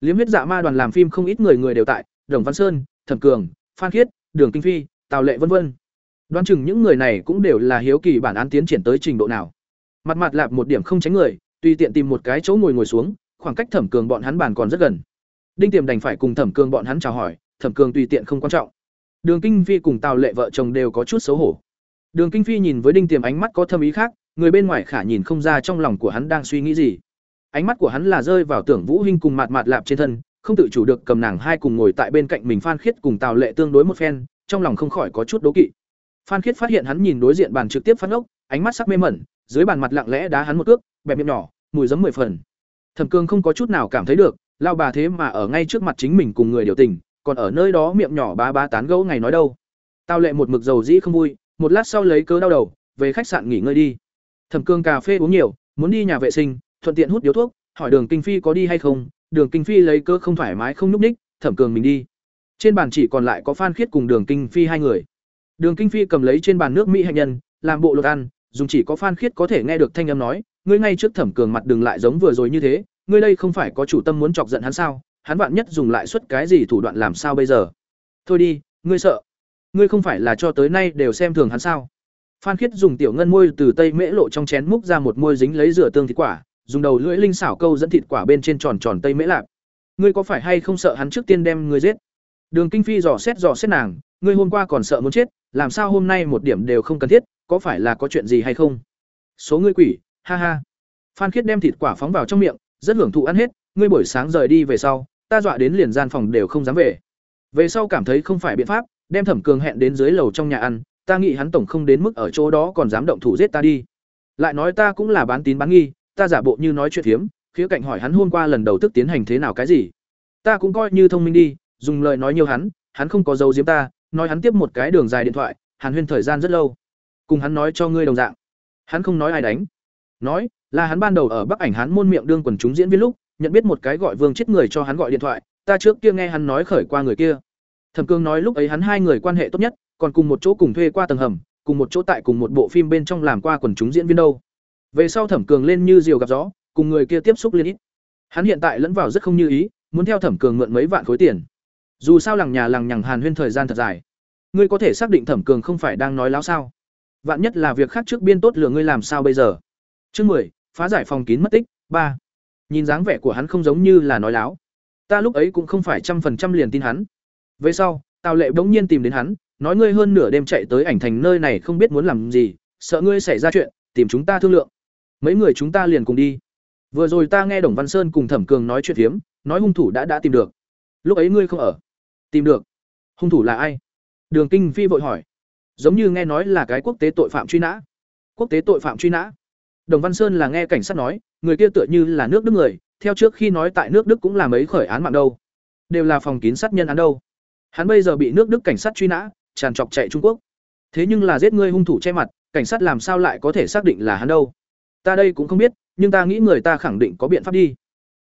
Liếm huyết dạ ma đoàn làm phim không ít người người đều tại, Đồng Văn Sơn, Thẩm Cường, Phan Khiết, Đường Kinh Phi, Tào Lệ vân vân. Đoán chừng những người này cũng đều là hiếu kỳ bản án tiến triển tới trình độ nào. Mặt mặt lạp một điểm không tránh người, tùy tiện tìm một cái chỗ ngồi ngồi xuống, khoảng cách Thẩm Cường bọn hắn bàn còn rất gần. Đinh Tiềm đành phải cùng Thẩm Cường bọn hắn chào hỏi, Thẩm Cường tùy tiện không quan trọng. Đường Kinh Phi cùng Tào Lệ vợ chồng đều có chút xấu hổ. Đường Kinh Phi nhìn với Đinh Tiềm ánh mắt có thâm ý khác, người bên ngoài khả nhìn không ra trong lòng của hắn đang suy nghĩ gì. Ánh mắt của hắn là rơi vào Tưởng Vũ Hinh cùng Mạt Mạt Lạp trên thân, không tự chủ được cầm nàng hai cùng ngồi tại bên cạnh mình Phan Khiết cùng Tào Lệ tương đối một phen, trong lòng không khỏi có chút đố kỵ. Phan Khiết phát hiện hắn nhìn đối diện bàn trực tiếp phát ngốc, ánh mắt sắc mê mẩn, dưới bàn mặt lặng lẽ đá hắn một cước, bẹp miệng nhỏ, mùi giấm mười phần. Thẩm Cương không có chút nào cảm thấy được, lao bà thế mà ở ngay trước mặt chính mình cùng người điều tình, còn ở nơi đó miệng nhỏ bá bá tán gẫu ngày nói đâu. Tao lệ một mực dầu dĩ không vui, một lát sau lấy cớ đau đầu, về khách sạn nghỉ ngơi đi. Thẩm Cương cà phê uống nhiều, muốn đi nhà vệ sinh, thuận tiện hút điếu thuốc, hỏi Đường Kinh Phi có đi hay không, Đường Kinh Phi lấy cớ không thoải mái không nhúc ních, Thẩm Cường mình đi. Trên bàn chỉ còn lại có Phan Khiết cùng Đường Kinh Phi hai người. Đường Kinh Phi cầm lấy trên bàn nước mỹ hạnh nhân, làm bộ lột ăn, dùng chỉ có Phan Khiết có thể nghe được thanh âm nói, ngươi ngay trước Thẩm Cường mặt đừng lại giống vừa rồi như thế, ngươi đây không phải có chủ tâm muốn chọc giận hắn sao? Hắn vạn nhất dùng lại suất cái gì thủ đoạn làm sao bây giờ? Thôi đi, ngươi sợ? Ngươi không phải là cho tới nay đều xem thường hắn sao? Phan Khiết dùng tiểu ngân môi từ tây mễ lộ trong chén múc ra một môi dính lấy rửa tương thịt quả, dùng đầu lưỡi linh xảo câu dẫn thịt quả bên trên tròn tròn tây mễ lạp. Ngươi có phải hay không sợ hắn trước tiên đem ngươi giết? Đường Kinh Phi dò xét dò xét nàng, ngươi hôm qua còn sợ muốn chết, làm sao hôm nay một điểm đều không cần thiết, có phải là có chuyện gì hay không? Số ngươi quỷ, ha ha. Phan Khiết đem thịt quả phóng vào trong miệng, rất hưởng thụ ăn hết, ngươi buổi sáng rời đi về sau, ta dọa đến liền gian phòng đều không dám về. Về sau cảm thấy không phải biện pháp, đem Thẩm Cường hẹn đến dưới lầu trong nhà ăn, ta nghĩ hắn tổng không đến mức ở chỗ đó còn dám động thủ giết ta đi. Lại nói ta cũng là bán tín bán nghi, ta giả bộ như nói chuyện hiếm, khía cạnh hỏi hắn hôm qua lần đầu tức tiến hành thế nào cái gì. Ta cũng coi như thông minh đi, dùng lời nói nhiều hắn, hắn không có dấu giếm ta, nói hắn tiếp một cái đường dài điện thoại, Hàn Huyên thời gian rất lâu. Cùng hắn nói cho ngươi đồng dạng. Hắn không nói ai đánh. Nói, là hắn ban đầu ở Bắc Ảnh hắn môn miệng đương quần chúng diễn viên lúc, nhận biết một cái gọi Vương chết người cho hắn gọi điện thoại, ta trước kia nghe hắn nói khởi qua người kia. Thẩm Cương nói lúc ấy hắn hai người quan hệ tốt nhất, còn cùng một chỗ cùng thuê qua tầng hầm, cùng một chỗ tại cùng một bộ phim bên trong làm qua quần chúng diễn viên đâu. Về sau Thẩm Cường lên như diều gặp gió, cùng người kia tiếp xúc liên ít. Hắn hiện tại lẫn vào rất không như ý, muốn theo Thẩm Cường mượn mấy vạn khối tiền. Dù sao lằng nhà lằng nhằng Hàn Huyên thời gian thật dài. Ngươi có thể xác định Thẩm Cường không phải đang nói láo sao? Vạn nhất là việc khác trước biên tốt lừa ngươi làm sao bây giờ? Chương mười phá giải phòng kín mất tích, ba Nhìn dáng vẻ của hắn không giống như là nói láo. Ta lúc ấy cũng không phải trăm phần trăm liền tin hắn. Về sau, Tào Lệ bỗng nhiên tìm đến hắn, nói ngươi hơn nửa đêm chạy tới ảnh thành nơi này không biết muốn làm gì, sợ ngươi xảy ra chuyện, tìm chúng ta thương lượng. Mấy người chúng ta liền cùng đi. Vừa rồi ta nghe Đồng Văn Sơn cùng Thẩm Cường nói chuyện phiếm, nói hung thủ đã đã tìm được. Lúc ấy ngươi không ở. Tìm được. Hung thủ là ai? Đường Kinh Phi vội hỏi. Giống như nghe nói là cái quốc tế tội phạm truy nã. Quốc tế tội phạm truy nã. Đồng Văn Sơn là nghe cảnh sát nói, người kia tựa như là nước Đức người, theo trước khi nói tại nước Đức cũng là mấy khởi án mạng đâu. Đều là phòng kín sát nhân án đâu. Hắn bây giờ bị nước Đức cảnh sát truy nã, tràn trọc chạy Trung Quốc. Thế nhưng là giết ngươi hung thủ che mặt, cảnh sát làm sao lại có thể xác định là hắn đâu? Ta đây cũng không biết, nhưng ta nghĩ người ta khẳng định có biện pháp đi.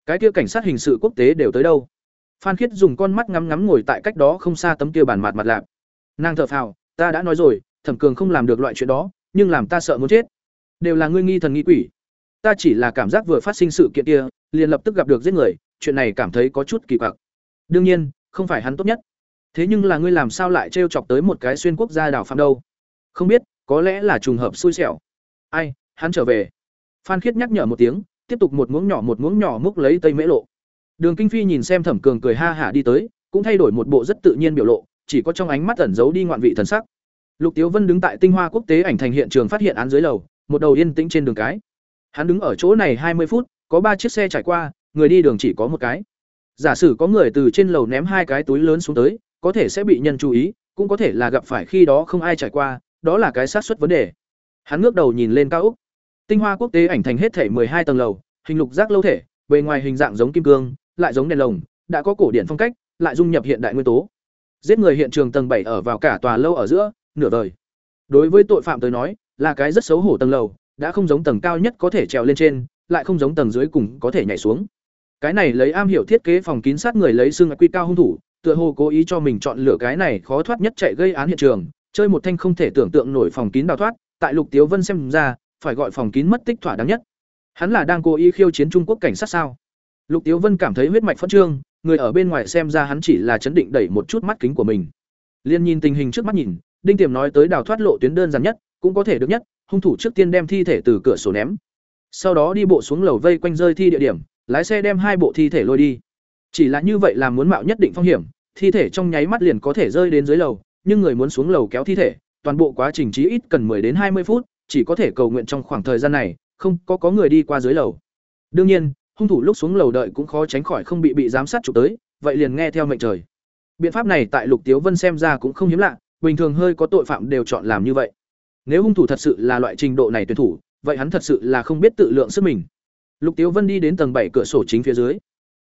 Cái kia cảnh sát hình sự quốc tế đều tới đâu? Phan Khiết dùng con mắt ngắm ngắm ngồi tại cách đó không xa tấm kia bàn mặt mặt lạp. Nàng thở phào, ta đã nói rồi, Thẩm Cường không làm được loại chuyện đó, nhưng làm ta sợ muốn chết. Đều là ngươi nghi thần nghi quỷ. Ta chỉ là cảm giác vừa phát sinh sự kiện kia, liền lập tức gặp được giết người, chuyện này cảm thấy có chút kỳ quặc. Đương nhiên, không phải hắn tốt nhất. Thế nhưng là ngươi làm sao lại trêu chọc tới một cái xuyên quốc gia đảo phạm đâu? Không biết, có lẽ là trùng hợp xui xẻo. Ai, hắn trở về. Phan Khiết nhắc nhở một tiếng, tiếp tục một muỗng nhỏ một muỗng nhỏ múc lấy tây mễ lộ. Đường Kinh Phi nhìn xem Thẩm Cường cười ha hả đi tới, cũng thay đổi một bộ rất tự nhiên biểu lộ, chỉ có trong ánh mắt ẩn giấu đi ngoạn vị thần sắc. Lục Tiếu Vân đứng tại Tinh Hoa Quốc tế ảnh thành hiện trường phát hiện án dưới lầu, một đầu yên tĩnh trên đường cái. Hắn đứng ở chỗ này hai mươi phút, có ba chiếc xe trải qua, người đi đường chỉ có một cái. Giả sử có người từ trên lầu ném hai cái túi lớn xuống tới, có thể sẽ bị nhân chú ý, cũng có thể là gặp phải khi đó không ai trải qua, đó là cái xác suất vấn đề. Hắn ngước đầu nhìn lên cao ốc. Tinh Hoa Quốc tế ảnh thành hết thể hai tầng lầu, hình lục giác lâu thể, bề ngoài hình dạng giống kim cương, lại giống đèn lồng, đã có cổ điển phong cách, lại dung nhập hiện đại nguyên tố. Giết người hiện trường tầng bảy ở vào cả tòa lâu ở giữa, nửa đời. Đối với tội phạm tới nói, là cái rất xấu hổ tầng lầu, đã không giống tầng cao nhất có thể trèo lên trên, lại không giống tầng dưới cùng có thể nhảy xuống. Cái này lấy am hiểu thiết kế phòng kín sát người lấy xương quy cao hung thủ, tựa hồ cố ý cho mình chọn lựa cái này khó thoát nhất chạy gây án hiện trường, chơi một thanh không thể tưởng tượng nổi phòng kín đào thoát, tại Lục Tiếu Vân xem ra, phải gọi phòng kín mất tích thỏa đáng nhất. Hắn là đang cố ý khiêu chiến Trung Quốc cảnh sát sao? Lục Tiếu Vân cảm thấy huyết mạch phấn trương, người ở bên ngoài xem ra hắn chỉ là chấn định đẩy một chút mắt kính của mình. Liên nhìn tình hình trước mắt nhìn, Đinh Tiềm nói tới đào thoát lộ tuyến đơn giản nhất, cũng có thể được nhất, hung thủ trước tiên đem thi thể từ cửa sổ ném. Sau đó đi bộ xuống lầu vây quanh rơi thi địa điểm, lái xe đem hai bộ thi thể lôi đi. Chỉ là như vậy là muốn mạo nhất định phong hiểm, thi thể trong nháy mắt liền có thể rơi đến dưới lầu, nhưng người muốn xuống lầu kéo thi thể, toàn bộ quá trình chí ít cần 10 đến 20 phút, chỉ có thể cầu nguyện trong khoảng thời gian này, không có có người đi qua dưới lầu. Đương nhiên, hung thủ lúc xuống lầu đợi cũng khó tránh khỏi không bị bị giám sát chụp tới, vậy liền nghe theo mệnh trời. Biện pháp này tại Lục Tiếu Vân xem ra cũng không hiếm lạ, bình thường hơi có tội phạm đều chọn làm như vậy. Nếu hung thủ thật sự là loại trình độ này tuyển thủ, vậy hắn thật sự là không biết tự lượng sức mình. Lục Tiếu Vân đi đến tầng bảy cửa sổ chính phía dưới.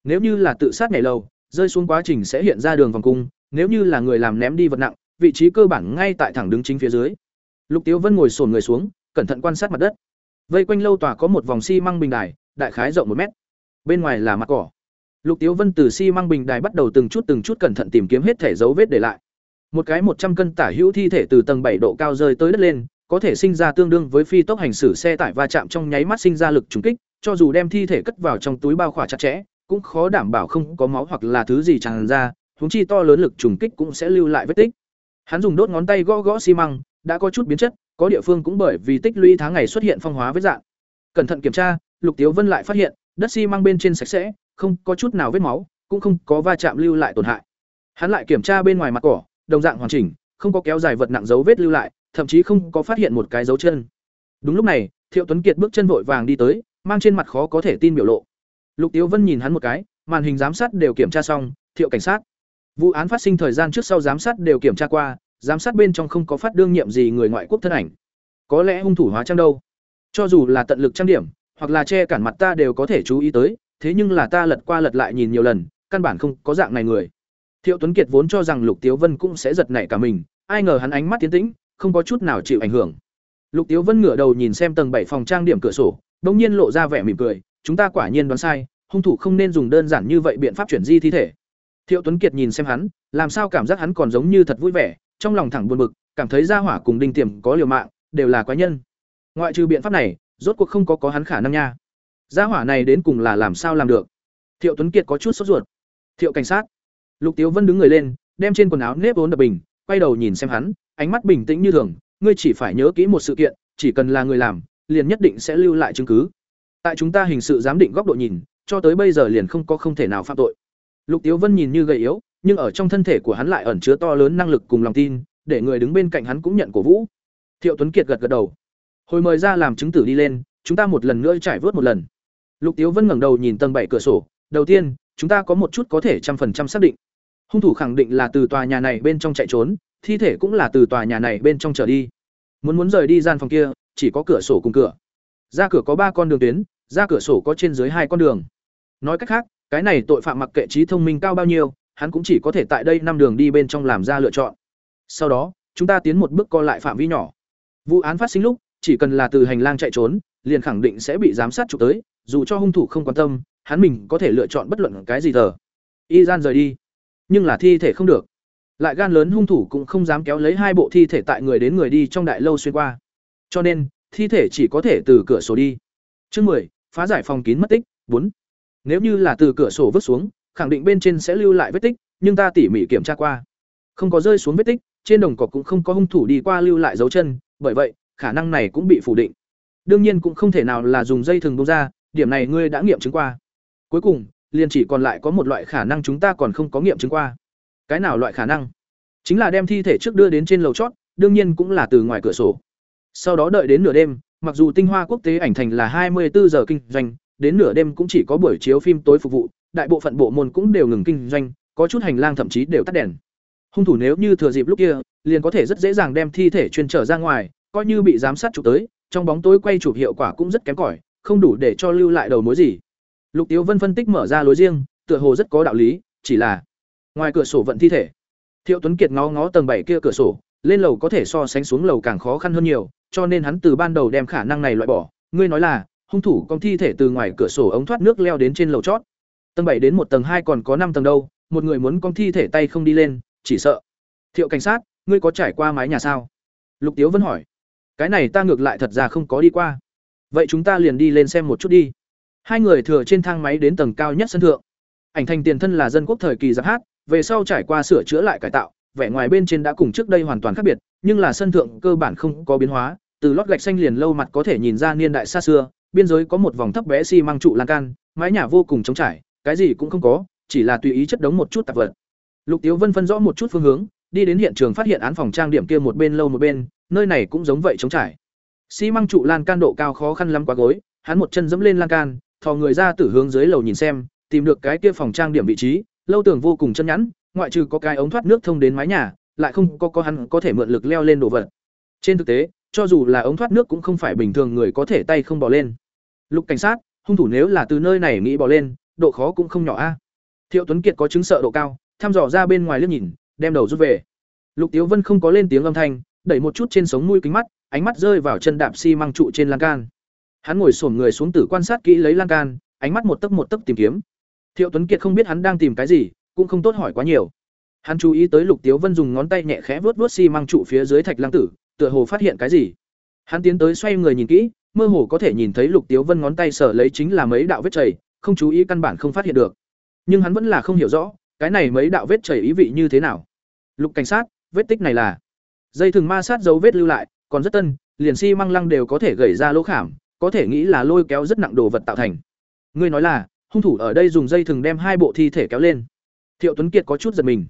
Nếu như là tự sát nhảy lầu, rơi xuống quá trình sẽ hiện ra đường vòng cung, nếu như là người làm ném đi vật nặng, vị trí cơ bản ngay tại thẳng đứng chính phía dưới. Lục Tiếu Vân ngồi xổm người xuống, cẩn thận quan sát mặt đất. Vây quanh lâu tòa có một vòng xi măng bình đài, đại khái rộng một mét. Bên ngoài là mặt cỏ. Lục Tiếu Vân từ xi măng bình đài bắt đầu từng chút từng chút cẩn thận tìm kiếm hết thể dấu vết để lại. Một cái một trăm cân tả hữu thi thể từ tầng bảy độ cao rơi tới đất lên, có thể sinh ra tương đương với phi tốc hành xử xe tải va chạm trong nháy mắt sinh ra lực trùng kích, cho dù đem thi thể cất vào trong túi bao khỏa chặt chẽ, cũng khó đảm bảo không có máu hoặc là thứ gì tràn ra, huống chi to lớn lực trùng kích cũng sẽ lưu lại vết tích. Hắn dùng đốt ngón tay gõ gõ xi măng, đã có chút biến chất, có địa phương cũng bởi vì tích lũy tháng ngày xuất hiện phong hóa vết dạng. Cẩn thận kiểm tra, Lục Tiếu Vân lại phát hiện, đất xi măng bên trên sạch sẽ, không có chút nào vết máu, cũng không có va chạm lưu lại tổn hại. Hắn lại kiểm tra bên ngoài mặt cỏ, đồng dạng hoàn chỉnh, không có kéo dài vật nặng dấu vết lưu lại, thậm chí không có phát hiện một cái dấu chân. Đúng lúc này, Thiệu Tuấn Kiệt bước chân vội vàng đi tới, mang trên mặt khó có thể tin biểu lộ. Lục Tiếu Vân nhìn hắn một cái, màn hình giám sát đều kiểm tra xong, Thiệu cảnh sát. Vụ án phát sinh thời gian trước sau giám sát đều kiểm tra qua, giám sát bên trong không có phát đương nhiệm gì người ngoại quốc thân ảnh. Có lẽ hung thủ hóa trang đâu? Cho dù là tận lực trang điểm, hoặc là che cản mặt ta đều có thể chú ý tới, thế nhưng là ta lật qua lật lại nhìn nhiều lần, căn bản không có dạng này người. Thiệu Tuấn Kiệt vốn cho rằng Lục Tiếu Vân cũng sẽ giật nảy cả mình, ai ngờ hắn ánh mắt tiến tĩnh, không có chút nào chịu ảnh hưởng. Lục Tiếu Vân ngửa đầu nhìn xem tầng bảy phòng trang điểm cửa sổ, bỗng nhiên lộ ra vẻ mỉm cười, chúng ta quả nhiên đoán sai, hung thủ không nên dùng đơn giản như vậy biện pháp chuyển di thi thể. Thiệu Tuấn Kiệt nhìn xem hắn, làm sao cảm giác hắn còn giống như thật vui vẻ, trong lòng thẳng buồn bực, cảm thấy gia hỏa cùng Đinh Tiềm có liều mạng, đều là quái nhân. Ngoại trừ biện pháp này, rốt cuộc không có có hắn khả năng nha. Gia hỏa này đến cùng là làm sao làm được? Thiệu Tuấn Kiệt có chút sốt ruột. Thiệu cảnh sát. Lục Tiếu Vân đứng người lên, đem trên quần áo nếp vốn đập bình, quay đầu nhìn xem hắn, ánh mắt bình tĩnh như thường, ngươi chỉ phải nhớ kỹ một sự kiện, chỉ cần là người làm, liền nhất định sẽ lưu lại chứng cứ. Tại chúng ta hình sự giám định góc độ nhìn, cho tới bây giờ liền không có không thể nào phạm tội. Lục Tiếu Vân nhìn như gầy yếu, nhưng ở trong thân thể của hắn lại ẩn chứa to lớn năng lực cùng lòng tin, để người đứng bên cạnh hắn cũng nhận cổ vũ. Thiệu Tuấn Kiệt gật gật đầu. Hồi mời ra làm chứng tử đi lên, chúng ta một lần nữa trải vớt một lần. Lục Tiếu Vân ngẩng đầu nhìn tầng bảy cửa sổ, đầu tiên, chúng ta có một chút có thể trăm phần trăm xác định. Hung thủ khẳng định là từ tòa nhà này bên trong chạy trốn, thi thể cũng là từ tòa nhà này bên trong trở đi. Muốn muốn rời đi gian phòng kia, chỉ có cửa sổ cùng cửa. Ra cửa có ba con đường tuyến, ra cửa sổ có trên dưới hai con đường. Nói cách khác, cái này tội phạm mặc kệ trí thông minh cao bao nhiêu, hắn cũng chỉ có thể tại đây năm đường đi bên trong làm ra lựa chọn. Sau đó, chúng ta tiến một bước co lại phạm vi nhỏ. Vụ án phát sinh lúc, chỉ cần là từ hành lang chạy trốn, liền khẳng định sẽ bị giám sát chụp tới, dù cho hung thủ không quan tâm, hắn mình có thể lựa chọn bất luận cái gì tờ. Y gian rời đi, nhưng là thi thể không được. Lại gan lớn hung thủ cũng không dám kéo lấy hai bộ thi thể tại người đến người đi trong đại lâu xuyên qua. Cho nên, thi thể chỉ có thể từ cửa sổ đi. Chương 10, phá giải phòng kín mất tích, 4. Nếu như là từ cửa sổ vứt xuống, khẳng định bên trên sẽ lưu lại vết tích, nhưng ta tỉ mỉ kiểm tra qua, không có rơi xuống vết tích, trên đồng cỏ cũng không có hung thủ đi qua lưu lại dấu chân, bởi vậy, khả năng này cũng bị phủ định. Đương nhiên cũng không thể nào là dùng dây thừng bung ra, điểm này ngươi đã nghiệm chứng qua. Cuối cùng, liền chỉ còn lại có một loại khả năng chúng ta còn không có nghiệm chứng qua. Cái nào loại khả năng? Chính là đem thi thể trước đưa đến trên lầu chót, đương nhiên cũng là từ ngoài cửa sổ. Sau đó đợi đến nửa đêm, mặc dù tinh hoa quốc tế ảnh thành là hai mươi bốn giờ kinh doanh, đến nửa đêm cũng chỉ có buổi chiếu phim tối phục vụ, đại bộ phận bộ môn cũng đều ngừng kinh doanh, có chút hành lang thậm chí đều tắt đèn. Hung thủ nếu như thừa dịp lúc kia, liền có thể rất dễ dàng đem thi thể chuyên trở ra ngoài, coi như bị giám sát chụp tới, trong bóng tối quay chụp hiệu quả cũng rất kém cỏi, không đủ để cho lưu lại đầu mối gì. Lục Tiếu Vân phân tích mở ra lối riêng, tựa hồ rất có đạo lý, chỉ là ngoài cửa sổ vận thi thể. Thiệu Tuấn Kiệt ngó ngó tầng bảy kia cửa sổ, lên lầu có thể so sánh xuống lầu càng khó khăn hơn nhiều, cho nên hắn từ ban đầu đem khả năng này loại bỏ. Ngươi nói là, hung thủ công thi thể từ ngoài cửa sổ ống thoát nước leo đến trên lầu chót. Tầng bảy đến một tầng hai còn có năm tầng đâu, một người muốn con thi thể tay không đi lên, chỉ sợ. Thiệu cảnh sát, ngươi có trải qua mái nhà sao? Lục tiếu vân hỏi. Cái này ta ngược lại thật ra không có đi qua. Vậy chúng ta liền đi lên xem một chút đi. Hai người thừa trên thang máy đến tầng cao nhất sân thượng. Ảnh thành tiền thân là dân quốc thời kỳ giáp hát về sau trải qua sửa chữa lại cải tạo vẻ ngoài bên trên đã cùng trước đây hoàn toàn khác biệt nhưng là sân thượng cơ bản không có biến hóa từ lót gạch xanh liền lâu mặt có thể nhìn ra niên đại xa xưa biên giới có một vòng thấp bé xi măng trụ lan can mái nhà vô cùng trống trải cái gì cũng không có, chỉ là tùy ý chất đống một chút tạp vật. Lục tiếu vân phân rõ một chút phương hướng, đi đến hiện trường phát hiện án phòng trang điểm kia một bên lâu một bên, nơi này cũng giống vậy trống trải. Xi măng trụ lan can độ cao khó khăn lắm quá gối, hắn một chân dẫm lên lan can, thò người ra từ hướng dưới lầu nhìn xem, tìm được cái kia phòng trang điểm vị trí, lâu tường vô cùng chân nhẵn, ngoại trừ có cái ống thoát nước thông đến mái nhà, lại không có có hắn có thể mượn lực leo lên đồ vật. Trên thực tế, cho dù là ống thoát nước cũng không phải bình thường người có thể tay không bỏ lên. Lục cảnh sát, hung thủ nếu là từ nơi này nghĩ bỏ lên độ khó cũng không nhỏ a. Thiệu tuấn kiệt có chứng sợ độ cao, thăm dò ra bên ngoài liếc nhìn, đem đầu rút về. Lục tiếu vân không có lên tiếng âm thanh, đẩy một chút trên sống mũi kính mắt, ánh mắt rơi vào chân đạp xi măng trụ trên lan can. Hắn ngồi xổm người xuống tử quan sát kỹ lấy lan can, ánh mắt một tấc một tấc tìm kiếm. Thiệu tuấn kiệt không biết hắn đang tìm cái gì, cũng không tốt hỏi quá nhiều. Hắn chú ý tới lục tiếu vân dùng ngón tay nhẹ khẽ vuốt vuốt xi măng trụ phía dưới thạch lăng tử, tựa hồ phát hiện cái gì. Hắn tiến tới xoay người nhìn kỹ, mơ hồ có thể nhìn thấy lục tiếu vân ngón tay sở lấy chính là mấy đạo vết chảy không chú ý căn bản không phát hiện được. Nhưng hắn vẫn là không hiểu rõ, cái này mấy đạo vết chảy ý vị như thế nào. Lục cảnh sát, vết tích này là dây thừng ma sát dấu vết lưu lại, còn rất tân, liền xi si măng lăng đều có thể gầy ra lỗ khảm, có thể nghĩ là lôi kéo rất nặng đồ vật tạo thành. Ngươi nói là, hung thủ ở đây dùng dây thừng đem hai bộ thi thể kéo lên. Thiệu tuấn kiệt có chút giật mình.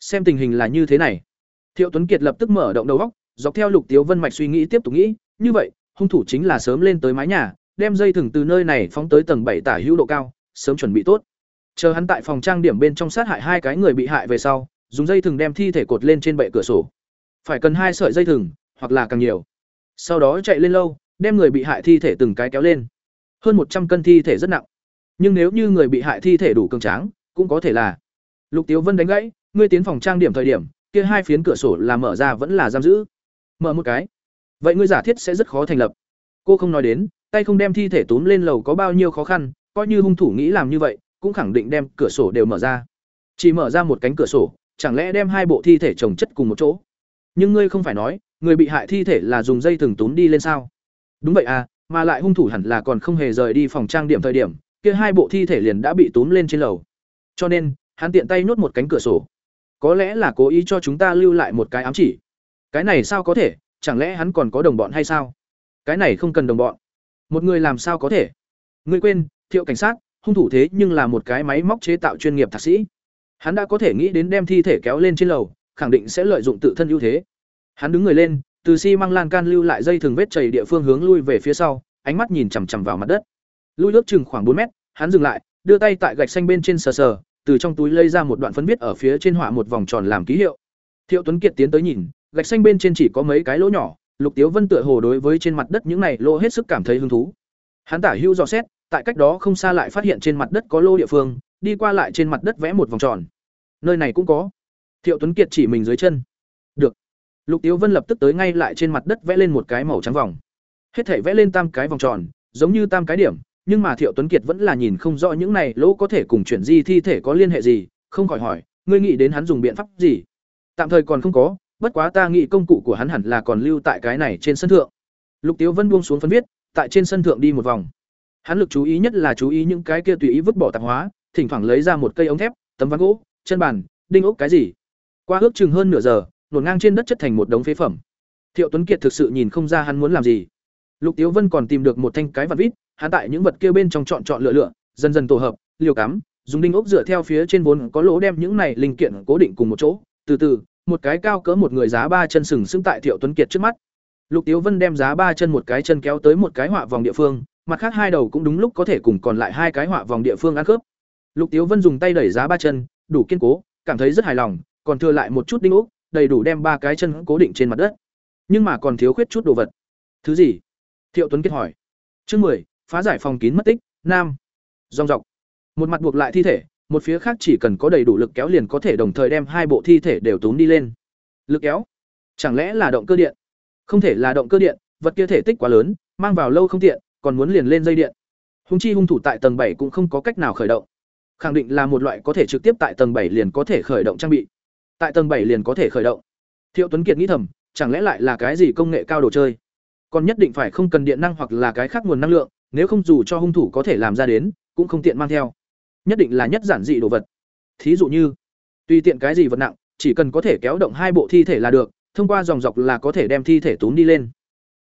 Xem tình hình là như thế này. Thiệu tuấn kiệt lập tức mở động đầu góc dọc theo lục tiếu vân mạch suy nghĩ tiếp tục nghĩ, như vậy, hung thủ chính là sớm lên tới mái nhà đem dây thừng từ nơi này phóng tới tầng bảy tả hữu độ cao, sớm chuẩn bị tốt. Chờ hắn tại phòng trang điểm bên trong sát hại hai cái người bị hại về sau, dùng dây thừng đem thi thể cột lên trên bệ cửa sổ. Phải cần hai sợi dây thừng, hoặc là càng nhiều. Sau đó chạy lên lâu, đem người bị hại thi thể từng cái kéo lên. Hơn một trăm cân thi thể rất nặng. Nhưng nếu như người bị hại thi thể đủ cường tráng, cũng có thể là. Lục tiếu vân đánh gãy, ngươi tiến phòng trang điểm thời điểm, kia hai phiến cửa sổ là mở ra vẫn là giam giữ? Mở một cái. Vậy ngươi giả thiết sẽ rất khó thành lập. Cô không nói đến tay không đem thi thể túm lên lầu có bao nhiêu khó khăn, coi như hung thủ nghĩ làm như vậy, cũng khẳng định đem cửa sổ đều mở ra. Chỉ mở ra một cánh cửa sổ, chẳng lẽ đem hai bộ thi thể chồng chất cùng một chỗ? Nhưng ngươi không phải nói, người bị hại thi thể là dùng dây thừng túm đi lên sao? Đúng vậy à mà lại hung thủ hẳn là còn không hề rời đi phòng trang điểm thời điểm, kia hai bộ thi thể liền đã bị túm lên trên lầu. Cho nên, hắn tiện tay nhốt một cánh cửa sổ. Có lẽ là cố ý cho chúng ta lưu lại một cái ám chỉ. Cái này sao có thể, chẳng lẽ hắn còn có đồng bọn hay sao? Cái này không cần đồng bọn một người làm sao có thể? Ngươi quên, thiệu cảnh sát, hung thủ thế nhưng là một cái máy móc chế tạo chuyên nghiệp thạc sĩ. Hắn đã có thể nghĩ đến đem thi thể kéo lên trên lầu, khẳng định sẽ lợi dụng tự thân ưu thế. Hắn đứng người lên, từ xi măng lan can lưu lại dây thường vết chảy địa phương hướng lui về phía sau, ánh mắt nhìn chằm chằm vào mặt đất. Lui ước chừng khoảng bốn mét, hắn dừng lại, đưa tay tại gạch xanh bên trên sờ sờ, từ trong túi lấy ra một đoạn phấn viết ở phía trên họa một vòng tròn làm ký hiệu. Thiệu tuấn kiệt tiến tới nhìn, gạch xanh bên trên chỉ có mấy cái lỗ nhỏ lục tiếu vân tựa hồ đối với trên mặt đất những này lỗ hết sức cảm thấy hứng thú. Hắn tả hưu dò xét, tại cách đó không xa lại phát hiện trên mặt đất có lô địa phương, đi qua lại trên mặt đất vẽ một vòng tròn. Nơi này cũng có. Thiệu tuấn kiệt chỉ mình dưới chân. Được. Lục tiếu vân lập tức tới ngay lại trên mặt đất vẽ lên một cái màu trắng vòng. Hết thể vẽ lên tam cái vòng tròn, giống như tam cái điểm, nhưng mà thiệu tuấn kiệt vẫn là nhìn không rõ những này lỗ có thể cùng chuyển di thi thể có liên hệ gì, không khỏi hỏi, ngươi nghĩ đến hắn dùng biện pháp gì? Tạm thời còn không có bất quá ta nghĩ công cụ của hắn hẳn là còn lưu tại cái này trên sân thượng. Lục tiếu vân buông xuống phân viết, tại trên sân thượng đi một vòng. Hắn lực chú ý nhất là chú ý những cái kia tùy ý vứt bỏ tạp hóa, thỉnh thoảng lấy ra một cây ống thép, tấm ván gỗ, chân bàn, đinh ốc cái gì. Qua ước chừng hơn nửa giờ nổn ngang trên đất chất thành một đống phế phẩm. Thiệu tuấn kiệt thực sự nhìn không ra hắn muốn làm gì. Lục tiếu vân còn tìm được một thanh cái vặt vít, hắn tại những vật kia bên trong chọn chọn lựa lựa, dần dần tổ hợp, liều cắm, dùng đinh ốc dựa theo phía trên vốn có lỗ đem những này linh kiện cố định cùng một chỗ, từ từ một cái cao cỡ một người giá ba chân sừng sững tại thiệu tuấn kiệt trước mắt. Lục tiếu vân đem giá ba chân một cái chân kéo tới một cái họa vòng địa phương mặt khác hai đầu cũng đúng lúc có thể cùng còn lại hai cái họa vòng địa phương ăn khớp. Lục tiếu vân dùng tay đẩy giá ba chân đủ kiên cố cảm thấy rất hài lòng còn thừa lại một chút đinh ốc đầy đủ đem ba cái chân cố định trên mặt đất. Nhưng mà còn thiếu khuyết chút đồ vật. Thứ gì? Thiệu tuấn kiệt hỏi. Chương mười phá giải phòng kín mất tích nam. Rong rọc, một mặt buộc lại thi thể một phía khác chỉ cần có đầy đủ lực kéo liền có thể đồng thời đem hai bộ thi thể đều túm đi lên. Lực kéo? Chẳng lẽ là động cơ điện? Không thể là động cơ điện vật kia thể tích quá lớn mang vào lâu không tiện còn muốn liền lên dây điện. Hung chi hung thủ tại tầng bảy cũng không có cách nào khởi động. Khẳng định là một loại có thể trực tiếp tại tầng bảy liền có thể khởi động trang bị. Tại tầng bảy liền có thể khởi động. Thiệu Tuấn Kiệt nghĩ thầm, chẳng lẽ lại là cái gì công nghệ cao đồ chơi? Còn nhất định phải không cần điện năng hoặc là cái khác nguồn năng lượng, nếu không dù cho hung thủ có thể làm ra đến, cũng không tiện mang theo. Nhất định là nhất giản dị đồ vật. Thí dụ như, tùy tiện cái gì vật nặng, chỉ cần có thể kéo động hai bộ thi thể là được, thông qua dòng dọc là có thể đem thi thể túm đi lên.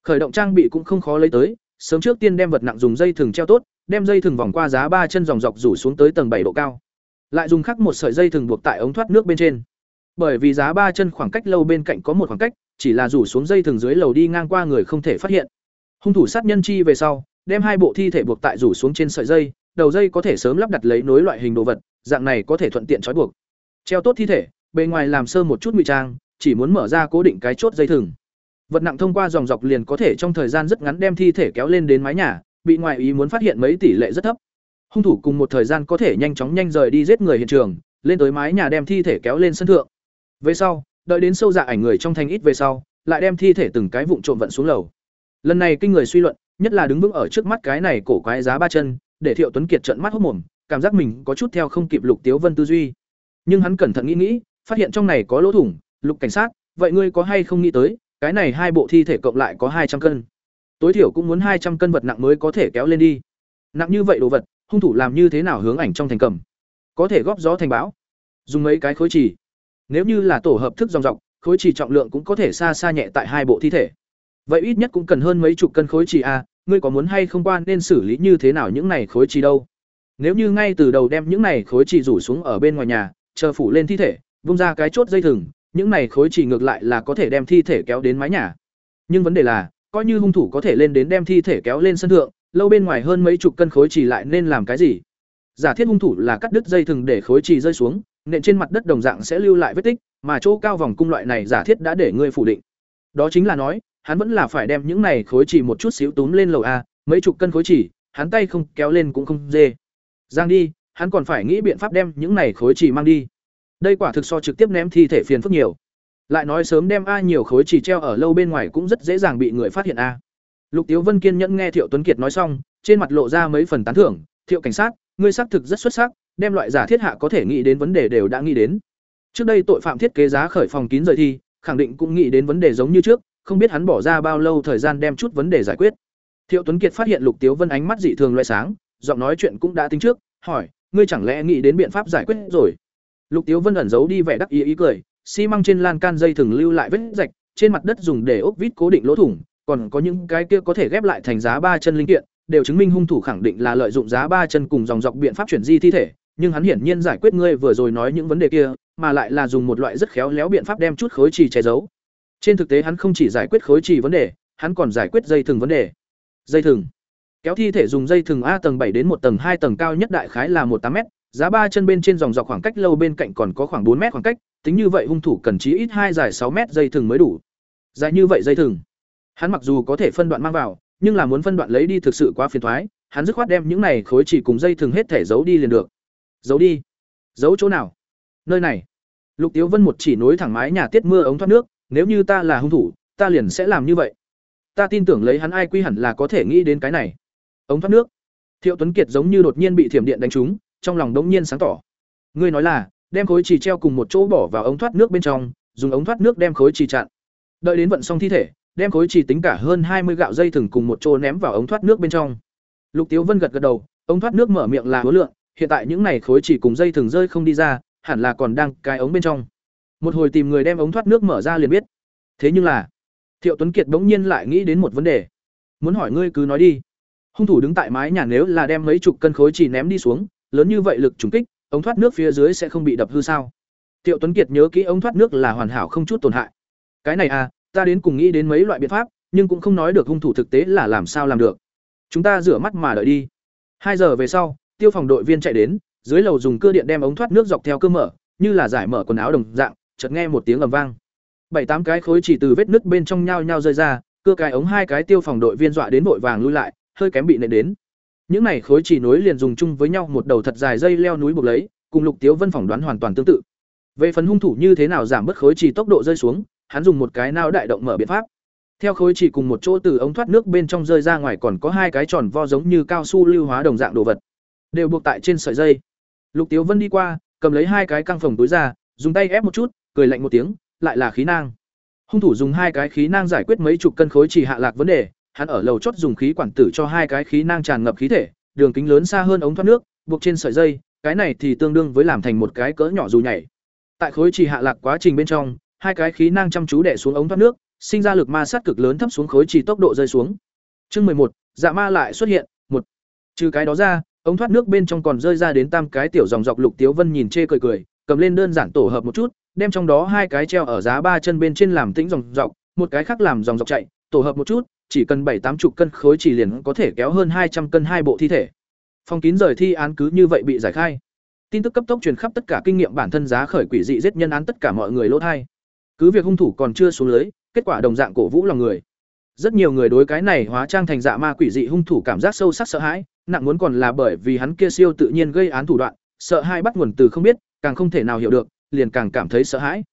Khởi động trang bị cũng không khó lấy tới, sớm trước tiên đem vật nặng dùng dây thừng treo tốt, đem dây thừng vòng qua giá ba chân dòng dọc rủ xuống tới tầng bảy độ cao. Lại dùng khắc một sợi dây thừng buộc tại ống thoát nước bên trên. Bởi vì giá ba chân khoảng cách lâu bên cạnh có một khoảng cách, chỉ là rủ xuống dây thừng dưới lầu đi ngang qua người không thể phát hiện. Hung thủ sát nhân chi về sau, đem hai bộ thi thể buộc tại rủ xuống trên sợi dây, đầu dây có thể sớm lắp đặt lấy nối loại hình đồ vật, dạng này có thể thuận tiện trói buộc. Treo tốt thi thể, bề ngoài làm sơ một chút ngụy trang, chỉ muốn mở ra cố định cái chốt dây thừng. Vật nặng thông qua dòng dọc liền có thể trong thời gian rất ngắn đem thi thể kéo lên đến mái nhà, bị ngoại ý muốn phát hiện mấy tỷ lệ rất thấp. Hung thủ cùng một thời gian có thể nhanh chóng nhanh rời đi giết người hiện trường, lên tới mái nhà đem thi thể kéo lên sân thượng. Về sau, đợi đến sâu dạ ảnh người trong thành ít về sau, lại đem thi thể từng cái vụn trộm vận xuống lầu. Lần này kinh người suy luận, nhất là đứng vững ở trước mắt cái này cổ quái giá ba chân, để Thiệu Tuấn Kiệt trợn mắt hốt mồm, cảm giác mình có chút theo không kịp Lục Tiếu Vân tư duy. Nhưng hắn cẩn thận nghĩ nghĩ, phát hiện trong này có lỗ thủng, Lục cảnh sát, vậy ngươi có hay không nghĩ tới, cái này hai bộ thi thể cộng lại có hai trăm cân. Tối thiểu cũng muốn hai trăm cân vật nặng mới có thể kéo lên đi. Nặng như vậy đồ vật, hung thủ làm như thế nào hướng ảnh trong thành cầm? Có thể góp gió thành bão. Dùng mấy cái khối chỉ. Nếu như là tổ hợp thức dòng dọc, khối chỉ trọng lượng cũng có thể xa xa nhẹ tại hai bộ thi thể. Vậy ít nhất cũng cần hơn mấy chục cân khối chỉ a, ngươi có muốn hay không quan nên xử lý như thế nào những này khối trì đâu? Nếu như ngay từ đầu đem những này khối trì rủ xuống ở bên ngoài nhà, chờ phủ lên thi thể, vung ra cái chốt dây thừng, những này khối trì ngược lại là có thể đem thi thể kéo đến mái nhà. Nhưng vấn đề là, coi như hung thủ có thể lên đến đem thi thể kéo lên sân thượng, lâu bên ngoài hơn mấy chục cân khối trì lại nên làm cái gì? Giả thiết hung thủ là cắt đứt dây thừng để khối trì rơi xuống, nện trên mặt đất đồng dạng sẽ lưu lại vết tích, mà chỗ cao vòng cung loại này giả thiết đã để ngươi phủ định. Đó chính là nói, hắn vẫn là phải đem những này khối chỉ một chút xíu túm lên lầu a, mấy chục cân khối chỉ, hắn tay không kéo lên cũng không dê. Giang đi, hắn còn phải nghĩ biện pháp đem những này khối chỉ mang đi. Đây quả thực so trực tiếp ném thi thể phiền phức nhiều. Lại nói sớm đem a nhiều khối chỉ treo ở lâu bên ngoài cũng rất dễ dàng bị người phát hiện a. Lục Tiếu Vân kiên nhẫn nghe Thiệu Tuấn Kiệt nói xong, trên mặt lộ ra mấy phần tán thưởng, "Thiệu cảnh sát, ngươi xác thực rất xuất sắc, đem loại giả thiết hạ có thể nghĩ đến vấn đề đều đã nghĩ đến." Trước đây tội phạm thiết kế giá khởi phòng kín rời thi, khẳng định cũng nghĩ đến vấn đề giống như trước, không biết hắn bỏ ra bao lâu thời gian đem chút vấn đề giải quyết. Thiệu Tuấn Kiệt phát hiện Lục Tiếu Vân ánh mắt dị thường loại sáng, giọng nói chuyện cũng đã tính trước, hỏi, ngươi chẳng lẽ nghĩ đến biện pháp giải quyết rồi? Lục Tiếu Vân ẩn giấu đi vẻ đắc ý ý cười, xi măng trên lan can dây thừng lưu lại vết rạch, trên mặt đất dùng để ốc vít cố định lỗ thủng, còn có những cái kia có thể ghép lại thành giá ba chân linh kiện, đều chứng minh hung thủ khẳng định là lợi dụng giá ba chân cùng dòng dọc biện pháp chuyển di thi thể, nhưng hắn hiển nhiên giải quyết ngươi vừa rồi nói những vấn đề kia, mà lại là dùng một loại rất khéo léo biện pháp đem chút khối trì che giấu. Trên thực tế hắn không chỉ giải quyết khối trì vấn đề, hắn còn giải quyết dây thừng vấn đề. Dây thừng. Kéo thi thể dùng dây thừng A tầng bảy đến một tầng hai tầng cao nhất đại khái là một tám m giá ba chân bên trên dòng dọc khoảng cách lâu bên cạnh còn có khoảng bốn m khoảng cách, tính như vậy hung thủ cần chí ít hai dài sáu m dây thừng mới đủ. Dài như vậy dây thừng. Hắn mặc dù có thể phân đoạn mang vào, nhưng là muốn phân đoạn lấy đi thực sự quá phiền toái, hắn dứt khoát đem những này khối chỉ cùng dây thừng hết thể giấu đi liền được. Giấu đi? Giấu chỗ nào? Nơi này. Lục Tiếu Vân một chỉ nối thẳng mái nhà tiết mưa ống thoát nước, nếu như ta là hung thủ, ta liền sẽ làm như vậy. Ta tin tưởng lấy hắn ai quy hẳn là có thể nghĩ đến cái này. Ống thoát nước. Thiệu Tuấn Kiệt giống như đột nhiên bị thiểm điện đánh trúng, trong lòng đống nhiên sáng tỏ. Ngươi nói là, đem khối chỉ treo cùng một chỗ bỏ vào ống thoát nước bên trong, dùng ống thoát nước đem khối chỉ chặn. Đợi đến vận xong thi thể, đem khối chỉ tính cả hơn hai mươi gạo dây thừng cùng một chỗ ném vào ống thoát nước bên trong. Lục Tiếu Vân gật gật đầu, ống thoát nước mở miệng là hứa lượng, hiện tại những này khối chỉ cùng dây thừng rơi không đi ra, hẳn là còn đang cái ống bên trong. Một hồi tìm người đem ống thoát nước mở ra liền biết. Thế nhưng là, Thiệu Tuấn Kiệt bỗng nhiên lại nghĩ đến một vấn đề. Muốn hỏi ngươi cứ nói đi. Hung thủ đứng tại mái nhà nếu là đem mấy chục cân khối chỉ ném đi xuống, lớn như vậy lực trùng kích, ống thoát nước phía dưới sẽ không bị đập hư sao? Thiệu Tuấn Kiệt nhớ kỹ ống thoát nước là hoàn hảo không chút tổn hại. Cái này à, ta đến cùng nghĩ đến mấy loại biện pháp, nhưng cũng không nói được hung thủ thực tế là làm sao làm được. Chúng ta rửa mắt mà đợi đi. Hai giờ về sau, tiêu phòng đội viên chạy đến, dưới lầu dùng cơ điện đem ống thoát nước dọc theo cơ mở, như là giải mở quần áo đồng dạng, chợt nghe một tiếng ầm vang. Bảy tám cái khối chỉ từ vết nứt bên trong nhau nhau rơi ra, cưa cái ống hai cái tiêu phòng đội viên dọa đến vội vàng lui lại, hơi kém bị nện đến. Những này khối chỉ nối liền dùng chung với nhau một đầu thật dài dây leo núi buộc lấy, cùng Lục Tiếu Vân phỏng đoán hoàn toàn tương tự. Về phần hung thủ như thế nào giảm bớt khối chỉ tốc độ rơi xuống, hắn dùng một cái nao đại động mở biện pháp. Theo khối chỉ cùng một chỗ từ ống thoát nước bên trong rơi ra ngoài còn có hai cái tròn vo giống như cao su lưu hóa đồng dạng đồ vật, đều buộc tại trên sợi dây. Lục Tiếu Vân đi qua, cầm lấy hai cái căng phòng túi ra, dùng tay ép một chút, cười lạnh một tiếng, lại là khí nang. hung thủ dùng hai cái khí nang giải quyết mấy chục cân khối chỉ hạ lạc vấn đề hắn ở lầu chót dùng khí quản tử cho hai cái khí nang tràn ngập khí thể đường kính lớn xa hơn ống thoát nước buộc trên sợi dây cái này thì tương đương với làm thành một cái cỡ nhỏ dù nhảy. Tại khối chỉ hạ lạc quá trình bên trong hai cái khí nang chăm chú đè xuống ống thoát nước sinh ra lực ma sát cực lớn thấp xuống khối chỉ tốc độ rơi xuống. Chương một dạ ma lại xuất hiện một. Trừ cái đó ra ống thoát nước bên trong còn rơi ra đến tam cái tiểu dòng dọc lục tiếu vân nhìn chê cười cười cầm lên đơn giản tổ hợp một chút, đem trong đó hai cái treo ở giá ba chân bên trên làm tĩnh dòng dọc, một cái khác làm dòng dọc chạy, tổ hợp một chút, chỉ cần bảy tám chục cân khối chỉ liền có thể kéo hơn hai trăm cân hai bộ thi thể. Phong kín rời thi án cứ như vậy bị giải khai. Tin tức cấp tốc truyền khắp tất cả kinh nghiệm bản thân giá khởi quỷ dị giết nhân án tất cả mọi người lỗ thai. Cứ việc hung thủ còn chưa xuống lưới, kết quả đồng dạng cổ vũ lòng người. Rất nhiều người đối cái này hóa trang thành dạ ma quỷ dị hung thủ cảm giác sâu sắc sợ hãi, nặng muốn còn là bởi vì hắn kia siêu tự nhiên gây án thủ đoạn, sợ hai bắt nguồn từ không biết càng không thể nào hiểu được, liền càng cảm thấy sợ hãi.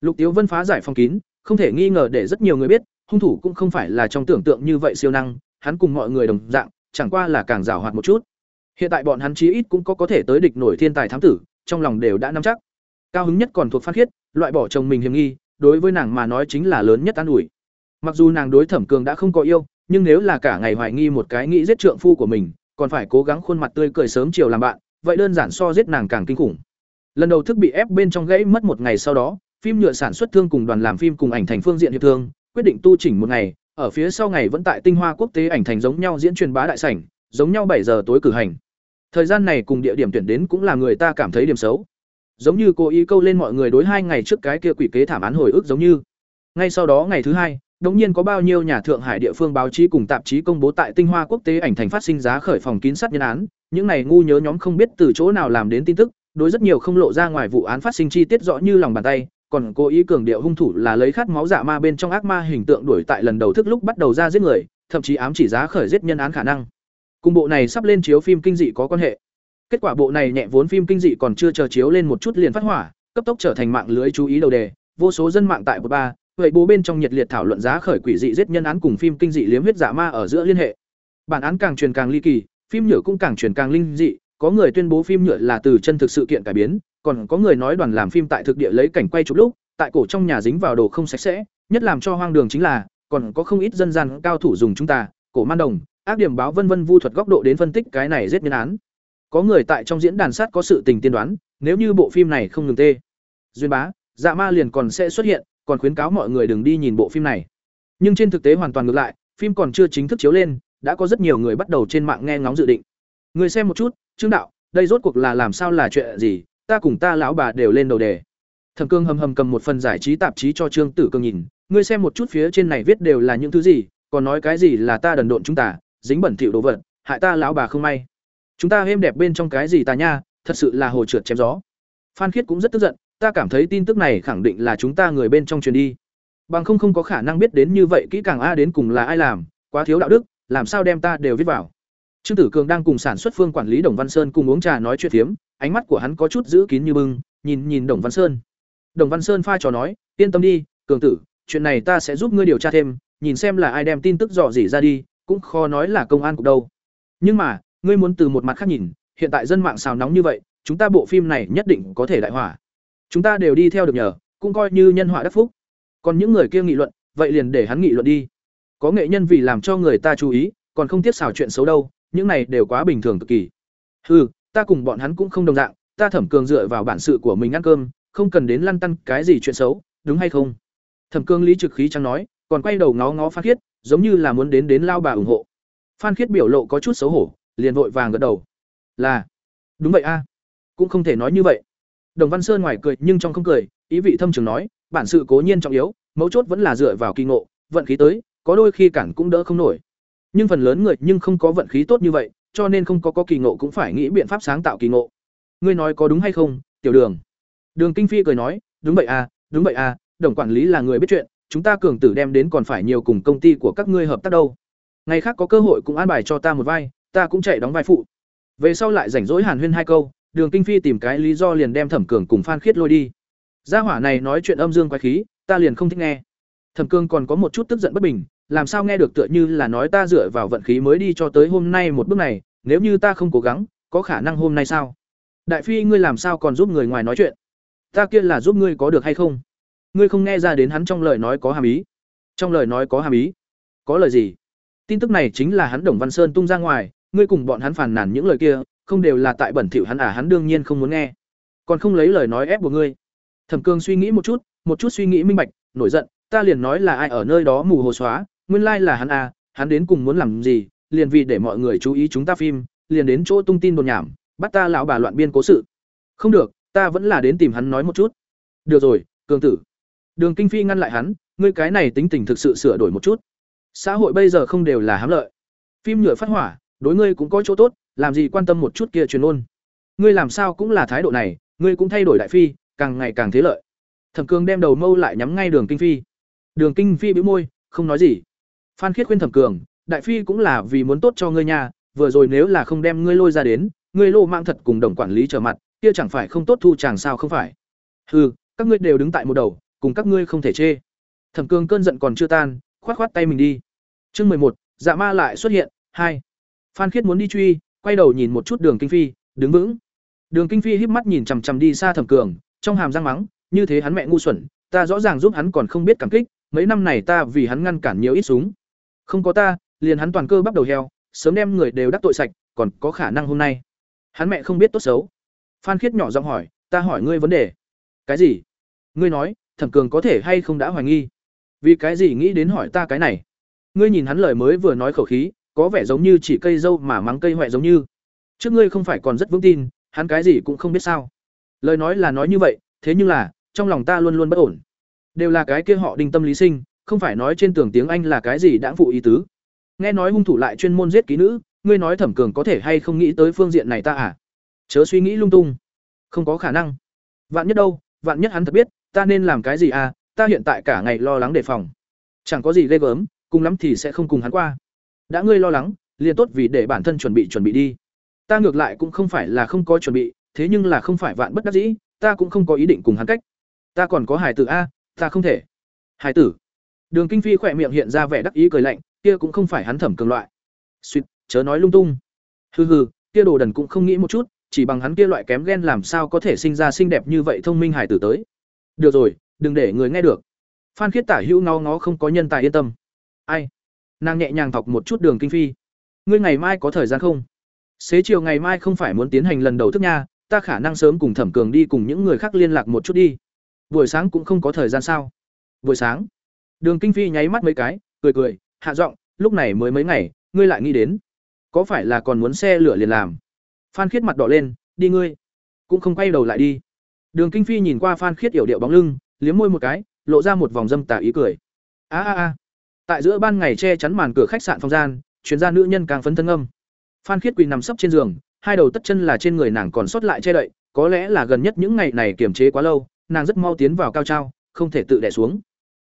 Lục tiếu vân phá giải phong kín, không thể nghi ngờ để rất nhiều người biết, hung thủ cũng không phải là trong tưởng tượng như vậy siêu năng, hắn cùng mọi người đồng dạng, chẳng qua là càng giàu hoạt một chút. Hiện tại bọn hắn chí ít cũng có có thể tới địch nổi thiên tài thám tử, trong lòng đều đã nắm chắc. Cao hứng nhất còn thuộc phan khiết, loại bỏ chồng mình hiềm nghi, đối với nàng mà nói chính là lớn nhất an ủi. Mặc dù nàng đối thẩm cường đã không có yêu, nhưng nếu là cả ngày hoài nghi một cái nghĩ giết trượng phu của mình, còn phải cố gắng khuôn mặt tươi cười sớm chiều làm bạn, vậy đơn giản so giết nàng càng kinh khủng lần đầu thức bị ép bên trong gãy mất một ngày sau đó, phim nhựa sản xuất thương cùng đoàn làm phim cùng ảnh thành phương diện hiệp thương, quyết định tu chỉnh một ngày. Ở phía sau ngày vẫn tại tinh hoa quốc tế ảnh thành giống nhau diễn truyền bá đại sảnh, giống nhau bảy giờ tối cử hành. Thời gian này cùng địa điểm tuyển đến cũng là người ta cảm thấy điểm xấu. Giống như cô ý câu lên mọi người đối hai ngày trước cái kia quỷ kế thảm án hồi ức giống như. Ngay sau đó ngày thứ hai, đống nhiên có bao nhiêu nhà thượng hải địa phương báo chí cùng tạp chí công bố tại tinh hoa quốc tế ảnh thành phát sinh giá khởi phòng kín sát nhân án. Những này ngu nhớ nhóm không biết từ chỗ nào làm đến tin tức đối rất nhiều không lộ ra ngoài vụ án phát sinh chi tiết rõ như lòng bàn tay, còn cố ý cường điệu hung thủ là lấy khát máu dạ ma bên trong ác ma hình tượng đuổi tại lần đầu thức lúc bắt đầu ra giết người, thậm chí ám chỉ giá khởi giết nhân án khả năng. Cùng bộ này sắp lên chiếu phim kinh dị có quan hệ. Kết quả bộ này nhẹ vốn phim kinh dị còn chưa chờ chiếu lên một chút liền phát hỏa, cấp tốc trở thành mạng lưới chú ý đầu đề, vô số dân mạng tại một ba, vậy bố bên trong nhiệt liệt thảo luận giá khởi quỷ dị giết nhân án cùng phim kinh dị liếm huyết dạ ma ở giữa liên hệ. Bản án càng truyền càng ly kỳ, phim nhựa cũng càng truyền càng linh dị có người tuyên bố phim nhựa là từ chân thực sự kiện cải biến, còn có người nói đoàn làm phim tại thực địa lấy cảnh quay chụp lúc, tại cổ trong nhà dính vào đồ không sạch sẽ, nhất làm cho hoang đường chính là, còn có không ít dân gian cao thủ dùng chúng ta, cổ man đồng, ác điểm báo vân vân vu thuật góc độ đến phân tích cái này giết nhân án. Có người tại trong diễn đàn sát có sự tình tiên đoán, nếu như bộ phim này không ngừng tê. Duyên bá dạ ma liền còn sẽ xuất hiện, còn khuyến cáo mọi người đừng đi nhìn bộ phim này. Nhưng trên thực tế hoàn toàn ngược lại, phim còn chưa chính thức chiếu lên, đã có rất nhiều người bắt đầu trên mạng nghe ngóng dự định. Người xem một chút trương đạo, đây rốt cuộc là làm sao là chuyện gì? Ta cùng ta lão bà đều lên đầu đề. Thẩm cương hầm hầm cầm một phần giải trí tạp chí cho trương tử cương nhìn. Ngươi xem một chút phía trên này viết đều là những thứ gì, còn nói cái gì là ta đần độn chúng ta, dính bẩn thỉu đồ vật, hại ta lão bà không may. Chúng ta êm đẹp bên trong cái gì ta nha, thật sự là hồ trượt chém gió. Phan khiết cũng rất tức giận, ta cảm thấy tin tức này khẳng định là chúng ta người bên trong truyền đi. Bằng không không có khả năng biết đến như vậy kỹ càng a đến cùng là ai làm, quá thiếu đạo đức, làm sao đem ta đều viết vào trương tử cường đang cùng sản xuất phương quản lý đồng văn sơn cùng uống trà nói chuyện phiếm, ánh mắt của hắn có chút giữ kín như bưng, nhìn nhìn đồng văn sơn. Đồng văn sơn pha trò nói, yên tâm đi, cường tử, chuyện này ta sẽ giúp ngươi điều tra thêm, nhìn xem là ai đem tin tức dò dỉ ra đi, cũng khó nói là công an cục đâu. Nhưng mà, ngươi muốn từ một mặt khác nhìn, hiện tại dân mạng xào nóng như vậy, chúng ta bộ phim này nhất định có thể đại hỏa. Chúng ta đều đi theo được nhờ, cũng coi như nhân họa đắc phúc. Còn những người kia nghị luận, vậy liền để hắn nghị luận đi. Có nghệ nhân vì làm cho người ta chú ý, còn không tiếc xào chuyện xấu đâu những này đều quá bình thường cực kỳ. Hừ, ta cùng bọn hắn cũng không đồng dạng ta thẩm cường dựa vào bản sự của mình ăn cơm không cần đến lăn tăn cái gì chuyện xấu đúng hay không? Thẩm cương lý trực khí chẳng nói còn quay đầu ngó ngó phan khiết giống như là muốn đến đến lao bà ủng hộ. Phan khiết biểu lộ có chút xấu hổ liền vội vàng gật đầu. Là đúng vậy a cũng không thể nói như vậy. Đồng văn sơn ngoài cười nhưng trong không cười ý vị thâm trường nói bản sự cố nhiên trọng yếu mấu chốt vẫn là dựa vào kỳ ngộ vận khí tới có đôi khi cản cũng đỡ không nổi nhưng phần lớn người nhưng không có vận khí tốt như vậy, cho nên không có có kỳ ngộ cũng phải nghĩ biện pháp sáng tạo kỳ ngộ. Ngươi nói có đúng hay không, tiểu đường? Đường kinh phi cười nói, đúng vậy à đúng vậy à đồng quản lý là người biết chuyện, chúng ta cường tử đem đến còn phải nhiều cùng công ty của các ngươi hợp tác đâu. Ngày khác có cơ hội cũng an bài cho ta một vai, ta cũng chạy đóng vai phụ. Về sau lại rảnh rỗi hàn huyên hai câu, đường kinh phi tìm cái lý do liền đem thẩm cường cùng phan khiết lôi đi. Gia hỏa này nói chuyện âm dương quái khí, ta liền không thích nghe. Thẩm cường còn có một chút tức giận bất bình làm sao nghe được tựa như là nói ta dựa vào vận khí mới đi cho tới hôm nay một bước này, nếu như ta không cố gắng, có khả năng hôm nay sao? Đại phi, ngươi làm sao còn giúp người ngoài nói chuyện? Ta kia là giúp ngươi có được hay không? Ngươi không nghe ra đến hắn trong lời nói có hàm ý. Trong lời nói có hàm ý. Có lời gì? Tin tức này chính là hắn đồng văn sơn tung ra ngoài, ngươi cùng bọn hắn phàn nàn những lời kia, không đều là tại bẩn thỉu hắn à hắn đương nhiên không muốn nghe. Còn không lấy lời nói ép của ngươi. Thẩm cương suy nghĩ một chút một chút suy nghĩ minh bạch, nổi giận, ta liền nói là ai ở nơi đó mù hồ xóa nguyên lai là hắn à hắn đến cùng muốn làm gì, liền vì để mọi người chú ý chúng ta phim, liền đến chỗ tung tin đồn nhảm, bắt ta lão bà loạn biên cố sự. Không được, ta vẫn là đến tìm hắn nói một chút. Được rồi, cường tử. Đường kinh phi ngăn lại hắn, ngươi cái này tính tình thực sự sửa đổi một chút. Xã hội bây giờ không đều là hám lợi. Phim nhựa phát hỏa, đối ngươi cũng có chỗ tốt, làm gì quan tâm một chút kia truyền ôn ngươi làm sao cũng là thái độ này, ngươi cũng thay đổi đại phi, càng ngày càng thế lợi. Thẩm Cương đem đầu mâu lại nhắm ngay đường kinh phi. Đường kinh phi bĩu môi, không nói gì phan khiết khuyên thẩm cường, đại phi cũng là vì muốn tốt cho ngươi nha. vừa rồi nếu là không đem ngươi lôi ra đến, ngươi lô mạng thật cùng đồng quản lý trở mặt, kia chẳng phải không tốt thu chàng sao không phải? Hừ, các ngươi đều đứng tại một đầu, cùng các ngươi không thể chê. Thẩm cường cơn giận còn chưa tan, khoát khoát tay mình đi. Chương mười một dạ ma lại xuất hiện, hai. Phan khiết muốn đi truy, quay đầu nhìn một chút đường kinh phi, đứng vững. Đường kinh phi híp mắt nhìn chằm chằm đi xa thẩm cường, trong hàm răng mắng, như thế hắn mẹ ngu xuẩn, ta rõ ràng giúp hắn còn không biết cảm kích, mấy năm này ta vì hắn ngăn cản nhiều ít súng không có ta, liền hắn toàn cơ bắt đầu heo, sớm đem người đều đắc tội sạch, còn có khả năng hôm nay? Hắn mẹ không biết tốt xấu. Phan khiết nhỏ giọng hỏi, ta hỏi ngươi vấn đề. Cái gì? Ngươi nói, thẩm cường có thể hay không đã hoài nghi? Vì cái gì nghĩ đến hỏi ta cái này? Ngươi nhìn hắn lời mới vừa nói khẩu khí, có vẻ giống như chỉ cây dâu mà mắng cây huệ giống như. Trước ngươi không phải còn rất vững tin, hắn cái gì cũng không biết sao. Lời nói là nói như vậy, thế nhưng là, trong lòng ta luôn luôn bất ổn. Đều là cái kia họ đinh tâm lý sinh không phải nói trên tường tiếng anh là cái gì đã phụ ý tứ. Nghe nói hung thủ lại chuyên môn giết ký nữ, ngươi nói thẩm cường có thể hay không nghĩ tới phương diện này ta à? Chớ suy nghĩ lung tung. Không có khả năng. Vạn nhất đâu, vạn nhất hắn thật biết, ta nên làm cái gì à? Ta hiện tại cả ngày lo lắng đề phòng. Chẳng có gì ghê gớm, cùng lắm thì sẽ không cùng hắn qua. Đã ngươi lo lắng, liền tốt vì để bản thân chuẩn bị chuẩn bị đi. Ta ngược lại cũng không phải là không có chuẩn bị, thế nhưng là không phải vạn bất đắc dĩ, ta cũng không có ý định cùng hắn cách. Ta còn có hải tử a, ta không thể. Hải tử? Đường kinh phi khỏe miệng hiện ra vẻ đắc ý cười lạnh kia cũng không phải hắn thẩm cường loại. Xuyệt, chớ nói lung tung. Hừ hừ kia đồ đần cũng không nghĩ một chút chỉ bằng hắn kia loại kém ghen làm sao có thể sinh ra xinh đẹp như vậy thông minh hải tử tới. Được rồi đừng để người nghe được. Phan khiết tả hữu ngó ngó không có nhân tài yên tâm. Ai? Nàng nhẹ nhàng thọc một chút đường kinh phi. Ngươi ngày mai có thời gian không? Xế chiều ngày mai không phải muốn tiến hành lần đầu thức nha ta khả năng sớm cùng thẩm cường đi cùng những người khác liên lạc một chút đi. Buổi sáng cũng không có thời gian sao? Buổi sáng? Đường kinh phi nháy mắt mấy cái, cười cười, hạ giọng, lúc này mới mấy ngày, ngươi lại nghĩ đến? Có phải là còn muốn xe lửa liền làm? Phan khiết mặt đỏ lên, đi ngươi, cũng không quay đầu lại đi. Đường kinh phi nhìn qua phan khiết yểu điệu bóng lưng, liếm môi một cái, lộ ra một vòng dâm tà ý cười. A a a. Tại giữa ban ngày che chắn màn cửa khách sạn phòng gian, chuyên gia nữ nhân càng phấn thân âm. Phan khiết quỳ nằm sấp trên giường, hai đầu tất chân là trên người nàng còn sót lại che đậy, có lẽ là gần nhất những ngày này kiềm chế quá lâu, nàng rất mau tiến vào cao trao, không thể tự đè xuống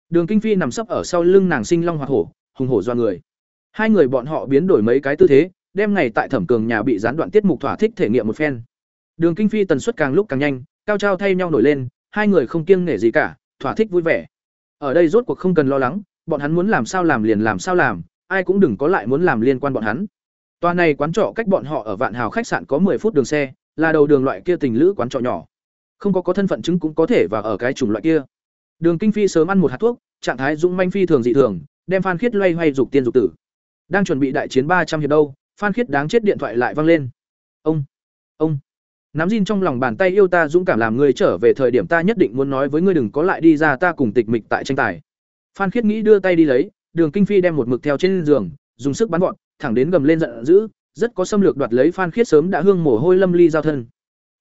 đường kinh phi nằm sấp ở sau lưng nàng sinh long hoạt hổ hùng hổ do người hai người bọn họ biến đổi mấy cái tư thế đem ngày tại thẩm cường nhà bị gián đoạn tiết mục thỏa thích thể nghiệm một phen đường kinh phi tần suất càng lúc càng nhanh cao trao thay nhau nổi lên hai người không kiêng nể gì cả thỏa thích vui vẻ ở đây rốt cuộc không cần lo lắng bọn hắn muốn làm sao làm liền làm sao làm ai cũng đừng có lại muốn làm liên quan bọn hắn Tòa này quán trọ cách bọn họ ở Vạn Hào khách sạn có 10 phút đường xe, là đầu đường loại kia tình lữ quán trọ nhỏ. Không có có thân phận chứng cũng có thể vào ở cái chủng loại kia. Đường Kinh Phi sớm ăn một hạt thuốc, trạng thái dũng manh phi thường dị thường, đem Phan Khiết loay hoay dục tiên dục tử. Đang chuẩn bị đại chiến ba trăm hiệp đâu, Phan Khiết đáng chết điện thoại lại vang lên. Ông, ông, nắm gin trong lòng bàn tay yêu ta dũng cảm làm người trở về thời điểm ta nhất định muốn nói với ngươi đừng có lại đi ra ta cùng tịch mịch tại tranh tài. Phan Khiết nghĩ đưa tay đi lấy, Đường Kinh Phi đem một mực theo trên giường, dùng sức bắn gọn, thẳng đến gầm lên giận dữ, rất có xâm lược đoạt lấy Phan Khiết sớm đã hương mồ hôi lâm ly giao thân.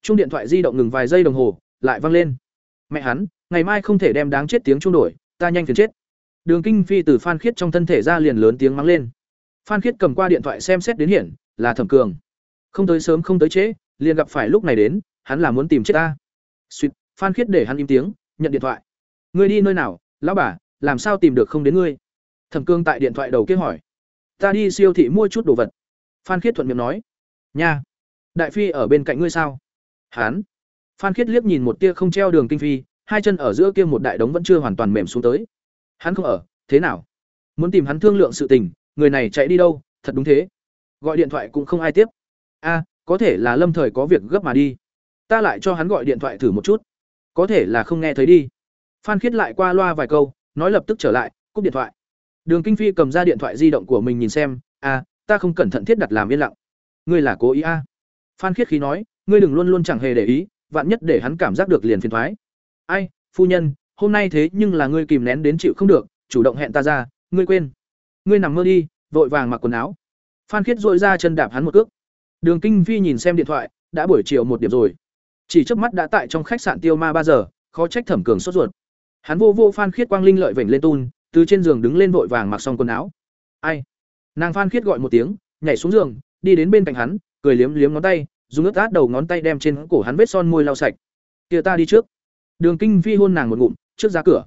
Chung điện thoại di động ngừng vài giây đồng hồ, lại vang lên. Mẹ hắn, ngày mai không thể đem đáng chết tiếng trung đổi, ta nhanh phiền chết. Đường Kinh Phi từ Phan Khiết trong thân thể ra liền lớn tiếng mắng lên. Phan Khiết cầm qua điện thoại xem xét đến hiển, là Thẩm Cường. Không tới sớm không tới trễ, liền gặp phải lúc này đến, hắn là muốn tìm chết ta. Xuyệt, Phan Khiết để hắn im tiếng, nhận điện thoại. Ngươi đi nơi nào, lão bà, làm sao tìm được không đến ngươi? Thẩm Cương tại điện thoại đầu kia hỏi ta đi siêu thị mua chút đồ vật phan khiết thuận miệng nói nha đại phi ở bên cạnh ngươi sao hán phan khiết liếc nhìn một tia không treo đường kinh phi hai chân ở giữa kia một đại đống vẫn chưa hoàn toàn mềm xuống tới hắn không ở thế nào muốn tìm hắn thương lượng sự tình người này chạy đi đâu thật đúng thế gọi điện thoại cũng không ai tiếp a có thể là lâm thời có việc gấp mà đi ta lại cho hắn gọi điện thoại thử một chút có thể là không nghe thấy đi Phan Khiết lại qua loa vài câu, nói lập tức trở lại, cúp điện thoại. Đường Kinh Phi cầm ra điện thoại di động của mình nhìn xem, "À, ta không cẩn thận thiết đặt làm yên lặng. Ngươi là cố ý a?" À? Phan Khiết khí nói, "Ngươi đừng luôn luôn chẳng hề để ý, vạn nhất để hắn cảm giác được liền phiền toái." "Ai, phu nhân, hôm nay thế nhưng là ngươi kìm nén đến chịu không được, chủ động hẹn ta ra, ngươi quên. Ngươi nằm mơ đi." Vội vàng mặc quần áo. Phan Khiết dội ra chân đạp hắn một cước. Đường Kinh Vi nhìn xem điện thoại, đã buổi chiều một điểm rồi. Chỉ chớp mắt đã tại trong khách sạn Tiêu Ma ba giờ, khó trách Thẩm Cường sốt ruột. Hắn vô vô Phan Khiết quang linh lợi vểnh lên tun, từ trên giường đứng lên vội vàng mặc xong quần áo. "Ai?" Nàng Phan Khiết gọi một tiếng, nhảy xuống giường, đi đến bên cạnh hắn, cười liếm liếm ngón tay, dùng ướt át đầu ngón tay đem trên cổ hắn vết son môi lau sạch. "Kia ta đi trước." Đường Kinh vi hôn nàng một ngụm, trước ra cửa.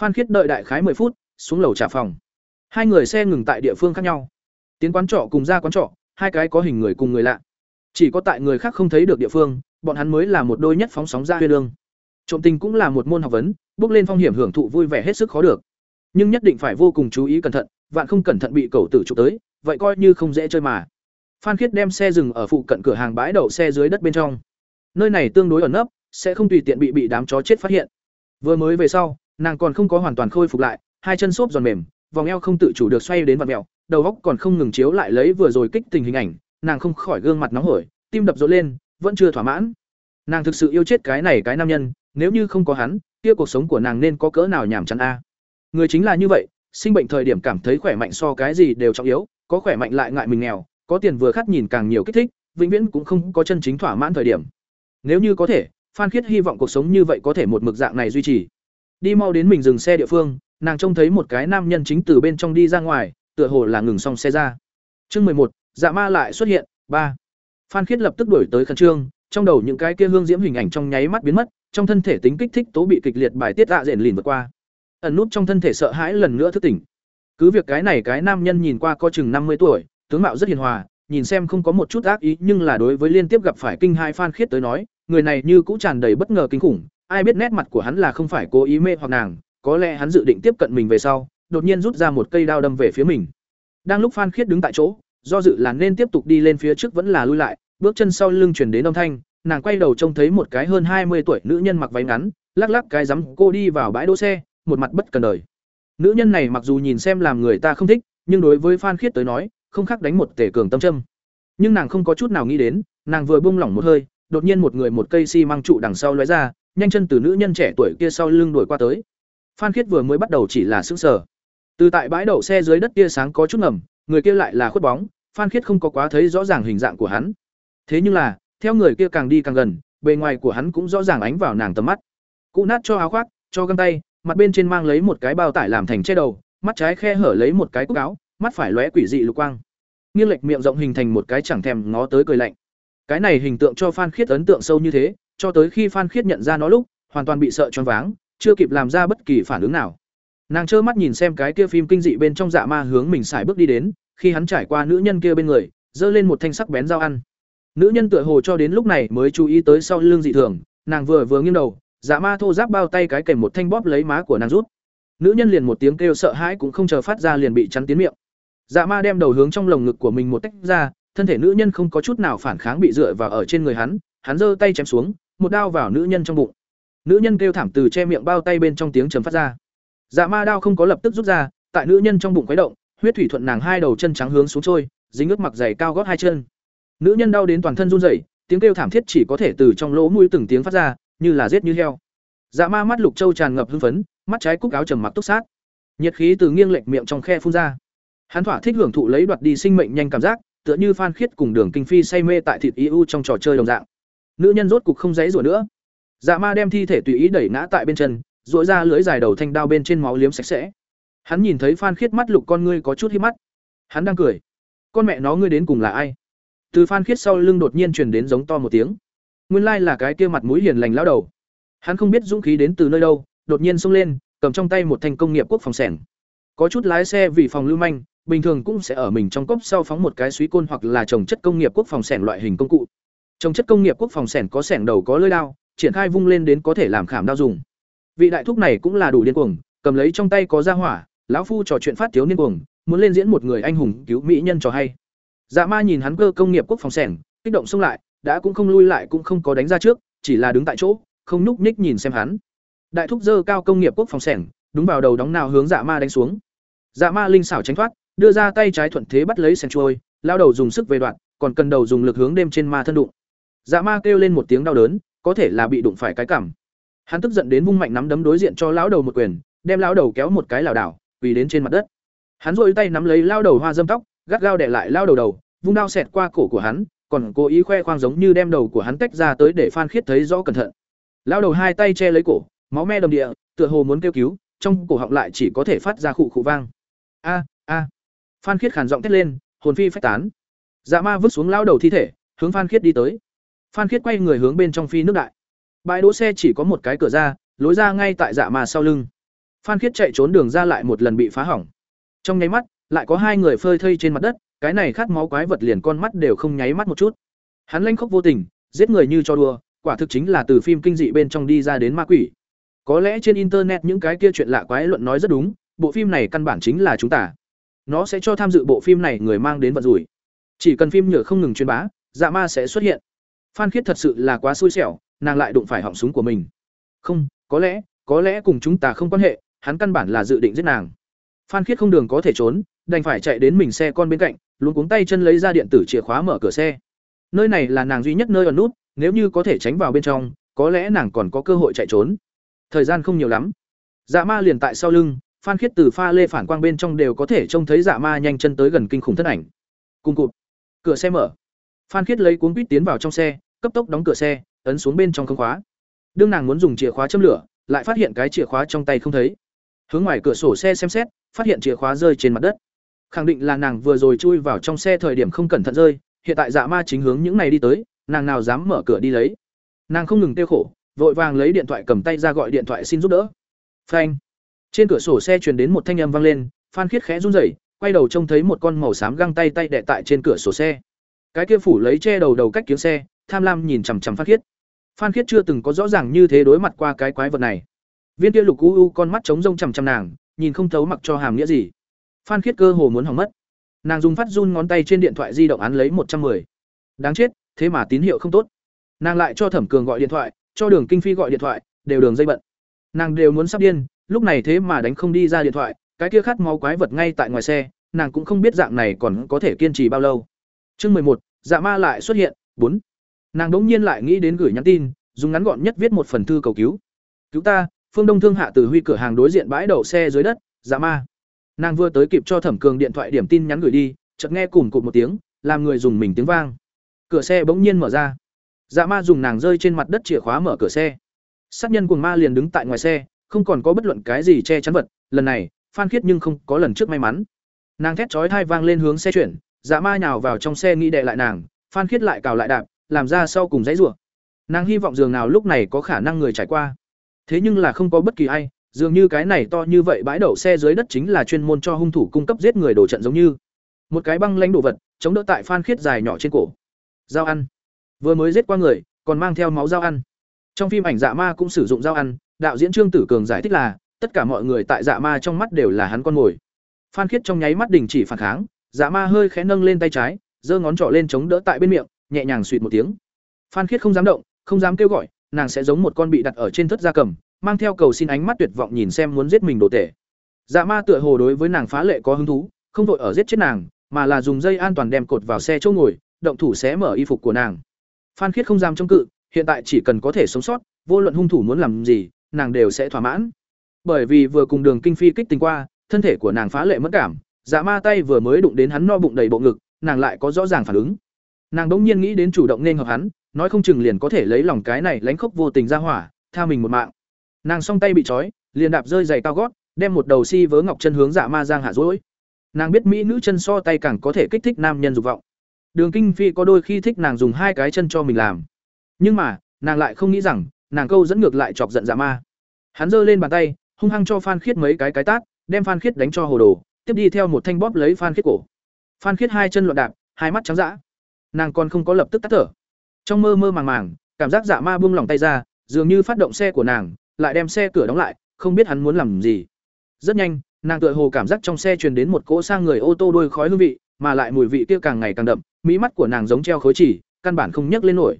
Phan Khiết đợi đại khái 10 phút, xuống lầu trả phòng. Hai người xe ngừng tại địa phương khác nhau. Tiến quán trọ cùng ra quán trọ, hai cái có hình người cùng người lạ. Chỉ có tại người khác không thấy được địa phương, bọn hắn mới là một đôi nhất phóng sóng ra huyên lương. Trộm tình cũng là một môn học vấn, bước lên phong hiểm hưởng thụ vui vẻ hết sức khó được. Nhưng nhất định phải vô cùng chú ý cẩn thận, vạn không cẩn thận bị cẩu tử chụp tới, vậy coi như không dễ chơi mà. Phan Khiết đem xe dừng ở phụ cận cửa hàng bãi đậu xe dưới đất bên trong. Nơi này tương đối ẩn nấp, sẽ không tùy tiện bị bị đám chó chết phát hiện. Vừa mới về sau, nàng còn không có hoàn toàn khôi phục lại, hai chân xốp giòn mềm, vòng eo không tự chủ được xoay đến vặn mèo, đầu óc còn không ngừng chiếu lại lấy vừa rồi kích tình hình ảnh, nàng không khỏi gương mặt nóng hổi, tim đập rộn lên, vẫn chưa thỏa mãn. Nàng thực sự yêu chết cái này cái nam nhân, nếu như không có hắn, kia cuộc sống của nàng nên có cỡ nào nhảm chán a. Người chính là như vậy, sinh bệnh thời điểm cảm thấy khỏe mạnh so cái gì đều trọng yếu, có khỏe mạnh lại ngại mình nghèo, có tiền vừa khát nhìn càng nhiều kích thích, vĩnh viễn cũng không có chân chính thỏa mãn thời điểm. Nếu như có thể, Phan Khiết hy vọng cuộc sống như vậy có thể một mực dạng này duy trì. Đi mau đến mình dừng xe địa phương, nàng trông thấy một cái nam nhân chính từ bên trong đi ra ngoài, tựa hồ là ngừng xong xe ra. Chương mười một, Dạ Ma lại xuất hiện, ba. Phan Khiết lập tức đuổi tới khẩn trương, trong đầu những cái kia hương diễm hình ảnh trong nháy mắt biến mất, trong thân thể tính kích thích tố bị kịch liệt bài tiết dạ rèn lìn vượt qua. Ẩn nút trong thân thể sợ hãi lần nữa thức tỉnh. Cứ việc cái này cái nam nhân nhìn qua có chừng năm mươi tuổi, tướng mạo rất hiền hòa, nhìn xem không có một chút ác ý, nhưng là đối với liên tiếp gặp phải kinh hai Phan Khiết tới nói, người này như cũng tràn đầy bất ngờ kinh khủng, ai biết nét mặt của hắn là không phải cố ý mê hoặc nàng, có lẽ hắn dự định tiếp cận mình về sau, đột nhiên rút ra một cây đao đâm về phía mình. Đang lúc Phan Khiết đứng tại chỗ, do dự là nên tiếp tục đi lên phía trước vẫn là lui lại, bước chân sau lưng truyền đến âm thanh, nàng quay đầu trông thấy một cái hơn hai mươi tuổi nữ nhân mặc váy ngắn, lắc lắc cái rắm cô đi vào bãi đỗ xe, một mặt bất cần đời. Nữ nhân này mặc dù nhìn xem làm người ta không thích, nhưng đối với Phan Khiết tới nói, không khác đánh một tể cường tâm châm. Nhưng nàng không có chút nào nghĩ đến, nàng vừa buông lỏng một hơi, đột nhiên một người một cây xi si măng trụ đằng sau lóe ra, nhanh chân từ nữ nhân trẻ tuổi kia sau lưng đuổi qua tới. Phan Khiết vừa mới bắt đầu chỉ là sững sờ. Từ tại bãi đậu xe dưới đất kia sáng có chút ngầm, người kia lại là khuất bóng, Phan Khiết không có quá thấy rõ ràng hình dạng của hắn. Thế nhưng là, theo người kia càng đi càng gần, bề ngoài của hắn cũng rõ ràng ánh vào nàng tầm mắt. Cụ nát cho áo khoác, cho găng tay, mặt bên trên mang lấy một cái bao tải làm thành che đầu, mắt trái khe hở lấy một cái cúc áo, mắt phải lóe quỷ dị lục quang. Nghiêng lệch miệng rộng hình thành một cái chẳng thèm ngó tới cười lạnh. Cái này hình tượng cho Phan Khiết ấn tượng sâu như thế, cho tới khi Phan Khiết nhận ra nó lúc, hoàn toàn bị sợ choáng váng, chưa kịp làm ra bất kỳ phản ứng nào. Nàng trơ mắt nhìn xem cái kia phim kinh dị bên trong dạ ma hướng mình xài bước đi đến, khi hắn trải qua nữ nhân kia bên người, giơ lên một thanh sắc bén dao ăn. Nữ nhân tựa hồ cho đến lúc này mới chú ý tới sau lưng dị thường, nàng vừa vừa nghiêng đầu, dạ ma thô giáp bao tay cái kèm một thanh bóp lấy má của nàng rút. Nữ nhân liền một tiếng kêu sợ hãi cũng không chờ phát ra liền bị chắn tiến miệng. Dạ ma đem đầu hướng trong lồng ngực của mình một tách ra, thân thể nữ nhân không có chút nào phản kháng bị dựa vào ở trên người hắn, hắn giơ tay chém xuống, một đao vào nữ nhân trong bụng. Nữ nhân kêu thảm từ che miệng bao tay bên trong tiếng chấm phát ra. Dạ ma đao không có lập tức rút ra, tại nữ nhân trong bụng quấy động, huyết thủy thuận nàng hai đầu chân trắng hướng xuống trôi, dính ướt mặc giày cao gót hai chân. Nữ nhân đau đến toàn thân run rẩy, tiếng kêu thảm thiết chỉ có thể từ trong lỗ mũi từng tiếng phát ra, như là giết như heo. Dạ ma mắt lục châu tràn ngập hưng phấn, mắt trái cúc áo trầm mặc túc sát. Nhiệt khí từ nghiêng lệch miệng trong khe phun ra. Hắn thỏa thích hưởng thụ lấy đoạt đi sinh mệnh nhanh cảm giác, tựa như Phan Khiết cùng Đường Kinh Phi say mê tại thịt EU trong trò chơi đồng dạng. Nữ nhân rốt cục không dãy rủa nữa. Dạ ma đem thi thể tùy ý đẩy ngã tại bên chân, rũa ra lưỡi dài đầu thanh đao bên trên máu liếm sạch sẽ. Hắn nhìn thấy Phan Khiết mắt lục con ngươi có chút hí mắt. Hắn đang cười. Con mẹ nó ngươi đến cùng là ai? Từ Phan Khiết sau lưng đột nhiên truyền đến giống to một tiếng. Nguyên lai là cái kia mặt mũi hiền lành lão đầu. Hắn không biết dũng khí đến từ nơi đâu, đột nhiên xông lên, cầm trong tay một thanh công nghiệp quốc phòng sẻng. Có chút lái xe vì phòng lưu manh, bình thường cũng sẽ ở mình trong cốc sau phóng một cái suý côn hoặc là trồng chất công nghiệp quốc phòng sẻn loại hình công cụ. Trồng chất công nghiệp quốc phòng sẻn có sẻn đầu có lưỡi dao, triển khai vung lên đến có thể làm khảm đao dùng. Vị đại thúc này cũng là đủ điên cuồng, cầm lấy trong tay có ra hỏa, lão phu trò chuyện phát thiếu niên cuồng, muốn lên diễn một người anh hùng cứu mỹ nhân cho hay. Dạ Ma nhìn hắn cơ công nghiệp quốc phòng sẻn kích động xông lại, đã cũng không lui lại cũng không có đánh ra trước, chỉ là đứng tại chỗ, không nhúc nhích nhìn xem hắn. đại thúc dơ cao công nghiệp quốc phòng sẻn, đúng vào đầu đóng nào hướng dạ ma đánh xuống dạ ma linh xảo tránh thoát đưa ra tay trái thuận thế bắt lấy sèn trôi, lao đầu dùng sức về đoạn, còn cần đầu dùng lực hướng đêm trên ma thân đụng. Dạ ma kêu lên một tiếng đau đớn, có thể là bị đụng phải cái cảm. Hắn tức giận đến vung mạnh nắm đấm đối diện cho lão đầu một quyền, đem lão đầu kéo một cái lảo đảo vì đến trên mặt đất. Hắn dội tay nắm lấy lao đầu hoa dâm tóc, gắt gao để lại lao đầu đầu, vung đao xẹt qua cổ của hắn, còn cố ý khoe khoang giống như đem đầu của hắn tách ra tới để phan khiết thấy rõ cẩn thận. Lao đầu hai tay che lấy cổ, máu me đầm địa, tựa hồ muốn kêu cứu, trong cổ họng lại chỉ có thể phát ra khụ khụ vang. A a phan khiết khàn giọng thét lên, hồn phi phách tán. Dạ ma vứt xuống lao đầu thi thể, hướng phan khiết đi tới. Phan khiết quay người hướng bên trong phi nước đại. Bãi đỗ xe chỉ có một cái cửa ra, lối ra ngay tại dạ ma sau lưng. Phan khiết chạy trốn đường ra lại một lần bị phá hỏng. Trong nháy mắt, lại có hai người phơi thây trên mặt đất, cái này khát máu quái vật liền con mắt đều không nháy mắt một chút. Hắn lanh khóc vô tình, giết người như cho đùa, quả thực chính là từ phim kinh dị bên trong đi ra đến ma quỷ. Có lẽ trên internet những cái kia chuyện lạ quái luận nói rất đúng, bộ phim này căn bản chính là chúng ta nó sẽ cho tham dự bộ phim này người mang đến vận rủi. Chỉ cần phim nhựa không ngừng truyền bá dạ ma sẽ xuất hiện. Phan khiết thật sự là quá xui xẻo, nàng lại đụng phải họng súng của mình. Không, có lẽ có lẽ cùng chúng ta không quan hệ, hắn căn bản là dự định giết nàng. Phan khiết không đường có thể trốn, đành phải chạy đến mình xe con bên cạnh luôn cuống tay chân lấy ra điện tử chìa khóa mở cửa xe. Nơi này là nàng duy nhất nơi ẩn nút, nếu như có thể tránh vào bên trong, có lẽ nàng còn có cơ hội chạy trốn. Thời gian không nhiều lắm. Dạ ma liền tại sau lưng phan khiết từ pha lê phản quang bên trong đều có thể trông thấy dạ ma nhanh chân tới gần kinh khủng thân ảnh. Cùng cụt. Cửa xe mở. Phan khiết lấy cuốn quýt tiến vào trong xe, cấp tốc đóng cửa xe, ấn xuống bên trong không khóa. Đương nàng muốn dùng chìa khóa châm lửa, lại phát hiện cái chìa khóa trong tay không thấy. Hướng ngoài cửa sổ xe xem xét, phát hiện chìa khóa rơi trên mặt đất. Khẳng định là nàng vừa rồi chui vào trong xe thời điểm không cẩn thận rơi, hiện tại dạ ma chính hướng những này đi tới, nàng nào dám mở cửa đi lấy. Nàng không ngừng tiêu khổ, vội vàng lấy điện thoại cầm tay ra gọi điện thoại xin giúp đỡ. Phanh trên cửa sổ xe truyền đến một thanh âm vang lên, phan khiết khẽ run rẩy, quay đầu trông thấy một con màu xám găng tay tay đè tại trên cửa sổ xe. Cái kia phủ lấy che đầu đầu cách kiếm xe, tham lam nhìn chằm chằm phan khiết. Phan khiết chưa từng có rõ ràng như thế đối mặt qua cái quái vật này. Viên kia lục u u con mắt trống rông chằm chằm nàng, nhìn không thấu mặc cho hàm nghĩa gì. Phan khiết cơ hồ muốn hỏng mất. Nàng dùng phát run ngón tay trên điện thoại di động án lấy một trăm 110. đáng chết, thế mà tín hiệu không tốt. Nàng lại cho thẩm cường gọi điện thoại, cho đường kinh phi gọi điện thoại, đều đường dây bận. Nàng đều muốn sắp điên lúc này thế mà đánh không đi ra điện thoại, cái kia khát máu quái vật ngay tại ngoài xe, nàng cũng không biết dạng này còn có thể kiên trì bao lâu. Chương mười một dạ ma lại xuất hiện, bốn. Nàng đống nhiên lại nghĩ đến gửi nhắn tin, dùng ngắn gọn nhất viết một phần thư cầu cứu. Cứu ta, phương đông thương hạ từ huy cửa hàng đối diện bãi đậu xe dưới đất dạ ma. Nàng vừa tới kịp cho thẩm cường điện thoại điểm tin nhắn gửi đi, chợt nghe cùng cụt một tiếng, làm người dùng mình tiếng vang. Cửa xe bỗng nhiên mở ra. Dạ ma dùng nàng rơi trên mặt đất chìa khóa mở cửa xe. Sát nhân cùng ma liền đứng tại ngoài xe không còn có bất luận cái gì che chắn vật, lần này, phan khiết nhưng không có lần trước may mắn. Nàng thét chói thai vang lên hướng xe chuyển dạ ma nhào vào trong xe nghĩ đệ lại nàng, phan khiết lại cào lại đạp, làm ra sau cùng dãy rủa. Nàng hy vọng giường nào lúc này có khả năng người trải qua. Thế nhưng là không có bất kỳ ai, dường như cái này to như vậy bãi đậu xe dưới đất chính là chuyên môn cho hung thủ cung cấp giết người đồ trận giống như. Một cái băng lãnh đồ vật, chống đỡ tại phan khiết dài nhỏ trên cổ. Dao ăn. Vừa mới giết qua người, còn mang theo máu dao ăn. Trong phim ảnh dạ ma cũng sử dụng dao ăn đạo diễn trương tử cường giải thích là, tất cả mọi người tại dạ ma trong mắt đều là hắn con mồi. Phan khiết trong nháy mắt đình chỉ phản kháng dạ ma hơi khẽ nâng lên tay trái, giơ ngón trỏ lên chống đỡ tại bên miệng, nhẹ nhàng suỵt một tiếng. Phan khiết không dám động, không dám kêu gọi, nàng sẽ giống một con bị đặt ở trên thất gia cầm, mang theo cầu xin ánh mắt tuyệt vọng nhìn xem muốn giết mình đồ tể. Dạ ma tựa hồ đối với nàng phá lệ có hứng thú, không vội ở giết chết nàng, mà là dùng dây an toàn đem cột vào xe chỗ ngồi, động thủ xé mở y phục của nàng. Phan khiết không dám chống cự, hiện tại chỉ cần có thể sống sót, vô luận hung thủ muốn làm gì nàng đều sẽ thỏa mãn. Bởi vì vừa cùng đường kinh phi kích tình qua, thân thể của nàng phá lệ mất cảm dạ ma tay vừa mới đụng đến hắn no bụng đầy bộ ngực, nàng lại có rõ ràng phản ứng. Nàng đỗng nhiên nghĩ đến chủ động nên hợp hắn, nói không chừng liền có thể lấy lòng cái này lánh khóc vô tình ra hỏa, tha mình một mạng. Nàng song tay bị trói, liền đạp rơi giày cao gót, đem một đầu si vớ ngọc chân hướng dạ ma giang hạ dối. nàng biết mỹ nữ chân so tay càng có thể kích thích nam nhân dục vọng. Đường kinh phi có đôi khi thích nàng dùng hai cái chân cho mình làm. Nhưng mà, nàng lại không nghĩ rằng nàng câu dẫn ngược lại chọc giận dạ ma. Hắn giơ lên bàn tay, hung hăng cho phan khiết mấy cái cái tát, đem phan khiết đánh cho hồ đồ, tiếp đi theo một thanh bóp lấy phan khiết cổ. Phan khiết hai chân loạn đạp, hai mắt trắng d nàng còn không có lập tức tắt thở. Trong mơ mơ màng màng, cảm giác dạ ma buông lỏng tay ra, dường như phát động xe của nàng, lại đem xe cửa đóng lại, không biết hắn muốn làm gì. Rất nhanh, nàng tựa hồ cảm giác trong xe truyền đến một cỗ sang người ô tô đôi khói hương vị, mà lại mùi vị kia càng ngày càng đậm, mỹ mắt của nàng giống treo khối chỉ, căn bản không nhấc lên nổi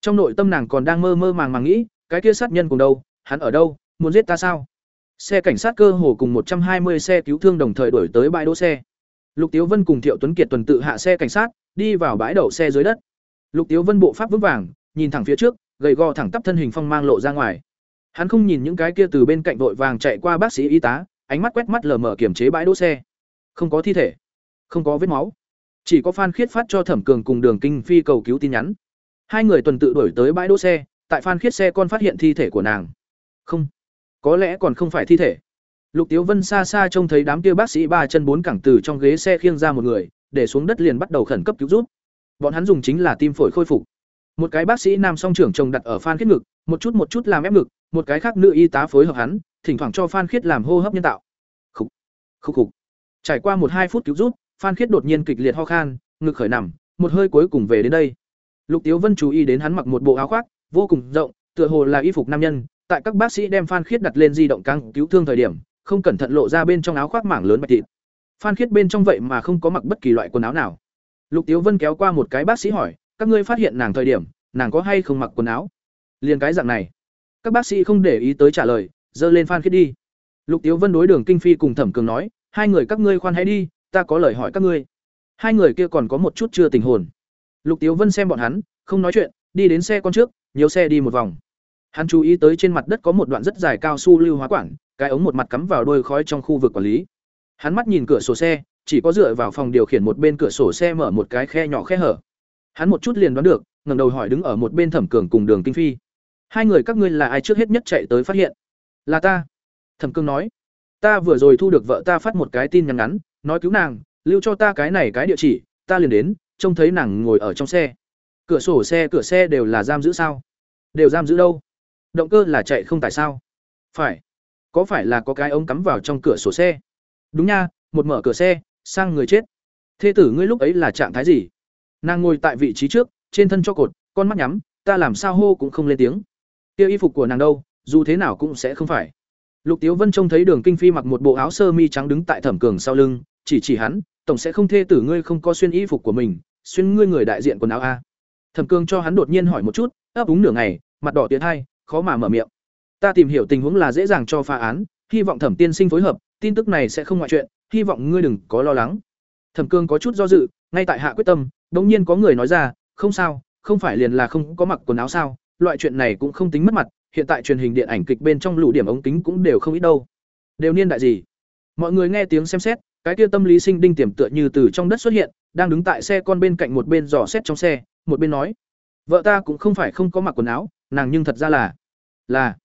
trong nội tâm nàng còn đang mơ mơ màng màng nghĩ, cái kia sát nhân cùng đâu, hắn ở đâu, muốn giết ta sao? Xe cảnh sát cơ hồ cùng một trăm hai mươi xe cứu thương đồng thời đổi tới bãi đỗ xe. Lục tiếu vân cùng thiệu tuấn kiệt tuần tự hạ xe cảnh sát, đi vào bãi đậu xe dưới đất. Lục tiếu vân bộ pháp vững vàng, nhìn thẳng phía trước, gầy gò thẳng tắp thân hình phong mang lộ ra ngoài. Hắn không nhìn những cái kia từ bên cạnh vội vàng chạy qua bác sĩ y tá, ánh mắt quét mắt lờ mờ kiểm chế bãi đỗ xe. Không có thi thể, không có vết máu. Chỉ có phan khiết phát cho thẩm cường cùng đường kinh phi cầu cứu tin nhắn hai người tuần tự đổi tới bãi đỗ xe, tại phan khiết xe con phát hiện thi thể của nàng. Không, có lẽ còn không phải thi thể. Lục tiếu vân xa xa trông thấy đám kia bác sĩ ba chân bốn cẳng từ trong ghế xe khiêng ra một người, để xuống đất liền bắt đầu khẩn cấp cứu giúp. Bọn hắn dùng chính là tim phổi khôi phục. Một cái bác sĩ nam song trưởng chồng đặt ở phan khiết ngực, một chút một chút làm ép ngực, một cái khác nữ y tá phối hợp hắn, thỉnh thoảng cho phan khiết làm hô hấp nhân tạo. Khúc khúc khúc trải qua một hai phút cứu giúp, phan khiết đột nhiên kịch liệt ho khan, ngực khởi nằm, một hơi cuối cùng về đến đây lục tiếu vân chú ý đến hắn mặc một bộ áo khoác, vô cùng rộng, tựa hồ là y phục nam nhân. Tại các bác sĩ đem phan khiết đặt lên di động căng cứu thương thời điểm, không cẩn thận lộ ra bên trong áo khoác mảng lớn bạch thịt. Phan khiết bên trong vậy mà không có mặc bất kỳ loại quần áo nào. Lục tiếu vân kéo qua một cái bác sĩ hỏi, các ngươi phát hiện nàng thời điểm, nàng có hay không mặc quần áo? Liền cái dạng này. Các bác sĩ không để ý tới trả lời dơ lên phan khiết đi. Lục tiếu vân đối đường kinh phi cùng thẩm cường nói, hai người các ngươi khoan hãy đi, ta có lời hỏi các ngươi. Hai người kia còn có một chút chưa tình hồn lục tiếu vân xem bọn hắn, không nói chuyện, đi đến xe con trước, nhiều xe đi một vòng. Hắn chú ý tới trên mặt đất có một đoạn rất dài cao su lưu hóa quản, cái ống một mặt cắm vào đôi khói trong khu vực quản lý. Hắn mắt nhìn cửa sổ xe, chỉ có dựa vào phòng điều khiển một bên cửa sổ xe mở một cái khe nhỏ khe hở. Hắn một chút liền đoán được, ngẩng đầu hỏi đứng ở một bên thẩm cường cùng đường kinh phi. Hai người các ngươi là ai trước hết nhất chạy tới phát hiện? Là ta. Thẩm cường nói. Ta vừa rồi thu được vợ ta phát một cái tin nhắn ngắn, nói cứu nàng, lưu cho ta cái này cái địa chỉ, ta liền đến trông thấy nàng ngồi ở trong xe. Cửa sổ xe, cửa xe đều là giam giữ sao? Đều giam giữ đâu? Động cơ là chạy không tại sao? Phải. Có phải là có cái ống cắm vào trong cửa sổ xe? Đúng nha, một mở cửa xe, sang người chết. Thê tử ngươi lúc ấy là trạng thái gì? Nàng ngồi tại vị trí trước, trên thân cho cột, con mắt nhắm, ta làm sao hô cũng không lên tiếng. Kia y phục của nàng đâu, dù thế nào cũng sẽ không phải. Lục tiếu vân trông thấy đường kinh phi mặc một bộ áo sơ mi trắng đứng tại thẩm cường sau lưng, chỉ chỉ hắn tổng sẽ không thê tử ngươi không có xuyên y phục của mình, xuyên ngươi người đại diện quần áo a. Thẩm cương cho hắn đột nhiên hỏi một chút, ấp úng nửa ngày, mặt đỏ tiến hai, khó mà mở miệng. Ta tìm hiểu tình huống là dễ dàng cho phá án, hy vọng thẩm tiên sinh phối hợp, tin tức này sẽ không ngoại chuyện, hy vọng ngươi đừng có lo lắng. Thẩm cương có chút do dự, ngay tại hạ quyết tâm đ nhiên có người nói ra, không sao, không phải liền là không có mặc quần áo sao, loại chuyện này cũng không tính mất mặt, hiện tại truyền hình điện ảnh kịch bên trong lũ điểm ống kính cũng đều không ít đâu. Đều niên đại gì? Mọi người nghe tiếng xem xét cái kia tâm lý sinh đinh tiềm tựa như từ trong đất xuất hiện, đang đứng tại xe con bên cạnh một bên dò xét trong xe, một bên nói. Vợ ta cũng không phải không có mặc quần áo, nàng nhưng thật ra là là.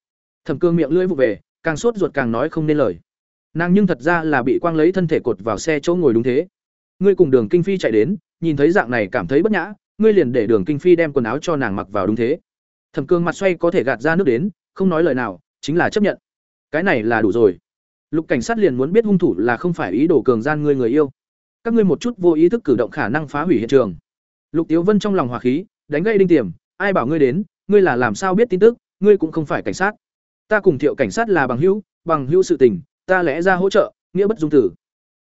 Thẩm cương miệng lưỡi vụ về, càng sốt ruột càng nói không nên lời. Nàng nhưng thật ra là bị quang lấy thân thể cột vào xe chỗ ngồi đúng thế. Ngươi cùng đường kinh phi chạy đến, nhìn thấy dạng này cảm thấy bất nhã, ngươi liền để đường kinh phi đem quần áo cho nàng mặc vào đúng thế. Thẩm cương mặt xoay có thể gạt ra nước đến, không nói lời nào, chính là chấp nhận. Cái này là đủ rồi lục cảnh sát liền muốn biết hung thủ là không phải ý đồ cường gian ngươi người yêu. Các ngươi một chút vô ý thức cử động khả năng phá hủy hiện trường. Lục tiếu vân trong lòng hòa khí, đánh gây đinh tiềm, ai bảo ngươi đến, ngươi là làm sao biết tin tức, ngươi cũng không phải cảnh sát. Ta cùng thiệu cảnh sát là bằng hữu bằng hữu sự tình, ta lẽ ra hỗ trợ, nghĩa bất dung tử.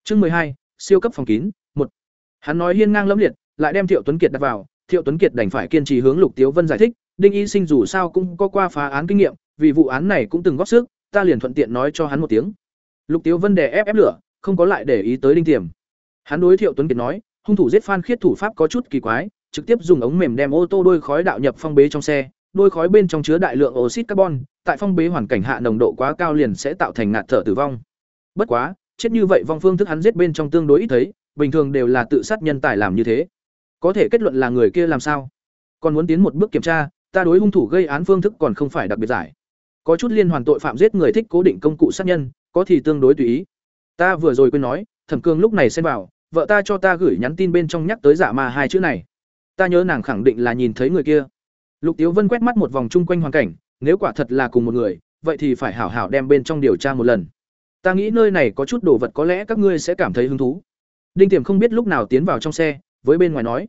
Chương mười hai, siêu cấp phòng kín, một. Hắn nói hiên ngang lẫm liệt, lại đem thiệu tuấn kiệt đặt vào, thiệu tuấn kiệt đành phải kiên trì hướng lục tiếu vân giải thích, đinh y sinh dù sao cũng có qua phá án kinh nghiệm, vì vụ án này cũng từng góp sức, ta liền thuận tiện nói cho hắn một tiếng lục tiếu vân đè ép ép lửa không có lại để ý tới đinh tiềm hắn đối thiệu tuấn kiệt nói hung thủ giết phan khiết thủ pháp có chút kỳ quái trực tiếp dùng ống mềm đem ô tô đôi khói đạo nhập phong bế trong xe đôi khói bên trong chứa đại lượng oxit carbon, tại phong bế hoàn cảnh hạ nồng độ quá cao liền sẽ tạo thành ngạt thở tử vong. Bất quá, chết như vậy vong phương thức hắn giết bên trong tương đối ít thấy, bình thường đều là tự sát nhân tài làm như thế. Có thể kết luận là người kia làm sao? Còn muốn tiến một bước kiểm tra, ta đối hung thủ gây án phương thức còn không phải đặc biệt giải. Có chút liên hoàn tội phạm giết người thích cố định công cụ sát nhân, có thì tương đối tùy ý. Ta vừa rồi quên nói, Thẩm Cương lúc này xem vào, vợ ta cho ta gửi nhắn tin bên trong nhắc tới giả ma hai chữ này. Ta nhớ nàng khẳng định là nhìn thấy người kia. Lục Tiếu Vân quét mắt một vòng chung quanh hoàn cảnh, nếu quả thật là cùng một người, vậy thì phải hảo hảo đem bên trong điều tra một lần. Ta nghĩ nơi này có chút đồ vật có lẽ các ngươi sẽ cảm thấy hứng thú. Đinh Tiềm không biết lúc nào tiến vào trong xe, với bên ngoài nói.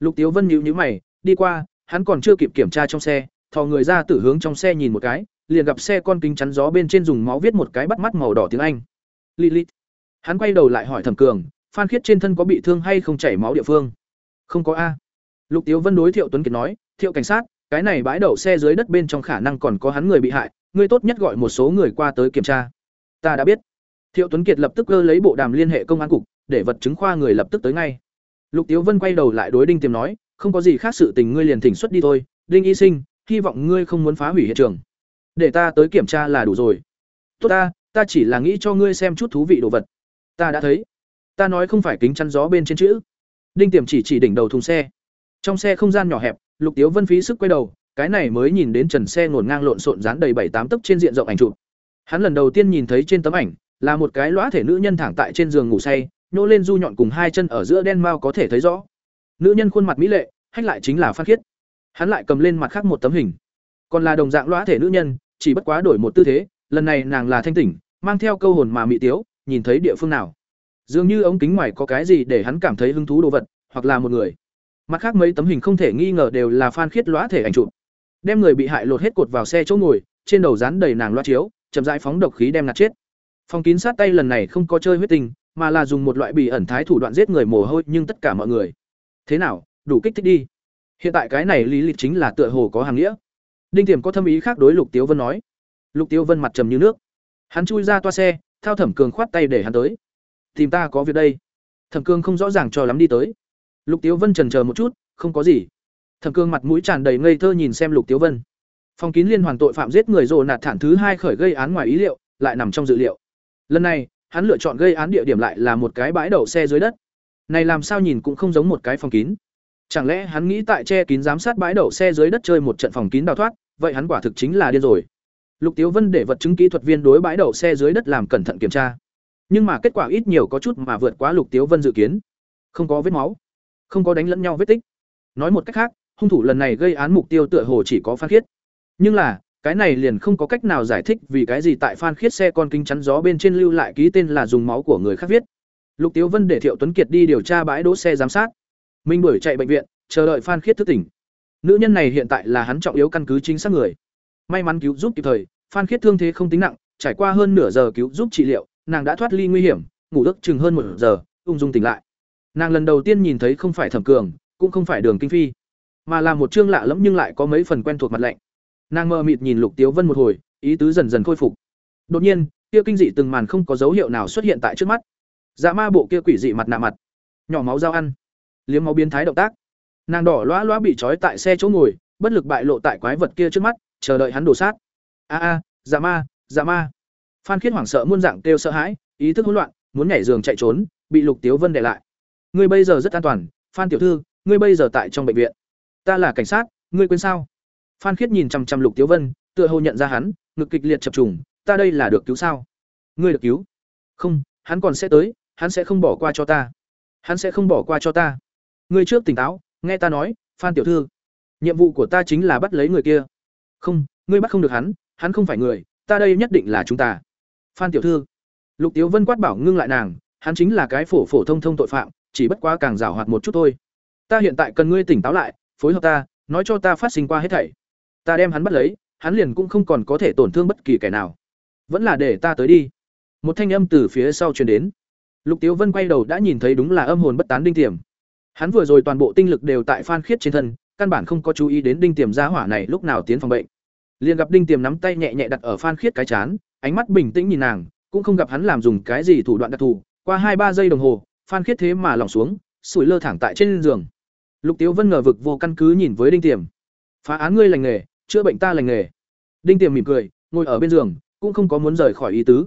Lục Tiếu Vân nhíu nhíu mày, đi qua, hắn còn chưa kịp kiểm tra trong xe, thò người ra tử hướng trong xe nhìn một cái, liền gặp xe con kính chắn gió bên trên dùng máu viết một cái bắt mắt màu đỏ tiếng Anh. Lilith. Hắn quay đầu lại hỏi Thẩm Cường, Phan Khiết trên thân có bị thương hay không chảy máu địa phương? Không có a. Lục Tiếu Vân đối Thiệu Tuấn Kiệt nói, "Thiệu cảnh sát, cái này bãi đậu xe dưới đất bên trong khả năng còn có hắn người bị hại, ngươi tốt nhất gọi một số người qua tới kiểm tra. Ta đã biết. Thiệu Tuấn Kiệt lập tức cơ lấy bộ đàm liên hệ công an cục, để vật chứng khoa người lập tức tới ngay. Lục Tiếu Vân quay đầu lại đối Đinh Tiềm nói, không có gì khác sự tình ngươi liền thỉnh xuất đi thôi, Đinh Y Sinh, hy vọng ngươi không muốn phá hủy hiện trường. Để ta tới kiểm tra là đủ rồi. Tốt ta, ta chỉ là nghĩ cho ngươi xem chút thú vị đồ vật. Ta đã thấy. Ta nói không phải kính chắn gió bên trên chữ. Đinh Tiềm chỉ chỉ đỉnh đầu thùng xe. Trong xe không gian nhỏ hẹp, Lục Tiếu Vân phí sức quay đầu, cái này mới nhìn đến trần xe ngổn ngang lộn xộn dán đầy bảy tám tấc trên diện rộng ảnh chụp. Hắn lần đầu tiên nhìn thấy trên tấm ảnh là một cái lõa thể nữ nhân thẳng tại trên giường ngủ say, nhô lên du nhọn cùng hai chân ở giữa đen mao có thể thấy rõ. Nữ nhân khuôn mặt mỹ lệ, hách lại chính là phát Khiết. Hắn lại cầm lên mặt khác một tấm hình, còn là đồng dạng lõa thể nữ nhân, chỉ bất quá đổi một tư thế, lần này nàng là thanh tỉnh, mang theo câu hồn mà mị tiếu, nhìn thấy địa phương nào. Dường như ống kính ngoài có cái gì để hắn cảm thấy hứng thú đồ vật, hoặc là một người. Mặt khác mấy tấm hình không thể nghi ngờ đều là Phan Khiết lõa thể ảnh chụp. Đem người bị hại lột hết cột vào xe chỗ ngồi, trên đầu dán đầy nàng loa chiếu, chậm rãi phóng độc khí đem nạt chết. Phòng kín sát tay lần này không có chơi huyết tình, mà là dùng một loại bị ẩn thái thủ đoạn giết người mồ hôi nhưng tất cả mọi người. Thế nào, đủ kích thích đi. Hiện tại cái này lý lịch chính là tựa hồ có hàng nghĩa. Đinh Tiềm có thâm ý khác đối Lục Tiếu Vân nói. Lục Tiếu Vân mặt trầm như nước. Hắn chui ra toa xe, thao Thẩm Cường khoát tay để hắn tới. Tìm ta có việc đây. Thẩm Cường không rõ ràng cho lắm đi tới. Lục Tiếu Vân chần chờ một chút, không có gì. Thẩm Cường mặt mũi tràn đầy ngây thơ nhìn xem Lục Tiếu Vân. Phòng kín liên hoàn tội phạm giết người rồ nạt thản thứ hai khởi gây án ngoài ý liệu, lại nằm trong dự liệu. Lần này, hắn lựa chọn gây án địa điểm lại là một cái bãi đậu xe dưới đất. Này làm sao nhìn cũng không giống một cái phòng kín. Chẳng lẽ hắn nghĩ tại che kín giám sát bãi đậu xe dưới đất chơi một trận phòng kín đào thoát, vậy hắn quả thực chính là điên rồi. Lục Tiếu Vân để vật chứng kỹ thuật viên đối bãi đậu xe dưới đất làm cẩn thận kiểm tra. Nhưng mà kết quả ít nhiều có chút mà vượt quá Lục Tiếu Vân dự kiến. Không có vết máu, không có đánh lẫn nhau vết tích. Nói một cách khác, hung thủ lần này gây án mục tiêu tựa hồ chỉ có Phan Khiết. Nhưng là, cái này liền không có cách nào giải thích vì cái gì tại Phan Khiết xe con kính chắn gió bên trên lưu lại ký tên là dùng máu của người khác viết. Lục Tiếu Vân để Thiệu Tuấn Kiệt đi điều tra bãi đỗ xe giám sát. Minh đuổi chạy bệnh viện, chờ đợi Phan Khiết thức tỉnh. Nữ nhân này hiện tại là hắn trọng yếu căn cứ chính xác người. May mắn cứu giúp kịp thời, Phan Khiết thương thế không tính nặng, trải qua hơn nửa giờ cứu giúp trị liệu, nàng đã thoát ly nguy hiểm, ngủ được chừng hơn một giờ, ung dung tỉnh lại. Nàng lần đầu tiên nhìn thấy không phải Thẩm Cường, cũng không phải Đường Kinh Phi, mà là một trương lạ lẫm nhưng lại có mấy phần quen thuộc mặt lạnh nàng mơ mịt nhìn lục tiếu vân một hồi ý tứ dần dần khôi phục đột nhiên kia kinh dị từng màn không có dấu hiệu nào xuất hiện tại trước mắt dạ ma bộ kia quỷ dị mặt nạ mặt nhỏ máu dao ăn liếm máu biến thái động tác nàng đỏ loa loa bị trói tại xe chỗ ngồi bất lực bại lộ tại quái vật kia trước mắt chờ đợi hắn đổ sát a a dạ ma dạ ma phan khiết hoảng sợ muôn dạng kêu sợ hãi ý thức hỗn loạn muốn nhảy giường chạy trốn bị lục tiếu vân để lại ngươi bây giờ rất an toàn phan tiểu thư ngươi bây giờ tại trong bệnh viện ta là cảnh sát ngươi quên sao Phan Khiết nhìn chằm chằm Lục Tiếu Vân, tựa hồ nhận ra hắn, ngực kịch liệt chập trùng, ta đây là được cứu sao? Ngươi được cứu? Không, hắn còn sẽ tới, hắn sẽ không bỏ qua cho ta. Hắn sẽ không bỏ qua cho ta. Ngươi trước tỉnh táo, nghe ta nói, Phan tiểu thư, nhiệm vụ của ta chính là bắt lấy người kia. Không, ngươi bắt không được hắn, hắn không phải người, ta đây nhất định là chúng ta. Phan tiểu thư. Lục Tiếu Vân quát bảo ngưng lại nàng, hắn chính là cái phổ phổ thông thông tội phạm, chỉ bất quá càng rào hoạt một chút thôi. Ta hiện tại cần ngươi tỉnh táo lại, phối hợp ta, nói cho ta phát sinh qua hết thảy ta đem hắn bắt lấy hắn liền cũng không còn có thể tổn thương bất kỳ kẻ nào vẫn là để ta tới đi một thanh âm từ phía sau truyền đến lục tiếu vân quay đầu đã nhìn thấy đúng là âm hồn bất tán đinh tiềm hắn vừa rồi toàn bộ tinh lực đều tại phan khiết trên thân, căn bản không có chú ý đến đinh tiềm gia hỏa này lúc nào tiến phòng bệnh. Liền gặp đinh tiềm nắm tay nhẹ nhẹ đặt ở phan khiết cái chán, ánh mắt bình tĩnh nhìn nàng, cũng không gặp hắn làm dùng cái gì thủ đoạn đặc thù. Qua hai ba giây đồng hồ, phan khiết thế mà lỏng xuống, sủi lơ thẳng tại trên giường. Lục tiếu vân ngờ vực vô căn cứ nhìn với đinh tiềm. Phá án ngươi lành nghề, chữa bệnh ta lành nghề. Đinh tiềm mỉm cười, ngồi ở bên giường, cũng không có muốn rời khỏi ý tứ.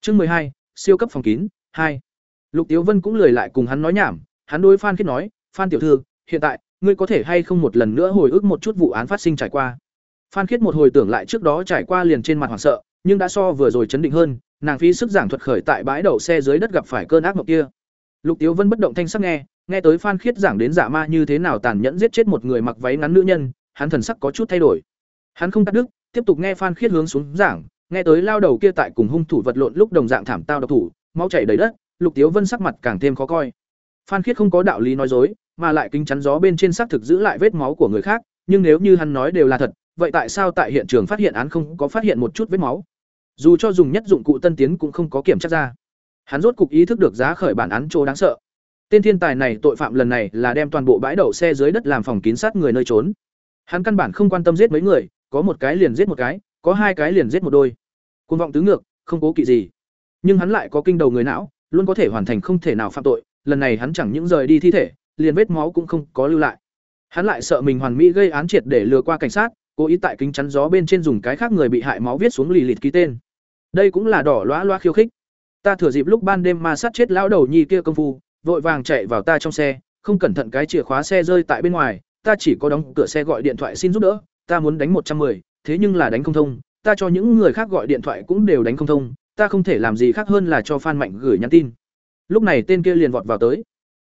Chương mười hai, siêu cấp phòng kín, hai. Lục tiếu vân cũng lười lại cùng hắn nói nhảm hắn đối phan khiết nói phan tiểu thư hiện tại ngươi có thể hay không một lần nữa hồi ức một chút vụ án phát sinh trải qua? Phan khiết một hồi tưởng lại trước đó trải qua liền trên mặt hoảng sợ nhưng đã so vừa rồi chấn định hơn nàng phí sức giảng thuật khởi tại bãi đậu xe dưới đất gặp phải cơn ác mộng kia. Lục tiếu vân bất động thanh sắc nghe nghe tới phan khiết giảng đến giả ma như thế nào tàn nhẫn giết chết một người mặc váy ngắn nữ nhân hắn thần sắc có chút thay đổi. Hắn không cắt đứt, tiếp tục nghe Phan Khiết hướng xuống giảng, nghe tới lao đầu kia tại cùng hung thủ vật lộn lúc đồng dạng thảm tao độc thủ, máu chảy đầy đất, Lục Tiếu Vân sắc mặt càng thêm khó coi. Phan Khiết không có đạo lý nói dối, mà lại kính chắn gió bên trên xác thực giữ lại vết máu của người khác, nhưng nếu như hắn nói đều là thật, vậy tại sao tại hiện trường phát hiện án không có phát hiện một chút vết máu? Dù cho dùng nhất dụng cụ tân tiến cũng không có kiểm tra ra. Hắn rốt cục ý thức được giá khởi bản án trô đáng sợ. Tên thiên tài này tội phạm lần này là đem toàn bộ bãi đậu xe dưới đất làm phòng kín sát người nơi trốn. Hắn căn bản không quan tâm giết mấy người, có một cái liền giết một cái, có hai cái liền giết một đôi. Cuồng vọng tứ ngược, không cố kỵ gì. Nhưng hắn lại có kinh đầu người não, luôn có thể hoàn thành không thể nào phạm tội, lần này hắn chẳng những rời đi thi thể, liền vết máu cũng không có lưu lại. Hắn lại sợ mình hoàn mỹ gây án triệt để lừa qua cảnh sát, cố ý tại kính chắn gió bên trên dùng cái khác người bị hại máu viết xuống lì lịt ký tên. Đây cũng là đỏ loa loa khiêu khích. Ta thừa dịp lúc ban đêm ma sát chết lão đầu nhi kia công phu, vội vàng chạy vào ta trong xe, không cẩn thận cái chìa khóa xe rơi tại bên ngoài, ta chỉ có đóng cửa xe gọi điện thoại xin giúp đỡ, ta muốn đánh một trăm 110, thế nhưng là đánh không thông, ta cho những người khác gọi điện thoại cũng đều đánh không thông, ta không thể làm gì khác hơn là cho Phan Mạnh gửi nhắn tin. Lúc này tên kia liền vọt vào tới.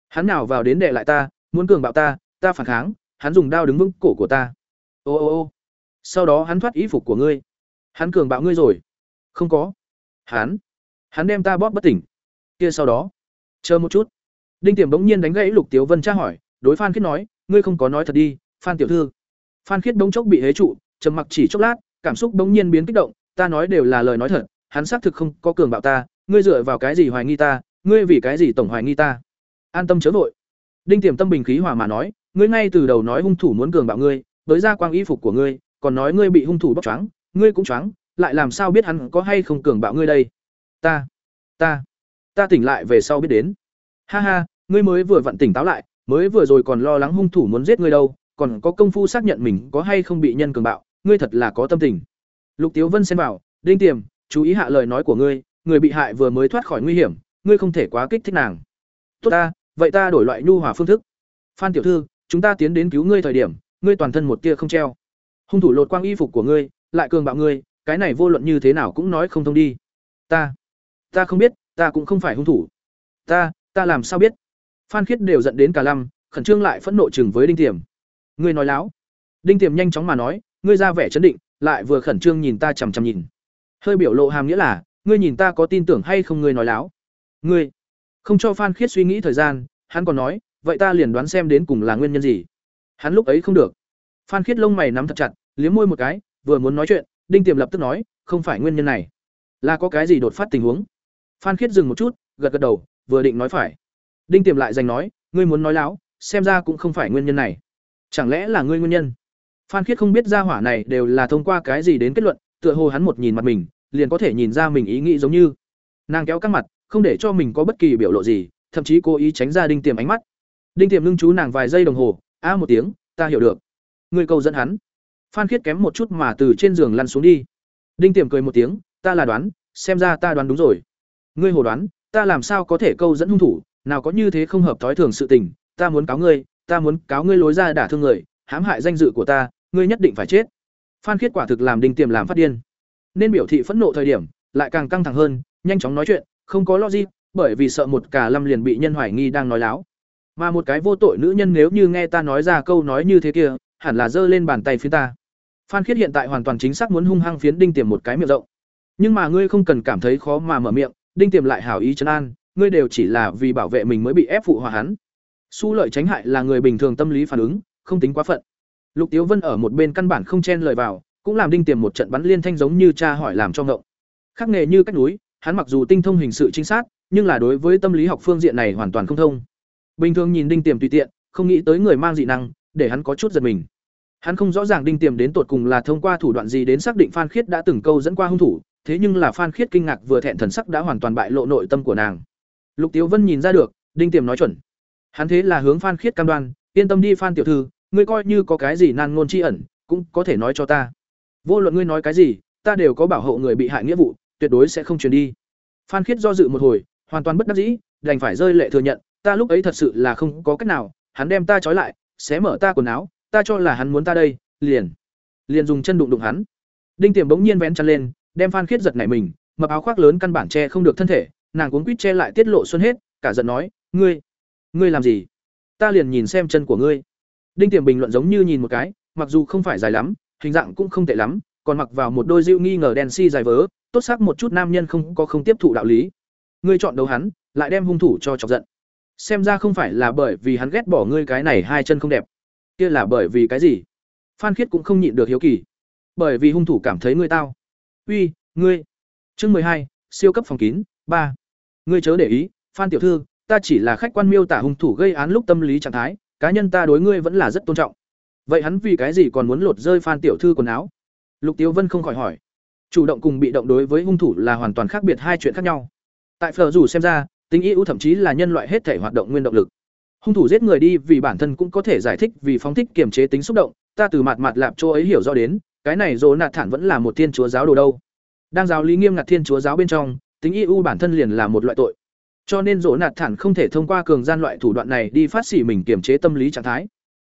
Hắn nào vào đến đệ lại ta, muốn cường bạo ta, ta phản kháng, hắn dùng đao đứng vững cổ của ta. Ô ô ô. Sau đó hắn thoát ý phục của ngươi. Hắn cường bạo ngươi rồi. Không có. Hắn, hắn đem ta bóp bất tỉnh. Kia sau đó, chờ một chút. Đinh Tiềm bỗng nhiên đánh gãy Lục Tiếu Vân tra hỏi, đối Phan Khiết nói, ngươi không có nói thật đi, Phan tiểu thư. Phan Khiết bỗng chốc bị hế trụ, trầm mặc chỉ chốc lát, cảm xúc bỗng nhiên biến kích động, ta nói đều là lời nói thật, hắn xác thực không có cường bạo ta, ngươi dựa vào cái gì hoài nghi ta, ngươi vì cái gì tổng hoài nghi ta? An tâm chớ vội. Đinh Tiềm tâm bình khí hòa mà nói, ngươi ngay từ đầu nói hung thủ muốn cường bạo ngươi, tới ra quang y phục của ngươi, còn nói ngươi bị hung thủ bóc choáng, ngươi cũng choáng, lại làm sao biết hắn có hay không cường bạo ngươi đây? Ta, ta, ta tỉnh lại về sau biết đến. Ha ha, ngươi mới vừa vặn tỉnh táo lại, mới vừa rồi còn lo lắng hung thủ muốn giết ngươi đâu, còn có công phu xác nhận mình có hay không bị nhân cường bạo, ngươi thật là có tâm tình. Lục Tiếu Vân xem vào, Đinh Tiềm, chú ý hạ lời nói của ngươi, người bị hại vừa mới thoát khỏi nguy hiểm, ngươi không thể quá kích thích nàng. Tốt ta, vậy ta đổi loại nhu hòa phương thức. Phan tiểu thư, chúng ta tiến đến cứu ngươi thời điểm, ngươi toàn thân một tia không treo. Hung thủ lột quang y phục của ngươi, lại cường bạo ngươi, cái này vô luận như thế nào cũng nói không thông đi. Ta, ta không biết, ta cũng không phải hung thủ. Ta, ta làm sao biết? Phan Khiết đều giận đến cả lăm, khẩn trương lại phẫn nộ chừng với Đinh Tiềm. Ngươi nói láo. Đinh Tiềm nhanh chóng mà nói, ngươi ra vẻ chấn định, lại vừa khẩn trương nhìn ta chằm chằm nhìn. Hơi biểu lộ hàm nghĩa là, ngươi nhìn ta có tin tưởng hay không ngươi nói láo. Ngươi không cho Phan Khiết suy nghĩ thời gian, hắn còn nói, vậy ta liền đoán xem đến cùng là nguyên nhân gì. Hắn lúc ấy không được. Phan Khiết lông mày nắm thật chặt, liếm môi một cái, vừa muốn nói chuyện, Đinh Tiềm lập tức nói, không phải nguyên nhân này, là có cái gì đột phát tình huống. Phan Khiết dừng một chút, gật gật đầu, vừa định nói phải. Đinh Tiềm lại giành nói, ngươi muốn nói láo, xem ra cũng không phải nguyên nhân này. Chẳng lẽ là ngươi nguyên nhân? Phan Khiết không biết ra hỏa này đều là thông qua cái gì đến kết luận, tựa hồ hắn một nhìn mặt mình, liền có thể nhìn ra mình ý nghĩ giống như. Nàng kéo các mặt, không để cho mình có bất kỳ biểu lộ gì, thậm chí cố ý tránh ra Đinh Tiềm ánh mắt. Đinh Tiềm ngưng chú nàng vài giây đồng hồ, a một tiếng, ta hiểu được. người cầu dẫn hắn. Phan Khiết kém một chút mà từ trên giường lăn xuống đi. Đinh Tiềm cười một tiếng, ta là đoán, xem ra ta đoán đúng rồi. Ngươi hồ đoán, ta làm sao có thể câu dẫn hung thủ, nào có như thế không hợp thói thường sự tình, ta muốn cáo ngươi, ta muốn cáo ngươi lối ra đả thương người, hãm hại danh dự của ta, ngươi nhất định phải chết. Phan Khiết quả thực làm Đinh Tiềm làm phát điên. Nên biểu thị phẫn nộ thời điểm, lại càng căng thẳng hơn, nhanh chóng nói chuyện, không có logic, bởi vì sợ một cả lâm liền bị nhân hoài nghi đang nói láo. Mà một cái vô tội nữ nhân nếu như nghe ta nói ra câu nói như thế kia, hẳn là giơ lên bàn tay phía ta. Phan Khiết hiện tại hoàn toàn chính xác muốn hung hăng phiến Đinh Tiềm một cái miệng rộng. Nhưng mà ngươi không cần cảm thấy khó mà mở miệng, Đinh Tiềm lại hảo ý trấn an, ngươi đều chỉ là vì bảo vệ mình mới bị ép phụ hòa hắn. Su lợi tránh hại là người bình thường tâm lý phản ứng, không tính quá phận. Lục Tiếu Vân ở một bên căn bản không chen lời vào, cũng làm Đinh Tiềm một trận bắn liên thanh giống như cha hỏi làm cho ngộng. Khắc nghề như cách núi, hắn mặc dù tinh thông hình sự chính xác, nhưng là đối với tâm lý học phương diện này hoàn toàn không thông. Bình thường nhìn Đinh Tiềm tùy tiện, không nghĩ tới người mang dị năng, để hắn có chút giật mình. Hắn không rõ ràng Đinh Tiềm đến tột cùng là thông qua thủ đoạn gì đến xác định Phan Khiết đã từng câu dẫn qua hung thủ, thế nhưng là Phan Khiết kinh ngạc vừa thẹn thần sắc đã hoàn toàn bại lộ nội tâm của nàng. Lục Tiếu Vân nhìn ra được, Đinh Tiềm nói chuẩn. Hắn thế là hướng Phan Khiết cam đoan, yên tâm đi Phan tiểu thư, ngươi coi như có cái gì nan ngôn chi ẩn, cũng có thể nói cho ta. Vô luận ngươi nói cái gì, ta đều có bảo hộ người bị hại nghĩa vụ, tuyệt đối sẽ không truyền đi. Phan Khiết do dự một hồi, hoàn toàn bất đắc dĩ, đành phải rơi lệ thừa nhận, ta lúc ấy thật sự là không có cách nào, hắn đem ta trói lại, xé mở ta quần áo, ta cho là hắn muốn ta đây, liền, liền dùng chân đụng đụng hắn. Đinh Tiềm bỗng nhiên vén chân lên, đem Phan Khiết giật nảy mình, mập áo khoác lớn căn bản che không được thân thể, nàng cuống quýt che lại tiết lộ xuân hết, cả giận nói, "Ngươi, ngươi làm gì? Ta liền nhìn xem chân của ngươi." Đinh Tiềm bình luận giống như nhìn một cái, mặc dù không phải dài lắm, hình dạng cũng không tệ lắm, còn mặc vào một đôi dịu nghi ngờ đen si dài vớ, tốt sắc một chút nam nhân không có không tiếp thụ đạo lý. Ngươi chọn đấu hắn, lại đem hung thủ cho chọc giận. Xem ra không phải là bởi vì hắn ghét bỏ ngươi cái này hai chân không đẹp, kia là bởi vì cái gì? Phan Khiết cũng không nhịn được hiếu kỳ. Bởi vì hung thủ cảm thấy ngươi tao. Uy, ngươi. Chương mười hai, siêu cấp phòng kín, ba. Ngươi chớ để ý, Phan tiểu thư, ta chỉ là khách quan miêu tả hung thủ gây án lúc tâm lý trạng thái, cá nhân ta đối ngươi vẫn là rất tôn trọng. vậy hắn vì cái gì còn muốn lột rơi phan tiểu thư quần áo lục tiếu vân không khỏi hỏi chủ động cùng bị động đối với hung thủ là hoàn toàn khác biệt hai chuyện khác nhau. Tại phở dù xem ra, tính ưu thậm chí là nhân loại hết thể hoạt động nguyên động lực. Hung thủ giết người đi vì bản thân cũng có thể giải thích vì phóng thích kiềm chế tính xúc động, ta từ mặt mặt lạp chỗ ấy hiểu rõ đến, cái này dỗ nạt thản vẫn là một thiên chúa giáo đồ đâu. Đang giáo lý nghiêm ngặt thiên chúa giáo bên trong, tính ưu bản thân liền là một loại tội. Cho nên dỗ nạt thản không thể thông qua cường gian loại thủ đoạn này đi phát xỉ mình kiềm chế tâm lý trạng thái.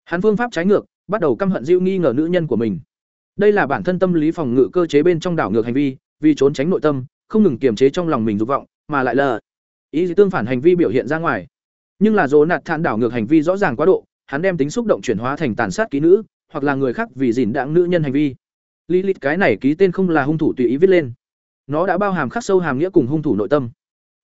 Hắn phương pháp trái ngược, bắt đầu căm hận diêu nghi ngờ nữ nhân của mình đây là bản thân tâm lý phòng ngự cơ chế bên trong đảo ngược hành vi vì trốn tránh nội tâm không ngừng kiềm chế trong lòng mình dục vọng mà lại là ý tương phản hành vi biểu hiện ra ngoài nhưng là dỗ nạt thản đảo ngược hành vi rõ ràng quá độ hắn đem tính xúc động chuyển hóa thành tàn sát ký nữ hoặc là người khác vì gìn đãng nữ nhân hành vi Lilith cái này ký tên không là hung thủ tùy ý viết lên. Nó đã bao hàm khắc sâu hàm nghĩa cùng hung thủ nội tâm.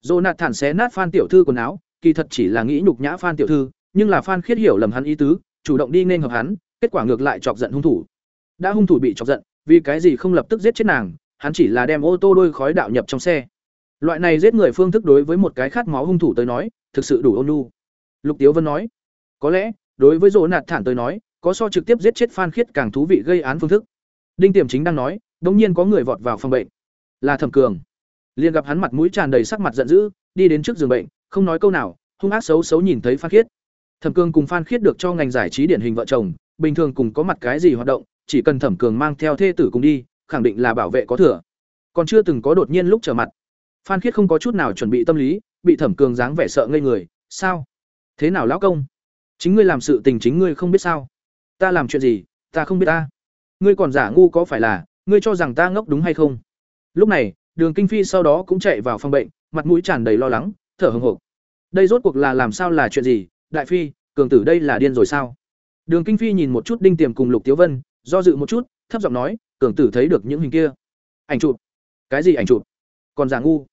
Jonathan xé nát Phan tiểu thư quần áo, kỳ thật chỉ là nghĩ nhục nhã Phan tiểu thư, nhưng là Phan Khiết hiểu lầm hắn ý tứ, chủ động đi nên hợp hắn, kết quả ngược lại chọc giận hung thủ. Đã hung thủ bị chọc giận, vì cái gì không lập tức giết chết nàng, hắn chỉ là đem ô tô đôi khói đạo nhập trong xe. Loại này giết người phương thức đối với một cái khát máu hung thủ tới nói, thực sự đủ ôn nhu. Lục Tiếu Vân nói, có lẽ, đối với dỗ nạt thản tới nói, có so trực tiếp giết chết Phan Khiết càng thú vị gây án phương thức. Đinh Tiềm chính đang nói, đột nhiên có người vọt vào phòng bệnh. Là Thẩm Cường. Liền gặp hắn mặt mũi tràn đầy sắc mặt giận dữ, đi đến trước giường bệnh, không nói câu nào, hung ác xấu xấu nhìn thấy Phan Khiết. Thẩm Cường cùng Phan Khiết được cho ngành giải trí điển hình vợ chồng, bình thường cùng có mặt cái gì hoạt động, chỉ cần Thẩm Cường mang theo thê tử cùng đi, khẳng định là bảo vệ có thừa. Còn chưa từng có đột nhiên lúc trở mặt. Phan Khiết không có chút nào chuẩn bị tâm lý, bị Thẩm Cường dáng vẻ sợ ngây người, "Sao? Thế nào lão công? Chính ngươi làm sự tình chính ngươi không biết sao? Ta làm chuyện gì, ta không biết ta." ngươi còn giả ngu có phải là ngươi cho rằng ta ngốc đúng hay không lúc này đường kinh phi sau đó cũng chạy vào phòng bệnh mặt mũi tràn đầy lo lắng thở hồng hộc đây rốt cuộc là làm sao là chuyện gì đại phi cường tử đây là điên rồi sao đường kinh phi nhìn một chút đinh tiềm cùng lục tiếu vân do dự một chút, thấp giọng nói, cường tử thấy được những hình kia. Ảnh chụp. Cái gì ảnh chụp? Còn giả ngu.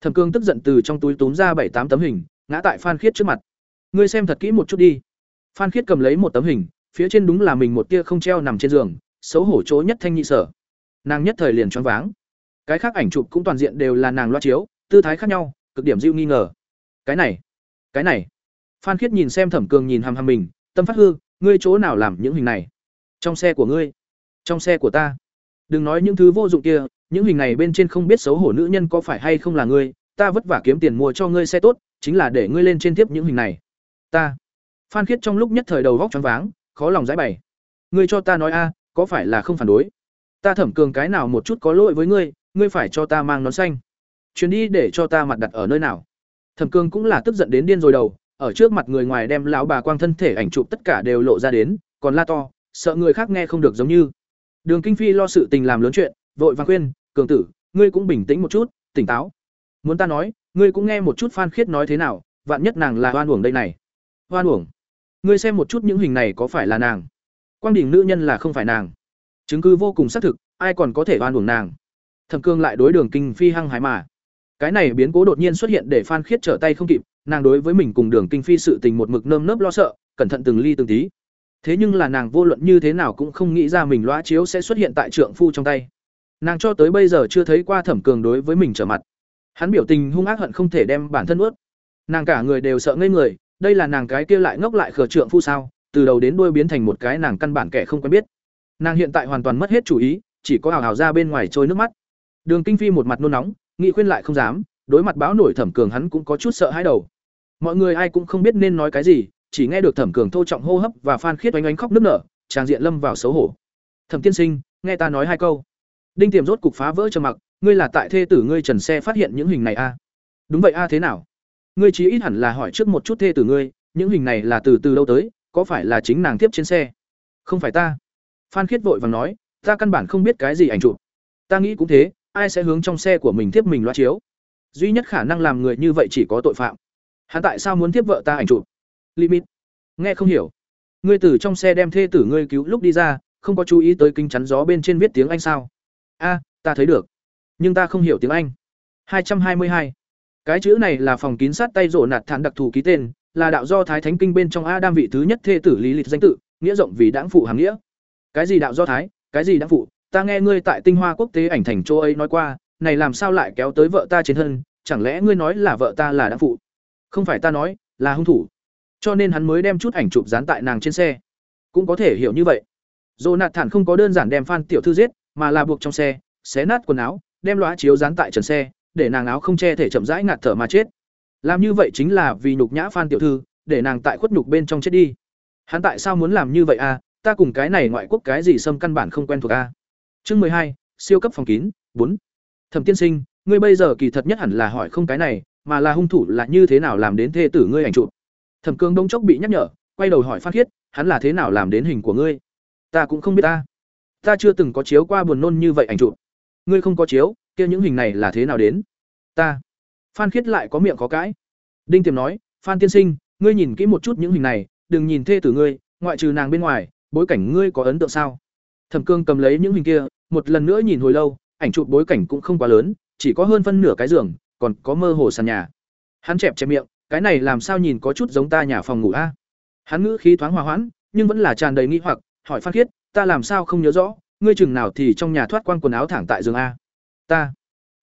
Thẩm cương tức giận từ trong túi túm ra bảy tám tấm hình, ngã tại phan khiết trước mặt. Ngươi xem thật kỹ một chút đi. Phan khiết cầm lấy một tấm hình, phía trên đúng là mình một tia không treo nằm trên giường, xấu hổ chỗ nhất thanh nhị sở. Nàng nhất thời liền choáng váng. Cái khác ảnh chụp cũng toàn diện đều là nàng loa chiếu, tư thái khác nhau, cực điểm dịu nghi ngờ. Cái này cái này. Phan khiết nhìn xem thẩm cường nhìn hằm hằm mình, tâm phát hư, ngươi chỗ nào làm những hình này? Trong xe của ngươi. Trong xe của ta. Đừng nói những thứ vô dụng kia, những hình này bên trên không biết xấu hổ nữ nhân có phải hay không là ngươi, ta vất vả kiếm tiền mua cho ngươi xe tốt, chính là để ngươi lên trên tiếp những hình này. Ta. Phan khiết trong lúc nhất thời đầu vóc choáng váng, khó lòng giải bày. Ngươi cho ta nói a, có phải là không phản đối? Ta thẩm cường cái nào một chút có lỗi với ngươi ngươi phải cho ta mang nón xanh. Chuyến đi để cho ta mặt đặt ở nơi nào? Thẩm cường cũng là tức giận đến điên rồi đầu, ở trước mặt người ngoài đem lão bà quang thân thể ảnh chụp tất cả đều lộ ra đến, còn la to sợ người khác nghe không được giống như. Đường kinh phi lo sự tình làm lớn chuyện, vội vàng khuyên, cường tử, ngươi cũng bình tĩnh một chút, tỉnh táo. Muốn ta nói, ngươi cũng nghe một chút phan khiết nói thế nào, vạn nhất nàng là hoan uổng đây này. Hoan uổng? Ngươi xem một chút những hình này có phải là nàng? Quang đỉnh nữ nhân là không phải nàng. Chứng cứ vô cùng xác thực, ai còn có thể oan uổng nàng? Thẩm cương lại đối đường kinh phi hăng hái mà. Cái này biến cố đột nhiên xuất hiện để phan khiết trở tay không kịp, nàng đối với mình cùng đường kinh phi sự tình một mực nơm nớp lo sợ, cẩn thận từng ly từng tí thế nhưng là nàng vô luận như thế nào cũng không nghĩ ra mình loa chiếu sẽ xuất hiện tại trượng phu trong tay. Nàng cho tới bây giờ chưa thấy qua thẩm cường đối với mình trở mặt. Hắn biểu tình hung ác hận không thể đem bản thân ướt nàng cả người đều sợ ngây người, đây là nàng cái kia lại ngốc lại khờ trượng phu sao, từ đầu đến đuôi biến thành một cái nàng căn bản kẻ không quen biết. Nàng hiện tại hoàn toàn mất hết chủ ý, chỉ có hào hào ra bên ngoài trôi nước mắt. Đường kinh phi một mặt nôn nóng, nghị khuyên lại không dám, đối mặt báo nổi thẩm cường hắn cũng có chút sợ hãi đầu. Mọi người ai cũng không biết nên nói cái gì chỉ nghe được thẩm cường thô trọng hô hấp và phan khiết oanh oanh khóc nức nở, tràng diện lâm vào xấu hổ. Thẩm tiên sinh, nghe ta nói hai câu. Đinh tiềm rốt cục phá vỡ trầm mặc, ngươi là tại thê tử ngươi trần xe phát hiện những hình này a à? đúng vậy a à thế nào? Ngươi chỉ ít hẳn là hỏi trước một chút thê tử ngươi, những hình này là từ từ đâu tới, có phải là chính nàng tiếp trên xe? Không phải ta. Phan khiết vội vàng nói, ta căn bản không biết cái gì ảnh chụp. Ta nghĩ cũng thế, ai sẽ hướng trong xe của mình tiếp mình loa chiếu? Duy nhất khả năng làm người như vậy chỉ có tội phạm. Hắn tại sao muốn tiếp vợ ta ảnh chụp? Limit. Nghe không hiểu. Ngươi từ trong xe đem thê tử ngươi cứu lúc đi ra, không có chú ý tới kính chắn gió bên trên viết tiếng anh sao? A, ta thấy được. Nhưng ta không hiểu tiếng anh. Hai trăm hai mươi hai. Cái chữ này là phòng kín sát tay rổ nạt thản đặc thù ký tên, là đạo do thái thánh kinh bên trong a đam vị thứ nhất thê tử lý lịch danh tự, nghĩa rộng vì đãng phụ hàm nghĩa. Cái gì đạo do thái, cái gì đãng phụ? Ta nghe ngươi tại tinh hoa quốc tế ảnh thành châu ấy nói qua, này làm sao lại kéo tới vợ ta trên thân? Chẳng lẽ ngươi nói là vợ ta là đãng phụ? Không phải ta nói, là hung thủ cho nên hắn mới đem chút ảnh chụp dán tại nàng trên xe cũng có thể hiểu như vậy thản không có đơn giản đem Phan tiểu thư giết, mà là buộc trong xe, xé nát quần áo, đem lóa chiếu dán tại trần xe, để nàng áo không che thể chậm rãi ngạt thở mà chết. Làm như vậy chính là vì nhục nhã Phan tiểu thư, để nàng tại khuất nhục bên trong chết đi. Hắn tại sao muốn làm như vậy a? À? Ta cùng cái này ngoại quốc cái gì xâm căn bản không quen thuộc a. À? Chương mười hai, siêu cấp phòng kín, bốn. Thẩm tiên sinh, ngươi bây giờ kỳ thật nhất hẳn là hỏi không cái này, mà là hung thủ là như thế nào làm đến thê tử ngươi ảnh chụp. Thẩm Cương đông chốc bị nhắc nhở, quay đầu hỏi Phan Khiết, hắn là thế nào làm đến hình của ngươi? Ta cũng không biết ta. Ta chưa từng có chiếu qua buồn nôn như vậy ảnh chụp. Ngươi không có chiếu, kia những hình này là thế nào đến? Ta. Phan Khiết lại có miệng có cãi. Đinh Tiềm nói, "Phan tiên sinh, ngươi nhìn kỹ một chút những hình này, đừng nhìn thê tử ngươi, ngoại trừ nàng bên ngoài, bối cảnh ngươi có ấn tượng sao?" Thẩm Cương cầm lấy những hình kia, một lần nữa nhìn hồi lâu, ảnh chụp bối cảnh cũng không quá lớn, chỉ có hơn phân nửa cái giường, còn có mơ hồ sàn nhà. Hắn chẹp chẹp miệng, cái này làm sao nhìn có chút giống ta nhà phòng ngủ a? Hắn ngữ khí thoáng hòa hoãn, nhưng vẫn là tràn đầy nghi hoặc, hỏi Phan Khiết, ta làm sao không nhớ rõ, ngươi chừng nào thì trong nhà thoát quan quần áo thẳng tại giường a? Ta.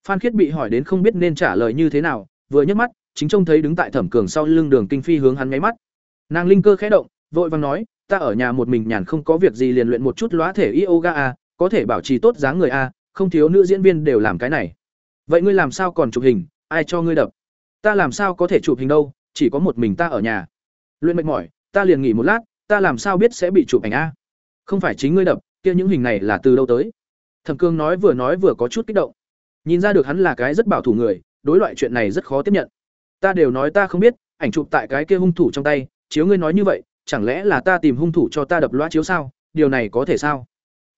Phan Khiết bị hỏi đến không biết nên trả lời như thế nào, vừa nhấc mắt, chính trông thấy đứng tại Thẩm Cường sau lưng Đường Kinh Phi hướng hắn nháy mắt. Nàng linh cơ khẽ động, vội vàng nói, ta ở nhà một mình nhàn không có việc gì liền luyện một chút lóa thể yoga a, có thể bảo trì tốt dáng người a, không thiếu nữ diễn viên đều làm cái này. Vậy ngươi làm sao còn chụp hình, ai cho ngươi đập? Ta làm sao có thể chụp hình đâu, chỉ có một mình ta ở nhà. Luyện mệt mỏi, ta liền nghỉ một lát, ta làm sao biết sẽ bị chụp ảnh a? Không phải chính ngươi đập, kia những hình này là từ đâu tới? Thẩm Cương nói vừa nói vừa có chút kích động. Nhìn ra được hắn là cái rất bảo thủ người, đối loại chuyện này rất khó tiếp nhận. Ta đều nói ta không biết, ảnh chụp tại cái kia hung thủ trong tay, chiếu ngươi nói như vậy, chẳng lẽ là ta tìm hung thủ cho ta đập loa chiếu sao? Điều này có thể sao?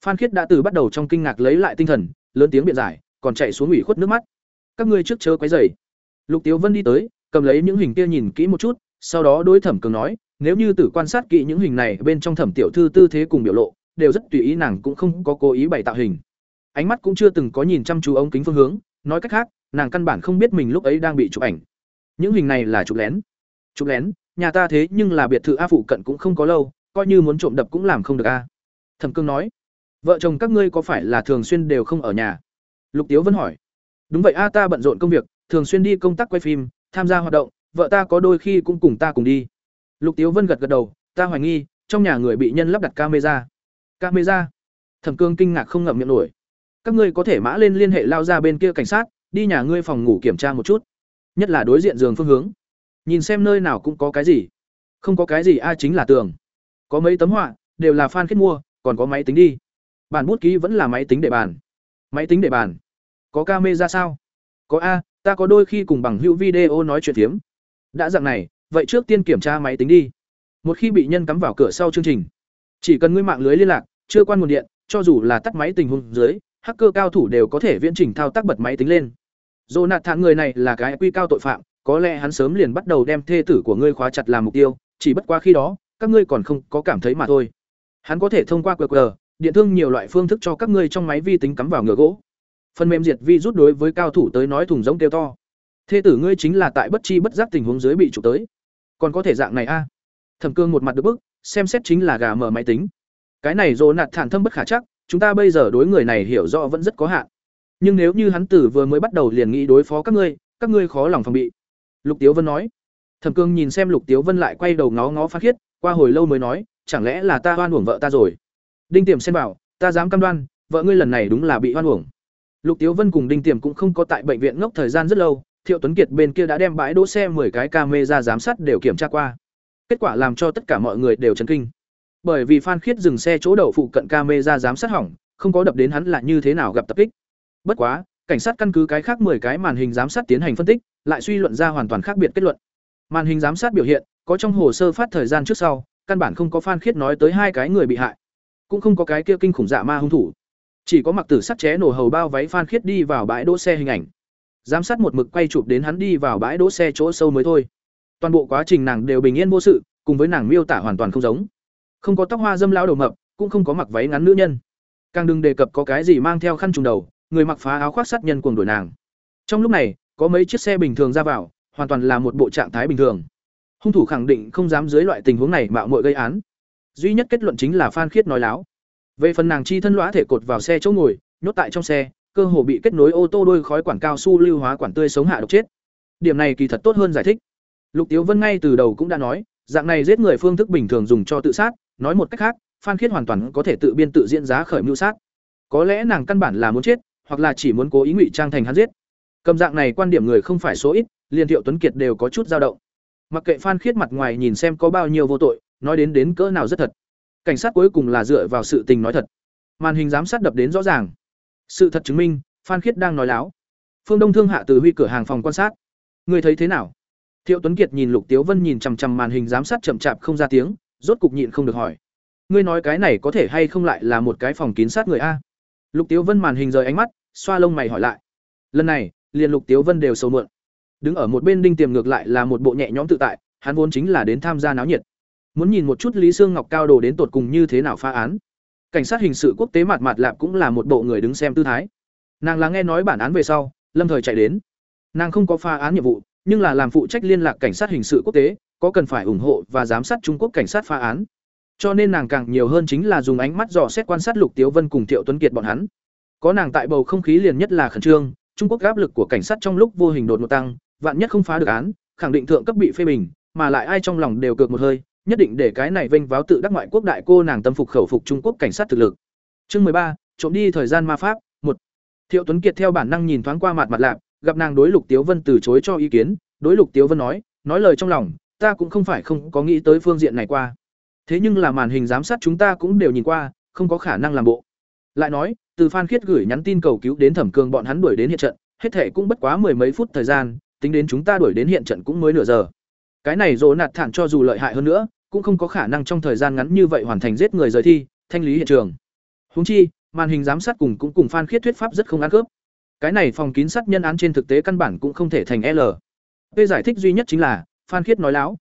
Phan Khiết đã từ bắt đầu trong kinh ngạc lấy lại tinh thần, lớn tiếng biện giải, còn chạy xuống ủy khuất nước mắt. Các ngươi trước chớ quấy dày Lục Tiếu Vân đi tới, cầm lấy những hình kia nhìn kỹ một chút, sau đó đối Thẩm Cường nói, nếu như tử quan sát kỹ những hình này bên trong Thẩm tiểu thư tư thế cùng biểu lộ, đều rất tùy ý nàng cũng không có cố ý bày tạo hình. Ánh mắt cũng chưa từng có nhìn chăm chú ống kính phương hướng, nói cách khác, nàng căn bản không biết mình lúc ấy đang bị chụp ảnh. Những hình này là chụp lén. Chụp lén, nhà ta thế nhưng là biệt thự a phụ cận cũng không có lâu, coi như muốn trộm đập cũng làm không được a. Thẩm Cương nói, vợ chồng các ngươi có phải là thường xuyên đều không ở nhà? Lục Tiếu vẫn hỏi. Đúng vậy a ta bận rộn công việc, thường xuyên đi công tác quay phim, tham gia hoạt động, vợ ta có đôi khi cũng cùng ta cùng đi. Lục Tiếu Vân gật gật đầu, ta hoài nghi, trong nhà người bị nhân lắp đặt camera. Camera? Thẩm Cương kinh ngạc không ngậm miệng nổi. Các ngươi có thể mã lên liên hệ lao ra bên kia cảnh sát, đi nhà ngươi phòng ngủ kiểm tra một chút. Nhất là đối diện giường phương hướng. Nhìn xem nơi nào cũng có cái gì. Không có cái gì a chính là tường. Có mấy tấm họa, đều là fan kết mua, còn có máy tính đi. Bản bút ký vẫn là máy tính để bàn. Máy tính để bàn. Có camera sao? Có a, ta có đôi khi cùng bằng hữu video nói chuyện phiếm. Đã dạng này, vậy trước tiên kiểm tra máy tính đi. Một khi bị nhân cắm vào cửa sau chương trình, chỉ cần ngươi mạng lưới liên lạc, chưa quan nguồn điện, cho dù là tắt máy tình huống dưới, hacker cao thủ đều có thể viễn trình thao tác bật máy tính lên. Jonathan người này là cái quy cao tội phạm, có lẽ hắn sớm liền bắt đầu đem thê tử của ngươi khóa chặt làm mục tiêu, chỉ bất qua khi đó, các ngươi còn không có cảm thấy mà thôi. Hắn có thể thông qua QR, điện thương nhiều loại phương thức cho các ngươi trong máy vi tính cắm vào ngựa gỗ. Phần mềm diệt vi rút đối với cao thủ tới nói thùng giống kêu to. Thê tử ngươi chính là tại bất chi bất giác tình huống dưới bị trục tới. Còn có thể dạng này a? Thẩm Cương một mặt được bức, xem xét chính là gà mở máy tính. Cái này dồ nạt thản thâm bất khả chắc, chúng ta bây giờ đối người này hiểu rõ vẫn rất có hạn. Nhưng nếu như hắn tử vừa mới bắt đầu liền nghĩ đối phó các ngươi, các ngươi khó lòng phòng bị. Lục Tiếu Vân nói. Thẩm Cương nhìn xem Lục Tiếu Vân lại quay đầu ngó ngó phát khiết, qua hồi lâu mới nói, chẳng lẽ là ta oan uổng vợ ta rồi? Đinh Tiềm xem bảo, ta dám cam đoan, vợ ngươi lần này đúng là bị oan uổng. Lục Tiếu Vân cùng Đinh Tiềm cũng không có tại bệnh viện ngốc thời gian rất lâu, Thiệu Tuấn Kiệt bên kia đã đem bãi đỗ xe 10 cái camera giám sát đều kiểm tra qua. Kết quả làm cho tất cả mọi người đều chấn kinh. Bởi vì Phan Khiết dừng xe chỗ đậu phụ cận camera giám sát hỏng, không có đập đến hắn là như thế nào gặp tập kích. Bất quá, cảnh sát căn cứ cái khác 10 cái màn hình giám sát tiến hành phân tích, lại suy luận ra hoàn toàn khác biệt kết luận. Màn hình giám sát biểu hiện, có trong hồ sơ phát thời gian trước sau, căn bản không có Phan Khiết nói tới hai cái người bị hại, cũng không có cái kia kinh khủng dạ ma hung thủ. Chỉ có mặc tử sắt ché nổ hầu bao váy Phan Khiết đi vào bãi đỗ xe hình ảnh. Giám sát một mực quay chụp đến hắn đi vào bãi đỗ xe chỗ sâu mới thôi. Toàn bộ quá trình nàng đều bình yên vô sự, cùng với nàng miêu tả hoàn toàn không giống. Không có tóc hoa dâm lao đầu mập, cũng không có mặc váy ngắn nữ nhân. Càng đừng đề cập có cái gì mang theo khăn trùng đầu, người mặc phá áo khoác sát nhân cuồng đuổi nàng. Trong lúc này, có mấy chiếc xe bình thường ra vào, hoàn toàn là một bộ trạng thái bình thường. Hung thủ khẳng định không dám dưới loại tình huống này mạo muội gây án. Duy nhất kết luận chính là Phan Khiết nói láo. Về phần nàng chi thân lõa thể cột vào xe chỗ ngồi, nhốt tại trong xe, cơ hồ bị kết nối ô tô đôi khói quản cao su lưu hóa quản tươi sống hạ độc chết. Điểm này kỳ thật tốt hơn giải thích. Lục Tiếu Vân ngay từ đầu cũng đã nói, dạng này giết người phương thức bình thường dùng cho tự sát, nói một cách khác, phan khiết hoàn toàn có thể tự biên tự diễn giá khởi mưu sát có lẽ nàng căn bản là muốn chết hoặc là chỉ muốn cố ý ngụy trang thành hắn giết cầm dạng này quan điểm người không phải số ít liền thiệu tuấn kiệt đều có chút dao động mặc kệ phan khiết mặt ngoài nhìn xem có bao nhiêu vô tội nói đến đến cỡ nào rất thật cảnh sát cuối cùng là dựa vào sự tình nói thật. Màn hình giám sát đập đến rõ ràng. Sự thật chứng minh, phan khiết đang nói láo. Phương đông thương hạ từ huy cửa hàng phòng quan sát. Người thấy thế nào? Thiệu tuấn kiệt nhìn lục tiếu vân nhìn chằm chằm màn hình giám sát chậm chạp không ra tiếng, rốt cục nhịn không được hỏi. Ngươi nói cái này có thể hay không lại là một cái phòng kín sát người a? Lục tiếu vân màn hình rời ánh mắt, xoa lông mày hỏi lại. Lần này, liền lục tiếu vân đều sầu mượn đứng ở một bên đinh tiềm ngược lại là một bộ nhẹ nhõm tự tại, hắn vốn chính là đến tham gia náo nhiệt muốn nhìn một chút lý sương ngọc cao đồ đến tột cùng như thế nào phá án. Cảnh sát hình sự quốc tế mạt mạt lạp cũng là một bộ người đứng xem tư thái. Nàng là nghe nói bản án về sau, lâm thời chạy đến. Nàng không có phá án nhiệm vụ, nhưng là làm phụ trách liên lạc cảnh sát hình sự quốc tế, có cần phải ủng hộ và giám sát trung quốc cảnh sát phá án. Cho nên nàng càng nhiều hơn chính là dùng ánh mắt dò xét quan sát lục tiếu vân cùng thiệu tuấn kiệt bọn hắn. Có nàng tại bầu không khí liền nhất là khẩn trương, trung quốc áp lực của cảnh sát trong lúc vô hình đột ngột tăng, vạn nhất không phá được án, khẳng định thượng cấp bị phê bình, mà lại ai trong lòng đều cược một hơi nhất định để cái này vênh váo tự đắc ngoại quốc đại cô nàng tâm phục khẩu phục trung quốc cảnh sát thực lực. Chương mười ba, trộm đi thời gian ma pháp, một. Thiệu tuấn kiệt theo bản năng nhìn thoáng qua mặt mặt lạp, gặp nàng đối lục tiếu vân từ chối cho ý kiến, đối lục tiếu vân nói nói lời trong lòng, ta cũng không phải không có nghĩ tới phương diện này qua. Thế nhưng là màn hình giám sát chúng ta cũng đều nhìn qua, không có khả năng làm bộ. Lại nói, từ phan khiết gửi nhắn tin cầu cứu đến thẩm cường bọn hắn đuổi đến hiện trận, hết thể cũng bất quá mười mấy phút thời gian, tính đến chúng ta đuổi đến hiện trận cũng mới nửa giờ. Cái này dỗ nạt thản cho dù lợi hại hơn nữa cũng không có khả năng trong thời gian ngắn như vậy hoàn thành giết người rời thi, thanh lý hiện trường. Huống chi, màn hình giám sát cùng cũng cùng phan khiết thuyết pháp rất không ăn khớp. Cái này phòng kín sát nhân án trên thực tế căn bản cũng không thể thành l. Tê giải thích duy nhất chính là phan khiết nói láo.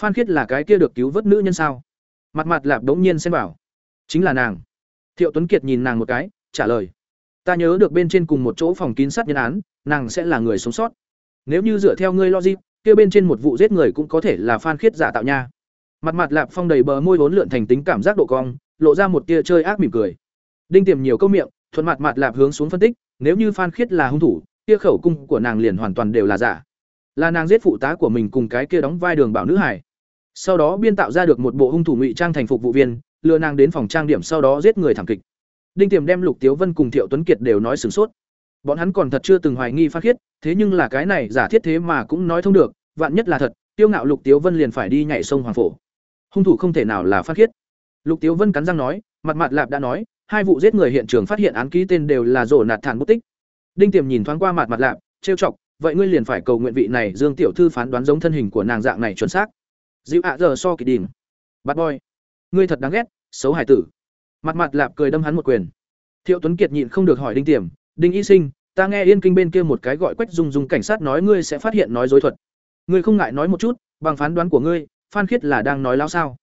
Phan khiết là cái kia được cứu vớt nữ nhân sao? Mặt mặt lạp đống nhiên xem bảo. Chính là nàng. Thiệu tuấn kiệt nhìn nàng một cái, trả lời. Ta nhớ được bên trên cùng một chỗ phòng kín sát nhân án, nàng sẽ là người sống sót. Nếu như dựa theo ngươi logic, kia bên trên một vụ giết người cũng có thể là phan khiết giả tạo nha mặt mặt lạp phong đầy bờ môi vốn lượn thành tính cảm giác độ cong, lộ ra một tia chơi ác mỉm cười. Đinh tiềm nhiều câu miệng, thuận mặt mặt lạp hướng xuống phân tích, nếu như phan khiết là hung thủ, kia khẩu cung của nàng liền hoàn toàn đều là giả. Là nàng giết phụ tá của mình cùng cái kia đóng vai đường bảo nữ hải sau đó biên tạo ra được một bộ hung thủ ngụy trang thành phục vụ viên, lừa nàng đến phòng trang điểm sau đó giết người thảm kịch. Đinh tiềm đem lục tiếu vân cùng thiệu tuấn kiệt đều nói sửng sốt. Bọn hắn còn thật chưa từng hoài nghi phan khiết, thế nhưng là cái này giả thiết thế mà cũng nói thông được, vạn nhất là thật, tiêu ngạo lục tiếu vân liền phải đi nhảy sông hoàng phổ hung thủ không thể nào là phát khiết. Lục tiếu vân cắn răng nói, mặt mặt lạp đã nói, hai vụ giết người hiện trường phát hiện án ký tên đều là rổ nạt thản mất tích. Đinh tiềm nhìn thoáng qua mặt mặt lạp, trêu chọc, vậy ngươi liền phải cầu nguyện vị này dương tiểu thư phán đoán giống thân hình của nàng dạng này chuẩn xác. Dịu ạ giờ so kỳ đình bắt boy. Ngươi thật đáng ghét, xấu hải tử. Mặt mặt lạp cười đâm hắn một quyền. Thiệu tuấn kiệt nhịn không được hỏi đinh tiềm, đinh y sinh, ta nghe yên kinh bên kia một cái gọi quách dung dung cảnh sát nói ngươi sẽ phát hiện nói dối thuật. Ngươi không ngại nói một chút, bằng phán đoán của ngươi phan khiết là đang nói lao sao?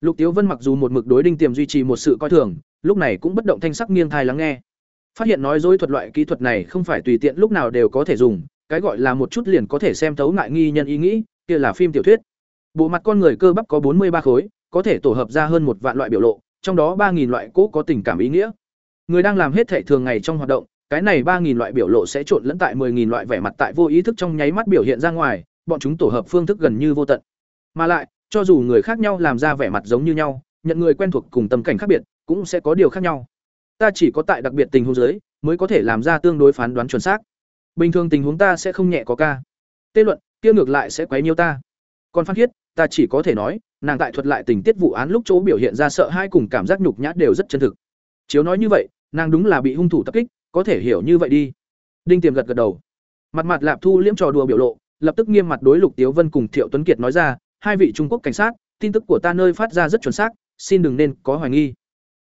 Lục tiếu vân mặc dù một mực đối đinh tiềm duy trì một sự coi thường lúc này cũng bất động thanh sắc nghiêng thai lắng nghe. Phát hiện nói dối thuật loại kỹ thuật này không phải tùy tiện lúc nào đều có thể dùng cái gọi là một chút liền có thể xem thấu ngại nghi nhân ý nghĩ kia là phim tiểu thuyết. Bộ mặt con người cơ bắp có bốn mươi ba khối có thể tổ hợp ra hơn một vạn loại biểu lộ trong đó ba loại cố có tình cảm ý nghĩa. Người đang làm hết thể thường ngày trong hoạt động cái này ba loại biểu lộ sẽ trộn lẫn tại 10.000 loại vẻ mặt tại vô ý thức trong nháy mắt biểu hiện ra ngoài, bọn chúng tổ hợp phương thức gần như vô tận. Mà lại, cho dù người khác nhau làm ra vẻ mặt giống như nhau, nhận người quen thuộc cùng tâm cảnh khác biệt, cũng sẽ có điều khác nhau. Ta chỉ có tại đặc biệt tình huống dưới, mới có thể làm ra tương đối phán đoán chuẩn xác. Bình thường tình huống ta sẽ không nhẹ có ca. Tê luận, kia ngược lại sẽ quấy nhiêu ta. Còn Phan Khiết, ta chỉ có thể nói, nàng tại thuật lại tình tiết vụ án lúc chỗ biểu hiện ra sợ hãi cùng cảm giác nhục nhã đều rất chân thực. Chiếu nói như vậy, nàng đúng là bị hung thủ tập kích, có thể hiểu như vậy đi đinh tiềm gật gật đầu mặt mặt lạp thu liễm trò đùa biểu lộ lập tức nghiêm mặt đối lục tiếu vân cùng thiệu tuấn kiệt nói ra hai vị trung quốc cảnh sát, tin tức của ta nơi phát ra rất chuẩn xác, xin đừng nên có hoài nghi.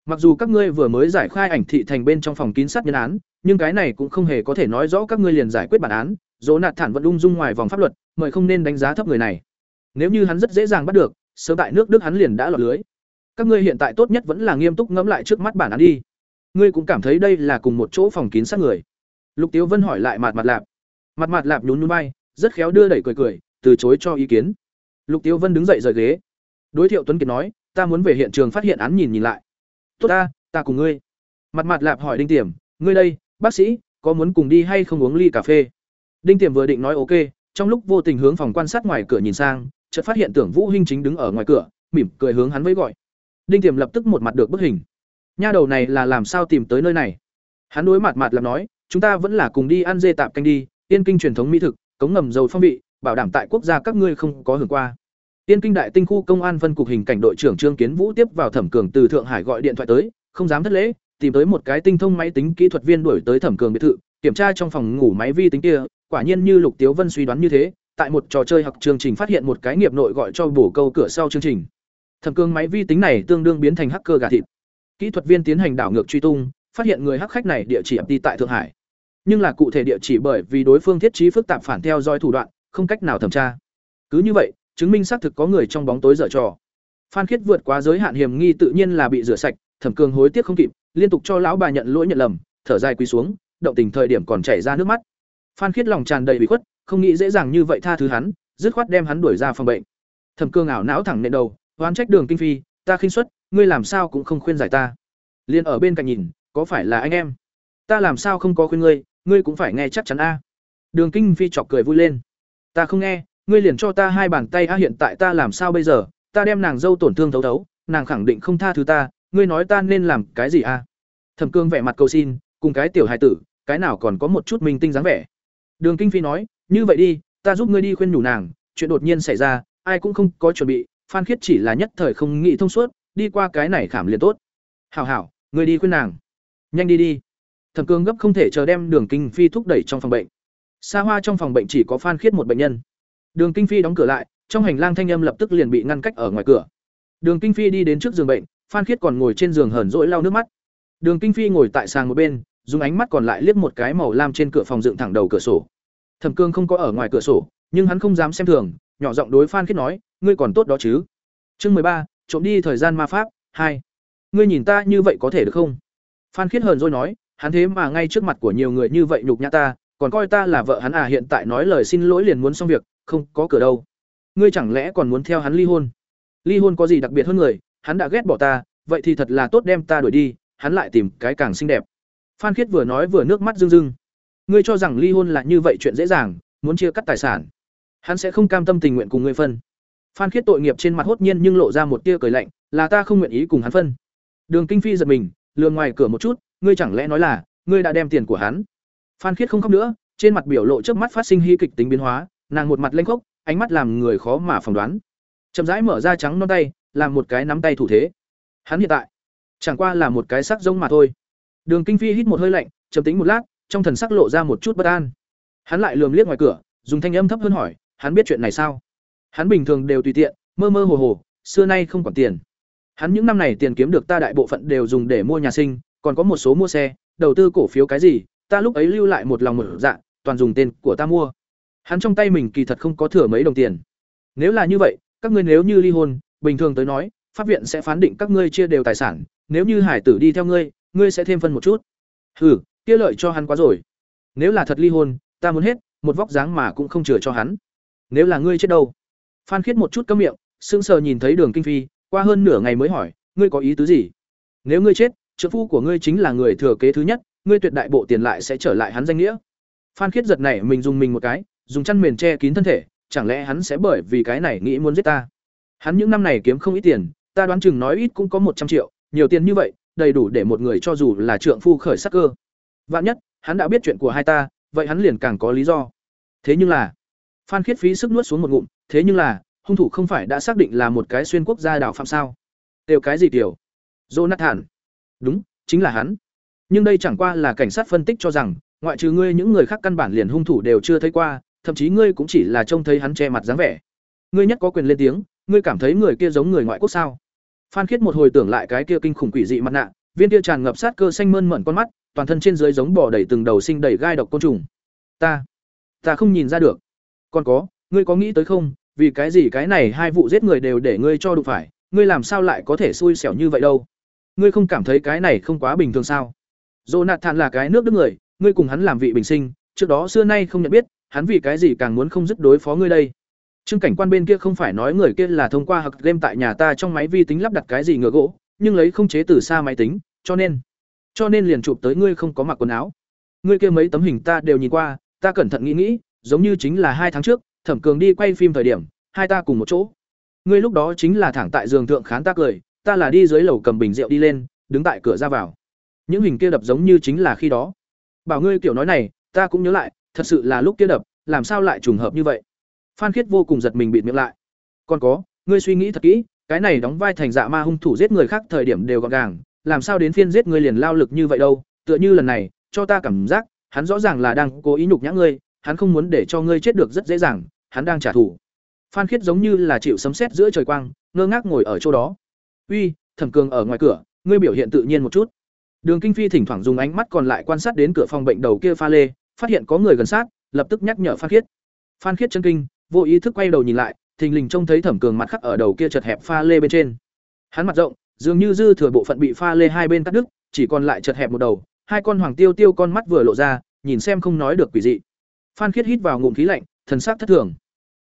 Mặc dù các ngươi vừa mới giải khai ảnh thị thành bên trong phòng kín sát nhân án, nhưng cái này cũng không hề có thể nói rõ các ngươi liền giải quyết bản án, dỗ nạt thản vẫn ung dung ngoài vòng pháp luật, mời không nên đánh giá thấp người này. Nếu như hắn rất dễ dàng bắt được, sớm tại nước đức hắn liền đã lọt lưới. Các ngươi hiện tại tốt nhất vẫn là nghiêm túc ngẫm lại trước mắt bản án đi. Ngươi cũng cảm thấy đây là cùng một chỗ phòng kín sát người. Lục tiếu vân hỏi lại mặt mặt lạp. Mặt mặt lạp nhún nhún bay rất khéo đưa đẩy cười cười, từ chối cho ý kiến lục tiếu vân đứng dậy rời ghế. Đối thiệu tuấn kiệt nói, ta muốn về hiện trường phát hiện án nhìn nhìn lại. Tốt ta ta cùng ngươi. Mặt mặt lạp hỏi đinh tiềm, ngươi đây, bác sĩ, có muốn cùng đi hay không uống ly cà phê? Đinh tiềm vừa định nói ok, trong lúc vô tình hướng phòng quan sát ngoài cửa nhìn sang, chợt phát hiện tưởng vũ hinh chính đứng ở ngoài cửa, mỉm cười hướng hắn với gọi. Đinh tiềm lập tức một mặt được bức hình. Nha đầu này là làm sao tìm tới nơi này? Hắn đối mặt mặt lạp nói, chúng ta vẫn là cùng đi ăn dê tạp canh đi tiên kinh truyền thống mỹ thực, cống ngầm dầu phong vị bảo đảm tại quốc gia các ngươi không có hưởng qua. Tiên kinh đại tinh khu công an phân cục hình cảnh đội trưởng trương kiến vũ tiếp vào thẩm cường từ thượng hải gọi điện thoại tới, không dám thất lễ, tìm tới một cái tinh thông máy tính kỹ thuật viên đuổi tới thẩm cường biệt thự, kiểm tra trong phòng ngủ máy vi tính kia, quả nhiên như lục tiếu vân suy đoán như thế, tại một trò chơi học chương trình phát hiện một cái nghiệp nội gọi cho bổ câu cửa sau chương trình. Thẩm cường máy vi tính này tương đương biến thành hacker gà thịt. Kỹ thuật viên tiến hành đảo ngược truy tung, phát hiện người hắc khách này địa chỉ đi tại thượng hải. Nhưng là cụ thể địa chỉ bởi vì đối phương thiết trí phức tạp phản theo dõi thủ đoạn không cách nào thẩm tra. Cứ như vậy, chứng minh xác thực có người trong bóng tối dở trò. Phan khiết vượt quá giới hạn hiểm nghi tự nhiên là bị rửa sạch, thẩm cường hối tiếc không kịp, liên tục cho lão bà nhận lỗi nhận lầm, thở dài quỳ xuống, động tình thời điểm còn chảy ra nước mắt. Phan khiết lòng tràn đầy bị khuất, không nghĩ dễ dàng như vậy tha thứ hắn, dứt khoát đem hắn đuổi ra phòng bệnh. Thẩm cường ảo não thẳng nệ đầu, oán trách đường kinh phi, ta khinh suất, ngươi làm sao cũng không khuyên giải ta. Liền ở bên cạnh nhìn, có phải là anh em? Ta làm sao không có khuyên ngươi ngươi cũng phải nghe chắc chắn a. Đường kinh phi chọc cười vui lên ta không nghe, ngươi liền cho ta hai bàn tay a hiện tại ta làm sao bây giờ? Ta đem nàng dâu tổn thương thấu thấu, nàng khẳng định không tha thứ ta, ngươi nói ta nên làm cái gì a thẩm cương vẻ mặt cầu xin, cùng cái tiểu hài tử, cái nào còn có một chút minh tinh dáng vẻ. Đường kinh phi nói, như vậy đi, ta giúp ngươi đi khuyên nhủ nàng, chuyện đột nhiên xảy ra, ai cũng không có chuẩn bị, phan khiết chỉ là nhất thời không nghĩ thông suốt, đi qua cái này khảm liền tốt. Hảo hảo, ngươi đi khuyên nàng. Nhanh đi đi. Thẩm cương gấp không thể chờ đem đường kinh phi thúc đẩy trong phòng bệnh xa hoa trong phòng bệnh chỉ có phan khiết một bệnh nhân. Đường kinh phi đóng cửa lại, trong hành lang thanh âm lập tức liền bị ngăn cách ở ngoài cửa. Đường kinh phi đi đến trước giường bệnh, phan khiết còn ngồi trên giường hờn rỗi lau nước mắt. Đường kinh phi ngồi tại sàng một bên, dùng ánh mắt còn lại liếc một cái màu lam trên cửa phòng dựng thẳng đầu cửa sổ. Thẩm cương không có ở ngoài cửa sổ, nhưng hắn không dám xem thường, nhỏ giọng đối phan khiết nói, ngươi còn tốt đó chứ? Chương mười ba, trộm đi thời gian ma pháp, hai. Ngươi nhìn ta như vậy có thể được không? Phan khiết hờn rồi nói, hắn thế mà ngay trước mặt của nhiều người như vậy nhục nhã ta còn coi ta là vợ hắn à hiện tại nói lời xin lỗi liền muốn xong việc, không có cửa đâu. Ngươi chẳng lẽ còn muốn theo hắn ly hôn? Ly hôn có gì đặc biệt hơn người? Hắn đã ghét bỏ ta, vậy thì thật là tốt đem ta đuổi đi, hắn lại tìm cái càng xinh đẹp. Phan khiết vừa nói vừa nước mắt rưng rưng. Ngươi cho rằng ly hôn là như vậy chuyện dễ dàng, muốn chia cắt tài sản. Hắn sẽ không cam tâm tình nguyện cùng ngươi phân. Phan khiết tội nghiệp trên mặt hốt nhiên nhưng lộ ra một tia cười lạnh, là ta không nguyện ý cùng hắn phân. Đường kinh phi giật mình lường ngoài cửa một chút, ngươi chẳng lẽ nói là, ngươi đã đem tiền của hắn phan khiết không khóc nữa, trên mặt biểu lộ trước mắt phát sinh hy kịch tính biến hóa, nàng một mặt lênh khốc, ánh mắt làm người khó mà phỏng đoán. Chậm rãi mở ra trắng non tay, làm một cái nắm tay thủ thế. Hắn hiện tại, chẳng qua là một cái sắc rông mà thôi. Đường kinh phi hít một hơi lạnh, trầm tính một lát, trong thần sắc lộ ra một chút bất an. Hắn lại lườm liếc ngoài cửa, dùng thanh âm thấp hơn hỏi, hắn biết chuyện này sao? Hắn bình thường đều tùy tiện, mơ mơ hồ hồ, xưa nay không còn tiền. Hắn những năm này tiền kiếm được ta đại bộ phận đều dùng để mua nhà sinh, còn có một số mua xe, đầu tư cổ phiếu cái gì ta lúc ấy lưu lại một lòng một dạ toàn dùng tên của ta mua. Hắn trong tay mình kỳ thật không có thừa mấy đồng tiền. Nếu là như vậy, các ngươi nếu như ly hôn, bình thường tới nói, pháp viện sẽ phán định các ngươi chia đều tài sản, nếu như hải tử đi theo ngươi ngươi sẽ thêm phân một chút. Hừ, kia lợi cho hắn quá rồi. Nếu là thật ly hôn, ta muốn hết, một vóc dáng mà cũng không chừa cho hắn. Nếu là ngươi chết đâu? Phan khiết một chút cấm miệng, sững sờ nhìn thấy đường kinh phi, qua hơn nửa ngày mới hỏi, ngươi có ý tứ gì? Nếu ngươi chết, trợ phu của ngươi chính là người thừa kế thứ nhất ngươi tuyệt đại bộ tiền lại sẽ trở lại hắn danh nghĩa. Phan khiết giật này mình dùng mình một cái, dùng chăn mền che kín thân thể, chẳng lẽ hắn sẽ bởi vì cái này nghĩ muốn giết ta? Hắn những năm này kiếm không ít tiền, ta đoán chừng nói ít cũng có một trăm triệu, nhiều tiền như vậy, đầy đủ để một người cho dù là trượng phu khởi sắc cơ. Vạn nhất, hắn đã biết chuyện của hai ta, vậy hắn liền càng có lý do. Thế nhưng là, phan khiết phí sức nuốt xuống một ngụm, thế nhưng là, hung thủ không phải đã xác định là một cái xuyên quốc gia đảo phạm sao? Đều cái gì tiểu? Jonathan. Đúng, chính là hắn nhưng đây chẳng qua là cảnh sát phân tích cho rằng, ngoại trừ ngươi những người khác căn bản liền hung thủ đều chưa thấy qua, thậm chí ngươi cũng chỉ là trông thấy hắn che mặt dáng vẻ. Ngươi nhất có quyền lên tiếng, ngươi cảm thấy người kia giống người ngoại quốc sao? Phan khiết một hồi tưởng lại cái kia kinh khủng quỷ dị mặt nạ, viên kia tràn ngập sát cơ xanh mơn mận con mắt, toàn thân trên dưới giống bò đầy từng đầu sinh đầy gai độc côn trùng. Ta ta không nhìn ra được. Còn có, ngươi có nghĩ tới không, vì cái gì cái này hai vụ giết người đều để ngươi cho đụng phải, ngươi làm sao lại có thể xui xẻo như vậy đâu? Ngươi không cảm thấy cái này không quá bình thường sao? Jonathan là cái nước đức người, ngươi cùng hắn làm vị bình sinh, trước đó xưa nay không nhận biết, hắn vì cái gì càng muốn không dứt đối phó ngươi đây? Trương cảnh quan bên kia không phải nói người kia là thông qua hặc game tại nhà ta trong máy vi tính lắp đặt cái gì ngựa gỗ, nhưng lấy không chế từ xa máy tính, cho nên cho nên liền chụp tới ngươi không có mặc quần áo. Ngươi kia mấy tấm hình ta đều nhìn qua, ta cẩn thận nghĩ nghĩ, giống như chính là hai tháng trước, thẩm cường đi quay phim thời điểm, hai ta cùng một chỗ. Ngươi lúc đó chính là thẳng tại giường thượng khán ta cười, ta là đi dưới lầu cầm bình rượu đi lên, đứng tại cửa ra vào những hình kia đập giống như chính là khi đó. Bảo ngươi kiểu nói này, ta cũng nhớ lại, thật sự là lúc kia đập, làm sao lại trùng hợp như vậy? Phan khiết vô cùng giật mình bịt miệng lại. Còn có, ngươi suy nghĩ thật kỹ, cái này đóng vai thành dạ ma hung thủ giết người khác thời điểm đều gọn gàng, làm sao đến phiên giết ngươi liền lao lực như vậy đâu? Tựa như lần này, cho ta cảm giác, hắn rõ ràng là đang cố ý nhục nhã ngươi, hắn không muốn để cho ngươi chết được rất dễ dàng, hắn đang trả thù. Phan khiết giống như là chịu sấm sét giữa trời quang, ngơ ngác ngồi ở chỗ đó. Uy, thẩm cường ở ngoài cửa, ngươi biểu hiện tự nhiên một chút đường kinh phi thỉnh thoảng dùng ánh mắt còn lại quan sát đến cửa phòng bệnh đầu kia pha lê, phát hiện có người gần sát, lập tức nhắc nhở phan khiết. Phan khiết chân kinh, vô ý thức quay đầu nhìn lại, thình lình trông thấy thẩm cường mặt khắc ở đầu kia chật hẹp pha lê bên trên. Hắn mặt rộng, dường như dư thừa bộ phận bị pha lê hai bên cắt đứt, chỉ còn lại chật hẹp một đầu, hai con hoàng tiêu tiêu con mắt vừa lộ ra, nhìn xem không nói được quỷ dị. Phan khiết hít vào ngụm khí lạnh, thần sắc thất thường.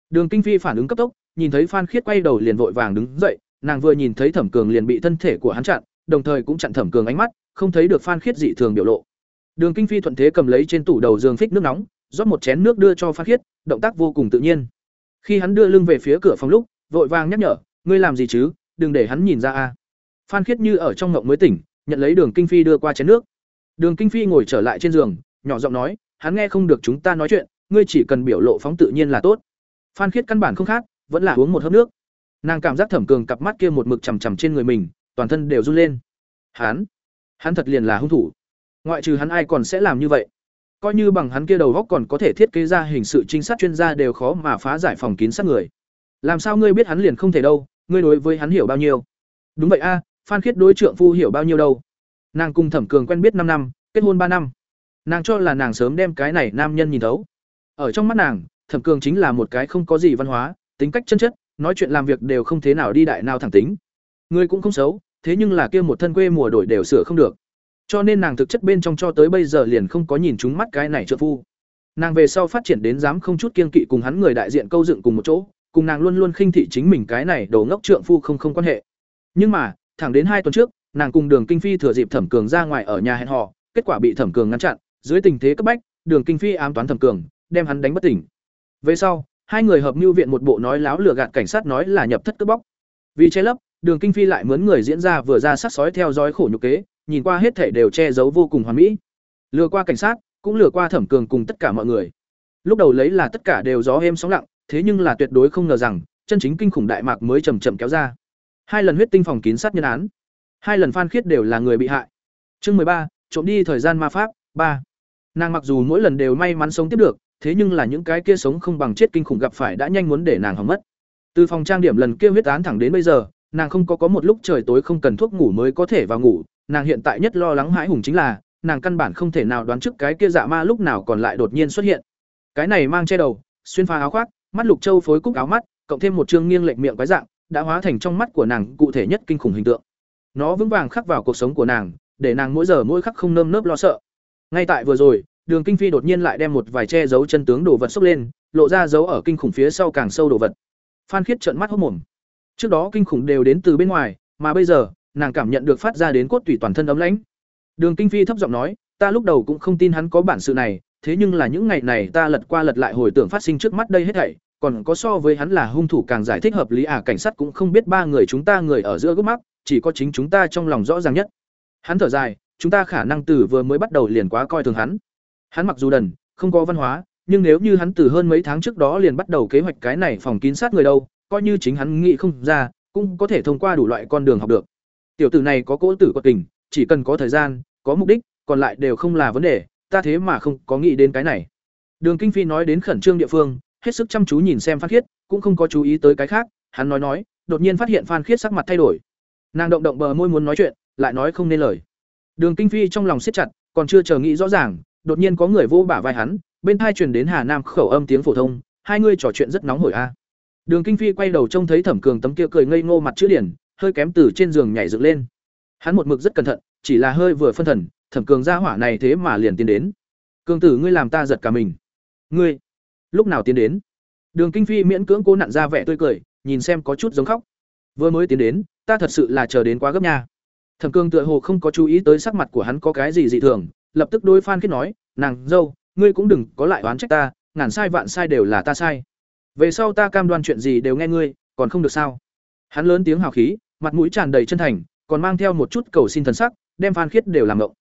Đường kinh phi phản ứng cấp tốc, nhìn thấy phan khiết quay đầu liền vội vàng đứng dậy, nàng vừa nhìn thấy thẩm cường liền bị thân thể của hắn chặn, đồng thời cũng chặn thẩm cường ánh mắt không thấy được phan khiết dị thường biểu lộ. Đường kinh phi thuận thế cầm lấy trên tủ đầu giường phích nước nóng, rót một chén nước đưa cho phan khiết, động tác vô cùng tự nhiên. Khi hắn đưa lưng về phía cửa phòng lúc, vội vàng nhắc nhở, ngươi làm gì chứ? Đừng để hắn nhìn ra a. Phan khiết như ở trong ngộng mới tỉnh, nhận lấy đường kinh phi đưa qua chén nước. Đường kinh phi ngồi trở lại trên giường, nhỏ giọng nói, hắn nghe không được chúng ta nói chuyện, ngươi chỉ cần biểu lộ phóng tự nhiên là tốt. Phan khiết căn bản không khác, vẫn là uống một hớp nước. Nàng cảm giác thẩm cường cặp mắt kia một mực chằm chằm trên người mình, toàn thân đều run lên. Hắn? Hắn thật liền là hung thủ. Ngoại trừ hắn ai còn sẽ làm như vậy? Coi như bằng hắn kia đầu góc còn có thể thiết kế ra hình sự trinh sát chuyên gia đều khó mà phá giải phòng kín sát người. Làm sao ngươi biết hắn liền không thể đâu? Ngươi đối với hắn hiểu bao nhiêu? Đúng vậy a, phan khiết đối trượng phu hiểu bao nhiêu đâu? Nàng cùng thẩm cường quen biết năm năm, kết hôn ba năm. Nàng cho là nàng sớm đem cái này nam nhân nhìn thấu. Ở trong mắt nàng, thẩm cường chính là một cái không có gì văn hóa, tính cách chân chất, nói chuyện làm việc đều không thế nào đi đại nào thẳng tính. Người cũng không xấu thế nhưng là kia một thân quê mùa đổi đều sửa không được. Cho nên nàng thực chất bên trong cho tới bây giờ liền không có nhìn chúng mắt cái này trợ phu. Nàng về sau phát triển đến dám không chút kiên kỵ cùng hắn người đại diện câu dựng cùng một chỗ, cùng nàng luôn luôn khinh thị chính mình cái này đầu ngốc trượng phu không không quan hệ. Nhưng mà, thẳng đến hai tuần trước, nàng cùng đường kinh phi thừa dịp thẩm cường ra ngoài ở nhà hẹn hò, kết quả bị thẩm cường ngăn chặn, dưới tình thế cấp bách, đường kinh phi ám toán thẩm cường, đem hắn đánh bất tỉnh. Về sau, hai người hợp mưu viện một bộ nói láo lừa gạt cảnh sát nói là nhập thất cướp bóc. Vì che lấp đường kinh phi lại mướn người diễn ra vừa ra sát sói theo dõi khổ nhục kế, nhìn qua hết thể đều che giấu vô cùng hoàn mỹ. Lừa qua cảnh sát, cũng lừa qua thẩm cường cùng tất cả mọi người. Lúc đầu lấy là tất cả đều gió êm sóng lặng, thế nhưng là tuyệt đối không ngờ rằng, chân chính kinh khủng đại mạc mới chậm chậm kéo ra. Hai lần huyết tinh phòng kín sát nhân án. Hai lần phan khiết đều là người bị hại. Chương mười ba, trộm đi thời gian ma pháp, ba. Nàng mặc dù mỗi lần đều may mắn sống tiếp được, thế nhưng là những cái kia sống không bằng chết kinh khủng gặp phải đã nhanh muốn để nàng hỏng mất. Từ phòng trang điểm lần kia huyết án thẳng đến bây giờ nàng không có có một lúc trời tối không cần thuốc ngủ mới có thể vào ngủ, nàng hiện tại nhất lo lắng hãi hùng chính là, nàng căn bản không thể nào đoán trước cái kia dạ ma lúc nào còn lại đột nhiên xuất hiện. Cái này mang che đầu, xuyên phá áo khoác, mắt lục châu phối cúc áo mắt, cộng thêm một chương nghiêng lệch miệng quái dạng, đã hóa thành trong mắt của nàng cụ thể nhất kinh khủng hình tượng. Nó vững vàng khắc vào cuộc sống của nàng, để nàng mỗi giờ mỗi khắc không nơm nớp lo sợ. Ngay tại vừa rồi, đường kinh phi đột nhiên lại đem một vài che giấu chân tướng đồ vật xốc lên, lộ ra dấu ở kinh khủng phía sau càng sâu đồ vật. Phan khiết trợn mắt hốc mồm trước đó kinh khủng đều đến từ bên ngoài, mà bây giờ, nàng cảm nhận được phát ra đến cốt tủy toàn thân ấm lãnh. Đường kinh phi thấp giọng nói, ta lúc đầu cũng không tin hắn có bản sự này, thế nhưng là những ngày này ta lật qua lật lại hồi tưởng phát sinh trước mắt đây hết thảy, còn có so với hắn là hung thủ càng giải thích hợp lý à cảnh sát cũng không biết ba người chúng ta người ở giữa gốc mắc, chỉ có chính chúng ta trong lòng rõ ràng nhất. Hắn thở dài, chúng ta khả năng từ vừa mới bắt đầu liền quá coi thường hắn. Hắn mặc dù đần, không có văn hóa, nhưng nếu như hắn từ hơn mấy tháng trước đó liền bắt đầu kế hoạch cái này phòng kín sát người đâu coi như chính hắn nghĩ không ra, cũng có thể thông qua đủ loại con đường học được. Tiểu tử này có cỗ tử quật tình chỉ cần có thời gian, có mục đích, còn lại đều không là vấn đề, ta thế mà không có nghĩ đến cái này. Đường kinh phi nói đến khẩn trương địa phương, hết sức chăm chú nhìn xem phan khiết, cũng không có chú ý tới cái khác, hắn nói nói, đột nhiên phát hiện phan khiết sắc mặt thay đổi. Nàng động động bờ môi muốn nói chuyện, lại nói không nên lời. Đường kinh phi trong lòng siết chặt, còn chưa chờ nghĩ rõ ràng, đột nhiên có người vô bả vai hắn, bên tai truyền đến hà nam khẩu âm tiếng phổ thông, hai người trò chuyện rất nóng hổi a đường kinh phi quay đầu trông thấy thẩm cường tấm kia cười ngây ngô mặt chữ điển, hơi kém từ trên giường nhảy dựng lên. Hắn một mực rất cẩn thận, chỉ là hơi vừa phân thần, thẩm cường ra hỏa này thế mà liền tiến đến. Cường tử, ngươi làm ta giật cả mình. Ngươi, lúc nào tiến đến? Đường kinh phi miễn cưỡng cố nặn ra vẻ tươi cười, nhìn xem có chút giống khóc. Vừa mới tiến đến, ta thật sự là chờ đến quá gấp nha. Thẩm cường tựa hồ không có chú ý tới sắc mặt của hắn có cái gì dị thường, lập tức đối phan khiết nói, nàng dâu, ngươi cũng đừng có lại oán trách ta, ngàn sai vạn sai đều là ta sai về sau ta cam đoan chuyện gì đều nghe ngươi còn không được sao hắn lớn tiếng hào khí mặt mũi tràn đầy chân thành, còn mang theo một chút cầu xin thần sắc, đem Phan Khiết đều làm ngộng.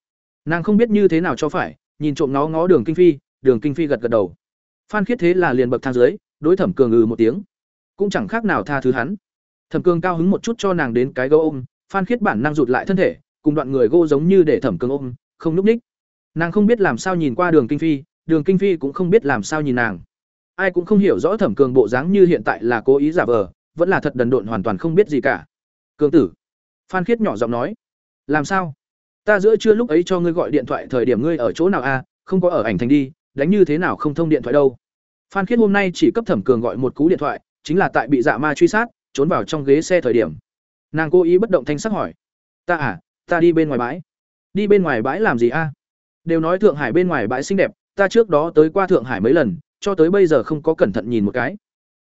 Nàng không biết như thế nào cho phải, nhìn trộm nó ngó Đường Kinh Phi, Đường Kinh Phi gật gật đầu. Phan Khiết thế là liền bậc thang dưới, đối Thẩm Cường ừ một tiếng, cũng chẳng khác nào tha thứ hắn. Thẩm Cường cao hứng một chút cho nàng đến cái gấu ôm, Phan Khiết bản năng rụt lại thân thể, cùng đoạn người gô giống như để Thẩm Cường ôm, không núp ních. Nàng không biết làm sao nhìn qua Đường Kinh Phi, Đường Kinh Phi cũng không biết làm sao nhìn nàng. Ai cũng không hiểu rõ Thẩm Cường bộ dáng như hiện tại là cố ý giả vờ, vẫn là thật đần độn hoàn toàn không biết gì cả. "Cường tử." Phan Khiết nhỏ giọng nói. "Làm sao? Ta giữa trưa lúc ấy cho ngươi gọi điện thoại thời điểm ngươi ở chỗ nào a, à? không có ở ảnh thành đi, đánh như thế nào không thông điện thoại đâu?" Phan Khiết hôm nay chỉ cấp Thẩm Cường gọi một cú điện thoại, chính là tại bị dạ ma truy sát, trốn vào trong ghế xe thời điểm. Nàng cố ý bất động thanh sắc hỏi: "Ta à, ta đi bên ngoài bãi." "Đi bên ngoài bãi làm gì a?" Đều nói Thượng Hải bên ngoài bãi xinh đẹp, ta trước đó tới qua Thượng Hải mấy lần, cho tới bây giờ không có cẩn thận nhìn một cái.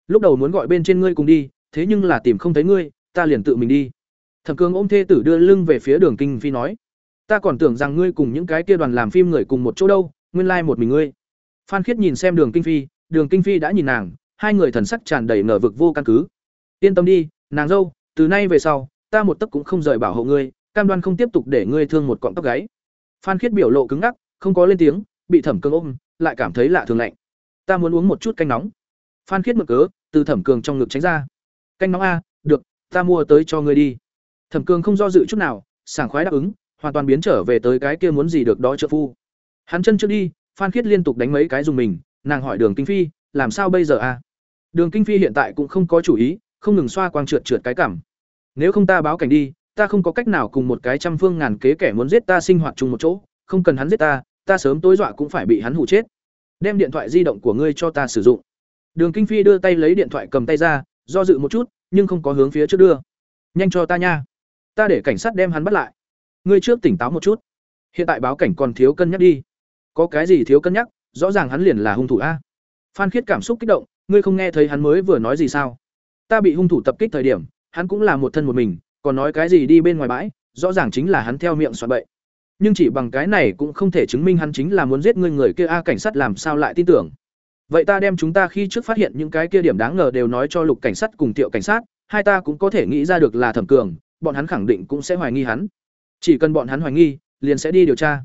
Lúc đầu muốn gọi bên trên ngươi cùng đi, thế nhưng là tìm không thấy ngươi, ta liền tự mình đi. Thẩm Cường ôm thê tử đưa lưng về phía Đường Kinh Phi nói: "Ta còn tưởng rằng ngươi cùng những cái kia đoàn làm phim người cùng một chỗ đâu, nguyên lai like một mình ngươi." Phan Khiết nhìn xem Đường Kinh Phi, Đường Kinh Phi đã nhìn nàng, hai người thần sắc tràn đầy ngờ vực vô căn cứ. "Yên tâm đi, nàng dâu, từ nay về sau, ta một tấc cũng không rời bảo hộ ngươi, cam đoan không tiếp tục để ngươi thương một cọng tóc gáy." Phan Khiết biểu lộ cứng ngắc, không có lên tiếng, bị Thẩm Cương ôm, lại cảm thấy lạ thường lạnh. "Ta muốn uống một chút canh nóng." Phan Khiết mượn cớ, từ Thẩm Cường trong ngực tránh ra. "Canh nóng a, được, ta mua tới cho ngươi đi." Thẩm Cường không do dự chút nào, sảng khoái đáp ứng, hoàn toàn biến trở về tới cái kia muốn gì được đó trợ phu. Hắn chân trước đi, Phan Khiết liên tục đánh mấy cái dùng mình, nàng hỏi Đường Kinh Phi, làm sao bây giờ a? Đường Kinh Phi hiện tại cũng không có chủ ý, không ngừng xoa quang trượt trượt cái cảm. Nếu không ta báo cảnh đi, ta không có cách nào cùng một cái trăm phương ngàn kế kẻ muốn giết ta sinh hoạt chung một chỗ, không cần hắn giết ta, ta sớm tối dọa cũng phải bị hắn hù chết. Đem điện thoại di động của ngươi cho ta sử dụng. Đường Kinh Phi đưa tay lấy điện thoại cầm tay ra, do dự một chút, nhưng không có hướng phía trước đưa. Nhanh cho ta nha, ta để cảnh sát đem hắn bắt lại. Ngươi trước tỉnh táo một chút. Hiện tại báo cảnh còn thiếu cân nhắc đi. Có cái gì thiếu cân nhắc, rõ ràng hắn liền là hung thủ a. Phan Khiết cảm xúc kích động, ngươi không nghe thấy hắn mới vừa nói gì sao? Ta bị hung thủ tập kích thời điểm, hắn cũng là một thân một mình, còn nói cái gì đi bên ngoài bãi, rõ ràng chính là hắn theo miệng soạn bậy. Nhưng chỉ bằng cái này cũng không thể chứng minh hắn chính là muốn giết ngươi người kia a cảnh sát làm sao lại tin tưởng. Vậy ta đem chúng ta khi trước phát hiện những cái kia điểm đáng ngờ đều nói cho Lục cảnh sát cùng Tiệu cảnh sát, hai ta cũng có thể nghĩ ra được là Thẩm Cường, bọn hắn khẳng định cũng sẽ hoài nghi hắn. Chỉ cần bọn hắn hoài nghi, liền sẽ đi điều tra.